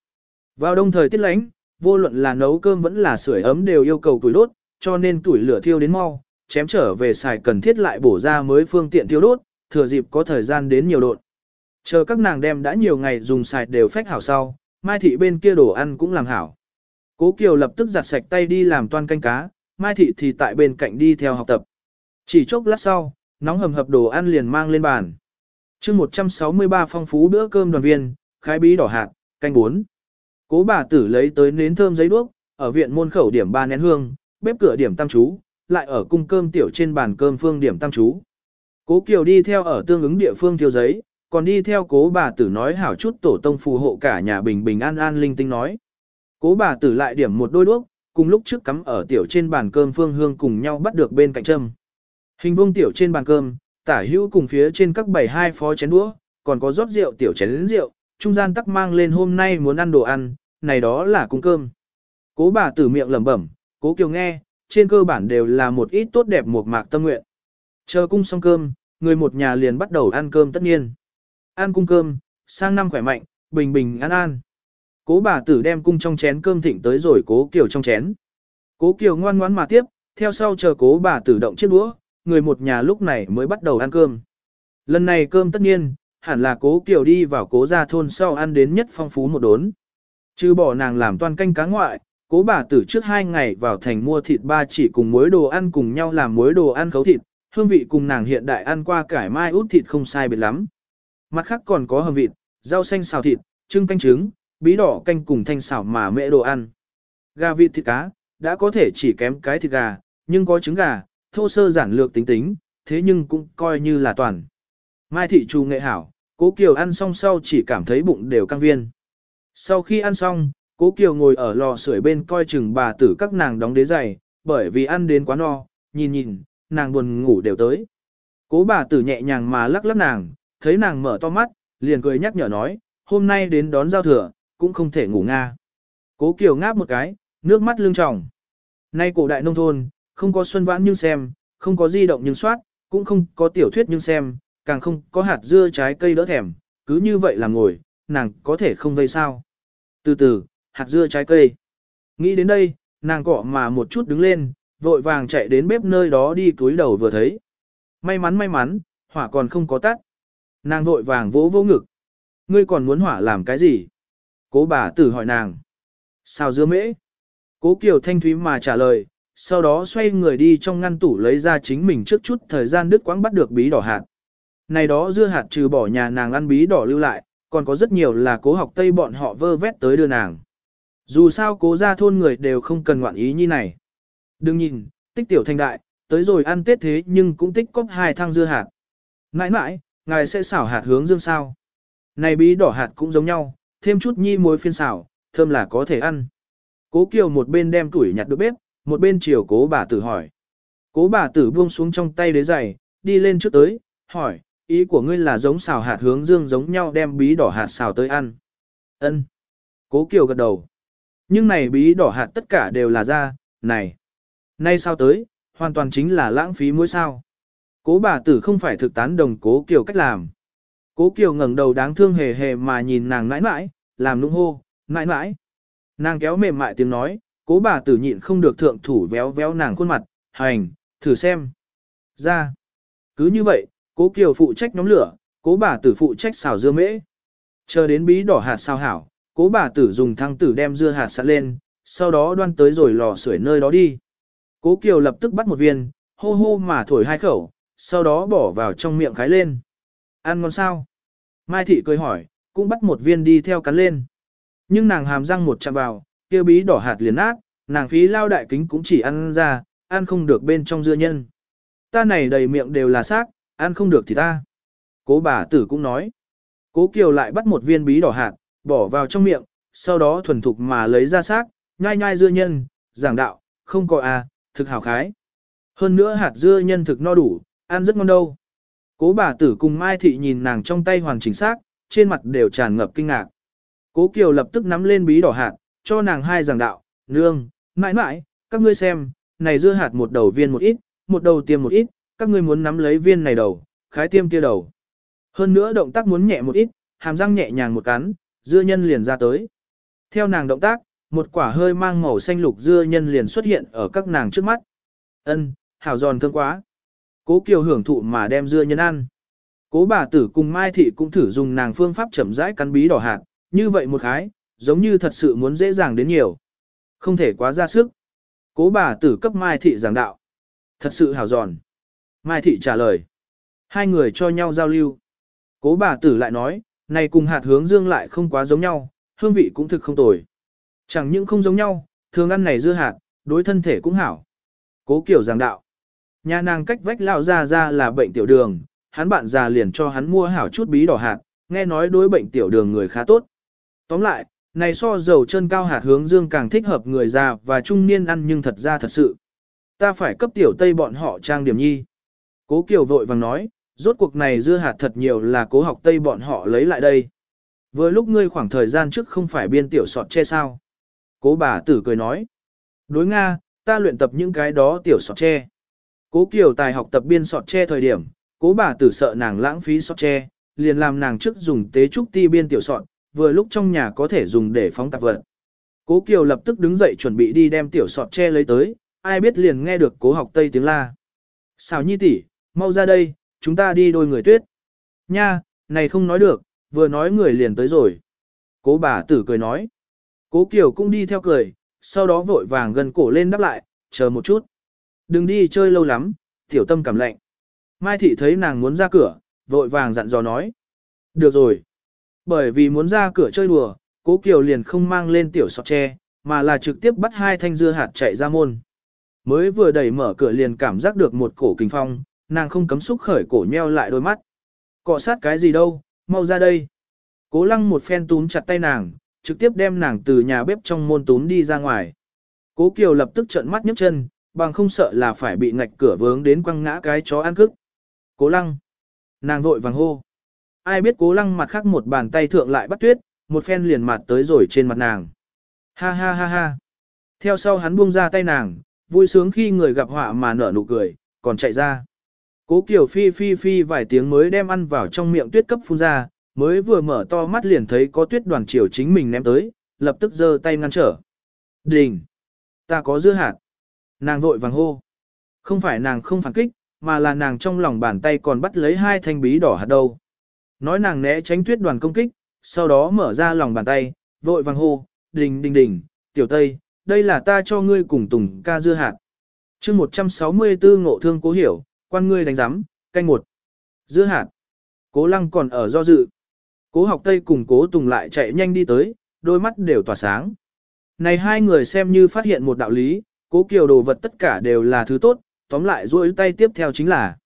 Vào đông thời tiết lánh, vô luận là nấu cơm vẫn là sưởi ấm đều yêu cầu tuổi đốt, cho nên tuổi lửa thiêu đến mau, chém trở về xài cần thiết lại bổ ra mới phương tiện thiêu đốt, thừa dịp có thời gian đến nhiều đột. Chờ các nàng đem đã nhiều ngày dùng xài đều phách hảo sau, Mai Thị bên kia đồ ăn cũng làm hảo. Cố Kiều lập tức giặt sạch tay đi làm toan canh cá, Mai Thị thì tại bên cạnh đi theo học tập. Chỉ chốc lát sau, nóng hầm hập đồ ăn liền mang lên bàn. chương 163 phong phú bữa cơm đoàn viên, khai bí đỏ hạt, canh bốn. Cố bà tử lấy tới nến thơm giấy đuốc, ở viện môn khẩu điểm ba nén hương, bếp cửa điểm tam chú, lại ở cung cơm tiểu trên bàn cơm phương điểm tam chú. Cố Kiều đi theo ở tương ứng địa phương thiêu giấy, còn đi theo cố bà tử nói hảo chút tổ tông phù hộ cả nhà bình bình an an linh tinh nói. Cố bà tử lại điểm một đôi đuốc, cùng lúc trước cắm ở tiểu trên bàn cơm phương hương cùng nhau bắt được bên cạnh châm. Hình vuông tiểu trên bàn cơm, tả hữu cùng phía trên các bảy hai phó chén đũa, còn có rót rượu tiểu chén lĩnh rượu, trung gian tắc mang lên hôm nay muốn ăn đồ ăn, này đó là cung cơm. Cố bà tử miệng lẩm bẩm, cố kiều nghe, trên cơ bản đều là một ít tốt đẹp một mạc tâm nguyện. Chờ cung xong cơm, người một nhà liền bắt đầu ăn cơm tất nhiên. Ăn cung cơm, sang năm khỏe mạnh, bình bình an an. Cố bà tử đem cung trong chén cơm thịnh tới rồi cố kiều trong chén. Cố kiều ngoan ngoãn mà tiếp, theo sau chờ cố bà tử động chiếc đũa, người một nhà lúc này mới bắt đầu ăn cơm. Lần này cơm tất nhiên, hẳn là cố kiều đi vào cố gia thôn sau ăn đến nhất phong phú một đốn. Chứ bỏ nàng làm toàn canh cá ngoại, cố bà tử trước hai ngày vào thành mua thịt ba chỉ cùng muối đồ ăn cùng nhau làm muối đồ ăn khấu thịt, hương vị cùng nàng hiện đại ăn qua cải mai út thịt không sai biệt lắm. Mặt khác còn có hầm vịt, rau xanh xào thịt, trưng canh trứng, bí đỏ canh cùng thanh xào mà mẹ đồ ăn. Gà vịt thịt cá, đã có thể chỉ kém cái thịt gà, nhưng có trứng gà, thô sơ giản lược tính tính, thế nhưng cũng coi như là toàn. Mai thị trù nghệ hảo, cố Kiều ăn xong sau chỉ cảm thấy bụng đều căng viên. Sau khi ăn xong, cố Kiều ngồi ở lò sưởi bên coi chừng bà tử các nàng đóng đế giày, bởi vì ăn đến quá no, nhìn nhìn, nàng buồn ngủ đều tới. Cố bà tử nhẹ nhàng mà lắc lắc nàng, thấy nàng mở to mắt, liền cười nhắc nhở nói, hôm nay đến đón giao thừa, cũng không thể ngủ nga. Cố Kiều ngáp một cái, nước mắt lưng tròng. Nay cổ đại nông thôn, không có xuân vãn nhưng xem, không có di động nhưng soát, cũng không có tiểu thuyết nhưng xem, càng không có hạt dưa trái cây đỡ thèm, cứ như vậy là ngồi, nàng có thể không vây sao. Từ từ, hạt dưa trái cây. Nghĩ đến đây, nàng cọ mà một chút đứng lên, vội vàng chạy đến bếp nơi đó đi túi đầu vừa thấy. May mắn may mắn, hỏa còn không có tắt. Nàng vội vàng vỗ vỗ ngực. Ngươi còn muốn hỏa làm cái gì? Cố bà tử hỏi nàng. Sao dưa mễ? Cố Kiều Thanh Thúy mà trả lời, sau đó xoay người đi trong ngăn tủ lấy ra chính mình trước chút thời gian đứt quãng bắt được bí đỏ hạt. Này đó dưa hạt trừ bỏ nhà nàng ăn bí đỏ lưu lại, còn có rất nhiều là cố học Tây bọn họ vơ vét tới đưa nàng. Dù sao cố ra thôn người đều không cần ngoạn ý như này. Đừng nhìn, tích tiểu thành đại, tới rồi ăn tết thế nhưng cũng tích cóp hai thang dưa hạt. nãi nãi ngài sẽ xảo hạt hướng dương sao. Này bí đỏ hạt cũng giống nhau, thêm chút nhi muối phiên xảo, thơm là có thể ăn. Cố Kiều một bên đem tuổi nhặt được bếp, một bên chiều cố bà tử hỏi. Cố bà tử buông xuống trong tay đế giày, đi lên trước tới, hỏi, ý của ngươi là giống xào hạt hướng dương giống nhau đem bí đỏ hạt xào tới ăn. Ân. Cố Kiều gật đầu. Nhưng này bí đỏ hạt tất cả đều là ra, này. Nay sao tới, hoàn toàn chính là lãng phí muối sao. Cố bà tử không phải thực tán đồng cố Kiều cách làm. Cố Kiều ngẩng đầu đáng thương hề hề mà nhìn nàng nãi nãi, làm nũng hô, nãi nãi. Nàng kéo mềm mại tiếng nói, cố bà tử nhịn không được thượng thủ véo véo nàng khuôn mặt, hành, thử xem. Ra. Cứ như vậy, cố Kiều phụ trách nhóm lửa, cố bà tử phụ trách xào dưa mễ. Chờ đến bí đỏ hạt sao hảo, cố bà tử dùng thăng tử đem dưa hạt sẵn lên, sau đó đoan tới rồi lò sưởi nơi đó đi. Cố Kiều lập tức bắt một viên, hô hô mà thổi hai khẩu, sau đó bỏ vào trong miệng khái lên. Ăn ngon sao? Mai thị cười hỏi, cũng bắt một viên đi theo cắn lên. Nhưng nàng hàm răng một chạm vào, kia bí đỏ hạt liền nát, nàng phí lao đại kính cũng chỉ ăn ra, ăn không được bên trong dưa nhân. Ta này đầy miệng đều là xác, ăn không được thì ta. Cố bà tử cũng nói. Cố Kiều lại bắt một viên bí đỏ hạt, bỏ vào trong miệng, sau đó thuần thục mà lấy ra xác, nhai nhai dưa nhân, giảng đạo, không có à, thực hảo khái. Hơn nữa hạt dưa nhân thực no đủ, ăn rất ngon đâu. Cố bà tử cùng Mai Thị nhìn nàng trong tay hoàn chỉnh xác, trên mặt đều tràn ngập kinh ngạc. Cố Kiều lập tức nắm lên bí đỏ hạt, cho nàng hai giảng đạo, nương, mãi mãi, các ngươi xem, này dưa hạt một đầu viên một ít, một đầu tiêm một ít, các ngươi muốn nắm lấy viên này đầu, khái tiêm kia đầu. Hơn nữa động tác muốn nhẹ một ít, hàm răng nhẹ nhàng một cắn, dưa nhân liền ra tới. Theo nàng động tác, một quả hơi mang màu xanh lục dưa nhân liền xuất hiện ở các nàng trước mắt. Ân, hảo giòn thương quá. Cố Kiều hưởng thụ mà đem dưa nhân ăn. Cố bà tử cùng Mai Thị cũng thử dùng nàng phương pháp chậm rãi cắn bí đỏ hạt, như vậy một khái, giống như thật sự muốn dễ dàng đến nhiều. Không thể quá ra sức. Cố bà tử cấp Mai Thị giảng đạo. Thật sự hảo giòn. Mai Thị trả lời. Hai người cho nhau giao lưu. Cố bà tử lại nói, này cùng hạt hướng dương lại không quá giống nhau, hương vị cũng thực không tồi. Chẳng những không giống nhau, thường ăn này dưa hạt, đối thân thể cũng hảo. Cố kiểu giảng đạo. Nhà nàng cách vách lão ra ra là bệnh tiểu đường, hắn bạn già liền cho hắn mua hảo chút bí đỏ hạt, nghe nói đối bệnh tiểu đường người khá tốt. Tóm lại, này so dầu chân cao hạt hướng dương càng thích hợp người già và trung niên ăn nhưng thật ra thật sự. Ta phải cấp tiểu tây bọn họ trang điểm nhi. Cố Kiều vội vàng nói, rốt cuộc này dưa hạt thật nhiều là cố học tây bọn họ lấy lại đây. Vừa lúc ngươi khoảng thời gian trước không phải biên tiểu sọt che sao. Cố bà tử cười nói. Đối Nga, ta luyện tập những cái đó tiểu sọt che. Cố Kiều tài học tập biên sọt che thời điểm, cố bà tử sợ nàng lãng phí sọt che, liền làm nàng trước dùng tế trúc ti biên tiểu sọt, vừa lúc trong nhà có thể dùng để phóng tạp vật. Cố Kiều lập tức đứng dậy chuẩn bị đi đem tiểu sọt che lấy tới, ai biết liền nghe được cố học tây tiếng la. Xào nhi tỷ, mau ra đây, chúng ta đi đôi người tuyết. Nha, này không nói được, vừa nói người liền tới rồi. Cố bà tử cười nói. Cố Kiều cũng đi theo cười, sau đó vội vàng gần cổ lên đáp lại, chờ một chút. Đừng đi chơi lâu lắm, tiểu tâm cảm lạnh. Mai thị thấy nàng muốn ra cửa, vội vàng dặn dò nói. Được rồi. Bởi vì muốn ra cửa chơi đùa, cố Kiều liền không mang lên tiểu sọt tre, mà là trực tiếp bắt hai thanh dưa hạt chạy ra môn. Mới vừa đẩy mở cửa liền cảm giác được một cổ kinh phong, nàng không cấm xúc khởi cổ nheo lại đôi mắt. Cọ sát cái gì đâu, mau ra đây. Cố lăng một phen túm chặt tay nàng, trực tiếp đem nàng từ nhà bếp trong môn túm đi ra ngoài. Cố Kiều lập tức trợn mắt nhấc chân, bằng không sợ là phải bị ngạch cửa vướng đến quăng ngã cái chó ăn cức. Cố lăng. Nàng vội vàng hô. Ai biết cố lăng mặt khác một bàn tay thượng lại bắt tuyết, một phen liền mặt tới rồi trên mặt nàng. Ha ha ha ha. Theo sau hắn buông ra tay nàng, vui sướng khi người gặp họa mà nở nụ cười, còn chạy ra. Cố Kiều phi phi phi vài tiếng mới đem ăn vào trong miệng tuyết cấp phun ra, mới vừa mở to mắt liền thấy có tuyết đoàn chiều chính mình ném tới, lập tức giơ tay ngăn trở. Đình! Ta có dưa hạt. Nàng vội vàng hô. Không phải nàng không phản kích, mà là nàng trong lòng bàn tay còn bắt lấy hai thanh bí đỏ hạt đâu. Nói nàng né tránh tuyết đoàn công kích, sau đó mở ra lòng bàn tay, vội vàng hô, đình đình đình, tiểu tây, đây là ta cho ngươi cùng tùng ca dưa hạt. chương 164 ngộ thương cố hiểu, quan ngươi đánh giám, canh một. Dưa hạt. Cố lăng còn ở do dự. Cố học tây cùng cố tùng lại chạy nhanh đi tới, đôi mắt đều tỏa sáng. Này hai người xem như phát hiện một đạo lý, cố kiều đồ vật tất cả đều là thứ tốt, tóm lại duỗi tay tiếp theo chính là.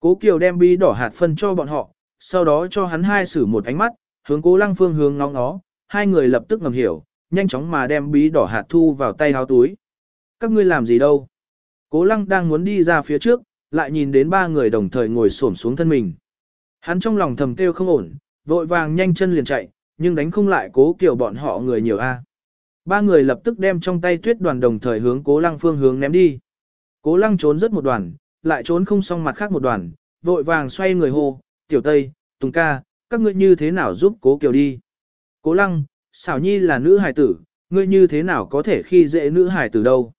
Cố kiều đem bi đỏ hạt phân cho bọn họ, sau đó cho hắn hai sử một ánh mắt, hướng cố lăng phương hướng ngóng nó, hai người lập tức ngầm hiểu, nhanh chóng mà đem bí đỏ hạt thu vào tay áo túi. Các ngươi làm gì đâu? Cố lăng đang muốn đi ra phía trước, lại nhìn đến ba người đồng thời ngồi xổm xuống thân mình. Hắn trong lòng thầm kêu không ổn, vội vàng nhanh chân liền chạy, nhưng đánh không lại cố kiểu bọn họ người nhiều a. Ba người lập tức đem trong tay tuyết đoàn đồng thời hướng cố lăng phương hướng ném đi. Cố lăng trốn rất một đoàn, lại trốn không xong mặt khác một đoàn, vội vàng xoay người hô, tiểu tây, tùng ca, các ngươi như thế nào giúp cố kiều đi. Cố lăng, xảo nhi là nữ hài tử, ngươi như thế nào có thể khi dễ nữ hài tử đâu.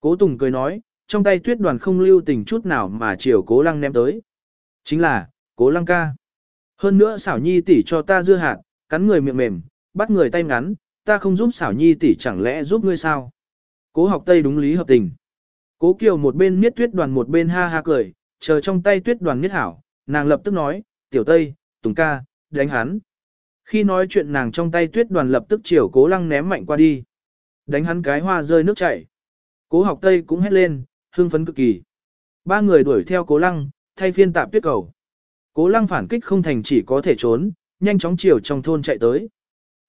Cố tùng cười nói, trong tay tuyết đoàn không lưu tình chút nào mà chiều cố lăng ném tới. Chính là, cố lăng ca. Hơn nữa xảo nhi tỷ cho ta dưa hạt, cắn người miệng mềm, bắt người tay ngắn, ta không giúp xảo nhi tỷ chẳng lẽ giúp ngươi sao? Cố học tây đúng lý hợp tình. Cố kiều một bên miết tuyết đoàn một bên ha ha cười, chờ trong tay tuyết đoàn miết hảo, nàng lập tức nói, tiểu tây, tùng ca, đánh hắn. Khi nói chuyện nàng trong tay tuyết đoàn lập tức chiều cố lăng ném mạnh qua đi. Đánh hắn cái hoa rơi nước chảy. Cố học tây cũng hét lên, hưng phấn cực kỳ. Ba người đuổi theo cố lăng, thay phiên tạp tuyết cầu. Cố lăng phản kích không thành chỉ có thể trốn, nhanh chóng chiều trong thôn chạy tới.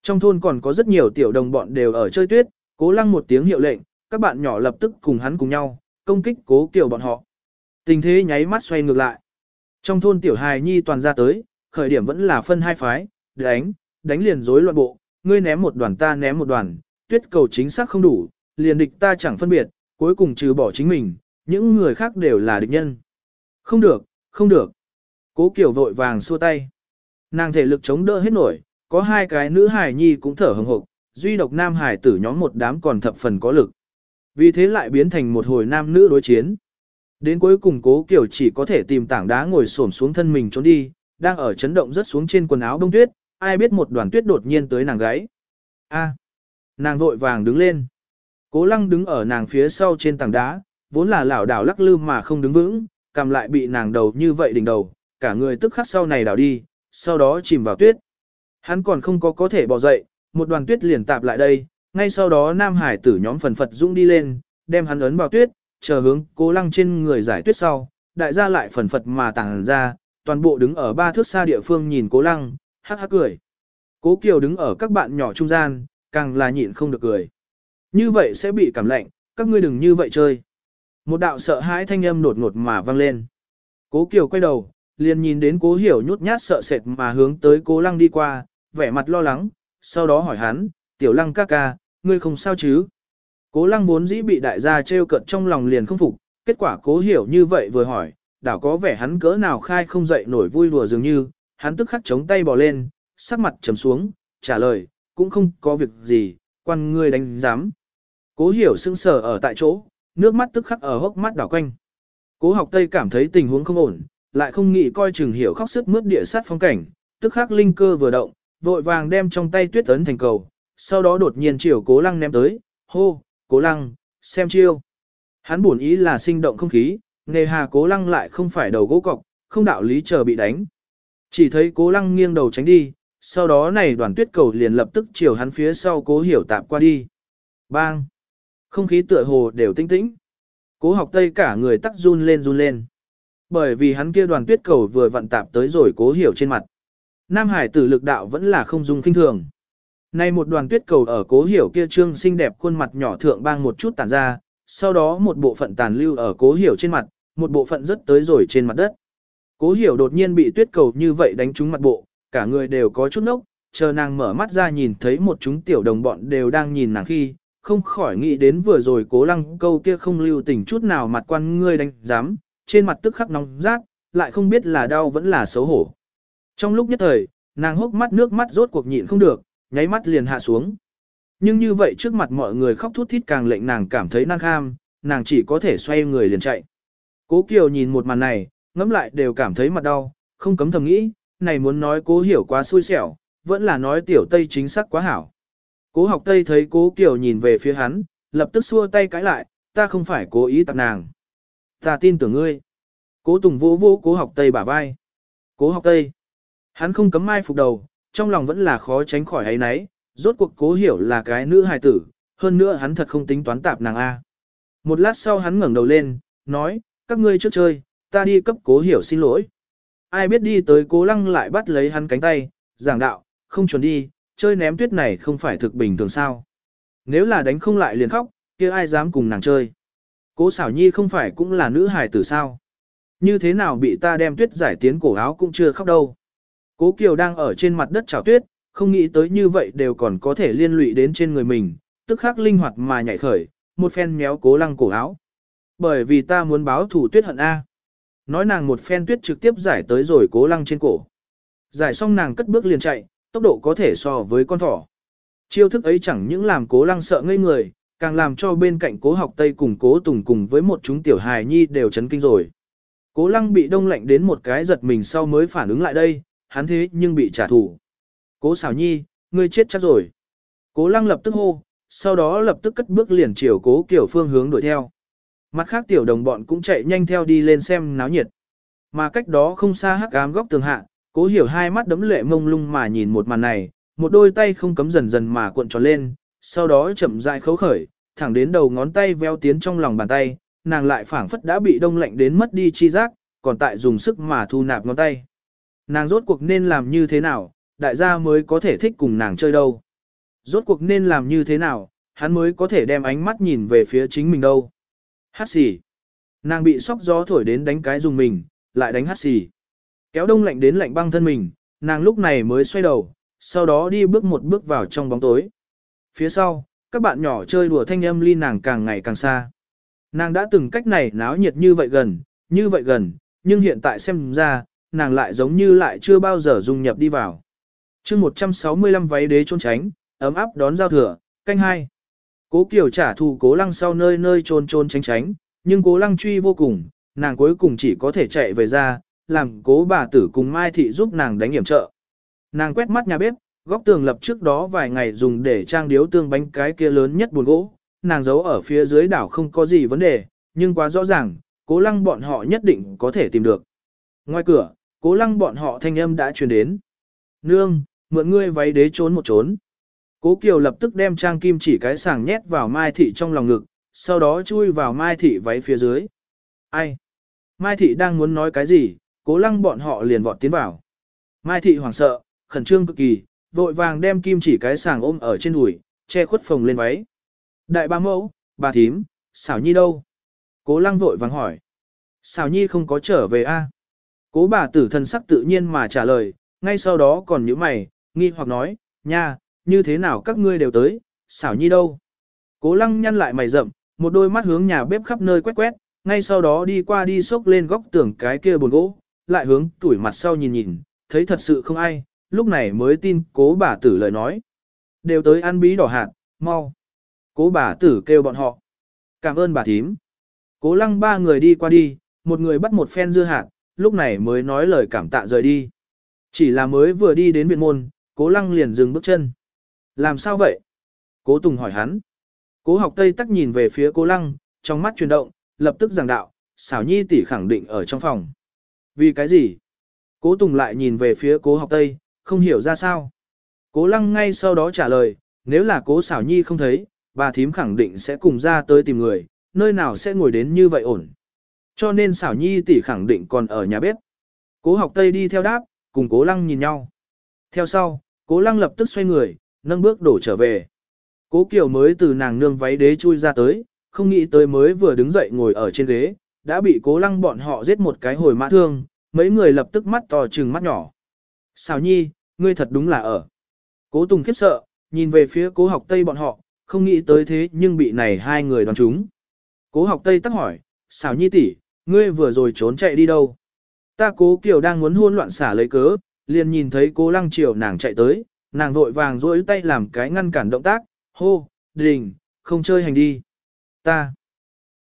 Trong thôn còn có rất nhiều tiểu đồng bọn đều ở chơi tuyết, cố lăng một tiếng hiệu lệnh, các bạn nhỏ lập tức cùng hắn cùng nhau, công kích cố kiểu bọn họ. Tình thế nháy mắt xoay ngược lại. Trong thôn tiểu hài nhi toàn ra tới, khởi điểm vẫn là phân hai phái, đánh, đánh liền rối loạn bộ, ngươi ném một đoàn ta ném một đoàn, tuyết cầu chính xác không đủ, liền địch ta chẳng phân biệt, cuối cùng trừ bỏ chính mình, những người khác đều là địch nhân. Không được, không được. Cố Kiều vội vàng xua tay. Nàng thể lực chống đỡ hết nổi, có hai cái nữ hài nhi cũng thở hừng hực, duy độc nam hài tử nhóm một đám còn thập phần có lực. Vì thế lại biến thành một hồi nam nữ đối chiến. Đến cuối cùng cố Kiều chỉ có thể tìm tảng đá ngồi xổm xuống thân mình trốn đi, đang ở chấn động rất xuống trên quần áo đông tuyết, ai biết một đoàn tuyết đột nhiên tới nàng gáy. A. nàng vội vàng đứng lên. Cố lăng đứng ở nàng phía sau trên tảng đá, vốn là lảo đảo lắc lư mà không đứng vững, cầm lại bị nàng đầu như vậy đỉnh đầu, cả người tức khắc sau này đảo đi, sau đó chìm vào tuyết. Hắn còn không có có thể bỏ dậy, một đoàn tuyết liền tạp lại đây, ngay sau đó nam hải tử nhóm phần phật dũng đi lên, đem hắn ấn vào tuyết, chờ hướng cố lăng trên người giải tuyết sau, đại gia lại phần phật mà tàng ra, toàn bộ đứng ở ba thước xa địa phương nhìn cố lăng, hắc hắc cười. Cố Kiều đứng ở các bạn nhỏ trung gian, càng là nhịn không được cười. Như vậy sẽ bị cảm lạnh, các ngươi đừng như vậy chơi. Một đạo sợ hãi thanh âm đột ngột mà vang lên. Cố Kiều quay đầu, liền nhìn đến cố hiểu nhút nhát sợ sệt mà hướng tới cố lăng đi qua, vẻ mặt lo lắng, sau đó hỏi hắn, tiểu lăng ca ca, ngươi không sao chứ? Cố lăng vốn dĩ bị đại gia trêu cận trong lòng liền không phục, kết quả cố hiểu như vậy vừa hỏi, đảo có vẻ hắn cỡ nào khai không dậy nổi vui đùa dường như, hắn tức khắc chống tay bỏ lên, sắc mặt trầm xuống, trả lời, cũng không có việc gì, quan ngươi đánh giám. Cố hiểu sững sờ ở tại chỗ, nước mắt tức khắc ở hốc mắt đảo quanh. Cố học Tây cảm thấy tình huống không ổn, lại không nghĩ coi chừng hiểu khóc sức mướt địa sát phong cảnh, tức khắc linh cơ vừa động, vội vàng đem trong tay tuyết ấn thành cầu, sau đó đột nhiên chiều cố lăng ném tới, hô, cố lăng, xem chiêu. Hắn buồn ý là sinh động không khí, nghề hà cố lăng lại không phải đầu gỗ cọc, không đạo lý chờ bị đánh. Chỉ thấy cố lăng nghiêng đầu tránh đi, sau đó này đoàn tuyết cầu liền lập tức chiều hắn phía sau cố hiểu tạp qua đi. Bang! Không khí tựa hồ đều tinh tĩnh. Cố học tây cả người tắc run lên run lên. Bởi vì hắn kia đoàn tuyết cầu vừa vặn tạp tới rồi cố hiểu trên mặt. Nam Hải tử lực đạo vẫn là không dung kinh thường. Nay một đoàn tuyết cầu ở cố hiểu kia trương xinh đẹp khuôn mặt nhỏ thượng bang một chút tàn ra, sau đó một bộ phận tàn lưu ở cố hiểu trên mặt, một bộ phận rất tới rồi trên mặt đất. Cố hiểu đột nhiên bị tuyết cầu như vậy đánh trúng mặt bộ, cả người đều có chút nốc, chờ nàng mở mắt ra nhìn thấy một chúng tiểu đồng bọn đều đang nhìn nàng khi, không khỏi nghĩ đến vừa rồi cố lăng câu kia không lưu tình chút nào mặt quan ngươi đánh giám, trên mặt tức khắc nóng rát, lại không biết là đau vẫn là xấu hổ. Trong lúc nhất thời, nàng hốc mắt nước mắt rốt cuộc nhịn không được, nháy mắt liền hạ xuống. Nhưng như vậy trước mặt mọi người khóc thút thít càng lệnh nàng cảm thấy năng kham, nàng chỉ có thể xoay người liền chạy. Cố Kiều nhìn một màn này, ngẫm lại đều cảm thấy mặt đau, không cấm thầm nghĩ, này muốn nói cố hiểu quá xui xẻo, vẫn là nói tiểu Tây chính xác quá hảo. Cố học Tây thấy cố Kiều nhìn về phía hắn, lập tức xua tay cãi lại, ta không phải cố ý tạp nàng. Ta tin tưởng ngươi. Cố Tùng vô vô cố học Tây bả vai. Cố học Tây. Hắn không cấm mai phục đầu, trong lòng vẫn là khó tránh khỏi ấy nấy, rốt cuộc cố hiểu là cái nữ hài tử, hơn nữa hắn thật không tính toán tạp nàng A. Một lát sau hắn ngẩng đầu lên, nói, các ngươi trước chơi, ta đi cấp cố hiểu xin lỗi. Ai biết đi tới cố lăng lại bắt lấy hắn cánh tay, giảng đạo, không chuẩn đi, chơi ném tuyết này không phải thực bình thường sao. Nếu là đánh không lại liền khóc, kia ai dám cùng nàng chơi. Cố xảo nhi không phải cũng là nữ hài tử sao. Như thế nào bị ta đem tuyết giải tiến cổ áo cũng chưa khóc đâu. Cố Kiều đang ở trên mặt đất trào tuyết, không nghĩ tới như vậy đều còn có thể liên lụy đến trên người mình, tức khắc linh hoạt mà nhảy khởi, một phen méo cố lăng cổ áo. Bởi vì ta muốn báo thủ tuyết hận A. Nói nàng một phen tuyết trực tiếp giải tới rồi cố lăng trên cổ. Giải xong nàng cất bước liền chạy, tốc độ có thể so với con thỏ. Chiêu thức ấy chẳng những làm cố lăng sợ ngây người, càng làm cho bên cạnh cố học tây cùng cố tùng cùng với một chúng tiểu hài nhi đều chấn kinh rồi. Cố lăng bị đông lạnh đến một cái giật mình sau mới phản ứng lại đây, hắn thế nhưng bị trả thù. Cố xảo nhi, ngươi chết chắc rồi. Cố lăng lập tức hô, sau đó lập tức cất bước liền chiều cố kiểu phương hướng đuổi theo. Mặt khác tiểu đồng bọn cũng chạy nhanh theo đi lên xem náo nhiệt. Mà cách đó không xa hắc ám góc tường hạ, cố hiểu hai mắt đấm lệ mông lung mà nhìn một màn này, một đôi tay không cấm dần dần mà cuộn tròn lên, sau đó chậm rãi khấu khởi, thẳng đến đầu ngón tay veo tiến trong lòng bàn tay, nàng lại phảng phất đã bị đông lạnh đến mất đi chi giác, còn tại dùng sức mà thu nạp ngón tay. Nàng rốt cuộc nên làm như thế nào, đại gia mới có thể thích cùng nàng chơi đâu. Rốt cuộc nên làm như thế nào, hắn mới có thể đem ánh mắt nhìn về phía chính mình đâu. Hát xì. Nàng bị sóc gió thổi đến đánh cái dùng mình, lại đánh hát xì. Kéo đông lạnh đến lạnh băng thân mình, nàng lúc này mới xoay đầu, sau đó đi bước một bước vào trong bóng tối. Phía sau, các bạn nhỏ chơi đùa thanh âm ly nàng càng ngày càng xa. Nàng đã từng cách này náo nhiệt như vậy gần, như vậy gần, nhưng hiện tại xem ra, nàng lại giống như lại chưa bao giờ dung nhập đi vào. chương 165 váy đế trốn tránh, ấm áp đón giao thừa, canh hai. Cố Kiều trả thù cố lăng sau nơi nơi trôn trôn tránh tránh, nhưng cố lăng truy vô cùng, nàng cuối cùng chỉ có thể chạy về ra, làm cố bà tử cùng Mai Thị giúp nàng đánh hiểm trợ. Nàng quét mắt nhà bếp, góc tường lập trước đó vài ngày dùng để trang điếu tương bánh cái kia lớn nhất buồn gỗ, nàng giấu ở phía dưới đảo không có gì vấn đề, nhưng quá rõ ràng, cố lăng bọn họ nhất định có thể tìm được. Ngoài cửa, cố lăng bọn họ thanh âm đã truyền đến. Nương, mượn ngươi váy đế trốn một trốn. Cố Kiều lập tức đem trang kim chỉ cái sàng nhét vào Mai Thị trong lòng ngực, sau đó chui vào Mai Thị váy phía dưới. Ai? Mai Thị đang muốn nói cái gì, cố lăng bọn họ liền vọt tiến vào. Mai Thị hoảng sợ, khẩn trương cực kỳ, vội vàng đem kim chỉ cái sàng ôm ở trên đùi, che khuất phồng lên váy. Đại ba mẫu, bà thím, xảo nhi đâu? Cố lăng vội vàng hỏi. Xảo nhi không có trở về a? Cố bà tử thân sắc tự nhiên mà trả lời, ngay sau đó còn những mày, nghi hoặc nói, nha, như thế nào các ngươi đều tới, xảo nhi đâu? Cố lăng nhăn lại mày rậm, một đôi mắt hướng nhà bếp khắp nơi quét quét, ngay sau đó đi qua đi xốc lên góc tường cái kia buồn gỗ, lại hướng tuổi mặt sau nhìn nhìn, thấy thật sự không ai, lúc này mới tin cố bà tử lời nói. Đều tới ăn bí đỏ hạt, mau. Cố bà tử kêu bọn họ. Cảm ơn bà thím. Cố lăng ba người đi qua đi, một người bắt một phen dưa hạt, lúc này mới nói lời cảm tạ rời đi. Chỉ là mới vừa đi đến viện môn, cố lăng liền dừng bước chân. Làm sao vậy? Cố Tùng hỏi hắn. Cố học Tây tắc nhìn về phía cố lăng, trong mắt chuyển động, lập tức giảng đạo, xảo nhi tỷ khẳng định ở trong phòng. Vì cái gì? Cố Tùng lại nhìn về phía cố học Tây, không hiểu ra sao. Cố lăng ngay sau đó trả lời, nếu là cố xảo nhi không thấy, bà thím khẳng định sẽ cùng ra tới tìm người, nơi nào sẽ ngồi đến như vậy ổn. Cho nên xảo nhi tỷ khẳng định còn ở nhà bếp. Cố học Tây đi theo đáp, cùng cố lăng nhìn nhau. Theo sau, cố lăng lập tức xoay người, nâng bước đổ trở về. Cố Kiều mới từ nàng nương váy đế chui ra tới, không nghĩ tới mới vừa đứng dậy ngồi ở trên ghế, đã bị cố lăng bọn họ giết một cái hồi mã thương, mấy người lập tức mắt to trừng mắt nhỏ. Xào nhi, ngươi thật đúng là ở. Cố Tùng khiếp sợ, nhìn về phía cố học Tây bọn họ, không nghĩ tới thế nhưng bị này hai người đoán chúng. Cố học Tây tắc hỏi, xào nhi tỷ, ngươi vừa rồi trốn chạy đi đâu? Ta cố Kiều đang muốn hôn loạn xả lấy cớ, liền nhìn thấy cố lăng triều nàng chạy tới, nàng vội vàng duỗi tay làm cái ngăn cản động tác, hô, đình, không chơi hành đi. Ta,